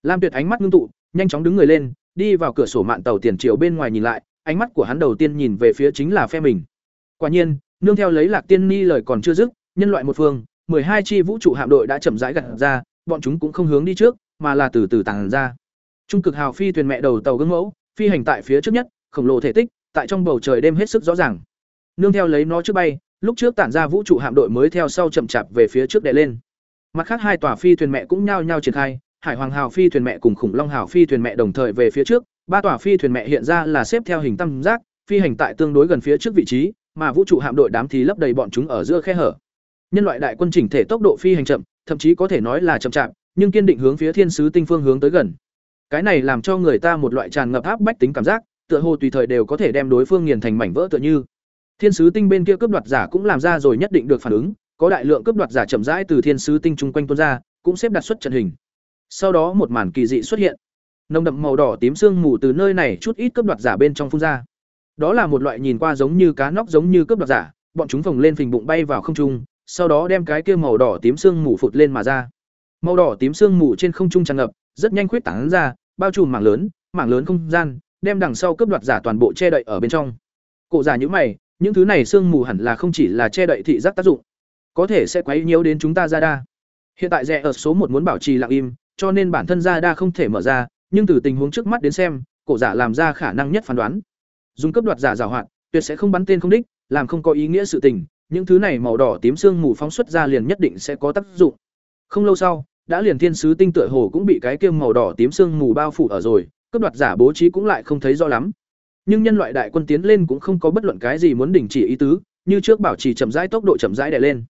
Lam tuyệt ánh mắt ngưng tụ, nhanh chóng đứng người lên đi vào cửa sổ mạn tàu tiền triệu bên ngoài nhìn lại, ánh mắt của hắn đầu tiên nhìn về phía chính là phe mình. Quả nhiên, nương theo lấy lạc tiên ni lời còn chưa dứt, nhân loại một phương hai chi vũ trụ hạm đội đã chậm rãi gặt ra, bọn chúng cũng không hướng đi trước, mà là từ từ tàng ra. Trung cực hào phi thuyền mẹ đầu tàu gương mẫu, phi hành tại phía trước nhất, khổng lồ thể tích, tại trong bầu trời đêm hết sức rõ ràng. Nương theo lấy nó trước bay, lúc trước tản ra vũ trụ hạm đội mới theo sau chậm chạp về phía trước đè lên. Mặt khác hai tòa phi thuyền mẹ cũng nhao nhao triển khai hải hoàng hào phi thuyền mẹ cùng khủng long hào phi thuyền mẹ đồng thời về phía trước, ba tòa phi thuyền mẹ hiện ra là xếp theo hình tam giác, phi hành tại tương đối gần phía trước vị trí, mà vũ trụ hạm đội đám thì lấp đầy bọn chúng ở giữa khe hở. Nhân loại đại quân chỉnh thể tốc độ phi hành chậm, thậm chí có thể nói là chậm chạp, nhưng kiên định hướng phía thiên sứ tinh phương hướng tới gần. Cái này làm cho người ta một loại tràn ngập áp bách tính cảm giác, tựa hồ tùy thời đều có thể đem đối phương nghiền thành mảnh vỡ tựa như. Thiên sứ tinh bên kia cướp đoạt giả cũng làm ra rồi nhất định được phản ứng, có đại lượng cướp đoạt giả chậm rãi từ thiên sứ tinh chung quanh tuôn ra, cũng xếp đặt xuất trận hình sau đó một màn kỳ dị xuất hiện. Nồng đậm màu đỏ tím sương mù từ nơi này chút ít cướp đoạt giả bên trong phun ra. Đó là một loại nhìn qua giống như cá nóc giống như cướp đoạt giả, bọn chúng phồng lên phình bụng bay vào không trung, sau đó đem cái kia màu đỏ tím sương mù phụt lên mà ra. Màu đỏ tím sương mù trên không trung tràn ngập, rất nhanh khuyết tảng ra, bao trùm mảng lớn mảng lớn không gian, đem đằng sau cướp đoạt giả toàn bộ che đậy ở bên trong. Cổ giả nhữ mày, những thứ này sương mù hẳn là không chỉ là che đậy thị giác tác dụng, có thể sẽ quấy nhiễu đến chúng ta ra đa. Hiện tại rẻ ở số một muốn bảo trì lặng im cho nên bản thân ra đa không thể mở ra, nhưng từ tình huống trước mắt đến xem, cổ giả làm ra khả năng nhất phán đoán. Dùng cấp đoạt giả giảo hoạt, tuyệt sẽ không bắn tên không đích, làm không có ý nghĩa sự tình, những thứ này màu đỏ tím sương mù phóng xuất ra liền nhất định sẽ có tác dụng. Không lâu sau, đã liền thiên sứ tinh tựa hồ cũng bị cái kiêm màu đỏ tím sương mù bao phủ ở rồi, cấp đoạt giả bố trí cũng lại không thấy rõ lắm. Nhưng nhân loại đại quân tiến lên cũng không có bất luận cái gì muốn đình chỉ ý tứ, như trước bảo trì chậm rãi tốc độ chậm rãi đè lên.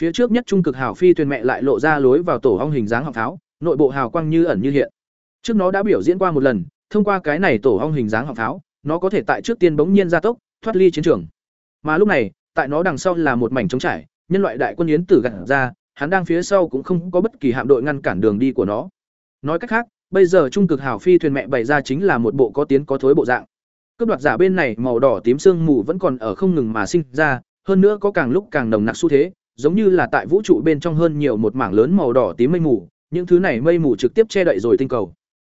Phía trước nhất trung cực hảo phi thuyền mẹ lại lộ ra lối vào tổ ong hình dáng học tháo nội bộ hào quang như ẩn như hiện. Trước nó đã biểu diễn qua một lần thông qua cái này tổ hong hình dáng họng pháo nó có thể tại trước tiên bỗng nhiên gia tốc thoát ly chiến trường. Mà lúc này tại nó đằng sau là một mảnh trống trải nhân loại đại quân yến tử gặt ra hắn đang phía sau cũng không có bất kỳ hạm đội ngăn cản đường đi của nó. Nói cách khác bây giờ trung cực hào phi thuyền mẹ bày ra chính là một bộ có tiến có thối bộ dạng. Cướp đoạt giả bên này màu đỏ tím sương mù vẫn còn ở không ngừng mà sinh ra, hơn nữa có càng lúc càng nồng nặc xu thế, giống như là tại vũ trụ bên trong hơn nhiều một mảng lớn màu đỏ tím mây mù, những thứ này mây mù trực tiếp che đậy rồi tinh cầu.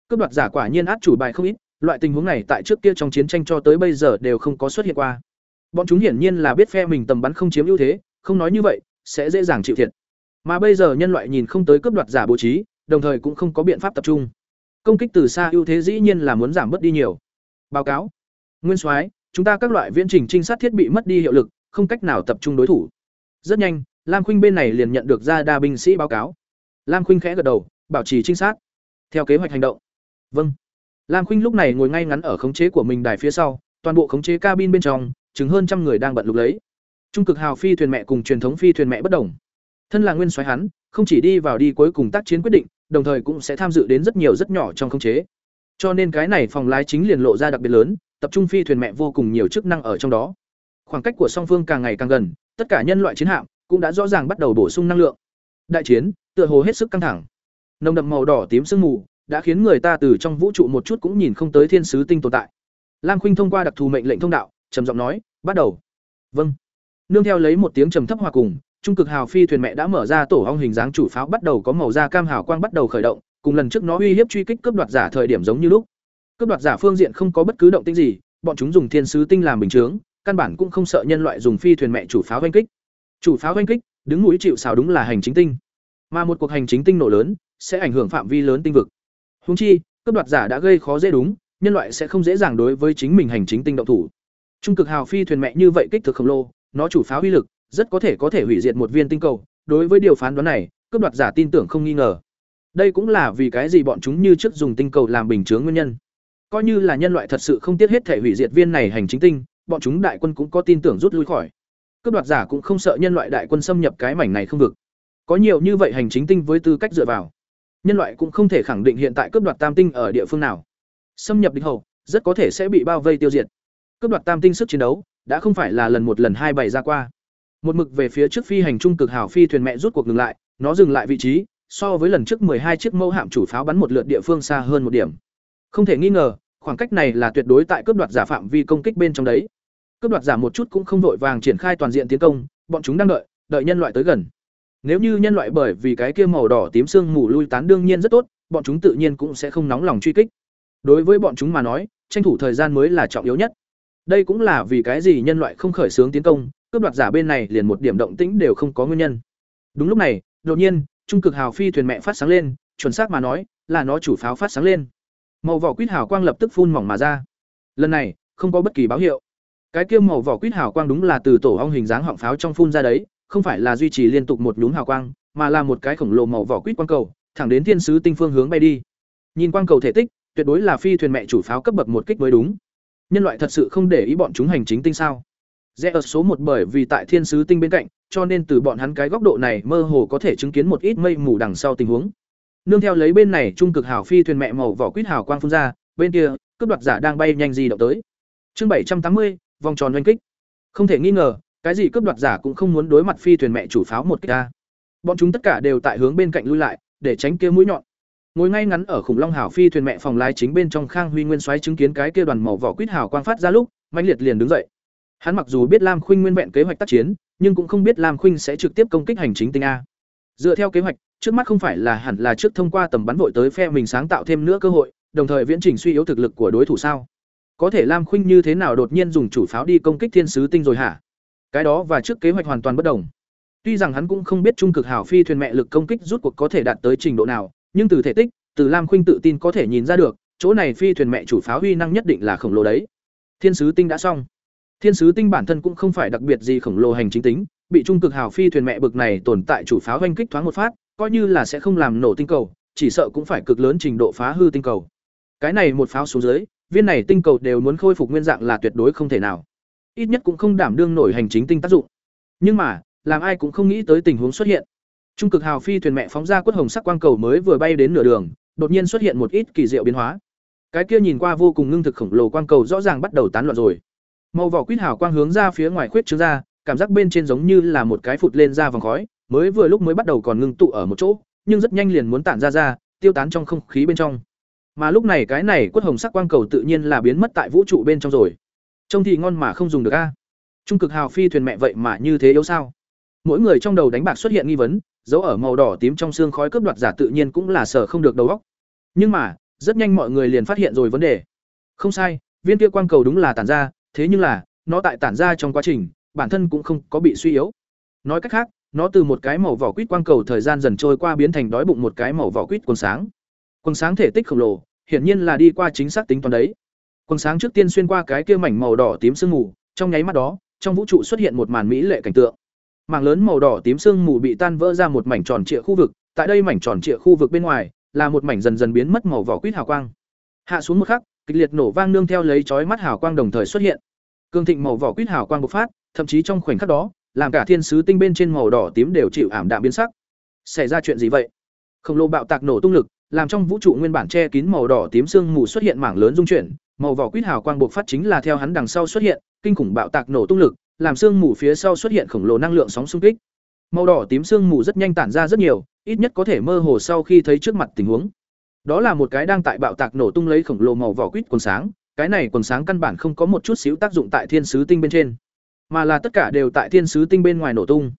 Cướp đoạt giả quả nhiên át chủ bài không ít, loại tình huống này tại trước kia trong chiến tranh cho tới bây giờ đều không có xuất hiện qua. Bọn chúng hiển nhiên là biết phe mình tầm bắn không chiếm ưu thế, không nói như vậy sẽ dễ dàng chịu thiệt. Mà bây giờ nhân loại nhìn không tới cướp đoạt giả bố trí, đồng thời cũng không có biện pháp tập trung. Công kích từ xa ưu thế dĩ nhiên là muốn giảm bớt đi nhiều. Báo cáo. Nguyên Soái, chúng ta các loại viễn trình trinh sát thiết bị mất đi hiệu lực, không cách nào tập trung đối thủ. Rất nhanh, Lam Khuynh bên này liền nhận được ra đa binh sĩ báo cáo. Lam Khuynh khẽ gật đầu, bảo trì trinh sát. Theo kế hoạch hành động. Vâng. Lam Khuynh lúc này ngồi ngay ngắn ở khống chế của mình đài phía sau, toàn bộ khống chế cabin bên trong, chừng hơn trăm người đang bận lục lấy. Trung cực hào phi thuyền mẹ cùng truyền thống phi thuyền mẹ bất đồng. Thân là nguyên soái hắn, không chỉ đi vào đi cuối cùng tác chiến quyết định, đồng thời cũng sẽ tham dự đến rất nhiều rất nhỏ trong khống chế. Cho nên cái này phòng lái chính liền lộ ra đặc biệt lớn, tập trung phi thuyền mẹ vô cùng nhiều chức năng ở trong đó. Khoảng cách của song phương càng ngày càng gần, tất cả nhân loại chiến hạm cũng đã rõ ràng bắt đầu bổ sung năng lượng. Đại chiến, tựa hồ hết sức căng thẳng. Nồng đậm màu đỏ tím sương mù đã khiến người ta từ trong vũ trụ một chút cũng nhìn không tới thiên sứ tinh tồn tại. Lam Khuynh thông qua đặc thù mệnh lệnh thông đạo, trầm giọng nói, "Bắt đầu." "Vâng." Nương theo lấy một tiếng trầm thấp hòa cùng, trung cực hào phi thuyền mẹ đã mở ra tổ ong hình dáng chủ pháo bắt đầu có màu da cam hào quang bắt đầu khởi động, cùng lần trước nó uy hiếp truy kích cướp đoạt giả thời điểm giống như lúc. Cướp đoạt giả phương diện không có bất cứ động tĩnh gì, bọn chúng dùng thiên sứ tinh làm bình chướng, căn bản cũng không sợ nhân loại dùng phi thuyền mẹ chủ pháo hoành kích. Chủ pháo hoành kích, đứng núi chịu sào đúng là hành chính tinh. Mà một cuộc hành chính tinh nổ lớn sẽ ảnh hưởng phạm vi lớn tinh vực. Húng chi, cướp đoạt giả đã gây khó dễ đúng, nhân loại sẽ không dễ dàng đối với chính mình hành chính tinh động thủ. Trung cực hào phi thuyền mẹ như vậy kích thước khổng lồ, nó chủ phá uy lực rất có thể có thể hủy diệt một viên tinh cầu. Đối với điều phán đoán này, cướp đoạt giả tin tưởng không nghi ngờ. Đây cũng là vì cái gì bọn chúng như trước dùng tinh cầu làm bình chướng nguyên nhân. Coi như là nhân loại thật sự không tiếc hết thể hủy diệt viên này hành chính tinh, bọn chúng đại quân cũng có tin tưởng rút lui khỏi. Cướp đoạt giả cũng không sợ nhân loại đại quân xâm nhập cái mảnh này không vực. Có nhiều như vậy hành chính tinh với tư cách dựa vào, nhân loại cũng không thể khẳng định hiện tại cướp đoạt tam tinh ở địa phương nào. Xâm nhập địch hậu, rất có thể sẽ bị bao vây tiêu diệt. Cướp đoạt tam tinh sức chiến đấu đã không phải là lần một lần hai bày ra qua. Một mực về phía trước phi hành trung cực hào phi thuyền mẹ rút cuộc ngừng lại, nó dừng lại vị trí, so với lần trước hai chiếc mẫu hạm chủ pháo bắn một lượt địa phương xa hơn một điểm. Không thể nghi ngờ, khoảng cách này là tuyệt đối tại cướp đoạt giả phạm vi công kích bên trong đấy. Cướp đoạt giảm một chút cũng không vội vàng triển khai toàn diện tiến công, bọn chúng đang đợi, đợi nhân loại tới gần. Nếu như nhân loại bởi vì cái kia màu đỏ tím sương mù lui tán đương nhiên rất tốt, bọn chúng tự nhiên cũng sẽ không nóng lòng truy kích. Đối với bọn chúng mà nói, tranh thủ thời gian mới là trọng yếu nhất. Đây cũng là vì cái gì nhân loại không khởi xướng tiến công, cướp đoạt giả bên này liền một điểm động tĩnh đều không có nguyên nhân. Đúng lúc này, đột nhiên, trung cực hào phi thuyền mẹ phát sáng lên, chuẩn xác mà nói, là nó chủ pháo phát sáng lên. Màu vỏ quýt hào quang lập tức phun mỏng mà ra. Lần này, không có bất kỳ báo hiệu. Cái kia màu vỏ quýt hào quang đúng là từ tổ ong hình dáng họng pháo trong phun ra đấy, không phải là duy trì liên tục một nhúm hào quang, mà là một cái khổng lồ màu vỏ quýt quang cầu, thẳng đến thiên sứ tinh phương hướng bay đi. Nhìn quang cầu thể tích, tuyệt đối là phi thuyền mẹ chủ pháo cấp bậc một kích mới đúng. Nhân loại thật sự không để ý bọn chúng hành chính tinh sao? Rẽ ở số một bởi vì tại thiên sứ tinh bên cạnh, cho nên từ bọn hắn cái góc độ này mơ hồ có thể chứng kiến một ít mây mù đằng sau tình huống. Nương theo lấy bên này trung cực hào phi thuyền mẹ màu vỏ quýt hào quang phun ra, bên kia, cướp đoạt giả đang bay nhanh di động tới. Chương bảy trăm tám mươi, vòng tròn oanh kích. Không thể nghi ngờ, cái gì cướp đoạt giả cũng không muốn đối mặt phi thuyền mẹ chủ pháo một kích ta Bọn chúng tất cả đều tại hướng bên cạnh lui lại, để tránh kia mũi nhọn. Ngồi ngay ngắn ở khủng long hảo phi thuyền mẹ phòng lái chính bên trong Khang Huy Nguyên xoáy chứng kiến cái kia đoàn màu vỏ quýt hảo quang phát ra lúc, mãnh liệt liền đứng dậy. Hắn mặc dù biết Lam Khuynh nguyên vẹn kế hoạch tác chiến, nhưng cũng không biết Lam Khuynh sẽ trực tiếp công kích hành chính tinh a. Dựa theo kế hoạch, trước mắt không phải là hẳn là trước thông qua tầm bắn vội tới phe mình sáng tạo thêm nữa cơ hội, đồng thời viễn trình suy yếu thực lực của đối thủ sao? Có thể Lam Khuynh như thế nào đột nhiên dùng chủ pháo đi công kích thiên sứ tinh rồi hả? Cái đó và trước kế hoạch hoàn toàn bất đồng. Tuy rằng hắn cũng không biết trung cực hảo phi thuyền mẹ lực công kích rút cuộc có thể đạt tới trình độ nào, nhưng từ thể tích, từ Lam Khuynh tự tin có thể nhìn ra được, chỗ này phi thuyền mẹ chủ pháo huy năng nhất định là khổng lồ đấy. Thiên sứ tinh đã xong. Thiên sứ tinh bản thân cũng không phải đặc biệt gì khổng lồ hành chính tính, bị trung cực hào phi thuyền mẹ bực này tồn tại chủ pháo hoành kích thoáng một phát, coi như là sẽ không làm nổ tinh cầu, chỉ sợ cũng phải cực lớn trình độ phá hư tinh cầu. Cái này một pháo xuống dưới, viên này tinh cầu đều muốn khôi phục nguyên dạng là tuyệt đối không thể nào. Ít nhất cũng không đảm đương nổi hành chính tinh tác dụng. Nhưng mà, làm ai cũng không nghĩ tới tình huống xuất hiện. Trung cực hào phi thuyền mẹ phóng ra quất hồng sắc quang cầu mới vừa bay đến nửa đường, đột nhiên xuất hiện một ít kỳ diệu biến hóa. Cái kia nhìn qua vô cùng ngưng thực khổng lồ quang cầu rõ ràng bắt đầu tán loạn rồi. Màu vỏ quýt hào quang hướng ra phía ngoài khuyết trương ra, cảm giác bên trên giống như là một cái phụt lên ra vòng khói, mới vừa lúc mới bắt đầu còn ngưng tụ ở một chỗ, nhưng rất nhanh liền muốn tản ra ra, tiêu tán trong không khí bên trong. Mà lúc này cái này quất hồng sắc quang cầu tự nhiên là biến mất tại vũ trụ bên trong rồi. Trông thì ngon mà không dùng được a. Trung cực hào phi thuyền mẹ vậy mà như thế yếu sao? Mỗi người trong đầu đánh bạc xuất hiện nghi vấn, dấu ở màu đỏ tím trong xương khói cướp đoạt giả tự nhiên cũng là sở không được đầu óc. Nhưng mà, rất nhanh mọi người liền phát hiện rồi vấn đề. Không sai, viên kia quang cầu đúng là tản ra, thế nhưng là, nó tại tản ra trong quá trình, bản thân cũng không có bị suy yếu. Nói cách khác, nó từ một cái màu vỏ quýt quang cầu thời gian dần trôi qua biến thành đói bụng một cái màu vỏ quýt còn sáng. Quần sáng thể tích khổng lồ, hiển nhiên là đi qua chính xác tính toán đấy. Quần sáng trước tiên xuyên qua cái kia mảnh màu đỏ tím sương mù, trong nháy mắt đó, trong vũ trụ xuất hiện một màn mỹ lệ cảnh tượng. Mảng lớn màu đỏ tím sương mù bị tan vỡ ra một mảnh tròn trịa khu vực, tại đây mảnh tròn trịa khu vực bên ngoài là một mảnh dần dần biến mất màu vỏ quýt hào quang. Hạ xuống một khắc, kịch liệt nổ vang nương theo lấy chói mắt hào quang đồng thời xuất hiện. Cương thịnh màu vỏ quýt hào quang bộc phát, thậm chí trong khoảnh khắc đó, làm cả thiên sứ tinh bên trên màu đỏ tím đều chịu ảm đạm biến sắc. Xảy ra chuyện gì vậy? Khổng lồ bạo tạc nổ tung lực, làm trong vũ trụ nguyên bản che kín màu đỏ tím sương mù xuất hiện mảng lớn dung chuyển, màu vỏ quýt hào quang bộc phát chính là theo hắn đằng sau xuất hiện, kinh khủng bạo tạc nổ tung lực, làm sương mù phía sau xuất hiện khổng lồ năng lượng sóng xung kích. Màu đỏ tím sương mù rất nhanh tản ra rất nhiều, ít nhất có thể mơ hồ sau khi thấy trước mặt tình huống. Đó là một cái đang tại bạo tạc nổ tung lấy khổng lồ màu vỏ quýt quần sáng, cái này quần sáng căn bản không có một chút xíu tác dụng tại thiên sứ tinh bên trên, mà là tất cả đều tại thiên sứ tinh bên ngoài nổ tung.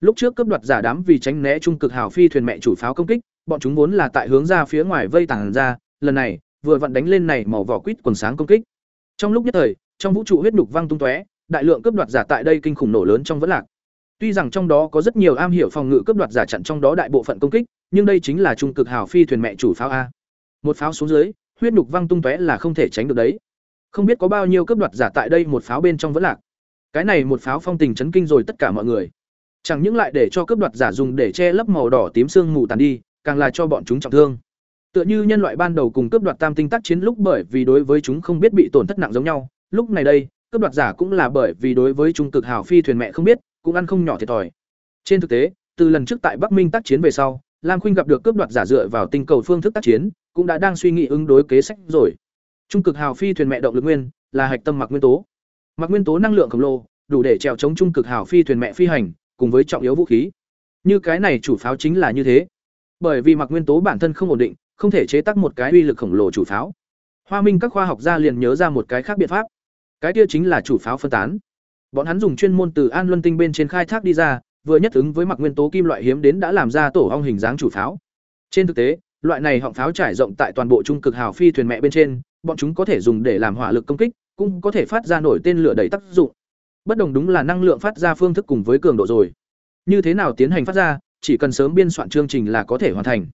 Lúc trước cấp đoạt giả đám vì tránh né trung cực hào phi thuyền mẹ chủ pháo công kích, bọn chúng vốn là tại hướng ra phía ngoài vây tàng ra, lần này, vừa vặn đánh lên này màu vỏ quýt quần sáng công kích. Trong lúc nhất thời, trong vũ trụ huyết nhục văng tung tóe, đại lượng cướp đoạt giả tại đây kinh khủng nổ lớn trong vẫn lạc. Tuy rằng trong đó có rất nhiều am hiểu phòng ngự cướp đoạt giả chặn trong đó đại bộ phận công kích, nhưng đây chính là trung cực hào phi thuyền mẹ chủ pháo a. Một pháo xuống dưới, huyết nhục văng tung tóe là không thể tránh được đấy. Không biết có bao nhiêu cướp đoạt giả tại đây một pháo bên trong vẫn lạc. Cái này một pháo phong tình chấn kinh rồi tất cả mọi người. Chẳng những lại để cho cướp đoạt giả dùng để che lấp màu đỏ tím xương mù tàn đi, càng là cho bọn chúng trọng thương. Tựa như nhân loại ban đầu cùng cấp đoạt tam tinh tác chiến lúc bởi vì đối với chúng không biết bị tổn thất nặng giống nhau, lúc này đây, cấp đoạt giả cũng là bởi vì đối với trung cực hào phi thuyền mẹ không biết, cũng ăn không nhỏ thiệt thòi. Trên thực tế, từ lần trước tại Bắc Minh tác chiến về sau, Lam Khuynh gặp được cướp đoạt giả dựa vào tinh cầu phương thức tác chiến, cũng đã đang suy nghĩ ứng đối kế sách rồi. Trung cực hào phi thuyền mẹ động lực nguyên là hạch tâm mặc nguyên tố. Mặc nguyên tố năng lượng khổng lồ, đủ để trèo chống trung cực hào phi thuyền mẹ phi hành, cùng với trọng yếu vũ khí. Như cái này chủ pháo chính là như thế. Bởi vì mặc nguyên tố bản thân không ổn định, không thể chế tác một cái uy lực khổng lồ chủ pháo. Hoa Minh các khoa học gia liền nhớ ra một cái khác biện pháp. Cái kia chính là chủ pháo phân tán. Bọn hắn dùng chuyên môn từ An Luân Tinh bên trên khai thác đi ra, vừa nhất ứng với mặc nguyên tố kim loại hiếm đến đã làm ra tổ ong hình dáng chủ pháo. Trên thực tế, loại này họng pháo trải rộng tại toàn bộ trung cực hào phi thuyền mẹ bên trên, bọn chúng có thể dùng để làm hỏa lực công kích, cũng có thể phát ra nổi tên lửa đầy tác dụng. Bất đồng đúng là năng lượng phát ra phương thức cùng với cường độ rồi. Như thế nào tiến hành phát ra, chỉ cần sớm biên soạn chương trình là có thể hoàn thành.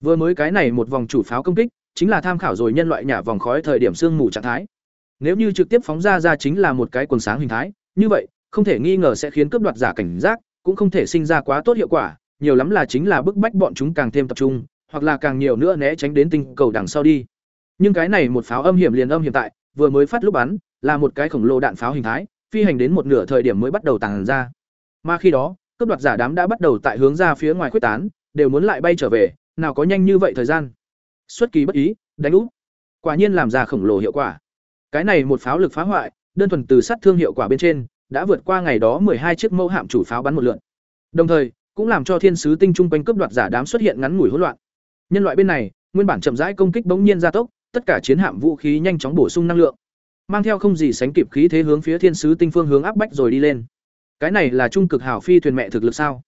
Vừa mới cái này một vòng chủ pháo công kích, chính là tham khảo rồi nhân loại nhả vòng khói thời điểm sương mù trạng thái. Nếu như trực tiếp phóng ra ra chính là một cái quần sáng hình thái, như vậy, không thể nghi ngờ sẽ khiến cướp đoạt giả cảnh giác, cũng không thể sinh ra quá tốt hiệu quả, nhiều lắm là chính là bức bách bọn chúng càng thêm tập trung, hoặc là càng nhiều nữa né tránh đến tinh cầu đằng sau đi. Nhưng cái này một pháo âm hiểm liền âm hiểm tại, vừa mới phát lúc bắn, là một cái khổng lồ đạn pháo hình thái, phi hành đến một nửa thời điểm mới bắt đầu tàng ra. Mà khi đó, cướp đoạt giả đám đã bắt đầu tại hướng ra phía ngoài khuếch tán, đều muốn lại bay trở về, nào có nhanh như vậy thời gian. Xuất kỳ bất ý, đánh úp. Quả nhiên làm ra khổng lồ hiệu quả. Cái này một pháo lực phá hoại, đơn thuần từ sát thương hiệu quả bên trên, đã vượt qua ngày đó hai chiếc mẫu hạm chủ pháo bắn một lượt. Đồng thời, cũng làm cho thiên sứ tinh trung quanh cướp đoạt giả đám xuất hiện ngắn ngủi hỗn loạn. Nhân loại bên này, nguyên bản chậm rãi công kích bỗng nhiên gia tốc, tất cả chiến hạm vũ khí nhanh chóng bổ sung năng lượng, mang theo không gì sánh kịp khí thế hướng phía thiên sứ tinh phương hướng áp bách rồi đi lên. Cái này là trung cực hảo phi thuyền mẹ thực lực sao?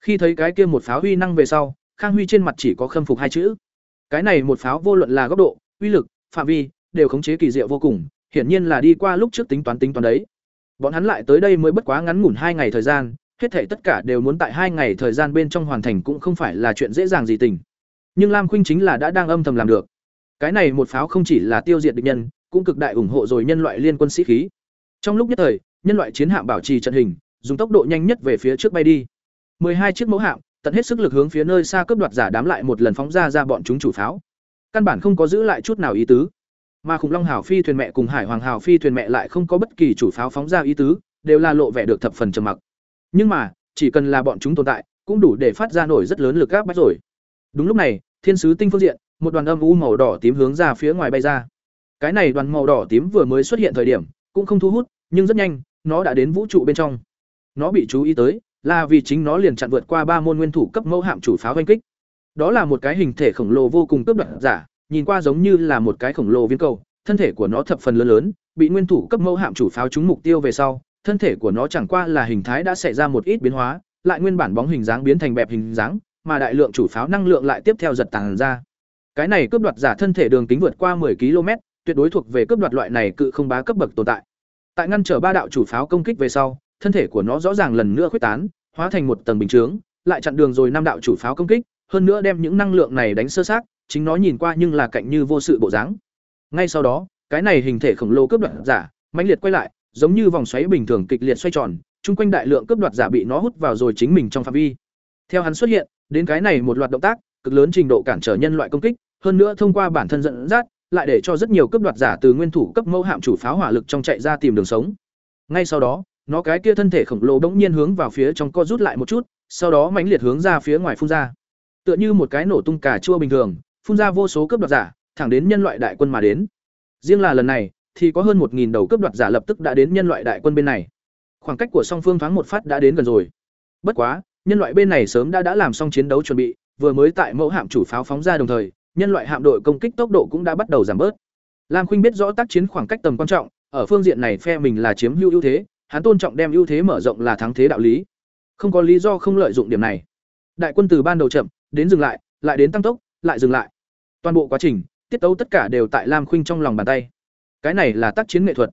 Khi thấy cái kia một pháo huy năng về sau, Khang Huy trên mặt chỉ có khâm phục hai chữ. Cái này một pháo vô luận là góc độ, uy lực, phạm vi, đều khống chế kỳ diệu vô cùng, hiển nhiên là đi qua lúc trước tính toán tính toán đấy. Bọn hắn lại tới đây mới bất quá ngắn ngủn hai ngày thời gian, hết thảy tất cả đều muốn tại hai ngày thời gian bên trong hoàn thành cũng không phải là chuyện dễ dàng gì tình. Nhưng Lam Khuynh chính là đã đang âm thầm làm được. Cái này một pháo không chỉ là tiêu diệt địch nhân, cũng cực đại ủng hộ rồi nhân loại liên quân sĩ khí. Trong lúc nhất thời, nhân loại chiến hạm bảo trì trận hình, dùng tốc độ nhanh nhất về phía trước bay đi. hai chiếc mẫu hạm, tận hết sức lực hướng phía nơi xa cướp đoạt giả đám lại một lần phóng ra ra bọn chúng chủ pháo. Căn bản không có giữ lại chút nào ý tứ. Mà khủng long hào phi thuyền mẹ cùng hải hoàng hào phi thuyền mẹ lại không có bất kỳ chủ pháo phóng ra ý tứ, đều là lộ vẻ được thập phần trầm mặc. Nhưng mà, chỉ cần là bọn chúng tồn tại, cũng đủ để phát ra nổi rất lớn lực áp bách rồi. Đúng lúc này, thiên sứ tinh phương diện, một đoàn âm u màu đỏ tím hướng ra phía ngoài bay ra. Cái này đoàn màu đỏ tím vừa mới xuất hiện thời điểm, cũng không thu hút, nhưng rất nhanh, nó đã đến vũ trụ bên trong. Nó bị chú ý tới, là vì chính nó liền chặn vượt qua ba môn nguyên thủ cấp mẫu hạm chủ pháo oanh kích. Đó là một cái hình thể khổng lồ vô cùng cướp đoạt giả, nhìn qua giống như là một cái khổng lồ viên cầu, thân thể của nó thập phần lớn lớn, bị nguyên thủ cấp mẫu hạm chủ pháo trúng mục tiêu về sau, thân thể của nó chẳng qua là hình thái đã xảy ra một ít biến hóa, lại nguyên bản bóng hình dáng biến thành bẹp hình dáng, mà đại lượng chủ pháo năng lượng lại tiếp theo giật tàng ra. Cái này cướp đoạt giả thân thể đường kính vượt qua 10 km, tuyệt đối thuộc về cướp đoạt loại này cự không bá cấp bậc tồn tại. Tại ngăn trở ba đạo chủ pháo công kích về sau, thân thể của nó rõ ràng lần nữa khuếch tán, hóa thành một tầng bình chướng, lại chặn đường rồi năm đạo chủ pháo công kích, hơn nữa đem những năng lượng này đánh sơ xác, chính nó nhìn qua nhưng là cạnh như vô sự bộ dáng. Ngay sau đó, cái này hình thể khổng lồ cướp đoạt giả, mãnh liệt quay lại, giống như vòng xoáy bình thường kịch liệt xoay tròn, chung quanh đại lượng cướp đoạt giả bị nó hút vào rồi chính mình trong phạm vi. Theo hắn xuất hiện, đến cái này một loạt động tác, cực lớn trình độ cản trở nhân loại công kích, hơn nữa thông qua bản thân dẫn dắt, lại để cho rất nhiều cướp đoạt giả từ nguyên thủ cấp mẫu hạm chủ pháo hỏa lực trong chạy ra tìm đường sống. Ngay sau đó, nó cái kia thân thể khổng lồ bỗng nhiên hướng vào phía trong co rút lại một chút, sau đó mãnh liệt hướng ra phía ngoài phun ra. Tựa như một cái nổ tung cà chua bình thường, phun ra vô số cướp đoạt giả, thẳng đến nhân loại đại quân mà đến. Riêng là lần này, thì có hơn một nghìn đầu cướp đoạt giả lập tức đã đến nhân loại đại quân bên này. Khoảng cách của song phương thoáng một phát đã đến gần rồi. Bất quá, nhân loại bên này sớm đã đã làm xong chiến đấu chuẩn bị, vừa mới tại mẫu hạm chủ pháo phóng ra đồng thời, nhân loại hạm đội công kích tốc độ cũng đã bắt đầu giảm bớt. Lam Khuynh biết rõ tác chiến khoảng cách tầm quan trọng, ở phương diện này phe mình là chiếm hữu ưu thế, hắn tôn trọng đem ưu thế mở rộng là thắng thế đạo lý. Không có lý do không lợi dụng điểm này. Đại quân từ ban đầu chậm, đến dừng lại, lại đến tăng tốc, lại dừng lại. Toàn bộ quá trình, tiết tấu tất cả đều tại Lam Khuynh trong lòng bàn tay. Cái này là tác chiến nghệ thuật.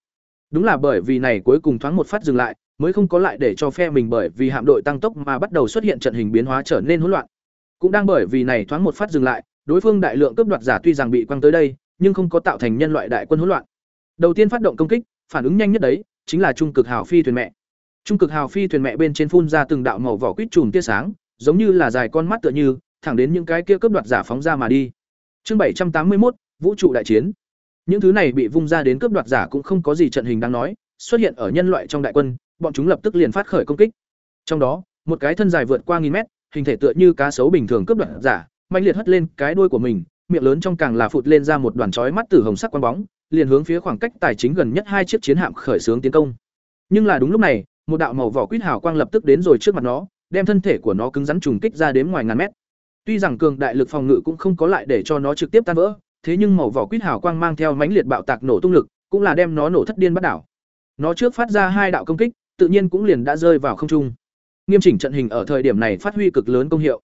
Đúng là bởi vì này cuối cùng thoáng một phát dừng lại, mới không có lại để cho phe mình bởi vì hạm đội tăng tốc mà bắt đầu xuất hiện trận hình biến hóa trở nên hỗn loạn. Cũng đang bởi vì này thoáng một phát dừng lại, đối phương đại lượng cướp đoạt giả tuy rằng bị quăng tới đây, nhưng không có tạo thành nhân loại đại quân hỗn loạn. Đầu tiên phát động công kích, phản ứng nhanh nhất đấy, chính là trung cực hào phi thuyền mẹ. Trung cực hào phi thuyền mẹ bên trên phun ra từng đạo màu vỏ quýt chùm tia sáng, giống như là dài con mắt tựa như, thẳng đến những cái kia cướp đoạt giả phóng ra mà đi. Chương bảy trăm tám mươi một vũ trụ đại chiến. Những thứ này bị vung ra đến cướp đoạt giả cũng không có gì trận hình đáng nói, xuất hiện ở nhân loại trong đại quân, bọn chúng lập tức liền phát khởi công kích. Trong đó, một cái thân dài vượt qua nghìn mét, hình thể tựa như cá sấu bình thường cướp đoạt giả, mạnh liệt hất lên cái đuôi của mình, miệng lớn trong càng là phụt lên ra một đoàn chói mắt tử hồng sắc quang bóng, liền hướng phía khoảng cách tài chính gần nhất hai chiếc chiến hạm khởi xướng tiến công. Nhưng là đúng lúc này, một đạo màu vỏ quýt hào quang lập tức đến rồi trước mặt nó, đem thân thể của nó cứng rắn trùng kích ra đến ngoài ngàn mét. Tuy rằng cường đại lực phòng ngự cũng không có lại để cho nó trực tiếp tan vỡ, thế nhưng màu vỏ quýt hào quang mang theo mãnh liệt bạo tạc nổ tung lực, cũng là đem nó nổ thất điên bắt đảo. Nó trước phát ra hai đạo công kích, tự nhiên cũng liền đã rơi vào không trung. Nghiêm chỉnh trận hình ở thời điểm này phát huy cực lớn công hiệu.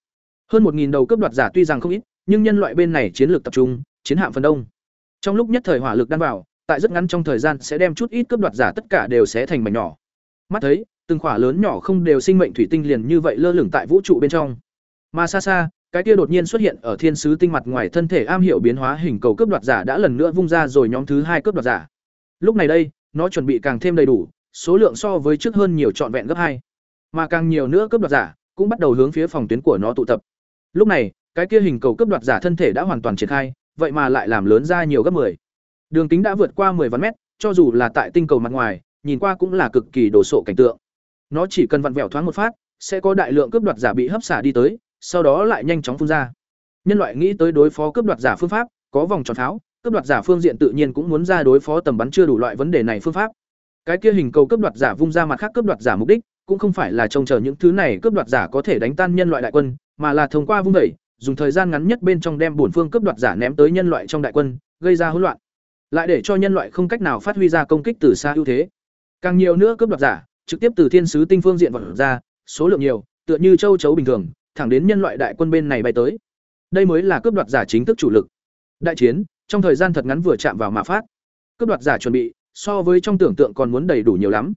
Hơn một nghìn đầu cướp đoạt giả tuy rằng không ít, nhưng nhân loại bên này chiến lược tập trung, chiến hạm phần đông. Trong lúc nhất thời hỏa lực đan vào, tại rất ngắn trong thời gian sẽ đem chút ít cướp đoạt giả tất cả đều sẽ thành mảnh nhỏ. Mắt thấy, từng khỏa lớn nhỏ không đều sinh mệnh thủy tinh liền như vậy lơ lửng tại vũ trụ bên trong. Mà xa xa, cái kia đột nhiên xuất hiện ở thiên sứ tinh mặt ngoài thân thể am hiểu biến hóa hình cầu cướp đoạt giả đã lần nữa vung ra rồi nhóm thứ hai cướp đoạt giả. Lúc này đây, nó chuẩn bị càng thêm đầy đủ, số lượng so với trước hơn nhiều trọn vẹn gấp hai, mà càng nhiều nữa cướp đoạt giả cũng bắt đầu hướng phía phòng tuyến của nó tụ tập. Lúc này, cái kia hình cầu cướp đoạt giả thân thể đã hoàn toàn triển khai, vậy mà lại làm lớn ra nhiều gấp 10. Đường kính đã vượt qua 10 vạn mét, cho dù là tại tinh cầu mặt ngoài, nhìn qua cũng là cực kỳ đồ sộ cảnh tượng. Nó chỉ cần vặn vẹo thoáng một phát, sẽ có đại lượng cướp đoạt giả bị hấp xả đi tới, sau đó lại nhanh chóng phun ra. Nhân loại nghĩ tới đối phó cướp đoạt giả phương pháp, có vòng tròn pháo, cướp đoạt giả phương diện tự nhiên cũng muốn ra đối phó tầm bắn chưa đủ loại vấn đề này phương pháp. Cái kia hình cầu cướp đoạt giả vung ra mặt khác cướp đoạt giả mục đích, cũng không phải là trông chờ những thứ này cướp đoạt giả có thể đánh tan nhân loại đại quân, mà là thông qua vung đẩy, dùng thời gian ngắn nhất bên trong đem bổn phương cướp đoạt giả ném tới nhân loại trong đại quân, gây ra hỗn loạn. Lại để cho nhân loại không cách nào phát huy ra công kích từ xa ưu thế. Càng nhiều nữa cướp đoạt giả, trực tiếp từ thiên sứ tinh phương diện vọt ra, số lượng nhiều, tựa như châu chấu bình thường, thẳng đến nhân loại đại quân bên này bay tới. Đây mới là cướp đoạt giả chính thức chủ lực. Đại chiến, trong thời gian thật ngắn vừa chạm vào mà phát. Cướp đoạt giả chuẩn bị, so với trong tưởng tượng còn muốn đầy đủ nhiều lắm.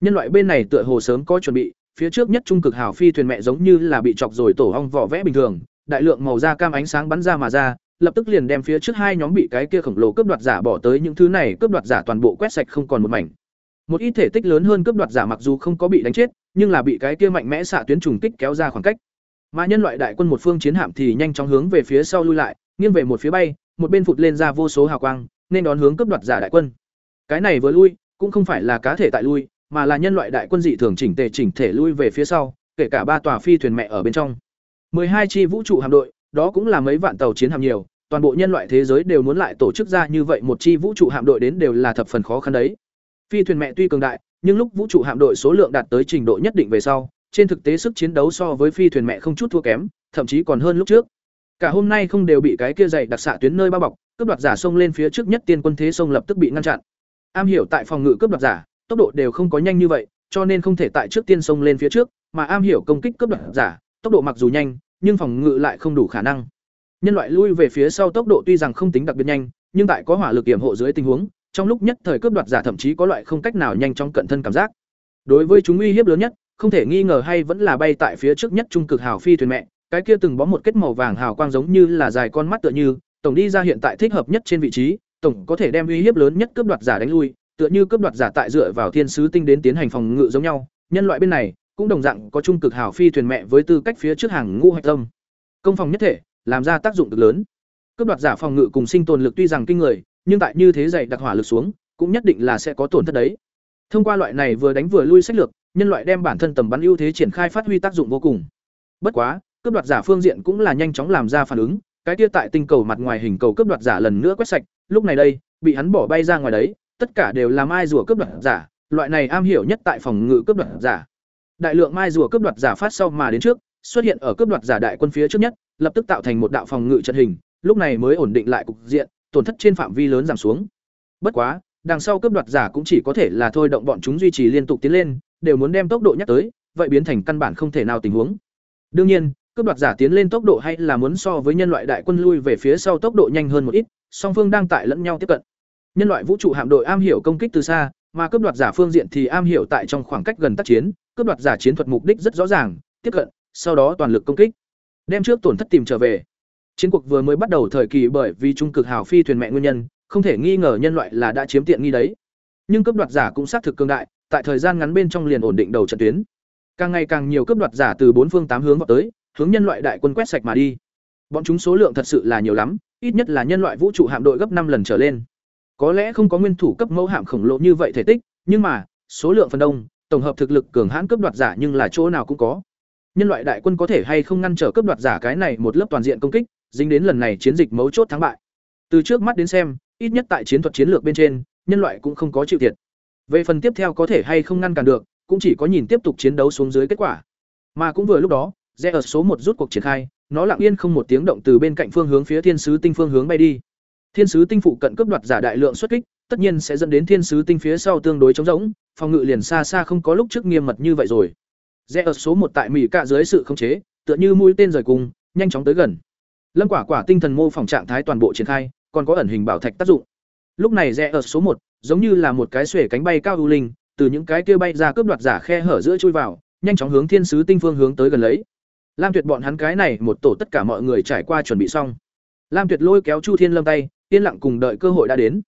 Nhân loại bên này tựa hồ sớm có chuẩn bị, phía trước nhất trung cực hào phi thuyền mẹ giống như là bị chọc rồi tổ ong vỏ vẽ bình thường, đại lượng màu da cam ánh sáng bắn ra mà ra, lập tức liền đem phía trước hai nhóm bị cái kia khổng lồ cướp đoạt giả bỏ tới những thứ này cướp đoạt giả toàn bộ quét sạch không còn một mảnh. Một ít thể tích lớn hơn cướp đoạt giả mặc dù không có bị đánh chết, nhưng là bị cái kia mạnh mẽ xạ tuyến trùng kích kéo ra khoảng cách. Mà nhân loại đại quân một phương chiến hạm thì nhanh chóng hướng về phía sau lui lại, nghiêng về một phía bay, một bên phụt lên ra vô số hào quang, nên đón hướng cướp đoạt giả đại quân. Cái này vừa lui, cũng không phải là cá thể tại lui, mà là nhân loại đại quân dị thường chỉnh tề chỉnh thể lui về phía sau, kể cả ba tòa phi thuyền mẹ ở bên trong hai chi vũ trụ hạm đội, đó cũng là mấy vạn tàu chiến hạm nhiều, toàn bộ nhân loại thế giới đều muốn lại tổ chức ra như vậy một chi vũ trụ hạm đội đến đều là thập phần khó khăn đấy. Phi thuyền mẹ tuy cường đại, nhưng lúc vũ trụ hạm đội số lượng đạt tới trình độ nhất định về sau, trên thực tế sức chiến đấu so với phi thuyền mẹ không chút thua kém, thậm chí còn hơn lúc trước. cả hôm nay không đều bị cái kia dày đặc xạ tuyến nơi bao bọc cướp đoạt giả xông lên phía trước nhất tiên quân thế sông lập tức bị ngăn chặn am hiểu tại phòng ngự cướp đoạt giả tốc độ đều không có nhanh như vậy cho nên không thể tại trước tiên sông lên phía trước mà am hiểu công kích cướp đoạt giả tốc độ mặc dù nhanh nhưng phòng ngự lại không đủ khả năng. Nhân loại lui về phía sau tốc độ tuy rằng không tính đặc biệt nhanh, nhưng tại có hỏa lực kiểm hộ dưới tình huống, trong lúc nhất thời cướp đoạt giả thậm chí có loại không cách nào nhanh chóng cận thân cảm giác. Đối với chúng uy hiếp lớn nhất, không thể nghi ngờ hay vẫn là bay tại phía trước nhất trung cực hào phi thuyền mẹ, cái kia từng bó một kết màu vàng hào quang giống như là dài con mắt tựa như, tổng đi ra hiện tại thích hợp nhất trên vị trí, tổng có thể đem uy hiếp lớn nhất cướp đoạt giả đánh lui, tựa như cướp đoạt giả tại dựa vào thiên sứ tinh đến tiến hành phòng ngự giống nhau. Nhân loại bên này cũng đồng dạng có trung cực hảo phi thuyền mẹ với tư cách phía trước hàng ngũ hạch tâm. Công phòng nhất thể, làm ra tác dụng cực lớn. Cướp đoạt giả phòng ngự cùng sinh tồn lực tuy rằng kinh người, nhưng tại như thế dày đặc hỏa lực xuống, cũng nhất định là sẽ có tổn thất đấy. Thông qua loại này vừa đánh vừa lui sách lược, nhân loại đem bản thân tầm bắn ưu thế triển khai phát huy tác dụng vô cùng. Bất quá, cướp đoạt giả phương diện cũng là nhanh chóng làm ra phản ứng, cái kia tại tinh cầu mặt ngoài hình cầu cướp đoạt giả lần nữa quét sạch, lúc này đây, bị hắn bỏ bay ra ngoài đấy, tất cả đều là mai rùa cướp đoạt giả, loại này am hiểu nhất tại phòng ngự cướp đoạt giả đại lượng mai rùa cướp đoạt giả phát sau mà đến trước, xuất hiện ở cướp đoạt giả đại quân phía trước nhất, lập tức tạo thành một đạo phòng ngự trận hình, lúc này mới ổn định lại cục diện, tổn thất trên phạm vi lớn giảm xuống. Bất quá, đằng sau cướp đoạt giả cũng chỉ có thể là thôi động bọn chúng duy trì liên tục tiến lên, đều muốn đem tốc độ nhắc tới, vậy biến thành căn bản không thể nào tình huống. Đương nhiên, cướp đoạt giả tiến lên tốc độ hay là muốn so với nhân loại đại quân lui về phía sau tốc độ nhanh hơn một ít, song phương đang tại lẫn nhau tiếp cận. Nhân loại vũ trụ hạm đội am hiểu công kích từ xa, mà cướp đoạt giả phương diện thì am hiểu tại trong khoảng cách gần tác chiến cướp đoạt giả chiến thuật mục đích rất rõ ràng, tiếp cận, sau đó toàn lực công kích, đem trước tổn thất tìm trở về. Chiến cuộc vừa mới bắt đầu thời kỳ bởi vì trung cực hào phi thuyền mẹ nguyên nhân, không thể nghi ngờ nhân loại là đã chiếm tiện nghi đấy. Nhưng cướp đoạt giả cũng xác thực cương đại, tại thời gian ngắn bên trong liền ổn định đầu trận tuyến. Càng ngày càng nhiều cướp đoạt giả từ bốn phương tám hướng vào tới, hướng nhân loại đại quân quét sạch mà đi. Bọn chúng số lượng thật sự là nhiều lắm, ít nhất là nhân loại vũ trụ hạm đội gấp năm lần trở lên. Có lẽ không có nguyên thủ cấp mẫu hạm khổng lồ như vậy thể tích, nhưng mà, số lượng phần đông tổng hợp thực lực cường hãn cấp đoạt giả nhưng là chỗ nào cũng có. Nhân loại đại quân có thể hay không ngăn trở cấp đoạt giả cái này một lớp toàn diện công kích, dính đến lần này chiến dịch mấu chốt thắng bại. Từ trước mắt đến xem, ít nhất tại chiến thuật chiến lược bên trên, nhân loại cũng không có chịu thiệt. Về phần tiếp theo có thể hay không ngăn cản được, cũng chỉ có nhìn tiếp tục chiến đấu xuống dưới kết quả. Mà cũng vừa lúc đó, rẽ ở số một rút cuộc triển khai, nó lặng yên không một tiếng động từ bên cạnh phương hướng phía thiên sứ tinh phương hướng bay đi. Thiên sứ tinh phụ cận cấp đoạt giả đại lượng xuất kích tất nhiên sẽ dẫn đến thiên sứ tinh phía sau tương đối trống rỗng, phòng ngự liền xa xa không có lúc trước nghiêm mật như vậy rồi. Rẽ ở số một tại mỹ cả dưới sự khống chế, tựa như mũi tên rời cùng nhanh chóng tới gần. Lâm quả quả tinh thần mô phỏng trạng thái toàn bộ triển khai, còn có ẩn hình bảo thạch tác dụng. Lúc này rẽ ở số một, giống như là một cái xuể cánh bay cao ưu linh, từ những cái kia bay ra cướp đoạt giả khe hở giữa chui vào, nhanh chóng hướng thiên sứ tinh phương hướng tới gần lấy. Lam tuyệt bọn hắn cái này một tổ tất cả mọi người trải qua chuẩn bị xong. Lam tuyệt lôi kéo chu thiên lâm tay, yên lặng cùng đợi cơ hội đã đến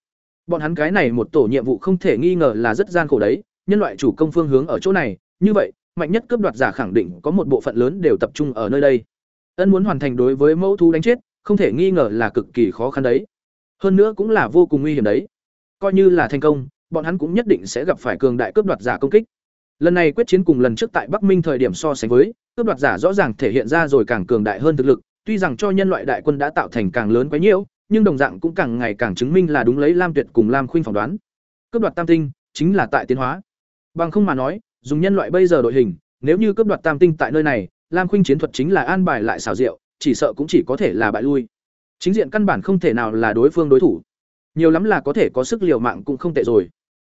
bọn hắn cái này một tổ nhiệm vụ không thể nghi ngờ là rất gian khổ đấy, nhân loại chủ công phương hướng ở chỗ này, như vậy, mạnh nhất cướp đoạt giả khẳng định có một bộ phận lớn đều tập trung ở nơi đây. Ân muốn hoàn thành đối với mẫu thú đánh chết, không thể nghi ngờ là cực kỳ khó khăn đấy. Hơn nữa cũng là vô cùng nguy hiểm đấy. Coi như là thành công, bọn hắn cũng nhất định sẽ gặp phải cường đại cướp đoạt giả công kích. Lần này quyết chiến cùng lần trước tại bắc minh thời điểm so sánh với, cướp đoạt giả rõ ràng thể hiện ra rồi càng cường đại hơn thực lực, tuy rằng cho nhân loại đại quân đã tạo thành càng lớn quá nhiễu nhưng đồng dạng cũng càng ngày càng chứng minh là đúng lấy lam tuyệt cùng lam khuynh phỏng đoán. Cướp đoạt tam tinh chính là tại tiến hóa. Bằng không mà nói, dùng nhân loại bây giờ đội hình, nếu như cướp đoạt tam tinh tại nơi này, lam khuynh chiến thuật chính là an bài lại xảo diệu, chỉ sợ cũng chỉ có thể là bại lui. Chính diện căn bản không thể nào là đối phương đối thủ. Nhiều lắm là có thể có sức liều mạng cũng không tệ rồi.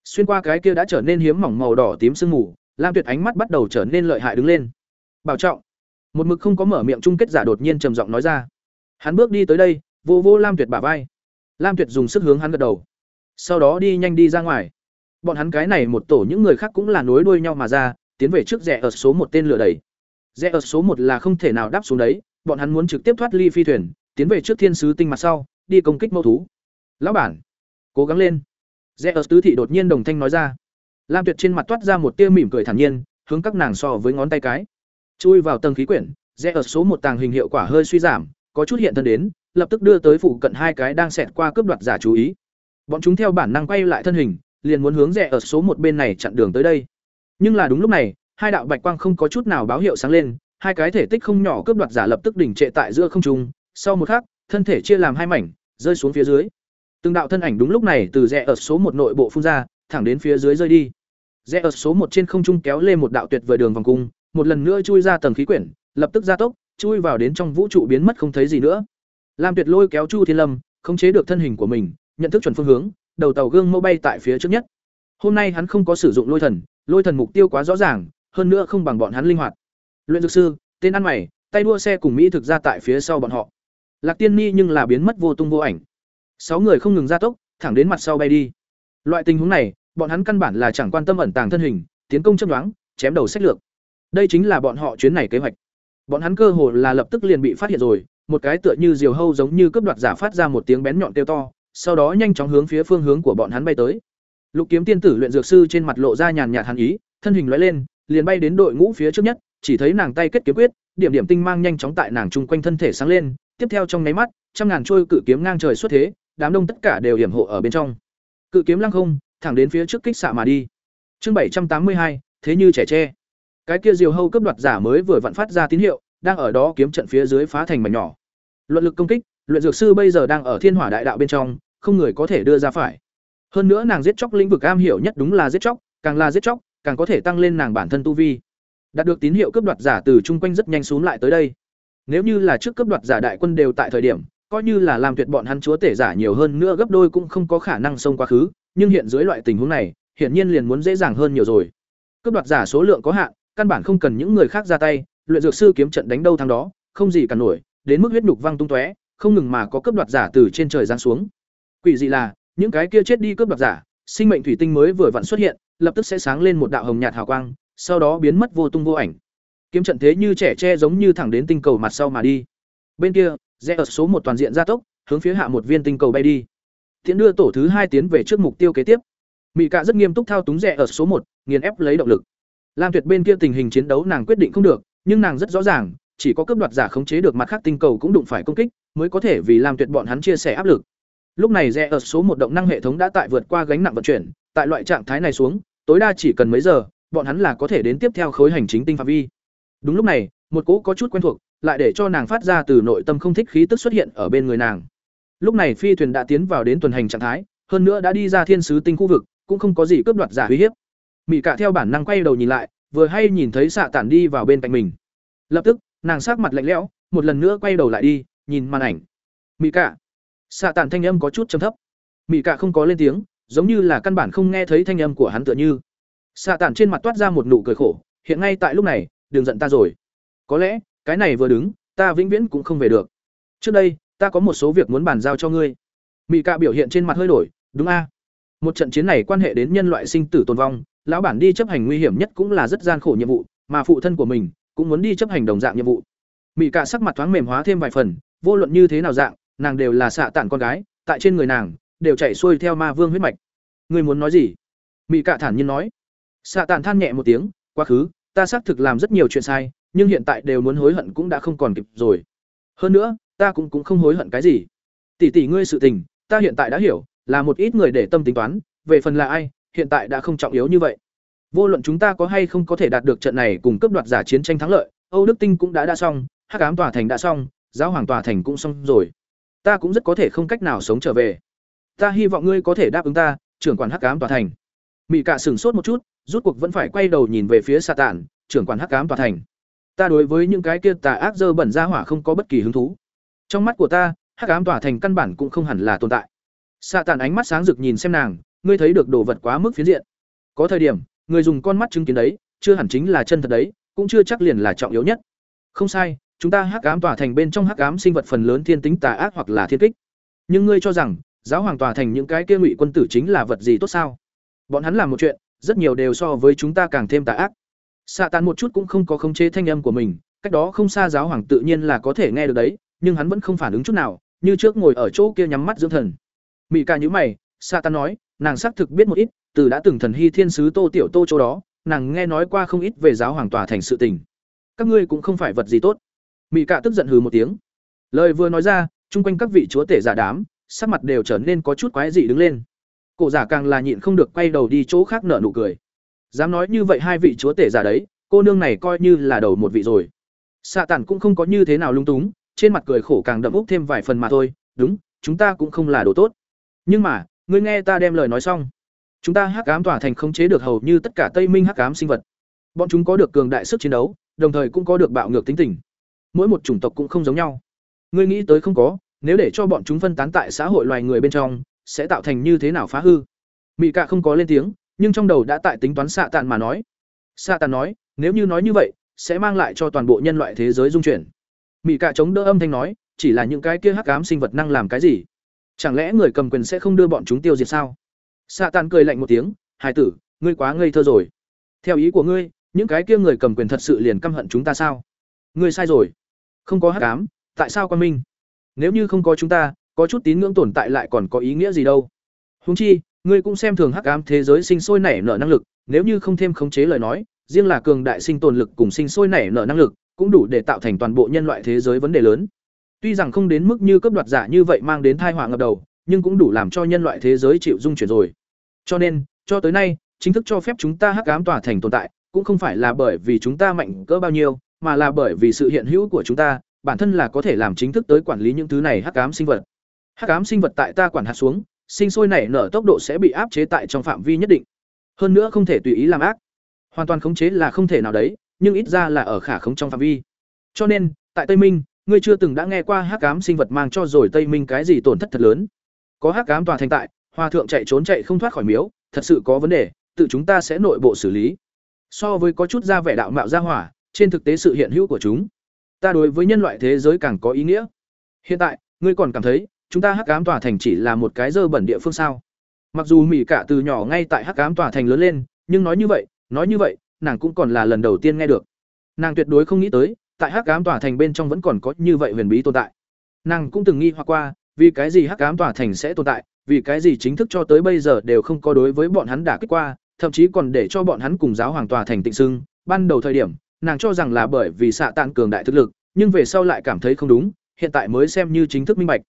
Xuyên qua cái kia đã trở nên hiếm mỏng màu đỏ tím sương mù, lam tuyệt ánh mắt bắt đầu trở nên lợi hại đứng lên. Bảo trọng. Một mực không có mở miệng chung kết giả đột nhiên trầm giọng nói ra. Hắn bước đi tới đây vô vô lam tuyệt bả vai. Lam tuyệt dùng sức hướng hắn gật đầu. Sau đó đi nhanh đi ra ngoài. Bọn hắn cái này một tổ những người khác cũng là nối đuôi nhau mà ra, tiến về trước rẽ ở số một tên lửa đầy rẽ ở số một là không thể nào đáp xuống đấy, bọn hắn muốn trực tiếp thoát ly phi thuyền, tiến về trước thiên sứ tinh mặt sau, đi công kích mẫu thú. Lão bản, cố gắng lên. Rẽ ở tứ thị đột nhiên đồng thanh nói ra. Lam tuyệt trên mặt toát ra một tia mỉm cười thản nhiên, hướng các nàng so với ngón tay cái. Chui vào tầng khí quyển, rẽ ở số một tàng hình hiệu quả hơi suy giảm, có chút hiện thân đến lập tức đưa tới phụ cận hai cái đang xẹt qua cướp đoạt giả chú ý. Bọn chúng theo bản năng quay lại thân hình, liền muốn hướng rẽ ở số một bên này chặn đường tới đây. Nhưng là đúng lúc này, hai đạo bạch quang không có chút nào báo hiệu sáng lên, hai cái thể tích không nhỏ cướp đoạt giả lập tức đỉnh trệ tại giữa không trung, sau một khắc, thân thể chia làm hai mảnh, rơi xuống phía dưới. Từng đạo thân ảnh đúng lúc này từ rẽ ở số một nội bộ phun ra, thẳng đến phía dưới rơi đi. Rẽ ở số một trên không trung kéo lên một đạo tuyệt vời đường vòng cung, một lần nữa chui ra tầng khí quyển, lập tức gia tốc, chui vào đến trong vũ trụ biến mất không thấy gì nữa lam tuyệt lôi kéo chu thiên lâm, khống chế được thân hình của mình, nhận thức chuẩn phương hướng, đầu tàu gương mẫu bay tại phía trước nhất. Hôm nay hắn không có sử dụng lôi thần lôi thần mục tiêu quá rõ ràng, hơn nữa không bằng bọn hắn linh hoạt. Luyện dược sư, tên ăn mày, tay đua xe cùng mỹ thực ra tại phía sau bọn họ. Lạc tiên ni nhưng là biến mất vô tung vô ảnh. Sáu người không ngừng gia tốc, thẳng đến mặt sau bay đi. Loại tình huống này, bọn hắn căn bản là chẳng quan tâm ẩn tàng thân hình, tiến công chấp đoán chém đầu sách lược. Đây chính là bọn họ chuyến này kế hoạch. Bọn hắn cơ hồ là lập tức liền bị phát hiện rồi một cái tựa như diều hâu giống như cướp đoạt giả phát ra một tiếng bén nhọn kêu to, sau đó nhanh chóng hướng phía phương hướng của bọn hắn bay tới. Lục kiếm tiên tử luyện dược sư trên mặt lộ ra nhàn nhạt hàn ý, thân hình lóe lên, liền bay đến đội ngũ phía trước nhất, chỉ thấy nàng tay kết kiếm quyết, điểm điểm tinh mang nhanh chóng tại nàng trung quanh thân thể sáng lên, tiếp theo trong nháy mắt, trăm ngàn trôi cự kiếm ngang trời xuất thế, đám đông tất cả đều hiểm hộ ở bên trong. Cự kiếm lăng không, thẳng đến phía trước kích xạ mà đi. Chương bảy trăm tám mươi hai, thế như trẻ tre. Cái kia diều hâu cấp đoạt giả mới vừa vặn phát ra tín hiệu, đang ở đó kiếm trận phía dưới phá thành mảnh nhỏ luận lực công kích, luyện dược sư bây giờ đang ở thiên hỏa đại đạo bên trong, không người có thể đưa ra phải. Hơn nữa nàng giết chóc lĩnh vực am hiểu nhất đúng là giết chóc, càng là giết chóc, càng có thể tăng lên nàng bản thân tu vi. Đạt được tín hiệu cướp đoạt giả từ chung quanh rất nhanh xuống lại tới đây. Nếu như là trước cướp đoạt giả đại quân đều tại thời điểm, coi như là làm tuyệt bọn hắn chúa tể giả nhiều hơn nữa gấp đôi cũng không có khả năng xông quá khứ, nhưng hiện dưới loại tình huống này, hiển nhiên liền muốn dễ dàng hơn nhiều rồi. Cướp đoạt giả số lượng có hạn, căn bản không cần những người khác ra tay, luyện dược sư kiếm trận đánh đâu thắng đó, không gì cả nổi đến mức huyết nhục văng tung tóe, không ngừng mà có cướp đoạt giả từ trên trời giáng xuống. Quỷ dị là, những cái kia chết đi cướp đoạt giả, sinh mệnh thủy tinh mới vừa vặn xuất hiện, lập tức sẽ sáng lên một đạo hồng nhạt hào quang, sau đó biến mất vô tung vô ảnh. Kiếm trận thế như trẻ tre giống như thẳng đến tinh cầu mặt sau mà đi. Bên kia, rẽ ở số một toàn diện gia tốc, hướng phía hạ một viên tinh cầu bay đi. Tiến đưa tổ thứ hai tiến về trước mục tiêu kế tiếp. Mị cạ rất nghiêm túc thao túng rẽ ở số một, nghiền ép lấy động lực. Lam tuyệt bên kia tình hình chiến đấu nàng quyết định không được, nhưng nàng rất rõ ràng chỉ có cướp đoạt giả khống chế được mặt khác tinh cầu cũng đụng phải công kích, mới có thể vì làm tuyệt bọn hắn chia sẻ áp lực. Lúc này rẽ ở số một động năng hệ thống đã tại vượt qua gánh nặng vận chuyển, tại loại trạng thái này xuống, tối đa chỉ cần mấy giờ, bọn hắn là có thể đến tiếp theo khối hành chính tinh phạm vi. Đúng lúc này, một cỗ có chút quen thuộc, lại để cho nàng phát ra từ nội tâm không thích khí tức xuất hiện ở bên người nàng. Lúc này phi thuyền đã tiến vào đến tuần hành trạng thái, hơn nữa đã đi ra thiên sứ tinh khu vực, cũng không có gì cướp đoạt giả uy hiếp. Mỹ cả theo bản năng quay đầu nhìn lại, vừa hay nhìn thấy xạ tản đi vào bên cạnh mình. Lập tức nàng sát mặt lạnh lẽo, một lần nữa quay đầu lại đi, nhìn màn ảnh. Mỹ cả xạ tản thanh âm có chút trầm thấp. Mỹ cả không có lên tiếng, giống như là căn bản không nghe thấy thanh âm của hắn tựa như. Xạ tản trên mặt toát ra một nụ cười khổ, hiện ngay tại lúc này, đừng giận ta rồi. Có lẽ, cái này vừa đứng, ta vĩnh viễn cũng không về được. Trước đây, ta có một số việc muốn bàn giao cho ngươi. Mỹ Cả biểu hiện trên mặt hơi đổi, đúng a? Một trận chiến này quan hệ đến nhân loại sinh tử tồn vong, lão bản đi chấp hành nguy hiểm nhất cũng là rất gian khổ nhiệm vụ, mà phụ thân của mình cũng muốn đi chấp hành đồng dạng nhiệm vụ. Mỹ cạ sắc mặt thoáng mềm hóa thêm vài phần, vô luận như thế nào dạng, nàng đều là xạ tản con gái, tại trên người nàng, đều chạy xuôi theo ma vương huyết mạch. Ngươi muốn nói gì? Mỹ cạ thản nhiên nói. Xạ tản than nhẹ một tiếng, quá khứ, ta xác thực làm rất nhiều chuyện sai, nhưng hiện tại đều muốn hối hận cũng đã không còn kịp rồi. Hơn nữa, ta cũng cũng không hối hận cái gì. Tỷ tỷ ngươi sự tình, ta hiện tại đã hiểu, là một ít người để tâm tính toán, về phần là ai, hiện tại đã không trọng yếu như vậy vô luận chúng ta có hay không có thể đạt được trận này cùng cấp đoạt giả chiến tranh thắng lợi, âu đức tinh cũng đã đã xong, hắc ám tòa thành đã xong, giáo hoàng tòa thành cũng xong rồi. Ta cũng rất có thể không cách nào sống trở về. Ta hy vọng ngươi có thể đáp ứng ta, trưởng quản hắc ám tòa thành. Mỹ cạ sửng sốt một chút, rút cuộc vẫn phải quay đầu nhìn về phía xà tản trưởng quản hắc ám tòa thành. Ta đối với những cái kia tà ác dơ bẩn ra hỏa không có bất kỳ hứng thú. Trong mắt của ta, hắc ám tòa thành căn bản cũng không hẳn là tồn tại. Sa tàn ánh mắt sáng rực nhìn xem nàng, ngươi thấy được đồ vật quá mức phiến diện. Có thời điểm người dùng con mắt chứng kiến đấy, chưa hẳn chính là chân thật đấy, cũng chưa chắc liền là trọng yếu nhất. Không sai, chúng ta hắc ám tỏa thành bên trong hắc ám sinh vật phần lớn thiên tính tà ác hoặc là thiên kích. Nhưng ngươi cho rằng, giáo hoàng tòa thành những cái kia ngụy quân tử chính là vật gì tốt sao? Bọn hắn làm một chuyện, rất nhiều đều so với chúng ta càng thêm tà ác. Xạ tàn một chút cũng không có khống chế thanh âm của mình, cách đó không xa giáo hoàng tự nhiên là có thể nghe được đấy, nhưng hắn vẫn không phản ứng chút nào, như trước ngồi ở chỗ kia nhắm mắt dưỡng thần. Mỹ ca nhữ mày xạ tàn nói, nàng xác thực biết một ít từ đã từng thần hy thiên sứ tô tiểu tô chỗ đó, nàng nghe nói qua không ít về giáo hoàng tòa thành sự tình. Các ngươi cũng không phải vật gì tốt. Mỹ cạ tức giận hừ một tiếng. Lời vừa nói ra, chung quanh các vị chúa tể giả đám, sắc mặt đều trở nên có chút quái dị đứng lên. Cổ giả càng là nhịn không được quay đầu đi chỗ khác nở nụ cười. Dám nói như vậy hai vị chúa tể giả đấy, cô nương này coi như là đầu một vị rồi. Xạ tản cũng không có như thế nào lung túng, trên mặt cười khổ càng đậm úc thêm vài phần mà thôi, đúng, chúng ta cũng không là đồ tốt. Nhưng mà, ngươi nghe ta đem lời nói xong chúng ta hắc ám tỏa thành khống chế được hầu như tất cả tây minh hắc ám sinh vật. Bọn chúng có được cường đại sức chiến đấu, đồng thời cũng có được bạo ngược tính tình. Mỗi một chủng tộc cũng không giống nhau. Ngươi nghĩ tới không có, nếu để cho bọn chúng phân tán tại xã hội loài người bên trong, sẽ tạo thành như thế nào phá hư? Mỹ cạ không có lên tiếng, nhưng trong đầu đã tại tính toán xạ tàn mà nói. Xạ tàn nói, nếu như nói như vậy, sẽ mang lại cho toàn bộ nhân loại thế giới dung chuyển. Mỹ cạ chống đỡ âm thanh nói, chỉ là những cái kia hắc ám sinh vật năng làm cái gì? Chẳng lẽ người cầm quyền sẽ không đưa bọn chúng tiêu diệt sao? Xạ tàn cười lạnh một tiếng, hải tử, ngươi quá ngây thơ rồi. Theo ý của ngươi, những cái kia người cầm quyền thật sự liền căm hận chúng ta sao? Ngươi sai rồi. Không có hắc ám, tại sao quan minh? Nếu như không có chúng ta, có chút tín ngưỡng tồn tại lại còn có ý nghĩa gì đâu? Húng chi, ngươi cũng xem thường hắc ám thế giới sinh sôi nảy nở năng lực, nếu như không thêm khống chế lời nói, riêng là cường đại sinh tồn lực cùng sinh sôi nảy nở năng lực cũng đủ để tạo thành toàn bộ nhân loại thế giới vấn đề lớn. Tuy rằng không đến mức như cấp đoạt giả như vậy mang đến thai họa ngập đầu nhưng cũng đủ làm cho nhân loại thế giới chịu dung chuyển rồi. Cho nên, cho tới nay, chính thức cho phép chúng ta hắc ám tỏa thành tồn tại, cũng không phải là bởi vì chúng ta mạnh cỡ bao nhiêu, mà là bởi vì sự hiện hữu của chúng ta, bản thân là có thể làm chính thức tới quản lý những thứ này hắc ám sinh vật. Hắc ám sinh vật tại ta quản hạt xuống, sinh sôi nảy nở tốc độ sẽ bị áp chế tại trong phạm vi nhất định. Hơn nữa không thể tùy ý làm ác. Hoàn toàn khống chế là không thể nào đấy, nhưng ít ra là ở khả khống trong phạm vi. Cho nên, tại tây minh, ngươi chưa từng đã nghe qua hắc ám sinh vật mang cho rồi tây minh cái gì tổn thất thật lớn có hắc ám tòa thành tại hòa thượng chạy trốn chạy không thoát khỏi miếu, thật sự có vấn đề, tự chúng ta sẽ nội bộ xử lý. So với có chút ra vẻ đạo mạo ra hỏa, trên thực tế sự hiện hữu của chúng, ta đối với nhân loại thế giới càng có ý nghĩa. Hiện tại, ngươi còn cảm thấy, chúng ta hắc ám tòa thành chỉ là một cái dơ bẩn địa phương sao? Mặc dù mỹ cả từ nhỏ ngay tại hắc ám tòa thành lớn lên, nhưng nói như vậy, nói như vậy, nàng cũng còn là lần đầu tiên nghe được. Nàng tuyệt đối không nghĩ tới, tại hắc ám tòa thành bên trong vẫn còn có như vậy huyền bí tồn tại. Nàng cũng từng nghi hoặc qua vì cái gì hắc ám tòa thành sẽ tồn tại, vì cái gì chính thức cho tới bây giờ đều không có đối với bọn hắn đả kích qua, thậm chí còn để cho bọn hắn cùng giáo hoàng tòa thành tịnh xưng ban đầu thời điểm, nàng cho rằng là bởi vì xạ tạng cường đại thực lực, nhưng về sau lại cảm thấy không đúng, hiện tại mới xem như chính thức minh bạch.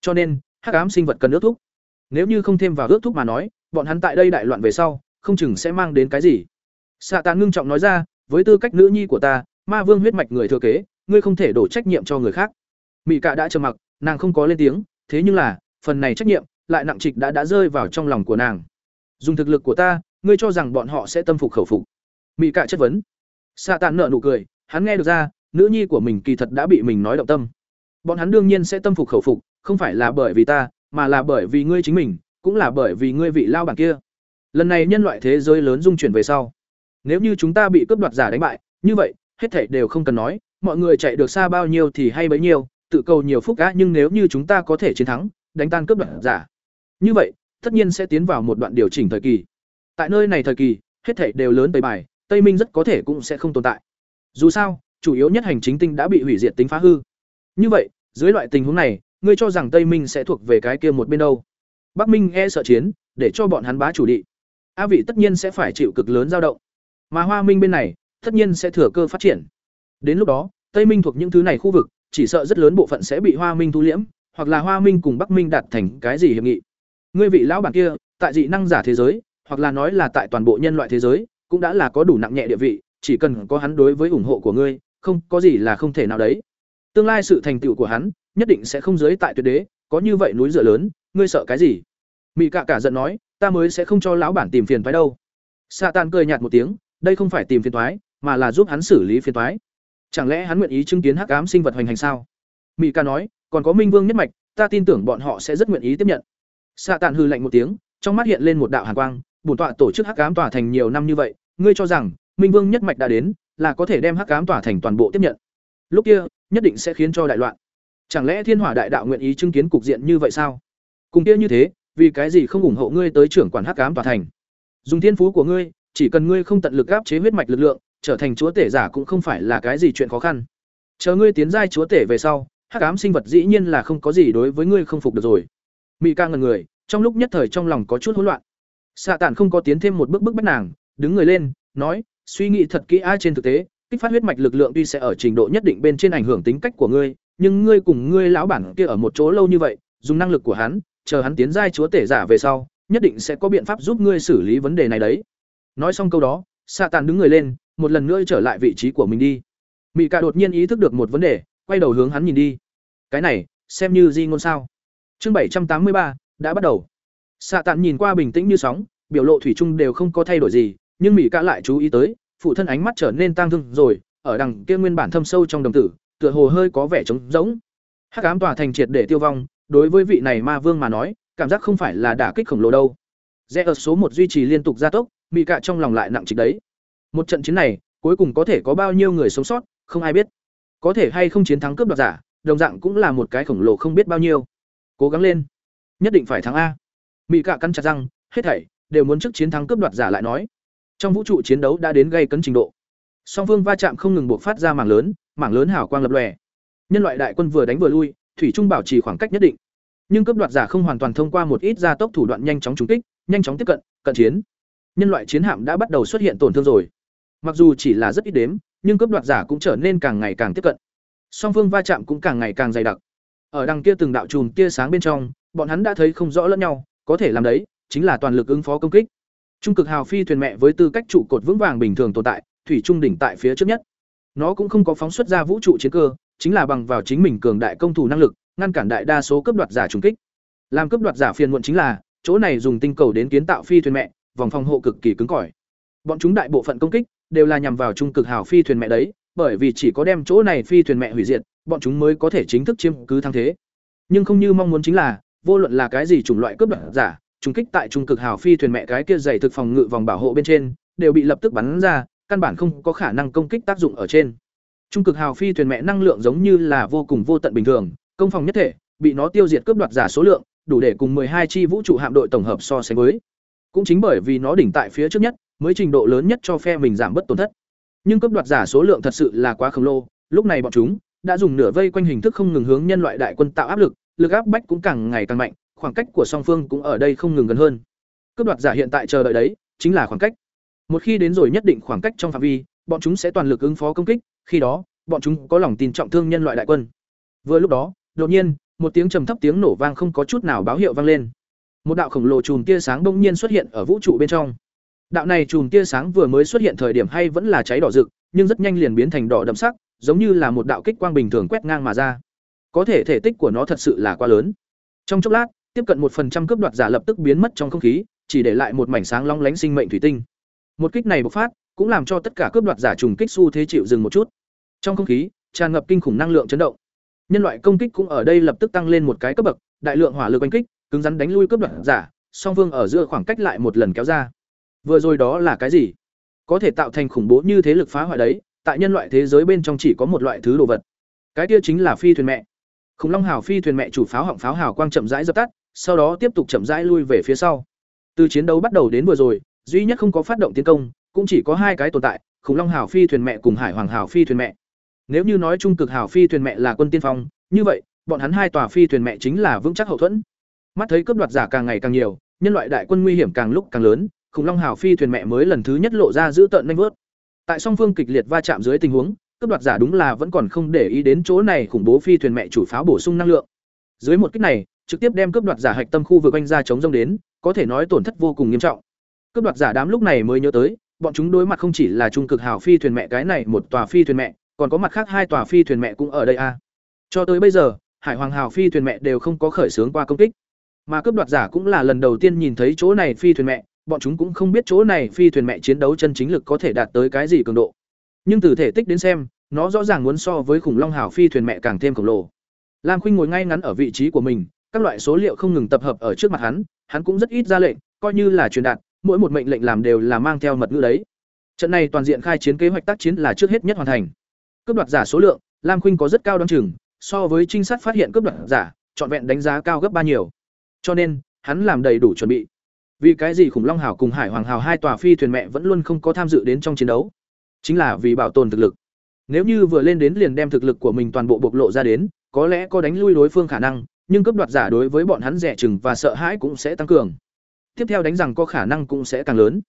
Cho nên, hắc ám sinh vật cần ước thúc nếu như không thêm vào ước thúc mà nói, bọn hắn tại đây đại loạn về sau, không chừng sẽ mang đến cái gì. Xạ tạng ngưng trọng nói ra, với tư cách nữ nhi của ta, ma vương huyết mạch người thừa kế, ngươi không thể đổ trách nhiệm cho người khác. Mỹ cạ đã trầm mặc, nàng không có lên tiếng thế nhưng là, phần này trách nhiệm, lại nặng trịch đã đã rơi vào trong lòng của nàng. Dùng thực lực của ta, ngươi cho rằng bọn họ sẽ tâm phục khẩu phục. Mỹ cạ chất vấn. Xạ tàn nợ nụ cười, hắn nghe được ra, nữ nhi của mình kỳ thật đã bị mình nói động tâm. Bọn hắn đương nhiên sẽ tâm phục khẩu phục, không phải là bởi vì ta, mà là bởi vì ngươi chính mình, cũng là bởi vì ngươi vị lao bản kia. Lần này nhân loại thế giới lớn dung chuyển về sau. Nếu như chúng ta bị cướp đoạt giả đánh bại, như vậy, hết thảy đều không cần nói, mọi người chạy được xa bao nhiêu thì hay bấy nhiêu tự cầu nhiều phúc á, nhưng nếu như chúng ta có thể chiến thắng, đánh tan cướp đoạn giả, như vậy, tất nhiên sẽ tiến vào một đoạn điều chỉnh thời kỳ. Tại nơi này thời kỳ, hết thảy đều lớn tây bài, tây minh rất có thể cũng sẽ không tồn tại. Dù sao, chủ yếu nhất hành chính tinh đã bị hủy diệt tính phá hư. Như vậy, dưới loại tình huống này, ngươi cho rằng tây minh sẽ thuộc về cái kia một bên đâu? Bắc minh e sợ chiến, để cho bọn hắn bá chủ địa a vị tất nhiên sẽ phải chịu cực lớn dao động. Mà hoa minh bên này, tất nhiên sẽ thừa cơ phát triển. Đến lúc đó, tây minh thuộc những thứ này khu vực chỉ sợ rất lớn bộ phận sẽ bị hoa minh thu liễm hoặc là hoa minh cùng bắc minh đạt thành cái gì hiệp nghị. Ngươi vị lão bản kia tại dị năng giả thế giới hoặc là nói là tại toàn bộ nhân loại thế giới cũng đã là có đủ nặng nhẹ địa vị chỉ cần có hắn đối với ủng hộ của ngươi không có gì là không thể nào đấy. Tương lai sự thành tựu của hắn nhất định sẽ không giới tại tuyệt đế có như vậy núi dựa lớn ngươi sợ cái gì? Mị cạ cả giận nói ta mới sẽ không cho lão bản tìm phiền phải đâu. Satan cười nhạt một tiếng đây không phải tìm phiền toái, mà là giúp hắn xử lý phiền toái chẳng lẽ hắn nguyện ý chứng kiến hắc ám sinh vật hoành hành sao? Mỹ ca nói, còn có minh vương nhất mạch, ta tin tưởng bọn họ sẽ rất nguyện ý tiếp nhận. Xạ tàn hư lạnh một tiếng, trong mắt hiện lên một đạo hàn quang, bổn tọa tổ chức hắc ám tỏa thành nhiều năm như vậy, ngươi cho rằng minh vương nhất mạch đã đến là có thể đem hắc ám tỏa thành toàn bộ tiếp nhận? Lúc kia, nhất định sẽ khiến cho đại loạn. Chẳng lẽ thiên hỏa đại đạo nguyện ý chứng kiến cục diện như vậy sao? Cùng kia như thế, vì cái gì không ủng hộ ngươi tới trưởng quản hắc ám tỏa thành? Dùng thiên phú của ngươi, chỉ cần ngươi không tận lực áp chế huyết mạch lực lượng trở thành chúa tể giả cũng không phải là cái gì chuyện khó khăn. Chờ ngươi tiến giai chúa tể về sau, hắc ám sinh vật dĩ nhiên là không có gì đối với ngươi không phục được rồi. Mỹ ca ngần người, trong lúc nhất thời trong lòng có chút hỗn loạn. Xạ tản không có tiến thêm một bước bức bách nàng, đứng người lên, nói, suy nghĩ thật kỹ ai à, trên thực tế, kích phát huyết mạch lực lượng tuy sẽ ở trình độ nhất định bên trên ảnh hưởng tính cách của ngươi, nhưng ngươi cùng ngươi lão bản kia ở một chỗ lâu như vậy, dùng năng lực của hắn, chờ hắn tiến giai chúa tể giả về sau, nhất định sẽ có biện pháp giúp ngươi xử lý vấn đề này đấy. Nói xong câu đó, xạ tàn đứng người lên một lần nữa trở lại vị trí của mình đi mỹ cạ đột nhiên ý thức được một vấn đề quay đầu hướng hắn nhìn đi cái này xem như di ngôn sao chương bảy trăm tám mươi ba đã bắt đầu xạ tàn nhìn qua bình tĩnh như sóng biểu lộ thủy chung đều không có thay đổi gì nhưng mỹ cạ lại chú ý tới phụ thân ánh mắt trở nên tang thương rồi ở đằng kia nguyên bản thâm sâu trong đồng tử tựa hồ hơi có vẻ trống rỗng. Hắc ám tòa thành triệt để tiêu vong, đối với vị này ma vương mà nói, cảm giác không phải là đả kích khổng lồ đâu. Rẽ ở số một duy trì liên tục gia tốc, mỹ cạ trong lòng lại nặng trịch đấy. Một trận chiến này, cuối cùng có thể có bao nhiêu người sống sót, không ai biết. Có thể hay không chiến thắng cướp đoạt giả, đồng dạng cũng là một cái khổng lồ không biết bao nhiêu. Cố gắng lên, nhất định phải thắng a. Mị cạ cắn chặt răng, hết thảy đều muốn trước chiến thắng cướp đoạt giả lại nói. Trong vũ trụ chiến đấu đã đến gây cấn trình độ. Song phương va chạm không ngừng buộc phát ra mảng lớn, mảng lớn hào quang lập lòe. Nhân loại đại quân vừa đánh vừa lui, thủy trung bảo trì khoảng cách nhất định. Nhưng cướp đoạt giả không hoàn toàn thông qua một ít gia tốc thủ đoạn nhanh chóng trúng kích, nhanh chóng tiếp cận, cận chiến. Nhân loại chiến hạm đã bắt đầu xuất hiện tổn thương rồi. Mặc dù chỉ là rất ít đếm, nhưng cướp đoạt giả cũng trở nên càng ngày càng tiếp cận. Song phương va chạm cũng càng ngày càng dày đặc. Ở đằng kia từng đạo chùm tia sáng bên trong, bọn hắn đã thấy không rõ lẫn nhau, có thể làm đấy, chính là toàn lực ứng phó công kích. Trung cực hào phi thuyền mẹ với tư cách trụ cột vững vàng bình thường tồn tại, thủy trung đỉnh tại phía trước nhất. Nó cũng không có phóng xuất ra vũ trụ chiến cơ, chính là bằng vào chính mình cường đại công thủ năng lực, ngăn cản đại đa số cấp đoạt giả trùng kích. Làm cấp đoạt giả phiền muộn chính là, chỗ này dùng tinh cầu đến kiến tạo phi thuyền mẹ, vòng phòng hộ cực kỳ cứng cỏi. Bọn chúng đại bộ phận công kích đều là nhằm vào trung cực hào phi thuyền mẹ đấy, bởi vì chỉ có đem chỗ này phi thuyền mẹ hủy diệt, bọn chúng mới có thể chính thức chiếm cứ thắng thế. Nhưng không như mong muốn chính là, vô luận là cái gì chủng loại cướp đoạt giả, trùng kích tại trung cực hào phi thuyền mẹ cái kia dày thực phòng ngự vòng bảo hộ bên trên, đều bị lập tức bắn ra, căn bản không có khả năng công kích tác dụng ở trên. Trung cực hào phi thuyền mẹ năng lượng giống như là vô cùng vô tận bình thường, công phòng nhất thể, bị nó tiêu diệt cướp đoạt giả số lượng, đủ để cùng hai chi vũ trụ hạm đội tổng hợp so sánh với. Cũng chính bởi vì nó đỉnh tại phía trước nhất, mới trình độ lớn nhất cho phe mình giảm bớt tổn thất. Nhưng cướp đoạt giả số lượng thật sự là quá khổng lồ, lúc này bọn chúng đã dùng nửa vây quanh hình thức không ngừng hướng nhân loại đại quân tạo áp lực, lực áp bách cũng càng ngày càng mạnh, khoảng cách của song phương cũng ở đây không ngừng gần hơn. Cướp đoạt giả hiện tại chờ đợi đấy, chính là khoảng cách. Một khi đến rồi nhất định khoảng cách trong phạm vi, bọn chúng sẽ toàn lực ứng phó công kích, khi đó, bọn chúng có lòng tin trọng thương nhân loại đại quân. Vừa lúc đó, đột nhiên, một tiếng trầm thấp tiếng nổ vang không có chút nào báo hiệu vang lên. Một đạo khổng lồ chùm tia sáng bỗng nhiên xuất hiện ở vũ trụ bên trong. Đạo này chùm tia sáng vừa mới xuất hiện thời điểm hay vẫn là cháy đỏ rực, nhưng rất nhanh liền biến thành đỏ đậm sắc, giống như là một đạo kích quang bình thường quét ngang mà ra. Có thể thể tích của nó thật sự là quá lớn. Trong chốc lát, tiếp cận một phần trăm cướp đoạt giả lập tức biến mất trong không khí, chỉ để lại một mảnh sáng long lánh sinh mệnh thủy tinh. Một kích này bộc phát, cũng làm cho tất cả cướp đoạt giả trùng kích xu thế chịu dừng một chút. Trong không khí, tràn ngập kinh khủng năng lượng chấn động. Nhân loại công kích cũng ở đây lập tức tăng lên một cái cấp bậc, đại lượng hỏa lực oanh kích, cứng rắn đánh lui cướp đoạt giả, song phương ở giữa khoảng cách lại một lần kéo ra. Vừa rồi đó là cái gì? Có thể tạo thành khủng bố như thế lực phá hoại đấy, tại nhân loại thế giới bên trong chỉ có một loại thứ đồ vật. Cái kia chính là phi thuyền mẹ. Khủng Long Hào phi thuyền mẹ chủ pháo họng pháo hào quang chậm rãi dập tắt, sau đó tiếp tục chậm rãi lui về phía sau. Từ chiến đấu bắt đầu đến vừa rồi, duy nhất không có phát động tiến công, cũng chỉ có hai cái tồn tại, Khủng Long Hào phi thuyền mẹ cùng Hải Hoàng Hào phi thuyền mẹ. Nếu như nói trung cực hào phi thuyền mẹ là quân tiên phong, như vậy, bọn hắn hai tòa phi thuyền mẹ chính là vững chắc hậu thuẫn. Mắt thấy cướp đoạt giả càng ngày càng nhiều, nhân loại đại quân nguy hiểm càng lúc càng lớn, khủng long hào phi thuyền mẹ mới lần thứ nhất lộ ra giữ tợn nanh vớt. Tại song phương kịch liệt va chạm dưới tình huống, cướp đoạt giả đúng là vẫn còn không để ý đến chỗ này khủng bố phi thuyền mẹ chủ pháo bổ sung năng lượng. Dưới một kích này, trực tiếp đem cướp đoạt giả hạch tâm khu vực anh ra chống rông đến, có thể nói tổn thất vô cùng nghiêm trọng. Cướp đoạt giả đám lúc này mới nhớ tới, bọn chúng đối mặt không chỉ là trung cực hào phi thuyền mẹ cái này một tòa phi thuyền mẹ, còn có mặt khác hai tòa phi thuyền mẹ cũng ở đây a. Cho tới bây giờ, Hải Hoàng Hào phi thuyền mẹ đều không có khởi xướng qua công kích. Mà cướp đoạt giả cũng là lần đầu tiên nhìn thấy chỗ này phi thuyền mẹ, bọn chúng cũng không biết chỗ này phi thuyền mẹ chiến đấu chân chính lực có thể đạt tới cái gì cường độ. Nhưng từ thể tích đến xem, nó rõ ràng muốn so với khủng long hào phi thuyền mẹ càng thêm khổng lồ. Lam Khuynh ngồi ngay ngắn ở vị trí của mình, các loại số liệu không ngừng tập hợp ở trước mặt hắn, hắn cũng rất ít ra lệnh, coi như là truyền đạt, mỗi một mệnh lệnh làm đều là mang theo mật ngữ đấy. Trận này toàn diện khai chiến kế hoạch tác chiến là trước hết nhất hoàn thành. Cướp đoạt giả số lượng, Lam Khuynh có rất cao đoán chừng, so với trinh sát phát hiện cướp đoạt giả, trọn vẹn đánh giá cao gấp ba nhiều. Cho nên, hắn làm đầy đủ chuẩn bị. Vì cái gì khủng long hào cùng hải hoàng hào hai tòa phi thuyền mẹ vẫn luôn không có tham dự đến trong chiến đấu? Chính là vì bảo tồn thực lực. Nếu như vừa lên đến liền đem thực lực của mình toàn bộ bộc lộ ra đến, có lẽ có đánh lui đối phương khả năng, nhưng cấp đoạt giả đối với bọn hắn rẻ chừng và sợ hãi cũng sẽ tăng cường. Tiếp theo đánh rằng có khả năng cũng sẽ càng lớn.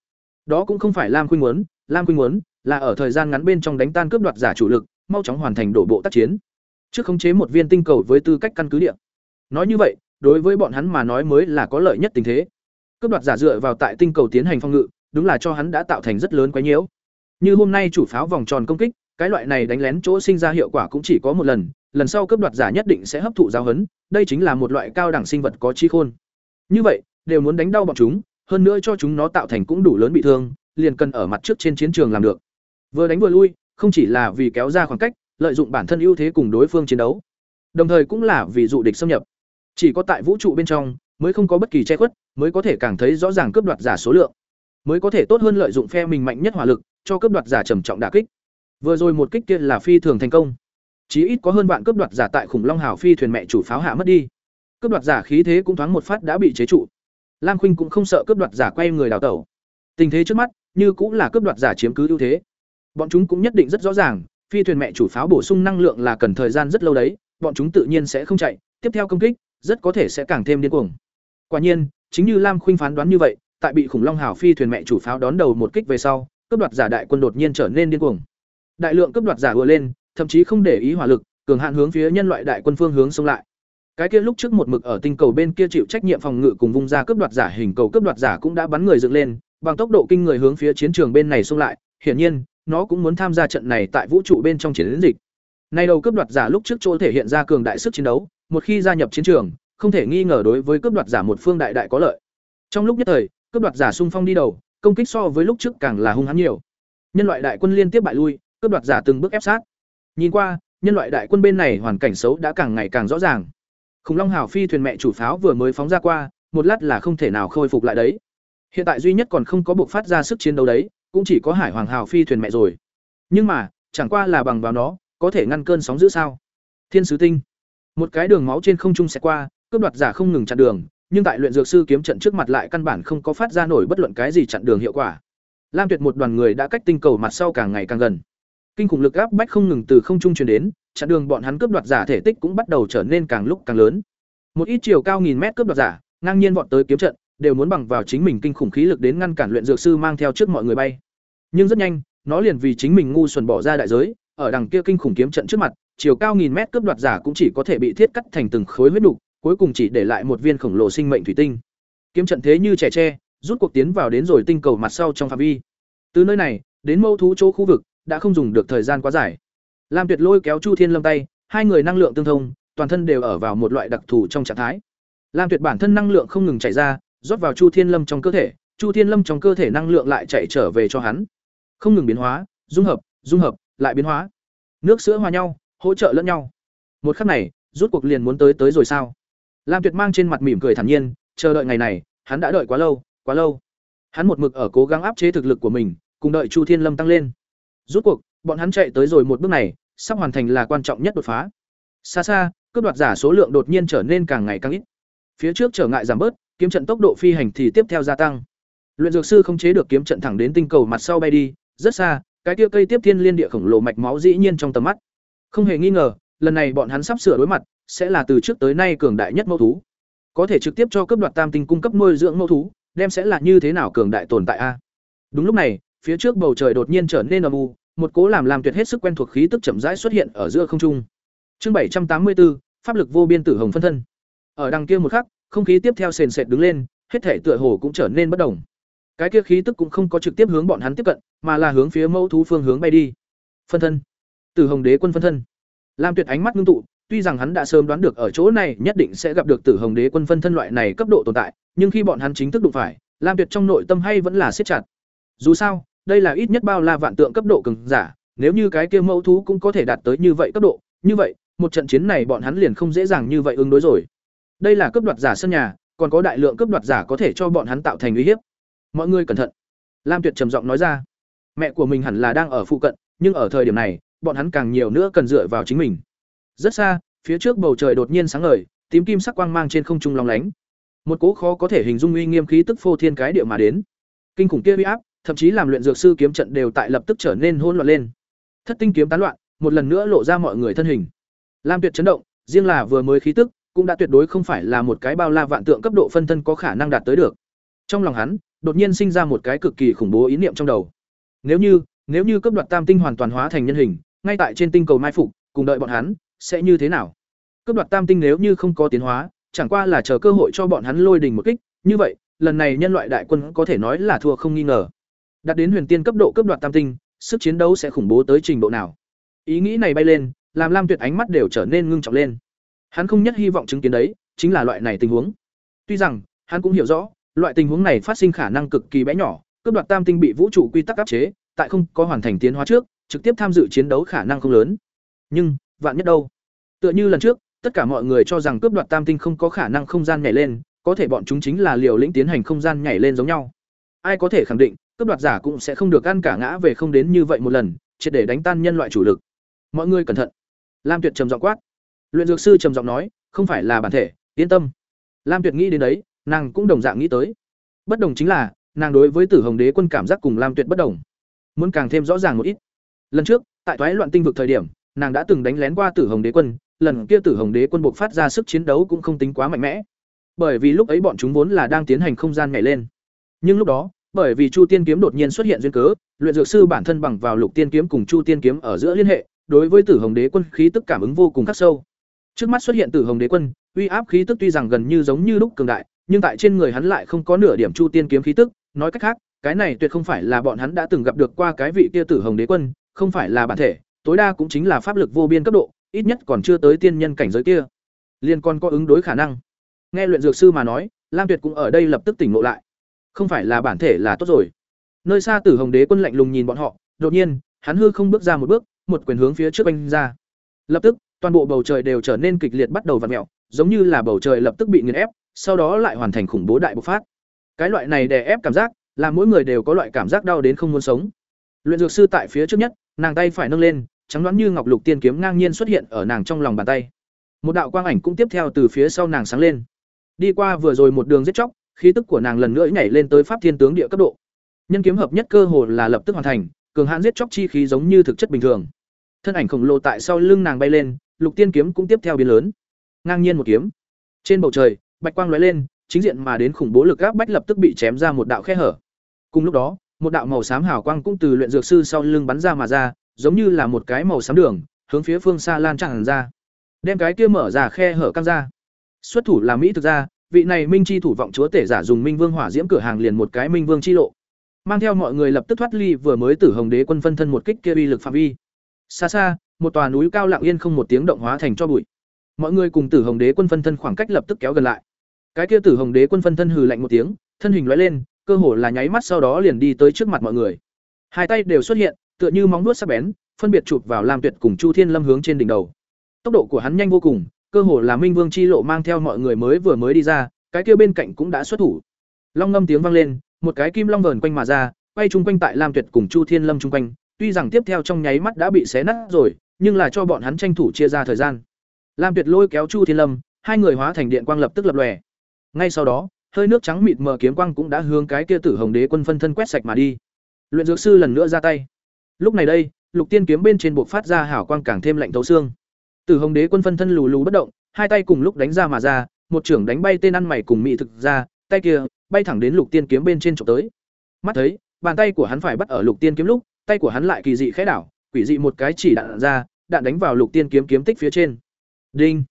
Đó cũng không phải Lam Khuynh muốn, Lam Khuynh muốn là ở thời gian ngắn bên trong đánh tan cướp đoạt giả chủ lực, mau chóng hoàn thành đổ bộ tác chiến. Trước khống chế một viên tinh cầu với tư cách căn cứ địa. Nói như vậy, đối với bọn hắn mà nói mới là có lợi nhất tình thế. Cướp đoạt giả dựa vào tại tinh cầu tiến hành phong ngự, đúng là cho hắn đã tạo thành rất lớn quấy nhiễu. Như hôm nay chủ pháo vòng tròn công kích, cái loại này đánh lén chỗ sinh ra hiệu quả cũng chỉ có một lần, lần sau cướp đoạt giả nhất định sẽ hấp thụ giáo hấn. đây chính là một loại cao đẳng sinh vật có chi khôn. Như vậy, đều muốn đánh đau bọn chúng, hơn nữa cho chúng nó tạo thành cũng đủ lớn bị thương, liền cần ở mặt trước trên chiến trường làm được. Vừa đánh vừa lui, không chỉ là vì kéo ra khoảng cách, lợi dụng bản thân ưu thế cùng đối phương chiến đấu. Đồng thời cũng là vì dụ địch xâm nhập. Chỉ có tại vũ trụ bên trong mới không có bất kỳ che khuất, mới có thể càng thấy rõ ràng cướp đoạt giả số lượng, mới có thể tốt hơn lợi dụng phe mình mạnh nhất hỏa lực, cho cướp đoạt giả trầm trọng đả kích. Vừa rồi một kích kia là phi thường thành công. Chí ít có hơn vạn cướp đoạt giả tại khủng long hào phi thuyền mẹ chủ pháo hạ mất đi. Cướp đoạt giả khí thế cũng thoáng một phát đã bị chế trụ. Lam Khuynh cũng không sợ cướp đoạt giả quay người đào tẩu. Tình thế trước mắt, như cũng là cướp đoạt giả chiếm cứ ưu thế. Bọn chúng cũng nhất định rất rõ ràng, phi thuyền mẹ chủ pháo bổ sung năng lượng là cần thời gian rất lâu đấy, bọn chúng tự nhiên sẽ không chạy, tiếp theo công kích, rất có thể sẽ càng thêm điên cuồng. Quả nhiên, chính như Lam Khuynh phán đoán như vậy, tại bị khủng long hào phi thuyền mẹ chủ pháo đón đầu một kích về sau, cướp đoạt giả đại quân đột nhiên trở nên điên cuồng. Đại lượng cướp đoạt giả ùa lên, thậm chí không để ý hỏa lực, cường hạn hướng phía nhân loại đại quân phương hướng xông lại. Cái kia lúc trước một mực ở tinh cầu bên kia chịu trách nhiệm phòng ngự cùng vung ra cướp đoạt giả hình cầu cướp đoạt giả cũng đã bắn người dựng lên, bằng tốc độ kinh người hướng phía chiến trường bên này xông lại, hiển nhiên, nó cũng muốn tham gia trận này tại vũ trụ bên trong chiến dịch. Nay đầu cướp đoạt giả lúc trước chỗ thể hiện ra cường đại sức chiến đấu, một khi gia nhập chiến trường, không thể nghi ngờ đối với cướp đoạt giả một phương đại đại có lợi. Trong lúc nhất thời, cướp đoạt giả xung phong đi đầu, công kích so với lúc trước càng là hung hãn nhiều. Nhân loại đại quân liên tiếp bại lui, cướp đoạt giả từng bước ép sát. Nhìn qua, nhân loại đại quân bên này hoàn cảnh xấu đã càng ngày càng rõ ràng. Khủng Long Hào phi thuyền mẹ chủ pháo vừa mới phóng ra qua, một lát là không thể nào khôi phục lại đấy. Hiện tại duy nhất còn không có buộc phát ra sức chiến đấu đấy, cũng chỉ có Hải Hoàng Hào phi thuyền mẹ rồi. Nhưng mà, chẳng qua là bằng vào nó, có thể ngăn cơn sóng dữ sao? Thiên sứ tinh. Một cái đường máu trên không trung sẽ qua, cướp đoạt giả không ngừng chặn đường, nhưng tại luyện dược sư kiếm trận trước mặt lại căn bản không có phát ra nổi bất luận cái gì chặn đường hiệu quả. Lam Tuyệt một đoàn người đã cách tinh cầu mặt sau càng ngày càng gần. Kinh khủng lực áp bách không ngừng từ không trung truyền đến, chặn đường bọn hắn cướp đoạt giả thể tích cũng bắt đầu trở nên càng lúc càng lớn. Một ít chiều cao nghìn mét cướp đoạt giả, ngang nhiên vọt tới kiếm trận, đều muốn bằng vào chính mình kinh khủng khí lực đến ngăn cản luyện dược sư mang theo trước mọi người bay. Nhưng rất nhanh, nó liền vì chính mình ngu xuẩn bỏ ra đại giới, ở đằng kia kinh khủng kiếm trận trước mặt, chiều cao nghìn mét cướp đoạt giả cũng chỉ có thể bị thiết cắt thành từng khối huyết nục, cuối cùng chỉ để lại một viên khổng lồ sinh mệnh thủy tinh. Kiếm trận thế như trẻ tre, rút cuộc tiến vào đến rồi tinh cầu mặt sau trong phạm vi. Từ nơi này, đến mâu thú chỗ khu vực, đã không dùng được thời gian quá dài. Lam Tuyệt lôi kéo Chu Thiên Lâm tay, hai người năng lượng tương thông, toàn thân đều ở vào một loại đặc thù trong trạng thái. Lam Tuyệt bản thân năng lượng không ngừng chảy ra, rót vào Chu Thiên Lâm trong cơ thể, Chu Thiên Lâm trong cơ thể năng lượng lại chạy trở về cho hắn. Không ngừng biến hóa, dung hợp, dung hợp, lại biến hóa. Nước sữa hòa nhau, hỗ trợ lẫn nhau. Một khắc này, rút cuộc liền muốn tới tới rồi sao? Lam Tuyệt mang trên mặt mỉm cười thản nhiên, chờ đợi ngày này, hắn đã đợi quá lâu, quá lâu. Hắn một mực ở cố gắng áp chế thực lực của mình, cùng đợi Chu Thiên Lâm tăng lên. Rốt cuộc, bọn hắn chạy tới rồi một bước này, sắp hoàn thành là quan trọng nhất đột phá. Xa xa, cướp đoạt giả số lượng đột nhiên trở nên càng ngày càng ít. Phía trước trở ngại giảm bớt, kiếm trận tốc độ phi hành thì tiếp theo gia tăng. Luyện dược sư không chế được kiếm trận thẳng đến tinh cầu mặt sau bay đi, rất xa, cái kia cây tiếp thiên liên địa khổng lồ mạch máu dĩ nhiên trong tầm mắt. Không hề nghi ngờ, lần này bọn hắn sắp sửa đối mặt, sẽ là từ trước tới nay cường đại nhất mẫu thú. Có thể trực tiếp cho cấp đoạt tam tinh cung cấp nuôi dưỡng mẫu thú, đem sẽ là như thế nào cường đại tồn tại a? Đúng lúc này, phía trước bầu trời đột nhiên trở nên âm u, một cố làm làm tuyệt hết sức quen thuộc khí tức chậm rãi xuất hiện ở giữa không trung. Chương bảy trăm tám mươi bốn pháp lực vô biên tử hồng phân thân. Ở đằng kia một khắc, không khí tiếp theo sền sệt đứng lên, hết thể tựa hồ cũng trở nên bất động. Cái kia khí tức cũng không có trực tiếp hướng bọn hắn tiếp cận, mà là hướng phía mẫu thú phương hướng bay đi. Phân thân. Tử Hồng Đế quân phân thân. làm Tuyệt ánh mắt ngưng tụ, tuy rằng hắn đã sớm đoán được ở chỗ này nhất định sẽ gặp được Tử Hồng Đế quân phân thân loại này cấp độ tồn tại, nhưng khi bọn hắn chính thức đụng phải, Lam Tuyệt trong nội tâm hay vẫn là siết chặt. Dù sao, đây là ít nhất bao la vạn tượng cấp độ cường giả, nếu như cái kia mẫu thú cũng có thể đạt tới như vậy cấp độ, như vậy, một trận chiến này bọn hắn liền không dễ dàng như vậy ứng đối rồi. Đây là cấp đoạt giả sân nhà, còn có đại lượng cấp đoạt giả có thể cho bọn hắn tạo thành uy hiếp. Mọi người cẩn thận. Lam Tuyệt trầm giọng nói ra. Mẹ của mình hẳn là đang ở phụ cận, nhưng ở thời điểm này, bọn hắn càng nhiều nữa cần dựa vào chính mình. Rất xa, phía trước bầu trời đột nhiên sáng ngời, tím kim sắc quang mang trên không trung long lánh. Một cỗ khó có thể hình dung uy nghiêm khí tức phô thiên cái địa mà đến. Kinh khủng kia uy áp, thậm chí làm luyện dược sư kiếm trận đều tại lập tức trở nên hỗn loạn lên. Thất tinh kiếm tán loạn, một lần nữa lộ ra mọi người thân hình. Lam Tuyệt chấn động, riêng là vừa mới khí tức, cũng đã tuyệt đối không phải là một cái bao la vạn tượng cấp độ phân thân có khả năng đạt tới được. Trong lòng hắn, đột nhiên sinh ra một cái cực kỳ khủng bố ý niệm trong đầu. Nếu như, nếu như cấp đoạt tam tinh hoàn toàn hóa thành nhân hình, ngay tại trên tinh cầu mai phục, cùng đợi bọn hắn, sẽ như thế nào? Cướp đoạt tam tinh nếu như không có tiến hóa, chẳng qua là chờ cơ hội cho bọn hắn lôi đình một kích, như vậy, lần này nhân loại đại quân có thể nói là thua không nghi ngờ. Đạt đến huyền tiên cấp độ cướp đoạt tam tinh, sức chiến đấu sẽ khủng bố tới trình độ nào? Ý nghĩ này bay lên, làm Lam Tuyệt ánh mắt đều trở nên ngưng trọng lên. Hắn không nhất hy vọng chứng kiến đấy, chính là loại này tình huống. Tuy rằng, hắn cũng hiểu rõ, loại tình huống này phát sinh khả năng cực kỳ bé nhỏ, cướp đoạt tam tinh bị vũ trụ quy tắc áp chế, tại không có hoàn thành tiến hóa trước, trực tiếp tham dự chiến đấu khả năng không lớn. nhưng vạn nhất đâu tựa như lần trước, tất cả mọi người cho rằng cướp đoạt tam tinh không có khả năng không gian nhảy lên, có thể bọn chúng chính là liều lĩnh tiến hành không gian nhảy lên giống nhau. Ai có thể khẳng định, cướp đoạt giả cũng sẽ không được ăn cả ngã về không đến như vậy một lần, triệt để đánh tan nhân loại chủ lực. Mọi người cẩn thận. Lam tuyệt trầm giọng quát. Luyện dược sư trầm giọng nói, không phải là bản thể, yên tâm. Lam tuyệt nghĩ đến đấy, nàng cũng đồng dạng nghĩ tới. Bất đồng chính là, nàng đối với tử hồng đế quân cảm giác cùng lam tuyệt bất đồng. Muốn càng thêm rõ ràng một ít. Lần trước, tại toái loạn tinh vực thời điểm, nàng đã từng đánh lén qua tử hồng đế quân lần kia tử hồng đế quân buộc phát ra sức chiến đấu cũng không tính quá mạnh mẽ. Bởi vì lúc ấy bọn chúng vốn là đang tiến hành không gian nhảy lên. Nhưng lúc đó, bởi vì chu tiên kiếm đột nhiên xuất hiện duyên cớ, luyện dược sư bản thân bằng vào lục tiên kiếm cùng chu tiên kiếm ở giữa liên hệ, đối với tử hồng đế quân khí tức cảm ứng vô cùng khắc sâu. Trước mắt xuất hiện tử hồng đế quân, uy áp khí tức tuy rằng gần như giống như lúc cường đại, nhưng tại trên người hắn lại không có nửa điểm chu tiên kiếm khí tức. Nói cách khác, cái này tuyệt không phải là bọn hắn đã từng gặp được qua cái vị kia tử hồng đế quân, không phải là bản thể, tối đa cũng chính là pháp lực vô biên cấp độ ít nhất còn chưa tới tiên nhân cảnh giới kia. Liên còn có ứng đối khả năng. Nghe luyện dược sư mà nói, lam tuyệt cũng ở đây lập tức tỉnh ngộ lại. Không phải là bản thể là tốt rồi. Nơi xa tử hồng đế quân lạnh lùng nhìn bọn họ, đột nhiên, hắn hư không bước ra một bước, một quyền hướng phía trước anh ra. Lập tức, toàn bộ bầu trời đều trở nên kịch liệt bắt đầu vặn mẹo giống như là bầu trời lập tức bị nghiền ép, sau đó lại hoàn thành khủng bố đại bộc phát. Cái loại này đè ép cảm giác, làm mỗi người đều có loại cảm giác đau đến không muốn sống. Luyện dược sư tại phía trước nhất, nàng tay phải nâng lên trắng đoán như ngọc lục tiên kiếm ngang nhiên xuất hiện ở nàng trong lòng bàn tay. Một đạo quang ảnh cũng tiếp theo từ phía sau nàng sáng lên. Đi qua vừa rồi một đường giết chóc, khí tức của nàng lần nữa nhảy lên tới pháp thiên tướng địa cấp độ. Nhân kiếm hợp nhất cơ hồ là lập tức hoàn thành, cường hãn giết chóc chi khí giống như thực chất bình thường. Thân ảnh khổng lồ tại sau lưng nàng bay lên, lục tiên kiếm cũng tiếp theo biến lớn. Ngang nhiên một kiếm. Trên bầu trời, bạch quang lóe lên, chính diện mà đến khủng bố lực áp bách lập tức bị chém ra một đạo khe hở. Cùng lúc đó, một đạo màu xám hào quang cũng từ luyện dược sư sau lưng bắn ra mà ra giống như là một cái màu xám đường, hướng phía phương xa lan tràn ra. Đem cái kia mở ra khe hở căng ra. Xuất thủ là mỹ thực ra vị này minh chi thủ vọng chúa tể giả dùng minh vương hỏa diễm cửa hàng liền một cái minh vương chi lộ. Mang theo mọi người lập tức thoát ly vừa mới tử hồng đế quân phân thân một kích kia uy lực phạm vi. Xa xa, một tòa núi cao lặng yên không một tiếng động hóa thành cho bụi. Mọi người cùng tử hồng đế quân phân thân khoảng cách lập tức kéo gần lại. Cái kia tử hồng đế quân phân thân hừ lạnh một tiếng, thân hình lóe lên, cơ hồ là nháy mắt sau đó liền đi tới trước mặt mọi người. Hai tay đều xuất hiện tựa như móng vuốt sắc bén, phân biệt chụp vào lam tuyệt cùng chu thiên lâm hướng trên đỉnh đầu. Tốc độ của hắn nhanh vô cùng, cơ hồ là minh vương chi lộ mang theo mọi người mới vừa mới đi ra, cái kia bên cạnh cũng đã xuất thủ. Long ngâm tiếng vang lên, một cái kim long vờn quanh mà ra, quay chung quanh tại lam tuyệt cùng chu thiên lâm chung quanh. Tuy rằng tiếp theo trong nháy mắt đã bị xé nát rồi, nhưng là cho bọn hắn tranh thủ chia ra thời gian. Lam tuyệt lôi kéo chu thiên lâm, hai người hóa thành điện quang lập tức lập lòe. Ngay sau đó, hơi nước trắng mịt mờ kiếm quang cũng đã hướng cái kia tử hồng đế quân phân thân quét sạch mà đi. Luyện dược sư lần nữa ra tay lúc này đây, lục tiên kiếm bên trên buộc phát ra hảo quang càng thêm lạnh thấu xương. Tử hồng đế quân phân thân lù lù bất động, hai tay cùng lúc đánh ra mà ra, một trưởng đánh bay tên ăn mày cùng mỹ thực ra, tay kia bay thẳng đến lục tiên kiếm bên trên trộm tới. Mắt thấy, bàn tay của hắn phải bắt ở lục tiên kiếm lúc, tay của hắn lại kỳ dị khẽ đảo, quỷ dị một cái chỉ đạn ra, đạn đánh vào lục tiên kiếm kiếm tích phía trên. Đinh!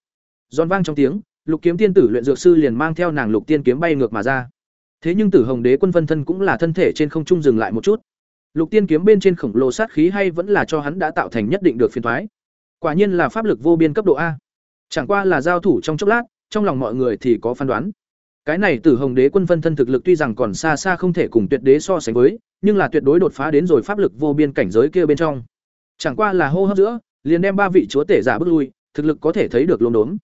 Giòn vang trong tiếng, lục kiếm tiên tử luyện dược sư liền mang theo nàng lục tiên kiếm bay ngược mà ra. Thế nhưng tử hồng đế quân phân thân cũng là thân thể trên không trung dừng lại một chút lục tiên kiếm bên trên khổng lồ sát khí hay vẫn là cho hắn đã tạo thành nhất định được phiền thoái. Quả nhiên là pháp lực vô biên cấp độ a. Chẳng qua là giao thủ trong chốc lát, trong lòng mọi người thì có phán đoán. Cái này tử hồng đế quân phân thân thực lực tuy rằng còn xa xa không thể cùng tuyệt đế so sánh với, nhưng là tuyệt đối đột phá đến rồi pháp lực vô biên cảnh giới kia bên trong. Chẳng qua là hô hấp giữa, liền đem ba vị chúa tể giả bước lui, thực lực có thể thấy được lốm đốn.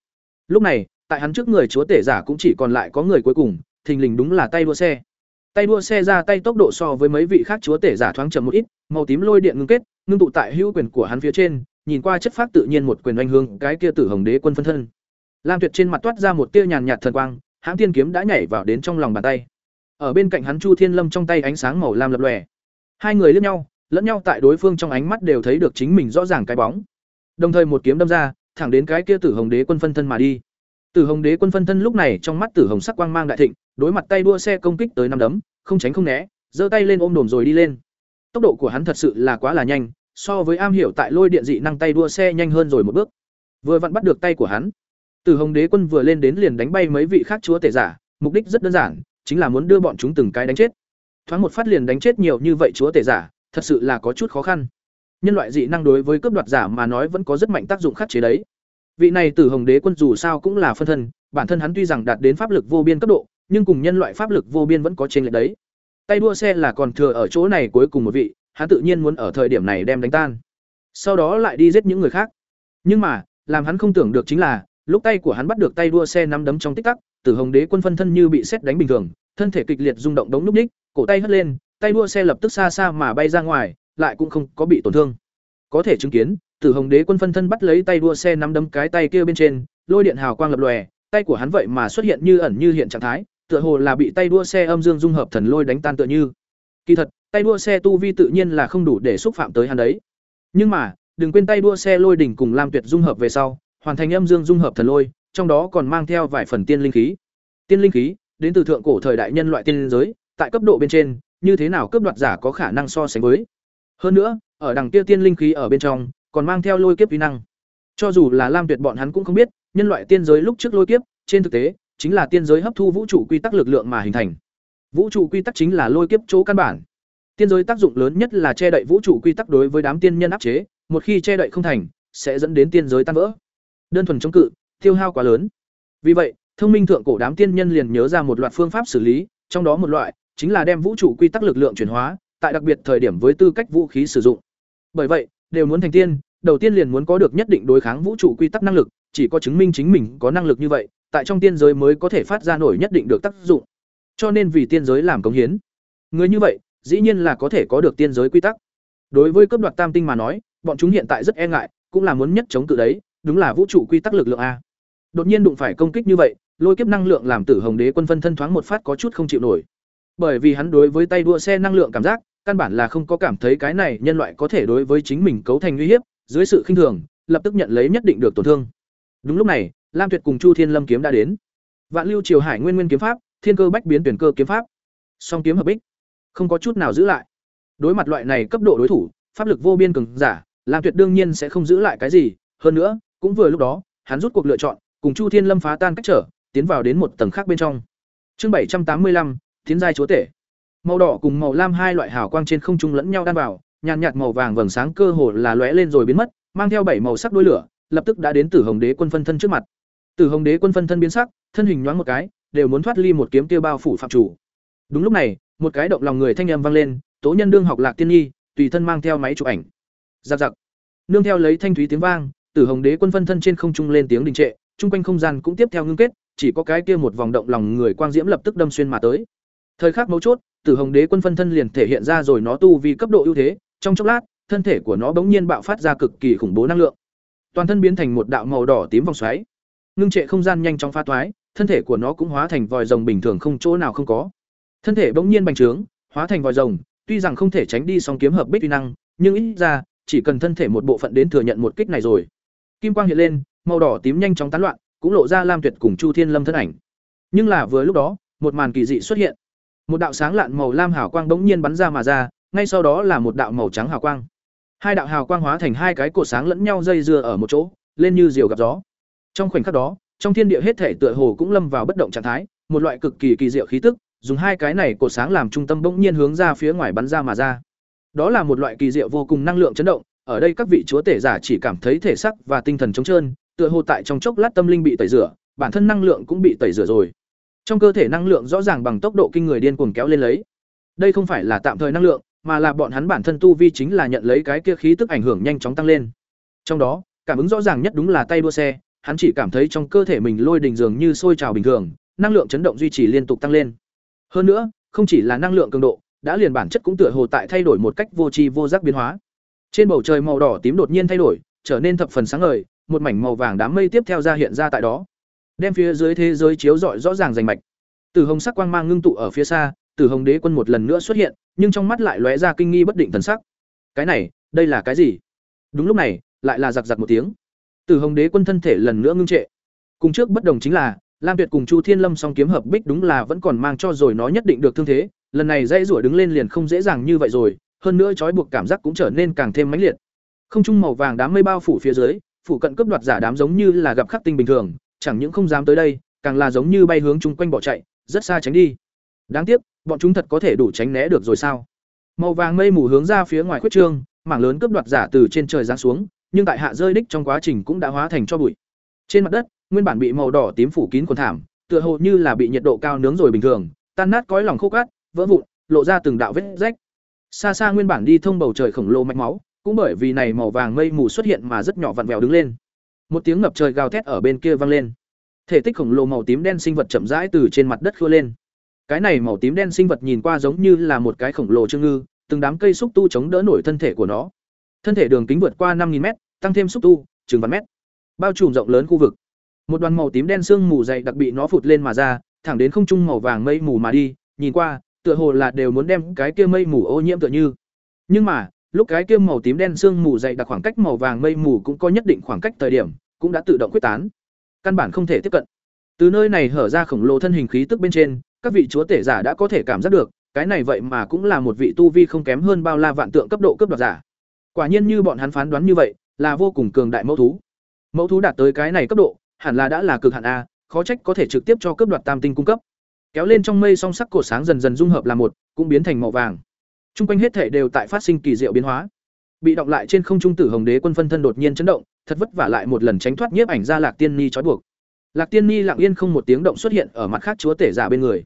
lúc này, tại hắn trước người chúa tể giả cũng chỉ còn lại có người cuối cùng, thình lình đúng là tay đua xe tay đua xe ra tay tốc độ so với mấy vị khác chúa tể giả thoáng chậm một ít, màu tím lôi điện ngưng kết, ngưng tụ tại hữu quyền của hắn phía trên, nhìn qua chất phát tự nhiên một quyền oanh hương, cái kia tử hồng đế quân phân thân. Lam tuyệt trên mặt toát ra một tia nhàn nhạt thần quang, hãng tiên kiếm đã nhảy vào đến trong lòng bàn tay. Ở bên cạnh hắn chu thiên lâm trong tay ánh sáng màu lam lập lòe. Hai người liếc nhau, lẫn nhau tại đối phương trong ánh mắt đều thấy được chính mình rõ ràng cái bóng. Đồng thời một kiếm đâm ra, thẳng đến cái kia tử hồng đế quân phân thân mà đi tử hồng đế quân phân thân lúc này trong mắt tử hồng sắc quang mang đại thịnh, đối mặt tay đua xe công kích tới năm đấm, không tránh không né, giơ tay lên ôm đồm rồi đi lên. Tốc độ của hắn thật sự là quá là nhanh, so với am hiểu tại lôi điện dị năng tay đua xe nhanh hơn rồi một bước. Vừa vặn bắt được tay của hắn, tử hồng đế quân vừa lên đến liền đánh bay mấy vị khác chúa tể giả, mục đích rất đơn giản, chính là muốn đưa bọn chúng từng cái đánh chết. Thoáng một phát liền đánh chết nhiều như vậy chúa tể giả, thật sự là có chút khó khăn. Nhân loại dị năng đối với cướp đoạt giả mà nói vẫn có rất mạnh tác dụng khắc chế đấy vị này tử hồng đế quân dù sao cũng là phân thân bản thân hắn tuy rằng đạt đến pháp lực vô biên cấp độ nhưng cùng nhân loại pháp lực vô biên vẫn có trên lệch đấy. Tay đua xe là còn thừa ở chỗ này cuối cùng một vị hắn tự nhiên muốn ở thời điểm này đem đánh tan. Sau đó lại đi giết những người khác. Nhưng mà, làm hắn không tưởng được chính là, lúc tay của hắn bắt được tay đua xe nắm đấm trong tích tắc, Tử Hồng Đế quân phân thân như bị sét đánh bình thường, thân thể kịch liệt rung động đống núp ních, cổ tay hất lên, tay đua xe lập tức xa xa mà bay ra ngoài, lại cũng không có bị tổn thương. Có thể chứng kiến, Tử Hồng Đế quân phân thân bắt lấy tay đua xe nắm đấm cái tay kia bên trên, lôi điện hào quang lập lòe, tay của hắn vậy mà xuất hiện như ẩn như hiện trạng thái, tựa hồ là bị tay đua xe âm dương dung hợp thần lôi đánh tan tựa như. Kỳ thật, tay đua xe tu vi tự nhiên là không đủ để xúc phạm tới hắn đấy. Nhưng mà, đừng quên tay đua xe lôi đỉnh cùng Lam Tuyệt dung hợp về sau, hoàn thành âm dương dung hợp thần lôi, trong đó còn mang theo vài phần tiên linh khí. Tiên linh khí đến từ thượng cổ thời đại nhân loại tiên giới, tại cấp độ bên trên, như thế nào cấp đoạt giả có khả năng so sánh với. Hơn nữa, ở đằng kia tiên linh khí ở bên trong, còn mang theo lôi kiếp uy năng. Cho dù là Lam Tuyệt bọn hắn cũng không biết, nhân loại tiên giới lúc trước lôi kiếp, trên thực tế, chính là tiên giới hấp thu vũ trụ quy tắc lực lượng mà hình thành. Vũ trụ quy tắc chính là lôi kiếp chỗ căn bản. Tiên giới tác dụng lớn nhất là che đậy vũ trụ quy tắc đối với đám tiên nhân áp chế, một khi che đậy không thành, sẽ dẫn đến tiên giới tan vỡ. Đơn thuần chống cự, tiêu hao quá lớn. Vì vậy, thông minh thượng cổ đám tiên nhân liền nhớ ra một loạt phương pháp xử lý, trong đó một loại chính là đem vũ trụ quy tắc lực lượng chuyển hóa, tại đặc biệt thời điểm với tư cách vũ khí sử dụng. Bởi vậy, đều muốn thành tiên, đầu tiên liền muốn có được nhất định đối kháng vũ trụ quy tắc năng lực, chỉ có chứng minh chính mình có năng lực như vậy, tại trong tiên giới mới có thể phát ra nổi nhất định được tác dụng. Cho nên vì tiên giới làm công hiến. Người như vậy, dĩ nhiên là có thể có được tiên giới quy tắc. Đối với cấp đoạt tam tinh mà nói, bọn chúng hiện tại rất e ngại, cũng là muốn nhất chống cự đấy, đúng là vũ trụ quy tắc lực lượng a. Đột nhiên đụng phải công kích như vậy, lôi kiếp năng lượng làm Tử Hồng Đế quân phân thân thoáng một phát có chút không chịu nổi. Bởi vì hắn đối với tay đua xe năng lượng cảm giác, căn bản là không có cảm thấy cái này nhân loại có thể đối với chính mình cấu thành uy hiếp, dưới sự khinh thường, lập tức nhận lấy nhất định được tổn thương. Đúng lúc này, Lam Tuyệt cùng Chu Thiên Lâm kiếm đã đến. Vạn Lưu Triều Hải Nguyên Nguyên kiếm pháp, Thiên Cơ Bách biến tuyển cơ kiếm pháp. Song kiếm hợp bích, không có chút nào giữ lại. Đối mặt loại này cấp độ đối thủ, pháp lực vô biên cường giả, Lam Tuyệt đương nhiên sẽ không giữ lại cái gì, hơn nữa, cũng vừa lúc đó, hắn rút cuộc lựa chọn, cùng Chu Thiên Lâm phá tan cách trở, tiến vào đến một tầng khác bên trong. Chương bảy trăm tám mươi lăm, tiến giai chúa tể. Màu đỏ cùng màu lam hai loại hào quang trên không trung lẫn nhau đan vào, nhàn nhạt màu vàng vầng sáng cơ hồ là lóe lên rồi biến mất, mang theo bảy màu sắc đuôi lửa, lập tức đã đến Tử Hồng Đế quân phân thân trước mặt. Tử Hồng Đế quân phân thân biến sắc, thân hình nhoáng một cái, đều muốn thoát ly một kiếm kia bao phủ phạm chủ. Đúng lúc này, một cái động lòng người thanh âm vang lên, Tố Nhân đương học Lạc Tiên Nhi, tùy thân mang theo máy chụp ảnh. Giặc giặc. Nương theo lấy thanh thúy tiếng vang, Tử Hồng Đế quân phân thân trên không trung lên tiếng đình trệ, trung quanh không gian cũng tiếp theo ngưng kết, chỉ có cái kia một vòng động lòng người quang diễm lập tức đâm xuyên mà tới. Thời khắc mấu chốt, Tử Hồng Đế quân phân thân liền thể hiện ra rồi nó tu vì cấp độ ưu thế, trong chốc lát, thân thể của nó bỗng nhiên bạo phát ra cực kỳ khủng bố năng lượng. Toàn thân biến thành một đạo màu đỏ tím vòng xoáy. Ngưng trệ không gian nhanh chóng phá toái, thân thể của nó cũng hóa thành vòi rồng bình thường không chỗ nào không có. Thân thể bỗng nhiên bành trướng, hóa thành vòi rồng, tuy rằng không thể tránh đi song kiếm hợp bích uy năng, nhưng ít ra, chỉ cần thân thể một bộ phận đến thừa nhận một kích này rồi. Kim quang hiện lên, màu đỏ tím nhanh chóng tán loạn, cũng lộ ra Lam Tuyệt cùng Chu Thiên Lâm thân ảnh. Nhưng là vừa lúc đó, một màn kỳ dị xuất hiện. Một đạo sáng lạn màu lam hào quang bỗng nhiên bắn ra mà ra, ngay sau đó là một đạo màu trắng hào quang. Hai đạo hào quang hóa thành hai cái cột sáng lẫn nhau dây dưa ở một chỗ, lên như diều gặp gió. Trong khoảnh khắc đó, trong thiên địa hết thể tựa hồ cũng lâm vào bất động trạng thái, một loại cực kỳ kỳ diệu khí tức, dùng hai cái này cột sáng làm trung tâm bỗng nhiên hướng ra phía ngoài bắn ra mà ra. Đó là một loại kỳ diệu vô cùng năng lượng chấn động, ở đây các vị chúa tể giả chỉ cảm thấy thể sắc và tinh thần trống trơn, tựa hồ tại trong chốc lát tâm linh bị tẩy rửa, bản thân năng lượng cũng bị tẩy rửa rồi. Trong cơ thể năng lượng rõ ràng bằng tốc độ kinh người điên cuồng kéo lên lấy. Đây không phải là tạm thời năng lượng, mà là bọn hắn bản thân tu vi chính là nhận lấy cái kia khí tức ảnh hưởng nhanh chóng tăng lên. Trong đó, cảm ứng rõ ràng nhất đúng là tay đua xe, hắn chỉ cảm thấy trong cơ thể mình lôi đình dường như sôi trào bình thường, năng lượng chấn động duy trì liên tục tăng lên. Hơn nữa, không chỉ là năng lượng cường độ, đã liền bản chất cũng tựa hồ tại thay đổi một cách vô tri vô giác biến hóa. Trên bầu trời màu đỏ tím đột nhiên thay đổi, trở nên thập phần sáng ngời, một mảnh màu vàng đám mây tiếp theo ra hiện ra tại đó, đem phía dưới thế giới chiếu rọi rõ ràng rành mạch. Từ hồng sắc quang mang ngưng tụ ở phía xa, Tử Hồng Đế quân một lần nữa xuất hiện, nhưng trong mắt lại lóe ra kinh nghi bất định thần sắc. Cái này, đây là cái gì? Đúng lúc này, lại là giặc giặc một tiếng. Tử Hồng Đế quân thân thể lần nữa ngưng trệ. Cùng trước bất đồng chính là, Lam Tuyệt cùng Chu Thiên Lâm song kiếm hợp bích đúng là vẫn còn mang cho rồi nó nhất định được thương thế, lần này dãy rủa đứng lên liền không dễ dàng như vậy rồi, hơn nữa trói buộc cảm giác cũng trở nên càng thêm mãnh liệt. Không trung màu vàng đám mây bao phủ phía dưới, phủ cận cướp đoạt giả đám giống như là gặp khắc tinh bình thường, chẳng những không dám tới đây, càng là giống như bay hướng chung quanh bỏ chạy, rất xa tránh đi. Đáng tiếc, bọn chúng thật có thể đủ tránh né được rồi sao? Màu vàng mây mù hướng ra phía ngoài khuyết trương, mảng lớn cướp đoạt giả từ trên trời giáng xuống, nhưng tại hạ rơi đích trong quá trình cũng đã hóa thành cho bụi. Trên mặt đất, nguyên bản bị màu đỏ tím phủ kín quần thảm, tựa hồ như là bị nhiệt độ cao nướng rồi bình thường, tan nát cõi lòng khô cát, vỡ vụn, lộ ra từng đạo vết rách. Xa xa nguyên bản đi thông bầu trời khổng lồ mạch máu, cũng bởi vì này màu vàng mây mù xuất hiện mà rất nhỏ vặn vẹo đứng lên. Một tiếng ngập trời gào thét ở bên kia vang lên. Thể tích khổng lồ màu tím đen sinh vật chậm rãi từ trên mặt đất khua lên. Cái này màu tím đen sinh vật nhìn qua giống như là một cái khổng lồ trương ngư, từng đám cây xúc tu chống đỡ nổi thân thể của nó. Thân thể đường kính vượt qua 5000 mét, tăng thêm xúc tu, chừng vạn mét. Bao trùm rộng lớn khu vực. Một đoàn màu tím đen sương mù dày đặc bị nó phụt lên mà ra, thẳng đến không trung màu vàng mây mù mà đi, nhìn qua, tựa hồ là đều muốn đem cái kia mây mù ô nhiễm tựa như. Nhưng mà, lúc cái kia màu tím đen sương mù dày đặc khoảng cách màu vàng mây mù cũng có nhất định khoảng cách thời điểm, cũng đã tự động quyết tán. Căn bản không thể tiếp cận. Từ nơi này hở ra khổng lồ thân hình khí tức bên trên, các vị chúa tể giả đã có thể cảm giác được, cái này vậy mà cũng là một vị tu vi không kém hơn bao la vạn tượng cấp độ cấp đoạt giả. Quả nhiên như bọn hắn phán đoán như vậy, là vô cùng cường đại mẫu thú. Mẫu thú đạt tới cái này cấp độ, hẳn là đã là cực hạn a, khó trách có thể trực tiếp cho cấp đoạt tam tinh cung cấp. Kéo lên trong mây song sắc cổ sáng dần dần dung hợp là một, cũng biến thành màu vàng. Trung quanh hết thể đều tại phát sinh kỳ diệu biến hóa. Bị động lại trên không trung tử hồng đế quân phân thân đột nhiên chấn động, thật vất vả lại một lần tránh thoát nhiếp ảnh ra Lạc Tiên Ni trói buộc. Lạc Tiên Ni lặng yên không một tiếng động xuất hiện ở mặt khác chúa tể giả bên người.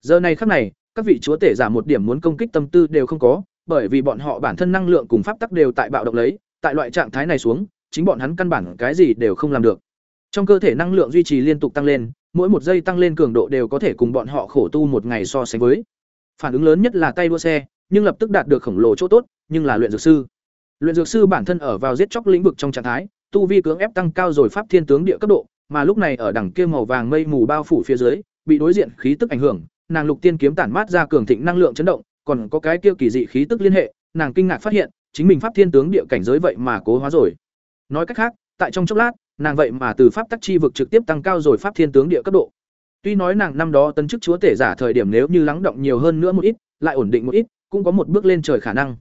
Giờ này khắc này, các vị chúa tể giả một điểm muốn công kích tâm tư đều không có, bởi vì bọn họ bản thân năng lượng cùng pháp tắc đều tại bạo động lấy, tại loại trạng thái này xuống, chính bọn hắn căn bản cái gì đều không làm được. Trong cơ thể năng lượng duy trì liên tục tăng lên, mỗi một giây tăng lên cường độ đều có thể cùng bọn họ khổ tu một ngày so sánh với. Phản ứng lớn nhất là tay đua xe, nhưng lập tức đạt được khổng lồ chỗ tốt, nhưng là luyện dược sư. Luyện dược sư bản thân ở vào giết chóc lĩnh vực trong trạng thái, tu vi cưỡng ép tăng cao rồi pháp thiên tướng địa cấp độ, mà lúc này ở đẳng kia màu vàng mây mù bao phủ phía dưới, bị đối diện khí tức ảnh hưởng, nàng lục tiên kiếm tản mát ra cường thịnh năng lượng chấn động, còn có cái kia kỳ dị khí tức liên hệ, nàng kinh ngạc phát hiện, chính mình pháp thiên tướng địa cảnh giới vậy mà cố hóa rồi. Nói cách khác, tại trong chốc lát, nàng vậy mà từ pháp tắc chi vực trực tiếp tăng cao rồi pháp thiên tướng địa cấp độ. Tuy nói nàng năm đó tấn chức chúa tể giả thời điểm nếu như lắng động nhiều hơn nữa một ít, lại ổn định một ít, cũng có một bước lên trời khả năng.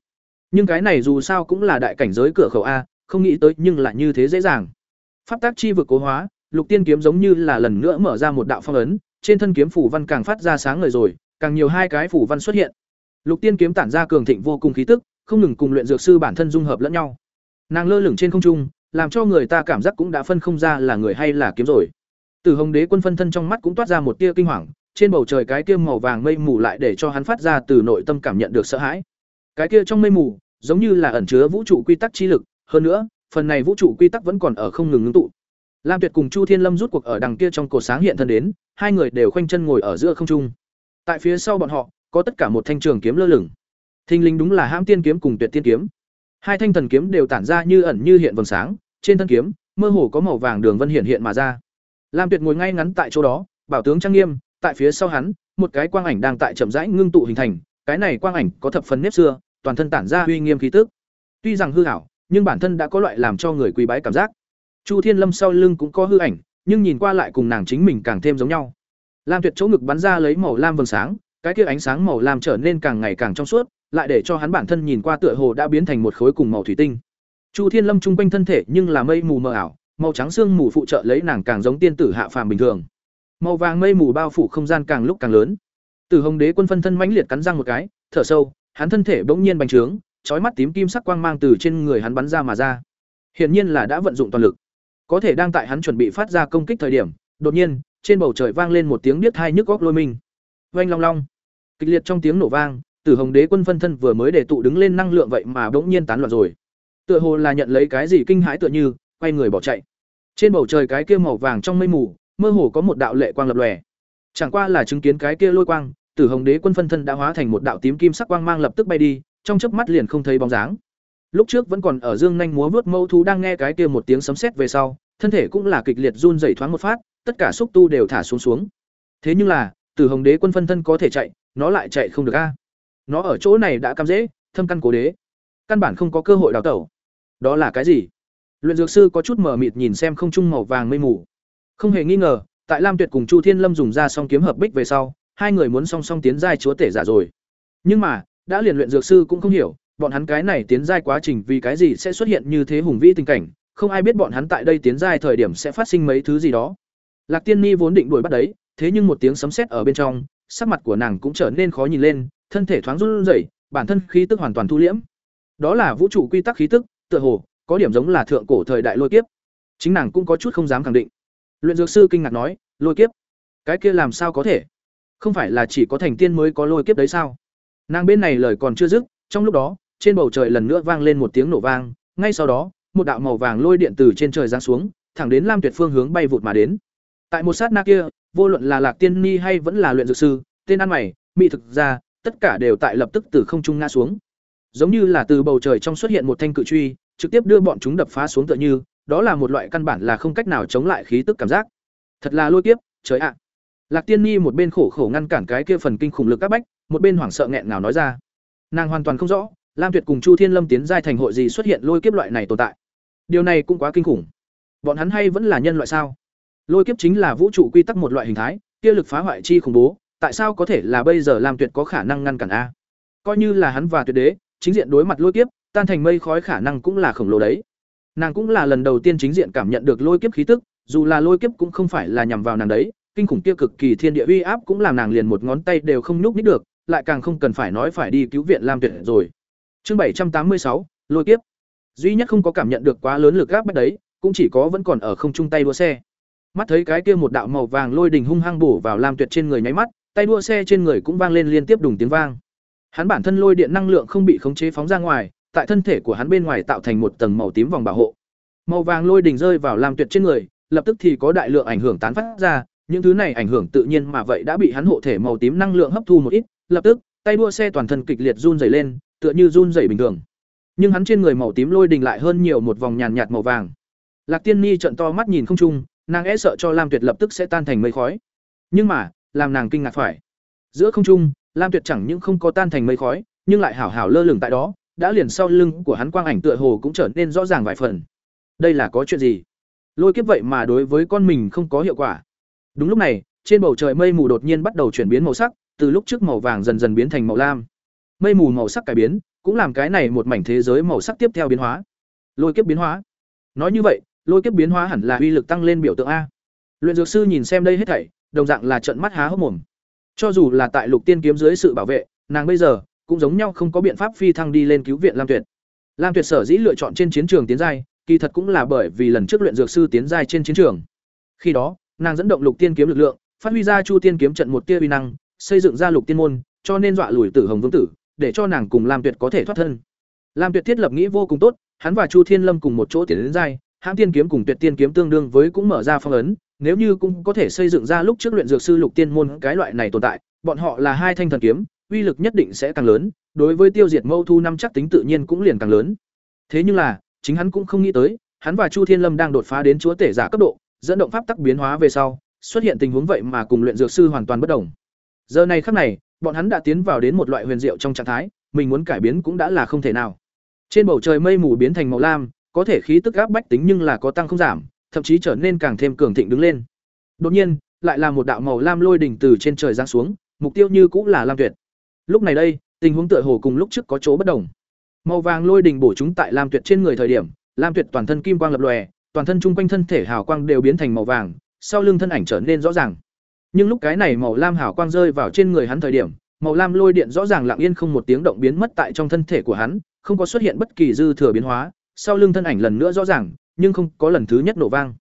Nhưng cái này dù sao cũng là đại cảnh giới cửa khẩu a, không nghĩ tới nhưng lại như thế dễ dàng. Pháp tác chi vực cố hóa, lục tiên kiếm giống như là lần nữa mở ra một đạo phong ấn, trên thân kiếm phủ văn càng phát ra sáng ngời rồi, càng nhiều hai cái phủ văn xuất hiện. Lục tiên kiếm tản ra cường thịnh vô cùng khí tức, không ngừng cùng luyện dược sư bản thân dung hợp lẫn nhau. Nàng lơ lửng trên không trung, làm cho người ta cảm giác cũng đã phân không ra là người hay là kiếm rồi. Từ Hồng Đế quân phân thân trong mắt cũng toát ra một tia kinh hoàng, trên bầu trời cái kia màu vàng mây mù lại để cho hắn phát ra từ nội tâm cảm nhận được sợ hãi. Cái kia trong mây mù, giống như là ẩn chứa vũ trụ quy tắc chi lực, hơn nữa, phần này vũ trụ quy tắc vẫn còn ở không ngừng ngưng tụ. Lam Tuyệt cùng Chu Thiên Lâm rút cuộc ở đằng kia trong cổ sáng hiện thân đến, hai người đều khoanh chân ngồi ở giữa không trung. Tại phía sau bọn họ, có tất cả một thanh trường kiếm lơ lửng. Thinh linh đúng là Hãm Tiên kiếm cùng Tuyệt Tiên kiếm. Hai thanh thần kiếm đều tản ra như ẩn như hiện vầng sáng, trên thân kiếm, mơ hồ có màu vàng đường vân hiện hiện mà ra. Lam Tuyệt ngồi ngay ngắn tại chỗ đó, bảo tướng trang nghiêm, tại phía sau hắn, một cái quang ảnh đang tại chậm rãi ngưng tụ hình thành, cái này quang ảnh có thập phần nếp xưa, toàn thân tản ra uy nghiêm khí tức. Tuy rằng hư ảo, nhưng bản thân đã có loại làm cho người quỳ bái cảm giác. Chu Thiên Lâm sau lưng cũng có hư ảnh, nhưng nhìn qua lại cùng nàng chính mình càng thêm giống nhau. Lam Tuyệt chỗ ngực bắn ra lấy màu lam vầng sáng, cái kia ánh sáng màu lam trở nên càng ngày càng trong suốt, lại để cho hắn bản thân nhìn qua tựa hồ đã biến thành một khối cùng màu thủy tinh. Chu Thiên Lâm trung quanh thân thể nhưng là mây mù mờ ảo, màu trắng xương mù phụ trợ lấy nàng càng giống tiên tử hạ phàm bình thường. Màu vàng mây mù bao phủ không gian càng lúc càng lớn. Tử Hồng Đế quân phân thân mãnh liệt cắn răng một cái, thở sâu, hắn thân thể bỗng nhiên bành trướng, trói mắt tím kim sắc quang mang từ trên người hắn bắn ra mà ra. Hiển nhiên là đã vận dụng toàn lực. Có thể đang tại hắn chuẩn bị phát ra công kích thời điểm, đột nhiên, trên bầu trời vang lên một tiếng điếc hai nhức óc lôi mình. Oanh long long. Kịch liệt trong tiếng nổ vang, Tử Hồng Đế quân phân thân vừa mới để tụ đứng lên năng lượng vậy mà bỗng nhiên tán loạn rồi. Tựa hồ là nhận lấy cái gì kinh hãi tựa như, quay người bỏ chạy. Trên bầu trời cái kia màu vàng trong mây mù, mơ hồ có một đạo lệ quang lập lòe. Chẳng qua là chứng kiến cái kia lôi quang, Tử Hồng Đế quân phân thân đã hóa thành một đạo tím kim sắc quang mang lập tức bay đi, trong chớp mắt liền không thấy bóng dáng. Lúc trước vẫn còn ở dương nhanh múa vớt mâu thú đang nghe cái kia một tiếng sấm sét về sau, thân thể cũng là kịch liệt run rẩy thoáng một phát, tất cả xúc tu đều thả xuống xuống. Thế nhưng là, Tử Hồng Đế quân phân thân có thể chạy, nó lại chạy không được a. Nó ở chỗ này đã cắm dễ, thâm căn cố đế, căn bản không có cơ hội đào tẩu. Đó là cái gì? Luyện dược sư có chút mờ mịt nhìn xem không trung màu vàng mây mù. Không hề nghi ngờ, tại Lam Tuyệt cùng Chu Thiên Lâm dùng ra song kiếm hợp bích về sau, hai người muốn song song tiến giai chúa tể giả rồi. Nhưng mà, đã liền luyện dược sư cũng không hiểu, bọn hắn cái này tiến giai quá trình vì cái gì sẽ xuất hiện như thế hùng vĩ tình cảnh, không ai biết bọn hắn tại đây tiến giai thời điểm sẽ phát sinh mấy thứ gì đó. Lạc Tiên Ni vốn định đuổi bắt đấy, thế nhưng một tiếng sấm sét ở bên trong, sắc mặt của nàng cũng trở nên khó nhìn lên, thân thể thoáng run rẩy, bản thân khí tức hoàn toàn thu liễm. Đó là vũ trụ quy tắc khí tức, tựa hồ có điểm giống là thượng cổ thời đại lôi kiếp. Chính nàng cũng có chút không dám khẳng định. Luyện dược sư kinh ngạc nói, lôi kiếp? Cái kia làm sao có thể? Không phải là chỉ có thành tiên mới có lôi kiếp đấy sao? Nàng bên này lời còn chưa dứt, trong lúc đó, trên bầu trời lần nữa vang lên một tiếng nổ vang, ngay sau đó, một đạo màu vàng lôi điện từ trên trời giáng xuống, thẳng đến Lam Tuyệt phương hướng bay vụt mà đến. Tại một sát na kia, vô luận là Lạc Tiên Ni hay vẫn là luyện dược sư, tên ăn mày, mỹ thực ra, tất cả đều tại lập tức từ không trung ngã xuống. Giống như là từ bầu trời trong xuất hiện một thanh cự truy, trực tiếp đưa bọn chúng đập phá xuống tựa như, đó là một loại căn bản là không cách nào chống lại khí tức cảm giác. Thật là lôi kiếp, trời ạ. Lạc Tiên Ni một bên khổ khổ ngăn cản cái kia phần kinh khủng lực các bách, một bên hoảng sợ nghẹn ngào nói ra. Nàng hoàn toàn không rõ, Lam Tuyệt cùng Chu Thiên Lâm tiến giai thành hội gì xuất hiện lôi kiếp loại này tồn tại. Điều này cũng quá kinh khủng. Bọn hắn hay vẫn là nhân loại sao? Lôi kiếp chính là vũ trụ quy tắc một loại hình thái, kia lực phá hoại chi khủng bố, tại sao có thể là bây giờ Lam Tuyệt có khả năng ngăn cản a? Coi như là hắn và Tuyệt Đế, chính diện đối mặt lôi kiếp, tan thành mây khói khả năng cũng là khổng lồ đấy. Nàng cũng là lần đầu tiên chính diện cảm nhận được lôi kiếp khí tức, dù là lôi kiếp cũng không phải là nhằm vào nàng đấy, kinh khủng kia cực kỳ thiên địa uy áp cũng làm nàng liền một ngón tay đều không nhúc nhích được, lại càng không cần phải nói phải đi cứu viện Lam Tuyệt rồi. Chương bảy trăm tám mươi sáu, lôi kiếp. Duy nhất không có cảm nhận được quá lớn lực áp bách đấy, cũng chỉ có vẫn còn ở không trung tay đua xe. Mắt thấy cái kia một đạo màu vàng lôi đình hung hăng bổ vào Lam Tuyệt trên người nháy mắt, tay đua xe trên người cũng vang lên liên tiếp đùng tiếng vang. Hắn bản thân lôi điện năng lượng không bị khống chế phóng ra ngoài, tại thân thể của hắn bên ngoài tạo thành một tầng màu tím vòng bảo hộ. Màu vàng lôi đình rơi vào Lam Tuyệt trên người, lập tức thì có đại lượng ảnh hưởng tán phát ra, những thứ này ảnh hưởng tự nhiên mà vậy đã bị hắn hộ thể màu tím năng lượng hấp thu một ít, lập tức, tay đua xe toàn thân kịch liệt run rẩy lên, tựa như run rẩy bình thường. Nhưng hắn trên người màu tím lôi đình lại hơn nhiều một vòng nhàn nhạt màu vàng. Lạc Tiên Ni trợn to mắt nhìn không trung, nàng e sợ cho Lam Tuyệt lập tức sẽ tan thành mây khói. Nhưng mà, làm nàng kinh ngạc phải. Giữa không trung, Lam Tuyệt chẳng những không có tan thành mây khói, nhưng lại hảo hảo lơ lửng tại đó, đã liền sau lưng của hắn quang ảnh tựa hồ cũng trở nên rõ ràng vài phần. Đây là có chuyện gì? Lôi kiếp vậy mà đối với con mình không có hiệu quả. Đúng lúc này, trên bầu trời mây mù đột nhiên bắt đầu chuyển biến màu sắc, từ lúc trước màu vàng dần dần biến thành màu lam. Mây mù màu sắc cải biến, cũng làm cái này một mảnh thế giới màu sắc tiếp theo biến hóa. Lôi kiếp biến hóa. Nói như vậy, lôi kiếp biến hóa hẳn là uy lực tăng lên biểu tượng a. Luyện dược sư nhìn xem đây hết thảy, đồng dạng là trợn mắt há hốc mồm. Cho dù là tại Lục Tiên kiếm dưới sự bảo vệ, nàng bây giờ cũng giống nhau không có biện pháp phi thăng đi lên cứu viện Lam Tuyệt. Lam Tuyệt sở dĩ lựa chọn trên chiến trường tiến giai, kỳ thật cũng là bởi vì lần trước luyện dược sư tiến giai trên chiến trường. Khi đó, nàng dẫn động Lục Tiên kiếm lực lượng, phát huy ra Chu Tiên kiếm trận một tia uy năng, xây dựng ra Lục Tiên môn, cho nên dọa lùi Tử Hồng Vương tử, để cho nàng cùng Lam Tuyệt có thể thoát thân. Lam Tuyệt thiết lập nghĩ vô cùng tốt, hắn và Chu Thiên Lâm cùng một chỗ tiến đến giai, hãng tiên kiếm cùng tuyệt tiên kiếm tương đương với cũng mở ra phong ấn nếu như cũng có thể xây dựng ra lúc trước luyện dược sư lục tiên môn cái loại này tồn tại bọn họ là hai thanh thần kiếm uy lực nhất định sẽ càng lớn đối với tiêu diệt mâu thu năm chắc tính tự nhiên cũng liền càng lớn thế nhưng là chính hắn cũng không nghĩ tới hắn và chu thiên lâm đang đột phá đến chúa tể giả cấp độ dẫn động pháp tắc biến hóa về sau xuất hiện tình huống vậy mà cùng luyện dược sư hoàn toàn bất đồng giờ này khắc này bọn hắn đã tiến vào đến một loại huyền diệu trong trạng thái mình muốn cải biến cũng đã là không thể nào trên bầu trời mây mù biến thành màu lam có thể khí tức áp bách tính nhưng là có tăng không giảm, thậm chí trở nên càng thêm cường thịnh đứng lên. Đột nhiên, lại là một đạo màu lam lôi đỉnh từ trên trời giáng xuống, mục tiêu như cũng là Lam Tuyệt. Lúc này đây, tình huống tựa hồ cùng lúc trước có chỗ bất đồng. Màu vàng lôi đỉnh bổ chúng tại Lam Tuyệt trên người thời điểm, Lam Tuyệt toàn thân kim quang lập lòe, toàn thân trung quanh thân thể hào quang đều biến thành màu vàng, sau lưng thân ảnh trở nên rõ ràng. Nhưng lúc cái này màu lam hào quang rơi vào trên người hắn thời điểm, màu lam lôi điện rõ ràng lặng yên không một tiếng động biến mất tại trong thân thể của hắn, không có xuất hiện bất kỳ dư thừa biến hóa, sau lưng thân ảnh lần nữa rõ ràng, nhưng không có lần thứ nhất nổ vang.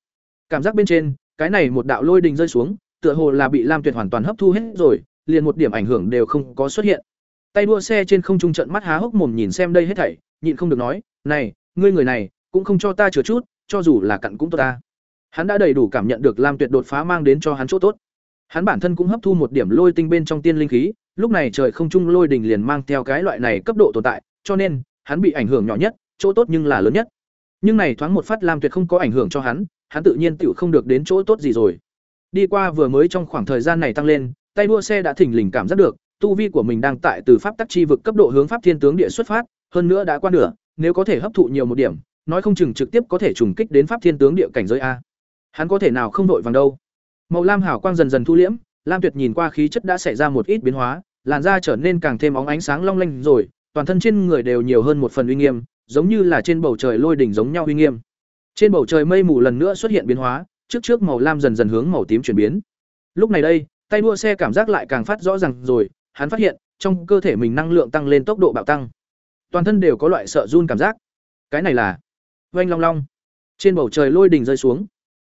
Cảm giác bên trên, cái này một đạo lôi đình rơi xuống, tựa hồ là bị Lam Tuyệt hoàn toàn hấp thu hết rồi, liền một điểm ảnh hưởng đều không có xuất hiện. Tay đua xe trên không trung trận mắt há hốc mồm nhìn xem đây hết thảy, nhịn không được nói, "Này, ngươi người này, cũng không cho ta chữa chút, cho dù là cặn cũng tốt ta." Hắn đã đầy đủ cảm nhận được Lam Tuyệt đột phá mang đến cho hắn chỗ tốt. Hắn bản thân cũng hấp thu một điểm lôi tinh bên trong tiên linh khí, lúc này trời không trung lôi đình liền mang theo cái loại này cấp độ tồn tại, cho nên hắn bị ảnh hưởng nhỏ nhất, chỗ tốt nhưng là lớn nhất. Nhưng này thoáng một phát Lam Tuyệt không có ảnh hưởng cho hắn, hắn tự nhiên tựu không được đến chỗ tốt gì rồi. Đi qua vừa mới trong khoảng thời gian này tăng lên, tay đua xe đã thỉnh lình cảm giác được, tu vi của mình đang tại từ pháp tắc chi vực cấp độ hướng pháp thiên tướng địa xuất phát, hơn nữa đã qua nửa, nếu có thể hấp thụ nhiều một điểm, nói không chừng trực tiếp có thể trùng kích đến pháp thiên tướng địa cảnh giới a. Hắn có thể nào không đội vàng đâu. Màu lam hảo quang dần dần thu liễm, Lam Tuyệt nhìn qua khí chất đã xảy ra một ít biến hóa, làn da trở nên càng thêm óng ánh sáng long lanh rồi, toàn thân trên người đều nhiều hơn một phần uy nghiêm, giống như là trên bầu trời lôi đỉnh giống nhau uy nghiêm. Trên bầu trời mây mù lần nữa xuất hiện biến hóa, trước trước màu lam dần dần hướng màu tím chuyển biến. Lúc này đây, tay đua xe cảm giác lại càng phát rõ ràng rồi, hắn phát hiện, trong cơ thể mình năng lượng tăng lên tốc độ bạo tăng. Toàn thân đều có loại sợ run cảm giác. Cái này là Oanh long long. Trên bầu trời lôi đỉnh rơi xuống.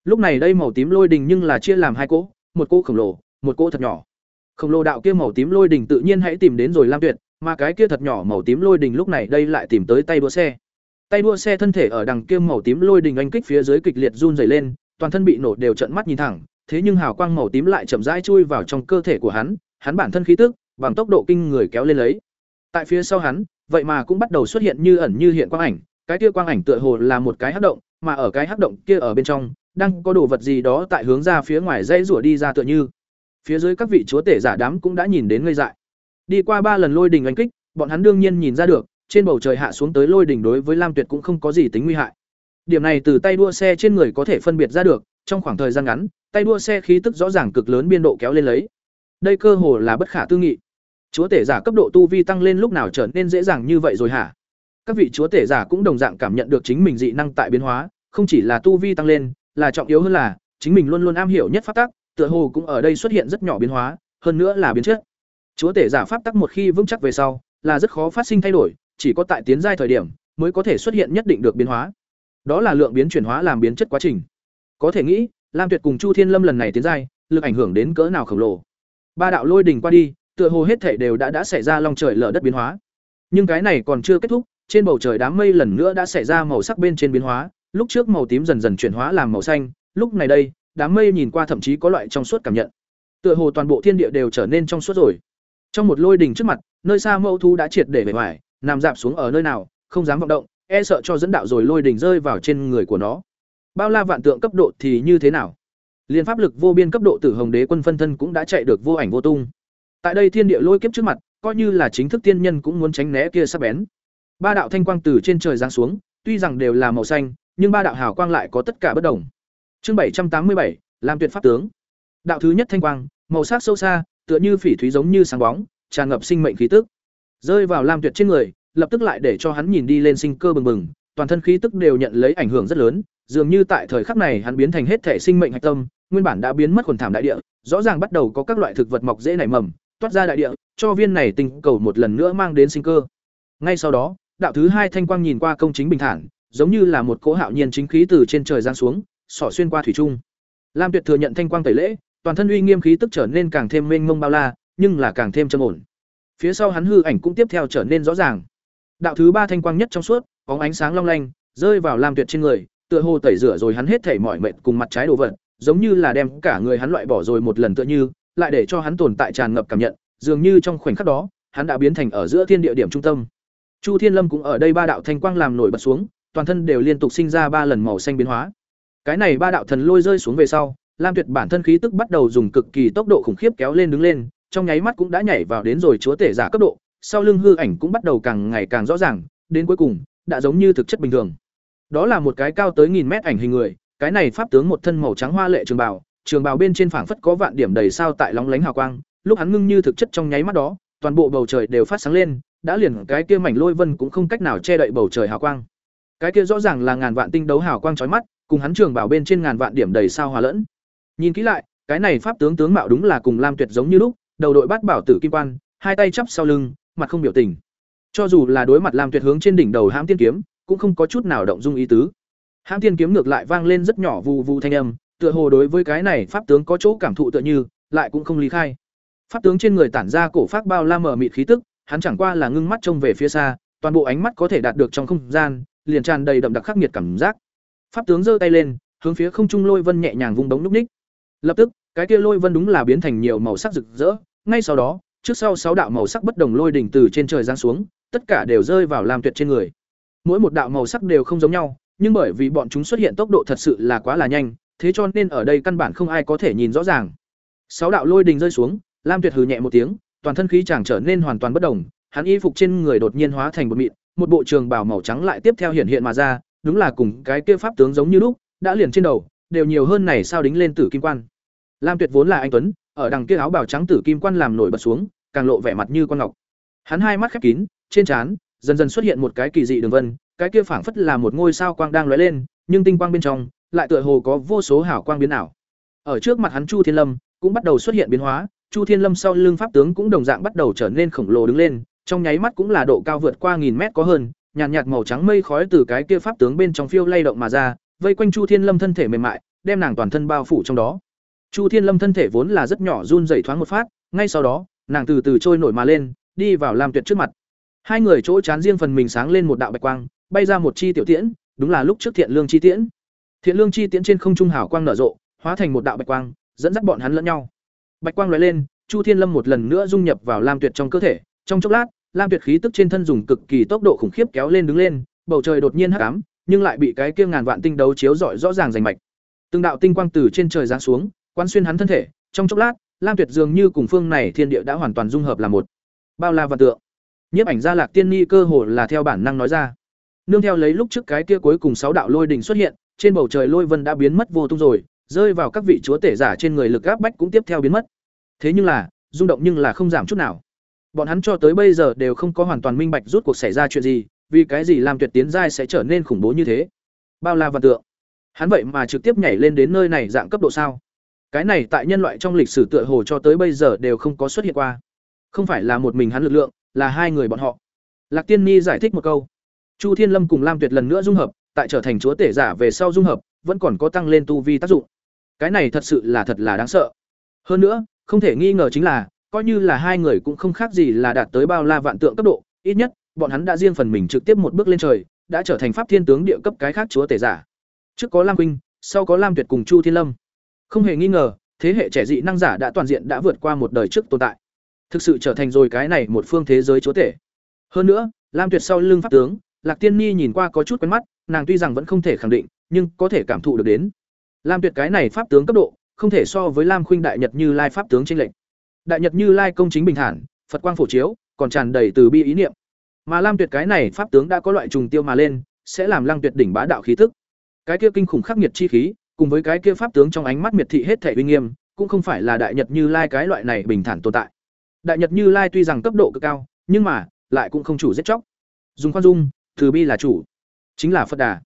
Lúc này đây màu tím lôi đỉnh nhưng là chia làm hai cỗ, một cỗ khổng lồ, một cỗ thật nhỏ. Khổng lồ đạo kia màu tím lôi đỉnh tự nhiên hãy tìm đến rồi Lam Tuyệt, mà cái kia thật nhỏ màu tím lôi đình lúc này đây lại tìm tới tay đua xe tay đua xe thân thể ở đằng kia màu tím lôi đình anh kích phía dưới kịch liệt run dày lên toàn thân bị nổ đều trận mắt nhìn thẳng thế nhưng hào quang màu tím lại chậm rãi chui vào trong cơ thể của hắn hắn bản thân khí tức, bằng tốc độ kinh người kéo lên lấy. Tại phía sau hắn, vậy mà cũng bắt đầu xuất hiện như ẩn như hiện quang ảnh, cái kia quang ảnh tựa hồ là một cái hắc động, mà ở cái hắc động kia ở bên trong, đang có đồ vật gì đó tại hướng ra phía ngoài dãy rủa đi ra tựa như. Phía dưới các vị chúa tể giả đám cũng đã nhìn đến ngây dại. Đi qua ba lần lôi đình đánh kích, bọn hắn đương nhiên nhìn ra được, trên bầu trời hạ xuống tới lôi đỉnh đối với lam tuyệt cũng không có gì tính nguy hại. Điểm này từ tay đua xe trên người có thể phân biệt ra được trong khoảng thời gian ngắn, tay đua xe khí tức rõ ràng cực lớn biên độ kéo lên lấy. Đây cơ hồ là bất khả tư nghị. Chúa tể giả cấp độ tu vi tăng lên lúc nào trở nên dễ dàng như vậy rồi hả? Các vị chúa tể giả cũng đồng dạng cảm nhận được chính mình dị năng tại biến hóa, không chỉ là tu vi tăng lên, là trọng yếu hơn là, chính mình luôn luôn am hiểu nhất pháp tắc, tựa hồ cũng ở đây xuất hiện rất nhỏ biến hóa, hơn nữa là biến chất. Chúa tể giả pháp tắc một khi vững chắc về sau, là rất khó phát sinh thay đổi, chỉ có tại tiến giai thời điểm, mới có thể xuất hiện nhất định được biến hóa. Đó là lượng biến chuyển hóa làm biến chất quá trình có thể nghĩ, lam tuyệt cùng chu thiên lâm lần này tiến giai, lực ảnh hưởng đến cỡ nào khổng lồ. Ba đạo lôi đỉnh qua đi, tựa hồ hết thể đều đã đã xảy ra long trời lở đất biến hóa. Nhưng cái này còn chưa kết thúc, trên bầu trời đám mây lần nữa đã xảy ra màu sắc bên trên biến hóa, lúc trước màu tím dần dần chuyển hóa làm màu xanh, lúc này đây, đám mây nhìn qua thậm chí có loại trong suốt cảm nhận. Tựa hồ toàn bộ thiên địa đều trở nên trong suốt rồi. Trong một lôi đỉnh trước mặt, nơi xa mẫu thu đã triệt để bề ngoài nằm dạp xuống ở nơi nào, không dám vọng động e sợ cho dẫn đạo rồi lôi đỉnh rơi vào trên người của nó bao la vạn tượng cấp độ thì như thế nào? Liên pháp lực vô biên cấp độ tử hồng đế quân phân thân cũng đã chạy được vô ảnh vô tung. Tại đây thiên địa lôi kiếp trước mặt, coi như là chính thức tiên nhân cũng muốn tránh né kia sắp bén. Ba đạo thanh quang từ trên trời giáng xuống, tuy rằng đều là màu xanh, nhưng ba đạo hào quang lại có tất cả bất đồng. Chương bảy trăm tám mươi bảy làm tuyệt pháp tướng. Đạo thứ nhất thanh quang, màu sắc sâu xa, tựa như phỉ thúy giống như sáng bóng, tràn ngập sinh mệnh khí tức. Rơi vào lam tuyệt trên người, lập tức lại để cho hắn nhìn đi lên sinh cơ bừng bừng, toàn thân khí tức đều nhận lấy ảnh hưởng rất lớn dường như tại thời khắc này hắn biến thành hết thể sinh mệnh hạch tâm, nguyên bản đã biến mất quần thảm đại địa, rõ ràng bắt đầu có các loại thực vật mọc dễ nảy mầm, toát ra đại địa, cho viên này tình cầu một lần nữa mang đến sinh cơ. Ngay sau đó, đạo thứ hai thanh quang nhìn qua công chính bình thản, giống như là một cỗ hạo nhiên chính khí từ trên trời giáng xuống, xỏ xuyên qua thủy trung lam tuyệt thừa nhận thanh quang tẩy lễ, toàn thân uy nghiêm khí tức trở nên càng thêm mênh mông bao la, nhưng là càng thêm trầm ổn. Phía sau hắn hư ảnh cũng tiếp theo trở nên rõ ràng. Đạo thứ ba thanh quang nhất trong suốt có ánh sáng long lanh, rơi vào lam tuyệt trên người tựa hồ tẩy rửa rồi hắn hết thảy mỏi mệt cùng mặt trái đồ vật, giống như là đem cả người hắn loại bỏ rồi một lần tựa như, lại để cho hắn tồn tại tràn ngập cảm nhận, dường như trong khoảnh khắc đó, hắn đã biến thành ở giữa thiên địa điểm trung tâm. Chu thiên lâm cũng ở đây ba đạo thanh quang làm nổi bật xuống, toàn thân đều liên tục sinh ra ba lần màu xanh biến hóa. Cái này ba đạo thần lôi rơi xuống về sau, lam tuyệt bản thân khí tức bắt đầu dùng cực kỳ tốc độ khủng khiếp kéo lên đứng lên, trong nháy mắt cũng đã nhảy vào đến rồi chúa tể giả cấp độ, sau lưng hư ảnh cũng bắt đầu càng ngày càng rõ ràng, đến cuối cùng, đã giống như thực chất bình thường đó là một cái cao tới nghìn mét ảnh hình người, cái này pháp tướng một thân màu trắng hoa lệ trường bào trường bào bên trên phảng phất có vạn điểm đầy sao tại lóng lánh hào quang, lúc hắn ngưng như thực chất trong nháy mắt đó, toàn bộ bầu trời đều phát sáng lên, đã liền cái kia mảnh lôi vân cũng không cách nào che đậy bầu trời hào quang. Cái kia rõ ràng là ngàn vạn tinh đấu hào quang chói mắt, cùng hắn trường bảo bên trên ngàn vạn điểm đầy sao hòa lẫn. Nhìn kỹ lại, cái này pháp tướng tướng mạo đúng là cùng lam tuyệt giống như lúc, đầu đội bát bảo tử kim quan, hai tay chắp sau lưng, mặt không biểu tình. Cho dù là đối mặt lam tuyệt hướng trên đỉnh đầu hãm tiên kiếm cũng không có chút nào động dung ý tứ. Hãng tiên kiếm ngược lại vang lên rất nhỏ vù vù thanh âm, tựa hồ đối với cái này pháp tướng có chỗ cảm thụ tựa như, lại cũng không lý khai. Pháp tướng trên người tản ra cổ pháp bao la mờ mịt khí tức, hắn chẳng qua là ngưng mắt trông về phía xa, toàn bộ ánh mắt có thể đạt được trong không gian, liền tràn đầy đậm đặc khắc nghiệt cảm giác. Pháp tướng giơ tay lên, hướng phía không trung lôi vân nhẹ nhàng vung bóng lúc ních. Lập tức, cái kia lôi vân đúng là biến thành nhiều màu sắc rực rỡ, ngay sau đó, trước sau sáu đạo màu sắc bất đồng lôi đỉnh từ trên trời giáng xuống, tất cả đều rơi vào làm tuyệt trên người mỗi một đạo màu sắc đều không giống nhau, nhưng bởi vì bọn chúng xuất hiện tốc độ thật sự là quá là nhanh, thế cho nên ở đây căn bản không ai có thể nhìn rõ ràng. Sáu đạo lôi đình rơi xuống, lam tuyệt hừ nhẹ một tiếng, toàn thân khí chàng trở nên hoàn toàn bất đồng, hắn y phục trên người đột nhiên hóa thành một mịn, một bộ trường bào màu trắng lại tiếp theo hiện hiện mà ra, đúng là cùng cái kia pháp tướng giống như lúc, đã liền trên đầu, đều nhiều hơn này sao đính lên tử kim quan. Lam tuyệt vốn là anh tuấn, ở đằng kia áo bào trắng tử kim quan làm nổi bật xuống, càng lộ vẻ mặt như con ngọc. Hắn hai mắt khép kín, trên trán dần dần xuất hiện một cái kỳ dị đường vân cái kia phảng phất là một ngôi sao quang đang lóe lên nhưng tinh quang bên trong lại tựa hồ có vô số hảo quang biến ảo. Ở trước mặt hắn chu thiên lâm cũng bắt đầu xuất hiện biến hóa chu thiên lâm sau lưng pháp tướng cũng đồng dạng bắt đầu trở nên khổng lồ đứng lên trong nháy mắt cũng là độ cao vượt qua nghìn mét có hơn nhàn nhạt, nhạt màu trắng mây khói từ cái kia pháp tướng bên trong phiêu lay động mà ra vây quanh chu thiên lâm thân thể mềm mại đem nàng toàn thân bao phủ trong đó. Chu thiên lâm thân thể vốn là rất nhỏ run rẩy thoáng một phát ngay sau đó nàng từ từ trôi nổi mà lên đi vào lam tuyệt trước mặt hai người chỗ chán riêng phần mình sáng lên một đạo bạch quang bay ra một chi tiểu tiễn, đúng là lúc trước Thiện Lương chi tiễn. Thiện Lương chi tiễn trên không trung hào quang nở rộ, hóa thành một đạo bạch quang, dẫn dắt bọn hắn lẫn nhau. Bạch quang lóe lên, Chu Thiên Lâm một lần nữa dung nhập vào Lam Tuyệt trong cơ thể, trong chốc lát, Lam Tuyệt khí tức trên thân dùng cực kỳ tốc độ khủng khiếp kéo lên đứng lên, bầu trời đột nhiên hắc ám, nhưng lại bị cái kia ngàn vạn tinh đấu chiếu rọi rõ ràng rành mạch. Từng đạo tinh quang từ trên trời giáng xuống, quan xuyên hắn thân thể, trong chốc lát, Lam Tuyệt dường như cùng phương này thiên địa đã hoàn toàn dung hợp là một. Bao la và tượng. Nhiếp ảnh gia Lạc Tiên Ni cơ hồ là theo bản năng nói ra. Nương theo lấy lúc trước cái kia cuối cùng sáu đạo lôi đỉnh xuất hiện, trên bầu trời lôi vân đã biến mất vô tung rồi, rơi vào các vị chúa tể giả trên người lực áp bách cũng tiếp theo biến mất. Thế nhưng là, rung động nhưng là không giảm chút nào. Bọn hắn cho tới bây giờ đều không có hoàn toàn minh bạch rút cuộc xảy ra chuyện gì, vì cái gì làm tuyệt tiến giai sẽ trở nên khủng bố như thế. Bao la và tượng. Hắn vậy mà trực tiếp nhảy lên đến nơi này dạng cấp độ sao? Cái này tại nhân loại trong lịch sử tựa hồ cho tới bây giờ đều không có xuất hiện qua. Không phải là một mình hắn lực lượng, là hai người bọn họ. Lạc Tiên Ni giải thích một câu. Chu Thiên Lâm cùng Lam Tuyệt lần nữa dung hợp, tại trở thành chúa tể giả về sau dung hợp, vẫn còn có tăng lên tu vi tác dụng. Cái này thật sự là thật là đáng sợ. Hơn nữa, không thể nghi ngờ chính là, coi như là hai người cũng không khác gì là đạt tới bao la vạn tượng cấp độ, ít nhất, bọn hắn đã riêng phần mình trực tiếp một bước lên trời, đã trở thành pháp thiên tướng địa cấp cái khác chúa tể giả. Trước có Lam Quynh, sau có Lam Tuyệt cùng Chu Thiên Lâm. Không hề nghi ngờ, thế hệ trẻ dị năng giả đã toàn diện đã vượt qua một đời trước tồn tại. Thực sự trở thành rồi cái này một phương thế giới chúa tể. Hơn nữa, Lam Tuyệt sau lưng pháp tướng, Lạc Tiên Ni nhìn qua có chút quen mắt, nàng tuy rằng vẫn không thể khẳng định, nhưng có thể cảm thụ được đến. Lam Tuyệt cái này pháp tướng cấp độ, không thể so với Lam Khuynh Đại Nhật Như Lai pháp tướng tranh lệnh. Đại Nhật Như Lai công chính bình thản, Phật quang phổ chiếu, còn tràn đầy từ bi ý niệm. Mà Lam Tuyệt cái này pháp tướng đã có loại trùng tiêu mà lên, sẽ làm Lăng Tuyệt đỉnh bá đạo khí tức. Cái kia kinh khủng khắc nghiệt chi khí, cùng với cái kia pháp tướng trong ánh mắt miệt thị hết thể uy nghiêm, cũng không phải là Đại Nhật Như Lai cái loại này bình thản tồn tại. Đại Nhật Như Lai tuy rằng cấp độ cực cao, nhưng mà lại cũng không chủ giết chóc. Dùng khoan dung, từ bi là chủ, chính là Phật Đà.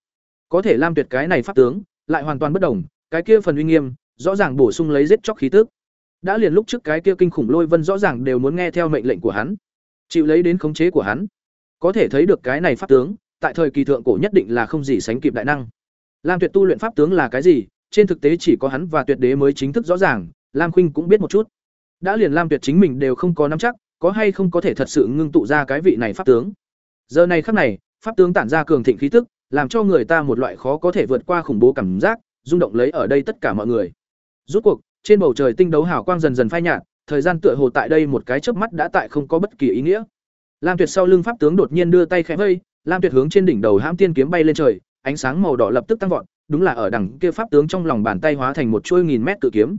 Có thể Lam Tuyệt cái này pháp tướng, lại hoàn toàn bất đồng, cái kia phần uy nghiêm, rõ ràng bổ sung lấy giết chóc khí tức. Đã liền lúc trước cái kia kinh khủng lôi vân rõ ràng đều muốn nghe theo mệnh lệnh của hắn, chịu lấy đến khống chế của hắn. Có thể thấy được cái này pháp tướng, tại thời kỳ thượng cổ nhất định là không gì sánh kịp đại năng. Lam Tuyệt tu luyện pháp tướng là cái gì, trên thực tế chỉ có hắn và Tuyệt Đế mới chính thức rõ ràng, Lam Khuynh cũng biết một chút. Đã liền Lam Tuyệt chính mình đều không có nắm chắc, có hay không có thể thật sự ngưng tụ ra cái vị này pháp tướng. Giờ này khắc này, pháp tướng tản ra cường thịnh khí tức, làm cho người ta một loại khó có thể vượt qua khủng bố cảm giác, rung động lấy ở đây tất cả mọi người. Rút cuộc, trên bầu trời tinh đấu hào quang dần dần phai nhạt, thời gian tựa hồ tại đây một cái chớp mắt đã tại không có bất kỳ ý nghĩa. Lam Tuyệt sau lưng pháp tướng đột nhiên đưa tay khẽ vây, Lam Tuyệt hướng trên đỉnh đầu hãm tiên kiếm bay lên trời, ánh sáng màu đỏ lập tức tăng vọt, đúng là ở đằng kia pháp tướng trong lòng bàn tay hóa thành một chuôi nghìn mét cự kiếm.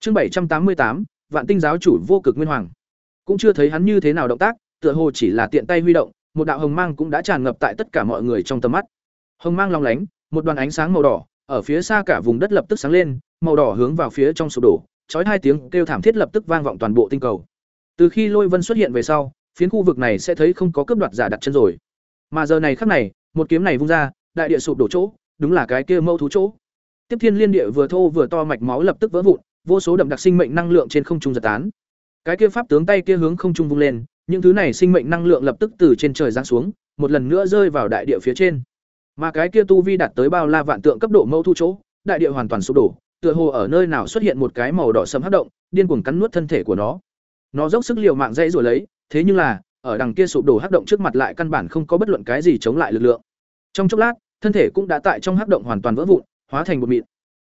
Chương bảy trăm tám mươi tám, Vạn Tinh giáo chủ vô cực nguyên hoàng. Cũng chưa thấy hắn như thế nào động tác, tựa hồ chỉ là tiện tay huy động, một đạo hồng mang cũng đã tràn ngập tại tất cả mọi người trong tầm mắt. Hồng mang long lánh, một đoàn ánh sáng màu đỏ, ở phía xa cả vùng đất lập tức sáng lên, màu đỏ hướng vào phía trong sụp đổ, chói hai tiếng kêu thảm thiết lập tức vang vọng toàn bộ tinh cầu. Từ khi Lôi Vân xuất hiện về sau, phiến khu vực này sẽ thấy không có cướp đoạt giả đặt chân rồi. Mà giờ này khắc này, một kiếm này vung ra, đại địa sụp đổ chỗ, đúng là cái kia mâu thú chỗ. Tiếp Thiên Liên địa vừa thô vừa to mạch máu lập tức vỡ vụn, vô số đậm đặc sinh mệnh năng lượng trên không trung giật tán. Cái kia pháp tướng tay kia hướng không trung vung lên, những thứ này sinh mệnh năng lượng lập tức từ trên trời giáng xuống, một lần nữa rơi vào đại địa phía trên. Mà cái kia tu vi đạt tới bao la vạn tượng cấp độ mẫu thu chỗ, đại địa hoàn toàn sụp đổ, tựa hồ ở nơi nào xuất hiện một cái màu đỏ sẫm hấp động, điên cuồng cắn nuốt thân thể của nó. Nó dốc sức liều mạng dãy rồi lấy, thế nhưng là, ở đằng kia sụp đổ hấp động trước mặt lại căn bản không có bất luận cái gì chống lại lực lượng. Trong chốc lát, thân thể cũng đã tại trong hấp động hoàn toàn vỡ vụn, hóa thành một mịn.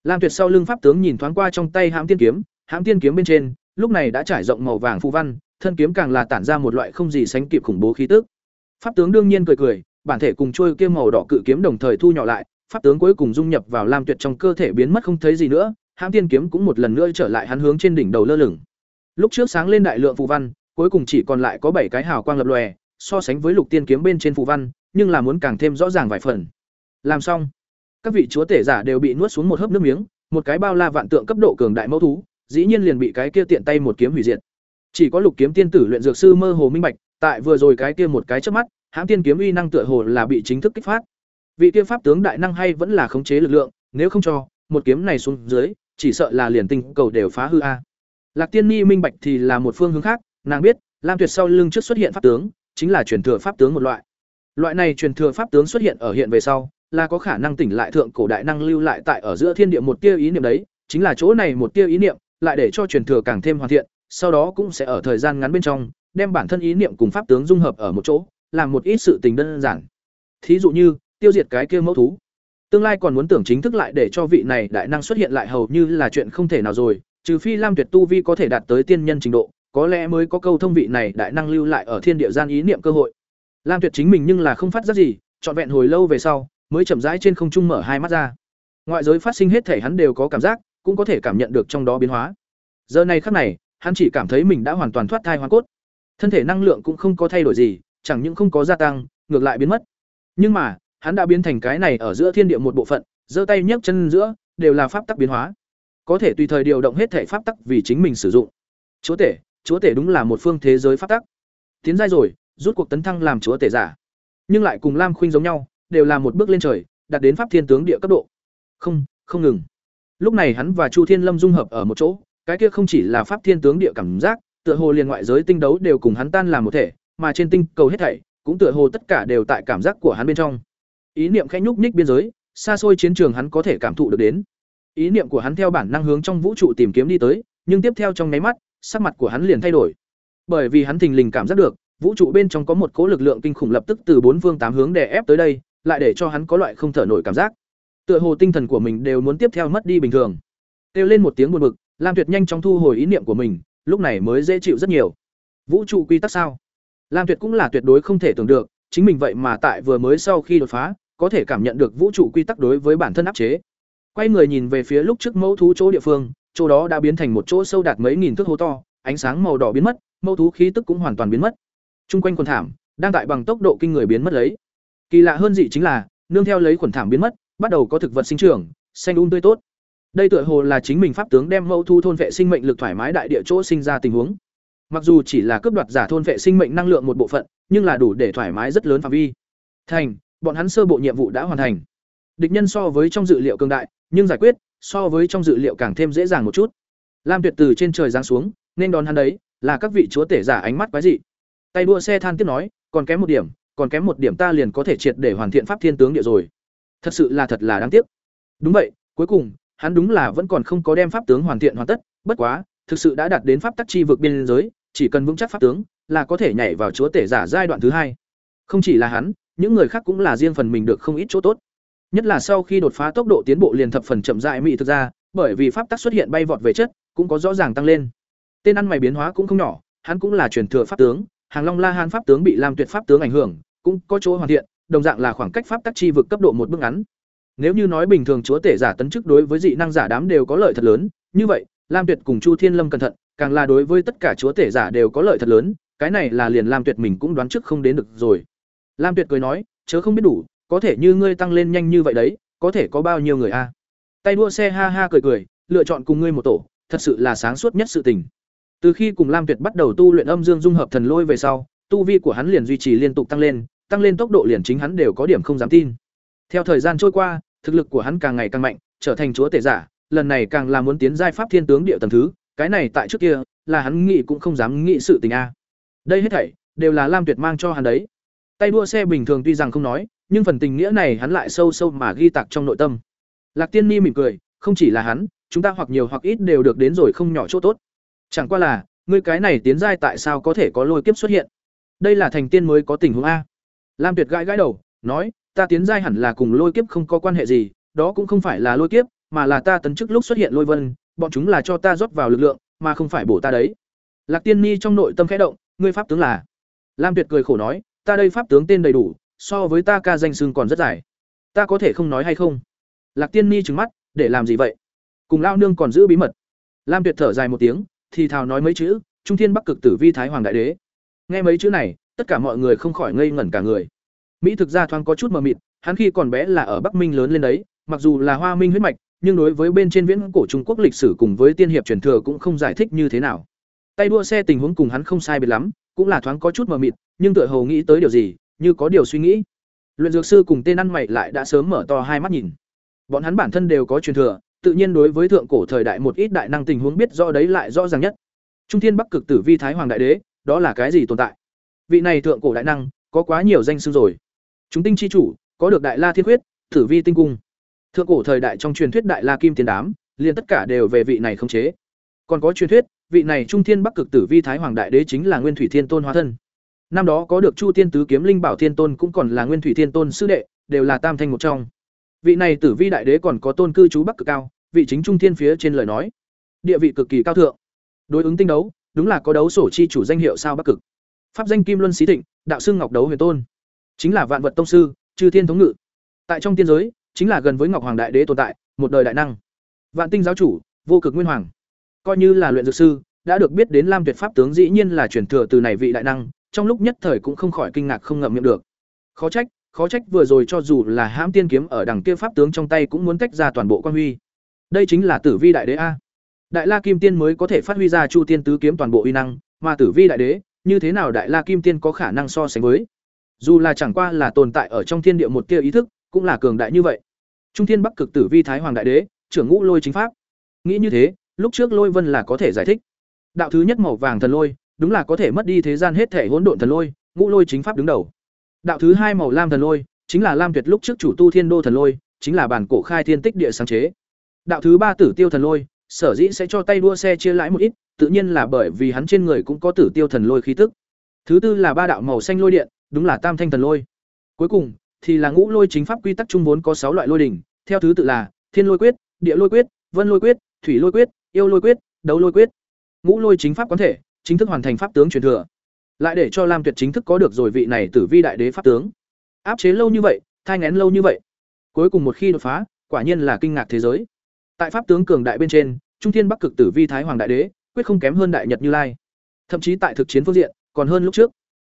Lam Tuyệt sau lưng pháp tướng nhìn thoáng qua trong tay hãm tiên kiếm, hãm tiên kiếm bên trên, lúc này đã trải rộng màu vàng phù văn, thân kiếm càng là tản ra một loại không gì sánh kịp khủng bố khí tức. Pháp tướng đương nhiên cười cười, bản thể cùng trôi kia màu đỏ cự kiếm đồng thời thu nhỏ lại, pháp tướng cuối cùng dung nhập vào Lam Tuyệt trong cơ thể biến mất không thấy gì nữa, hãm tiên kiếm cũng một lần nữa trở lại hắn hướng trên đỉnh đầu lơ lửng. Lúc trước sáng lên đại lượng phù văn, cuối cùng chỉ còn lại có bảy cái hào quang lập lòe, so sánh với lục tiên kiếm bên trên phù văn, nhưng là muốn càng thêm rõ ràng vài phần. Làm xong, các vị chúa tể giả đều bị nuốt xuống một hớp nước miếng, một cái bao la vạn tượng cấp độ cường đại mẫu thú, dĩ nhiên liền bị cái kia tiện tay một kiếm hủy diệt. Chỉ có Lục Kiếm Tiên tử luyện dược sư mơ hồ minh bạch, tại vừa rồi cái kia một cái chớp mắt, hãng tiên kiếm uy năng tựa hồ là bị chính thức kích phát. Vị kia pháp tướng đại năng hay vẫn là khống chế lực lượng, nếu không cho, một kiếm này xuống dưới, chỉ sợ là liền tinh cầu đều phá hư a. Lạc Tiên Ni minh bạch thì là một phương hướng khác, nàng biết, Lam Tuyệt sau lưng trước xuất hiện pháp tướng, chính là truyền thừa pháp tướng một loại. Loại này truyền thừa pháp tướng xuất hiện ở hiện về sau, là có khả năng tỉnh lại thượng cổ đại năng lưu lại tại ở giữa thiên địa một tia ý niệm đấy, chính là chỗ này một tia ý niệm, lại để cho truyền thừa càng thêm hoàn thiện, sau đó cũng sẽ ở thời gian ngắn bên trong đem bản thân ý niệm cùng pháp tướng dung hợp ở một chỗ, làm một ít sự tình đơn giản. thí dụ như tiêu diệt cái kia mẫu thú tương lai còn muốn tưởng chính thức lại để cho vị này đại năng xuất hiện lại hầu như là chuyện không thể nào rồi trừ phi lam tuyệt tu vi có thể đạt tới tiên nhân trình độ có lẽ mới có câu thông vị này đại năng lưu lại ở thiên địa gian ý niệm cơ hội lam tuyệt chính mình nhưng là không phát giác gì trọn vẹn hồi lâu về sau mới chậm rãi trên không trung mở hai mắt ra. Ngoại giới phát sinh hết thể hắn đều có cảm giác, cũng có thể cảm nhận được trong đó biến hóa. Giờ này khắc này, hắn chỉ cảm thấy mình đã hoàn toàn thoát thai hoa cốt. Thân thể năng lượng cũng không có thay đổi gì, chẳng những không có gia tăng, ngược lại biến mất. Nhưng mà, hắn đã biến thành cái này ở giữa thiên địa một bộ phận, giơ tay nhấc chân giữa, đều là pháp tắc biến hóa. Có thể tùy thời điều động hết thể pháp tắc vì chính mình sử dụng. Chúa tể chúa tể đúng là một phương thế giới pháp tắc. Tiến giai rồi, rút cuộc tấn thăng làm chúa tể giả. Nhưng lại cùng lam khuynh giống nhau đều là một bước lên trời, đạt đến pháp thiên tướng địa cấp độ. Không không ngừng. Lúc này hắn và chu thiên lâm dung hợp ở một chỗ, cái kia không chỉ là pháp thiên tướng địa cảm giác, tựa hồ liền ngoại giới tinh đấu đều cùng hắn tan làm một thể, mà trên tinh cầu hết thảy, cũng tựa hồ tất cả đều tại cảm giác của hắn bên trong. Ý niệm khẽ nhúc nhích biên giới, xa xôi chiến trường hắn có thể cảm thụ được đến. Ý niệm của hắn theo bản năng hướng trong vũ trụ tìm kiếm đi tới, nhưng tiếp theo trong nháy mắt, sắc mặt của hắn liền thay đổi. Bởi vì hắn thình lình cảm giác được, vũ trụ bên trong có một cỗ lực lượng kinh khủng lập tức từ bốn phương tám hướng đè ép tới đây lại để cho hắn có loại không thở nổi cảm giác. Tựa hồ tinh thần của mình đều muốn tiếp theo mất đi bình thường. Kêu lên một tiếng buồn bực, lam tuyệt nhanh chóng thu hồi ý niệm của mình, lúc này mới dễ chịu rất nhiều. Vũ trụ quy tắc sao? Lam tuyệt cũng là tuyệt đối không thể tưởng được, chính mình vậy mà tại vừa mới sau khi đột phá, có thể cảm nhận được vũ trụ quy tắc đối với bản thân áp chế. Quay người nhìn về phía lúc trước mẫu thú chỗ địa phương, chỗ đó đã biến thành một chỗ sâu đạt mấy nghìn thước hố to, ánh sáng màu đỏ biến mất, mẫu thú khí tức cũng hoàn toàn biến mất. Trung quanh quần thảm, đang tại bằng tốc độ kinh người biến mất lấy. Kỳ lạ hơn dị chính là, nương theo lấy quần thảm biến mất, bắt đầu có thực vật sinh trưởng, xanh um tươi tốt. Đây tựa hồ là chính mình pháp tướng đem mẫu thu thôn vệ sinh mệnh lực thoải mái đại địa chỗ sinh ra tình huống. Mặc dù chỉ là cướp đoạt giả thôn vệ sinh mệnh năng lượng một bộ phận, nhưng là đủ để thoải mái rất lớn phạm vi. Thành, bọn hắn sơ bộ nhiệm vụ đã hoàn thành. Địch nhân so với trong dự liệu cường đại, nhưng giải quyết so với trong dự liệu càng thêm dễ dàng một chút. Lam Tuyệt từ trên trời giáng xuống, nên đón hắn đấy, là các vị chúa tể giả ánh mắt quái dị tay đua xe than tiếp nói còn kém một điểm còn kém một điểm ta liền có thể triệt để hoàn thiện pháp thiên tướng địa rồi. Thật sự là thật là đáng tiếc. Đúng vậy cuối cùng hắn đúng là vẫn còn không có đem pháp tướng hoàn thiện hoàn tất bất quá thực sự đã đạt đến pháp tắc chi vực biên giới chỉ cần vững chắc pháp tướng là có thể nhảy vào chúa tể giả giai đoạn thứ hai. Không chỉ là hắn những người khác cũng là riêng phần mình được không ít chỗ tốt. Nhất là sau khi đột phá tốc độ tiến bộ liền thập phần chậm rãi, mỹ thực ra bởi vì pháp tắc xuất hiện bay vọt về chất cũng có rõ ràng tăng lên. Tên ăn mày biến hóa cũng không nhỏ hắn cũng là truyền thừa pháp tướng Hàng Long La Hán pháp tướng bị Lam Tuyệt pháp tướng ảnh hưởng, cũng có chỗ hoàn thiện, đồng dạng là khoảng cách pháp tắc chi vực cấp độ một bước ngắn. Nếu như nói bình thường chúa tể giả tấn chức đối với dị năng giả đám đều có lợi thật lớn, như vậy, Lam Tuyệt cùng Chu Thiên Lâm cẩn thận, càng là đối với tất cả chúa tể giả đều có lợi thật lớn, cái này là liền Lam Tuyệt mình cũng đoán trước không đến được rồi. Lam Tuyệt cười nói, chớ không biết đủ, có thể như ngươi tăng lên nhanh như vậy đấy, có thể có bao nhiêu người a? Tay đua xe ha ha cười cười, lựa chọn cùng ngươi một tổ, thật sự là sáng suốt nhất sự tình. Từ khi cùng Lam Tuyệt bắt đầu tu luyện âm dương dung hợp thần lôi về sau, tu vi của hắn liền duy trì liên tục tăng lên, tăng lên tốc độ liền chính hắn đều có điểm không dám tin. Theo thời gian trôi qua, thực lực của hắn càng ngày càng mạnh, trở thành chúa tể giả, lần này càng là muốn tiến giai pháp thiên tướng địa tầng thứ, cái này tại trước kia, là hắn nghĩ cũng không dám nghĩ sự tình a. Đây hết thảy đều là Lam Tuyệt mang cho hắn đấy. Tay đua xe bình thường tuy rằng không nói, nhưng phần tình nghĩa này hắn lại sâu sâu mà ghi tạc trong nội tâm. Lạc Tiên Ni mỉm cười, không chỉ là hắn, chúng ta hoặc nhiều hoặc ít đều được đến rồi không nhỏ chỗ tốt. Chẳng qua là, ngươi cái này tiến giai tại sao có thể có lôi kiếp xuất hiện? Đây là thành tiên mới có tình huống a. Lam Tuyệt gãi gãi đầu, nói, ta tiến giai hẳn là cùng lôi kiếp không có quan hệ gì, đó cũng không phải là lôi kiếp, mà là ta tấn chức lúc xuất hiện lôi vân, bọn chúng là cho ta rót vào lực lượng, mà không phải bổ ta đấy. Lạc Tiên Ni trong nội tâm khẽ động, ngươi pháp tướng là? Lam Tuyệt cười khổ nói, ta đây pháp tướng tên đầy đủ, so với ta ca danh xưng còn rất dài. Ta có thể không nói hay không? Lạc Tiên Ni trừng mắt, để làm gì vậy? Cùng lao nương còn giữ bí mật. Lam Tuyệt thở dài một tiếng, thì thào nói mấy chữ, trung thiên bắc cực tử vi thái hoàng đại đế. Nghe mấy chữ này, tất cả mọi người không khỏi ngây ngẩn cả người. Mỹ thực ra thoáng có chút mờ mịt, hắn khi còn bé là ở bắc minh lớn lên đấy, mặc dù là hoa minh huyết mạch, nhưng đối với bên trên viễn cổ trung quốc lịch sử cùng với tiên hiệp truyền thừa cũng không giải thích như thế nào. Tay đua xe tình huống cùng hắn không sai biệt lắm, cũng là thoáng có chút mờ mịt, nhưng tựa hồ nghĩ tới điều gì, như có điều suy nghĩ. Luyện dược sư cùng tên ăn mày lại đã sớm mở to hai mắt nhìn. Bọn hắn bản thân đều có truyền thừa tự nhiên đối với thượng cổ thời đại một ít đại năng tình huống biết rõ đấy lại rõ ràng nhất. Trung Thiên Bắc Cực Tử Vi Thái Hoàng đại đế, đó là cái gì tồn tại? Vị này thượng cổ đại năng, có quá nhiều danh xưng rồi. Chúng tinh chi chủ, có được Đại La Thiên Huyết, Tử Vi tinh cung. Thượng cổ thời đại trong truyền thuyết Đại La Kim Tiền đám, liền tất cả đều về vị này không chế. Còn có truyền thuyết, vị này Trung Thiên Bắc Cực Tử Vi Thái Hoàng đại đế chính là Nguyên Thủy Thiên Tôn hóa thân. năm đó có được chu tiên tứ kiếm linh bảo thiên tôn cũng còn là nguyên thủy thiên tôn sư đệ đều là tam thanh một trong vị này tử vi đại đế còn có tôn cư trú bắc cực cao, vị chính trung thiên phía trên lời nói. Địa vị cực kỳ cao thượng. Đối ứng tinh đấu, đúng là có đấu sổ chi chủ danh hiệu sao bắc cực. Pháp danh kim luân xí thịnh, đạo sư ngọc đấu huyền tôn. Chính là vạn vật tông sư, chư thiên thống ngự. Tại trong tiên giới, chính là gần với ngọc hoàng đại đế tồn tại, một đời đại năng. Vạn tinh giáo chủ, vô cực nguyên hoàng. Coi như là luyện dược sư, đã được biết đến lam tuyệt pháp tướng dĩ nhiên là truyền thừa từ này vị đại năng, trong lúc nhất thời cũng không khỏi kinh ngạc không ngậm miệng được. Khó trách khó trách vừa rồi cho dù là hãm tiên kiếm ở đằng kia pháp tướng trong tay cũng muốn tách ra toàn bộ quan huy. Đây chính là tử vi đại đế a. Đại la kim tiên mới có thể phát huy ra chu tiên tứ kiếm toàn bộ uy năng, mà tử vi đại đế, như thế nào đại la kim tiên có khả năng so sánh với? Dù là chẳng qua là tồn tại ở trong thiên địa một tia ý thức, cũng là cường đại như vậy. Trung thiên bắc cực tử vi thái hoàng đại đế, trưởng ngũ lôi chính pháp. Nghĩ như thế, lúc trước lôi vân là có thể giải thích. Đạo thứ nhất màu vàng thần lôi, đúng là có thể mất đi thế gian hết thể hỗn độn thần lôi, ngũ lôi chính pháp đứng đầu đạo thứ hai màu lam thần lôi, chính là lam tuyệt lúc trước chủ tu thiên đô thần lôi, chính là bản cổ khai thiên tích địa sáng chế. Đạo thứ ba tử tiêu thần lôi, sở dĩ sẽ cho tay đua xe chia lãi một ít, tự nhiên là bởi vì hắn trên người cũng có tử tiêu thần lôi khí tức. Thứ tư là ba đạo màu xanh lôi điện, đúng là tam thanh thần lôi. Cuối cùng, thì là ngũ lôi chính pháp quy tắc trung vốn có sáu loại lôi đỉnh, theo thứ tự là thiên lôi quyết, địa lôi quyết, vân lôi quyết, thủy lôi quyết, yêu lôi quyết, đấu lôi quyết. Ngũ lôi chính pháp quán thể, chính thức hoàn thành pháp tướng truyền thừa lại để cho lam tuyệt chính thức có được rồi vị này tử vi đại đế pháp tướng. Áp chế lâu như vậy, thai ngén lâu như vậy. Cuối cùng một khi đột phá, quả nhiên là kinh ngạc thế giới. Tại pháp tướng cường đại bên trên, trung thiên bắc cực tử vi thái hoàng đại đế, quyết không kém hơn đại nhật như lai. Thậm chí tại thực chiến phương diện, còn hơn lúc trước.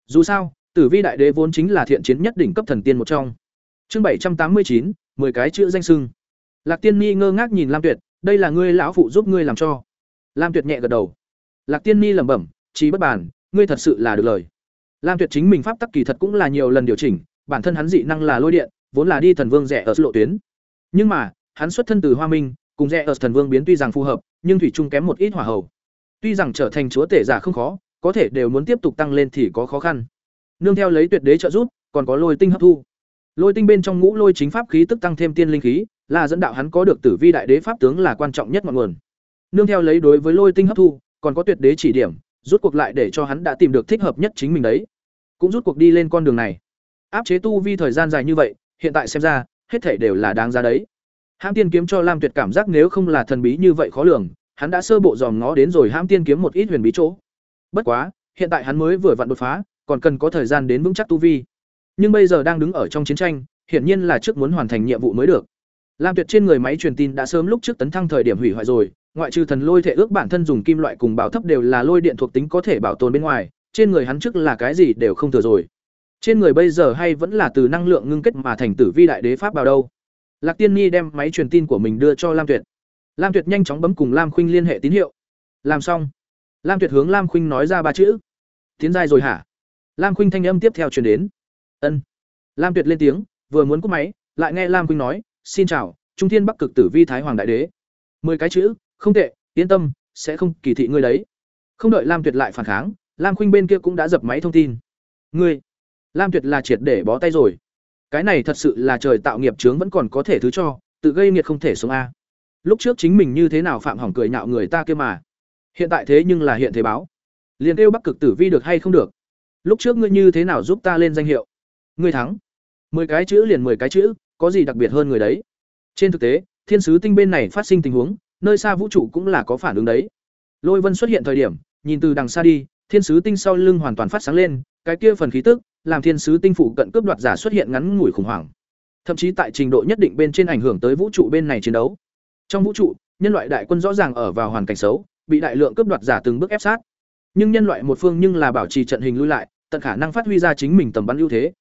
Dù sao, tử vi đại đế vốn chính là thiện chiến nhất đỉnh cấp thần tiên một trong. Chương bảy trăm tám mươi chín, mười cái chữ danh sưng lạc tiên ni ngơ ngác nhìn lam tuyệt, đây là ngươi lão phụ giúp ngươi làm cho. Lam tuyệt nhẹ gật đầu. Lạc tiên ni lẩm bẩm trí bất bản ngươi thật sự là được lời. Lam tuyệt chính mình pháp tắc kỳ thật cũng là nhiều lần điều chỉnh, bản thân hắn dị năng là lôi điện, vốn là đi thần vương rẻ ở lộ tuyến. Nhưng mà, hắn xuất thân từ hoa minh, cùng rẻ ở thần vương biến tuy rằng phù hợp, nhưng thủy trung kém một ít hỏa hầu. Tuy rằng trở thành chúa tể giả không khó, có thể đều muốn tiếp tục tăng lên thì có khó khăn. Nương theo lấy tuyệt đế trợ giúp, còn có lôi tinh hấp thu. Lôi tinh bên trong ngũ lôi chính pháp khí tức tăng thêm tiên linh khí, là dẫn đạo hắn có được tử vi đại đế pháp tướng là quan trọng nhất ngọn nguồn. Nương theo lấy đối với lôi tinh hấp thu, còn có tuyệt đế chỉ điểm rút cuộc lại để cho hắn đã tìm được thích hợp nhất chính mình đấy. Cũng rút cuộc đi lên con đường này. Áp chế tu vi thời gian dài như vậy, hiện tại xem ra, hết thể đều là đáng giá đấy. Hãm tiên kiếm cho lam tuyệt cảm giác nếu không là thần bí như vậy khó lường, hắn đã sơ bộ dòm ngó đến rồi hãm tiên kiếm một ít huyền bí chỗ. Bất quá, hiện tại hắn mới vừa vặn đột phá, còn cần có thời gian đến vững chắc tu vi. Nhưng bây giờ đang đứng ở trong chiến tranh, hiển nhiên là trước muốn hoàn thành nhiệm vụ mới được. Lam tuyệt trên người máy truyền tin đã sớm lúc trước tấn thăng thời điểm hủy hoại rồi ngoại trừ thần lôi thể ước bản thân dùng kim loại cùng bảo thấp đều là lôi điện thuộc tính có thể bảo tồn bên ngoài, trên người hắn trước là cái gì đều không thừa rồi. Trên người bây giờ hay vẫn là từ năng lượng ngưng kết mà thành tử vi đại đế pháp bảo đâu. Lạc tiên nhi đem máy truyền tin của mình đưa cho lam tuyệt. Lam tuyệt nhanh chóng bấm cùng lam khuynh liên hệ tín hiệu. Làm xong, lam tuyệt hướng lam khuynh nói ra ba chữ. Tiến giai rồi hả? Lam khuynh thanh âm tiếp theo truyền đến. Ân. Lam tuyệt lên tiếng, vừa muốn cúp máy, lại nghe lam khuynh nói, xin chào, trung thiên bắc cực tử vi thái hoàng đại đế. Mười cái chữ không tệ, yên tâm, sẽ không kỳ thị ngươi đấy. Không đợi lam tuyệt lại phản kháng, lam khuynh bên kia cũng đã dập máy thông tin. Ngươi, lam tuyệt là triệt để bó tay rồi. Cái này thật sự là trời tạo nghiệp chướng vẫn còn có thể thứ cho, tự gây nghiệt không thể sống a. Lúc trước chính mình như thế nào phạm hỏng cười nhạo người ta kia mà. Hiện tại thế nhưng là hiện thế báo. Liền kêu bắc cực tử vi được hay không được. Lúc trước ngươi như thế nào giúp ta lên danh hiệu? Ngươi thắng. Mười cái chữ liền mười cái chữ, có gì đặc biệt hơn người đấy? Trên thực tế, thiên sứ tinh bên này phát sinh tình huống nơi xa vũ trụ cũng là có phản ứng đấy. Lôi vân xuất hiện thời điểm, nhìn từ đằng xa đi, thiên sứ tinh sau lưng hoàn toàn phát sáng lên, cái kia phần khí tức, làm thiên sứ tinh phụ cận cướp đoạt giả xuất hiện ngắn ngủi khủng hoảng. Thậm chí tại trình độ nhất định bên trên ảnh hưởng tới vũ trụ bên này chiến đấu. Trong vũ trụ, nhân loại đại quân rõ ràng ở vào hoàn cảnh xấu, bị đại lượng cướp đoạt giả từng bước ép sát. Nhưng nhân loại một phương nhưng là bảo trì trận hình lui lại, tận khả năng phát huy ra chính mình tầm bắn ưu thế.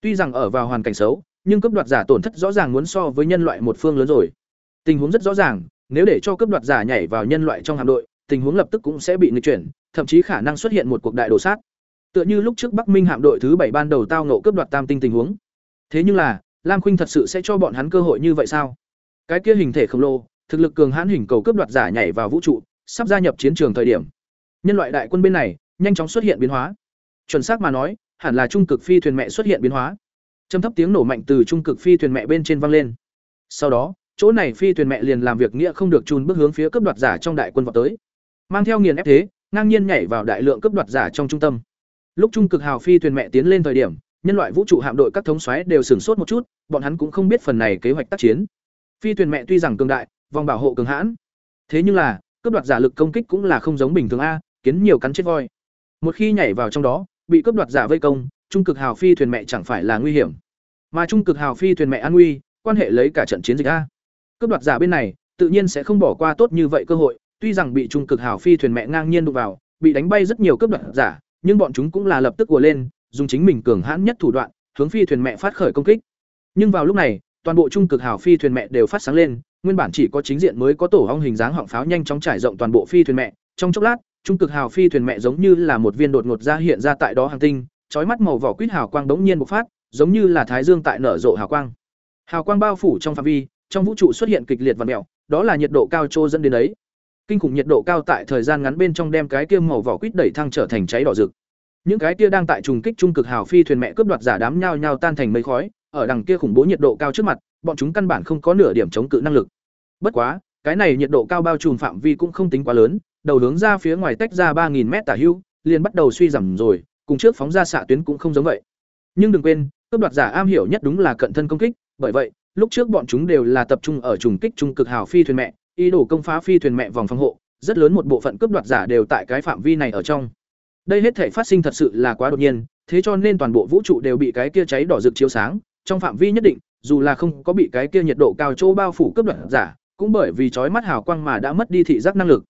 Tuy rằng ở vào hoàn cảnh xấu, nhưng cướp đoạt giả tổn thất rõ ràng muốn so với nhân loại một phương lớn rồi. Tình huống rất rõ ràng nếu để cho cướp đoạt giả nhảy vào nhân loại trong hạm đội, tình huống lập tức cũng sẽ bị nghịch chuyển, thậm chí khả năng xuất hiện một cuộc đại đổ sát. Tựa như lúc trước bắc minh hạm đội thứ bảy ban đầu tao nộ cướp đoạt tam tinh tình huống. Thế nhưng là, lam khuynh thật sự sẽ cho bọn hắn cơ hội như vậy sao? Cái kia hình thể khổng lồ, thực lực cường hãn hình cầu cướp đoạt giả nhảy vào vũ trụ, sắp gia nhập chiến trường thời điểm. Nhân loại đại quân bên này, nhanh chóng xuất hiện biến hóa. Chuẩn xác mà nói, hẳn là trung cực phi thuyền mẹ xuất hiện biến hóa. Trầm thấp tiếng nổ mạnh từ trung cực phi thuyền mẹ bên trên vang lên. Sau đó chỗ này phi thuyền mẹ liền làm việc nghĩa không được chùn bước hướng phía cấp đoạt giả trong đại quân vào tới mang theo nghiền ép thế ngang nhiên nhảy vào đại lượng cấp đoạt giả trong trung tâm Lúc trung cực hào phi thuyền mẹ tiến lên thời điểm, nhân loại vũ trụ hạm đội các thống soái đều sửng sốt một chút, bọn hắn cũng không biết phần này kế hoạch tác chiến. Phi thuyền mẹ tuy rằng cường đại, vòng bảo hộ cường hãn, thế nhưng là, cướp đoạt giả lực công kích cũng là không giống bình thường a, kiến nhiều cắn chết voi. Một khi nhảy vào trong đó, bị cướp đoạt giả vây công, trung cực hào phi thuyền mẹ chẳng phải là nguy hiểm. Mà trung cực hào phi thuyền mẹ an nguy, quan hệ lấy cả trận chiến dịch a. Cướp đoạt giả bên này, tự nhiên sẽ không bỏ qua tốt như vậy cơ hội, tuy rằng bị trung cực hào phi thuyền mẹ ngang nhiên đụng vào, bị đánh bay rất nhiều cướp đoạt giả, nhưng bọn chúng cũng là lập tức ùa lên, dùng chính mình cường hãn nhất thủ đoạn, hướng phi thuyền mẹ phát khởi công kích. Nhưng vào lúc này, toàn bộ trung cực hào phi thuyền mẹ đều phát sáng lên, nguyên bản chỉ có chính diện mới có tổ hong hình dáng họng pháo nhanh chóng trải rộng toàn bộ phi thuyền mẹ, trong chốc lát, trung cực hào phi thuyền mẹ giống như là một viên đột ngột ra hiện ra tại đó hàng tinh, trói mắt màu vỏ quýt hào quang bỗng nhiên bộc phát, giống như là thái dương tại nở rộ hào quang. Hào quang bao phủ trong phạm vi, trong vũ trụ xuất hiện kịch liệt và mèo, đó là nhiệt độ cao trô dẫn đến đấy. Kinh khủng nhiệt độ cao tại thời gian ngắn bên trong đem cái kia màu vỏ quýt đẩy thăng trở thành cháy đỏ rực. Những cái kia đang tại trùng kích trung cực hào phi thuyền mẹ cướp đoạt giả đám nhao nhao tan thành mây khói, ở đằng kia khủng bố nhiệt độ cao trước mặt, bọn chúng căn bản không có nửa điểm chống cự năng lực. Bất quá, cái này nhiệt độ cao bao trùm phạm vi cũng không tính quá lớn, đầu hướng ra phía ngoài tách ra 3000 mét tả hữu, liền bắt đầu suy giảm rồi, cùng trước phóng ra xạ tuyến cũng không giống vậy. Nhưng đừng quên, cướp đoạt giả am hiểu nhất đúng là cận thân công kích, bởi vậy, lúc trước bọn chúng đều là tập trung ở trùng kích trung cực hào phi thuyền mẹ, ý đồ công phá phi thuyền mẹ vòng phòng hộ, rất lớn một bộ phận cướp đoạt giả đều tại cái phạm vi này ở trong. Đây hết thể phát sinh thật sự là quá đột nhiên, thế cho nên toàn bộ vũ trụ đều bị cái kia cháy đỏ rực chiếu sáng, trong phạm vi nhất định, dù là không có bị cái kia nhiệt độ cao chỗ bao phủ cướp đoạt giả, cũng bởi vì chói mắt hào quang mà đã mất đi thị giác năng lực.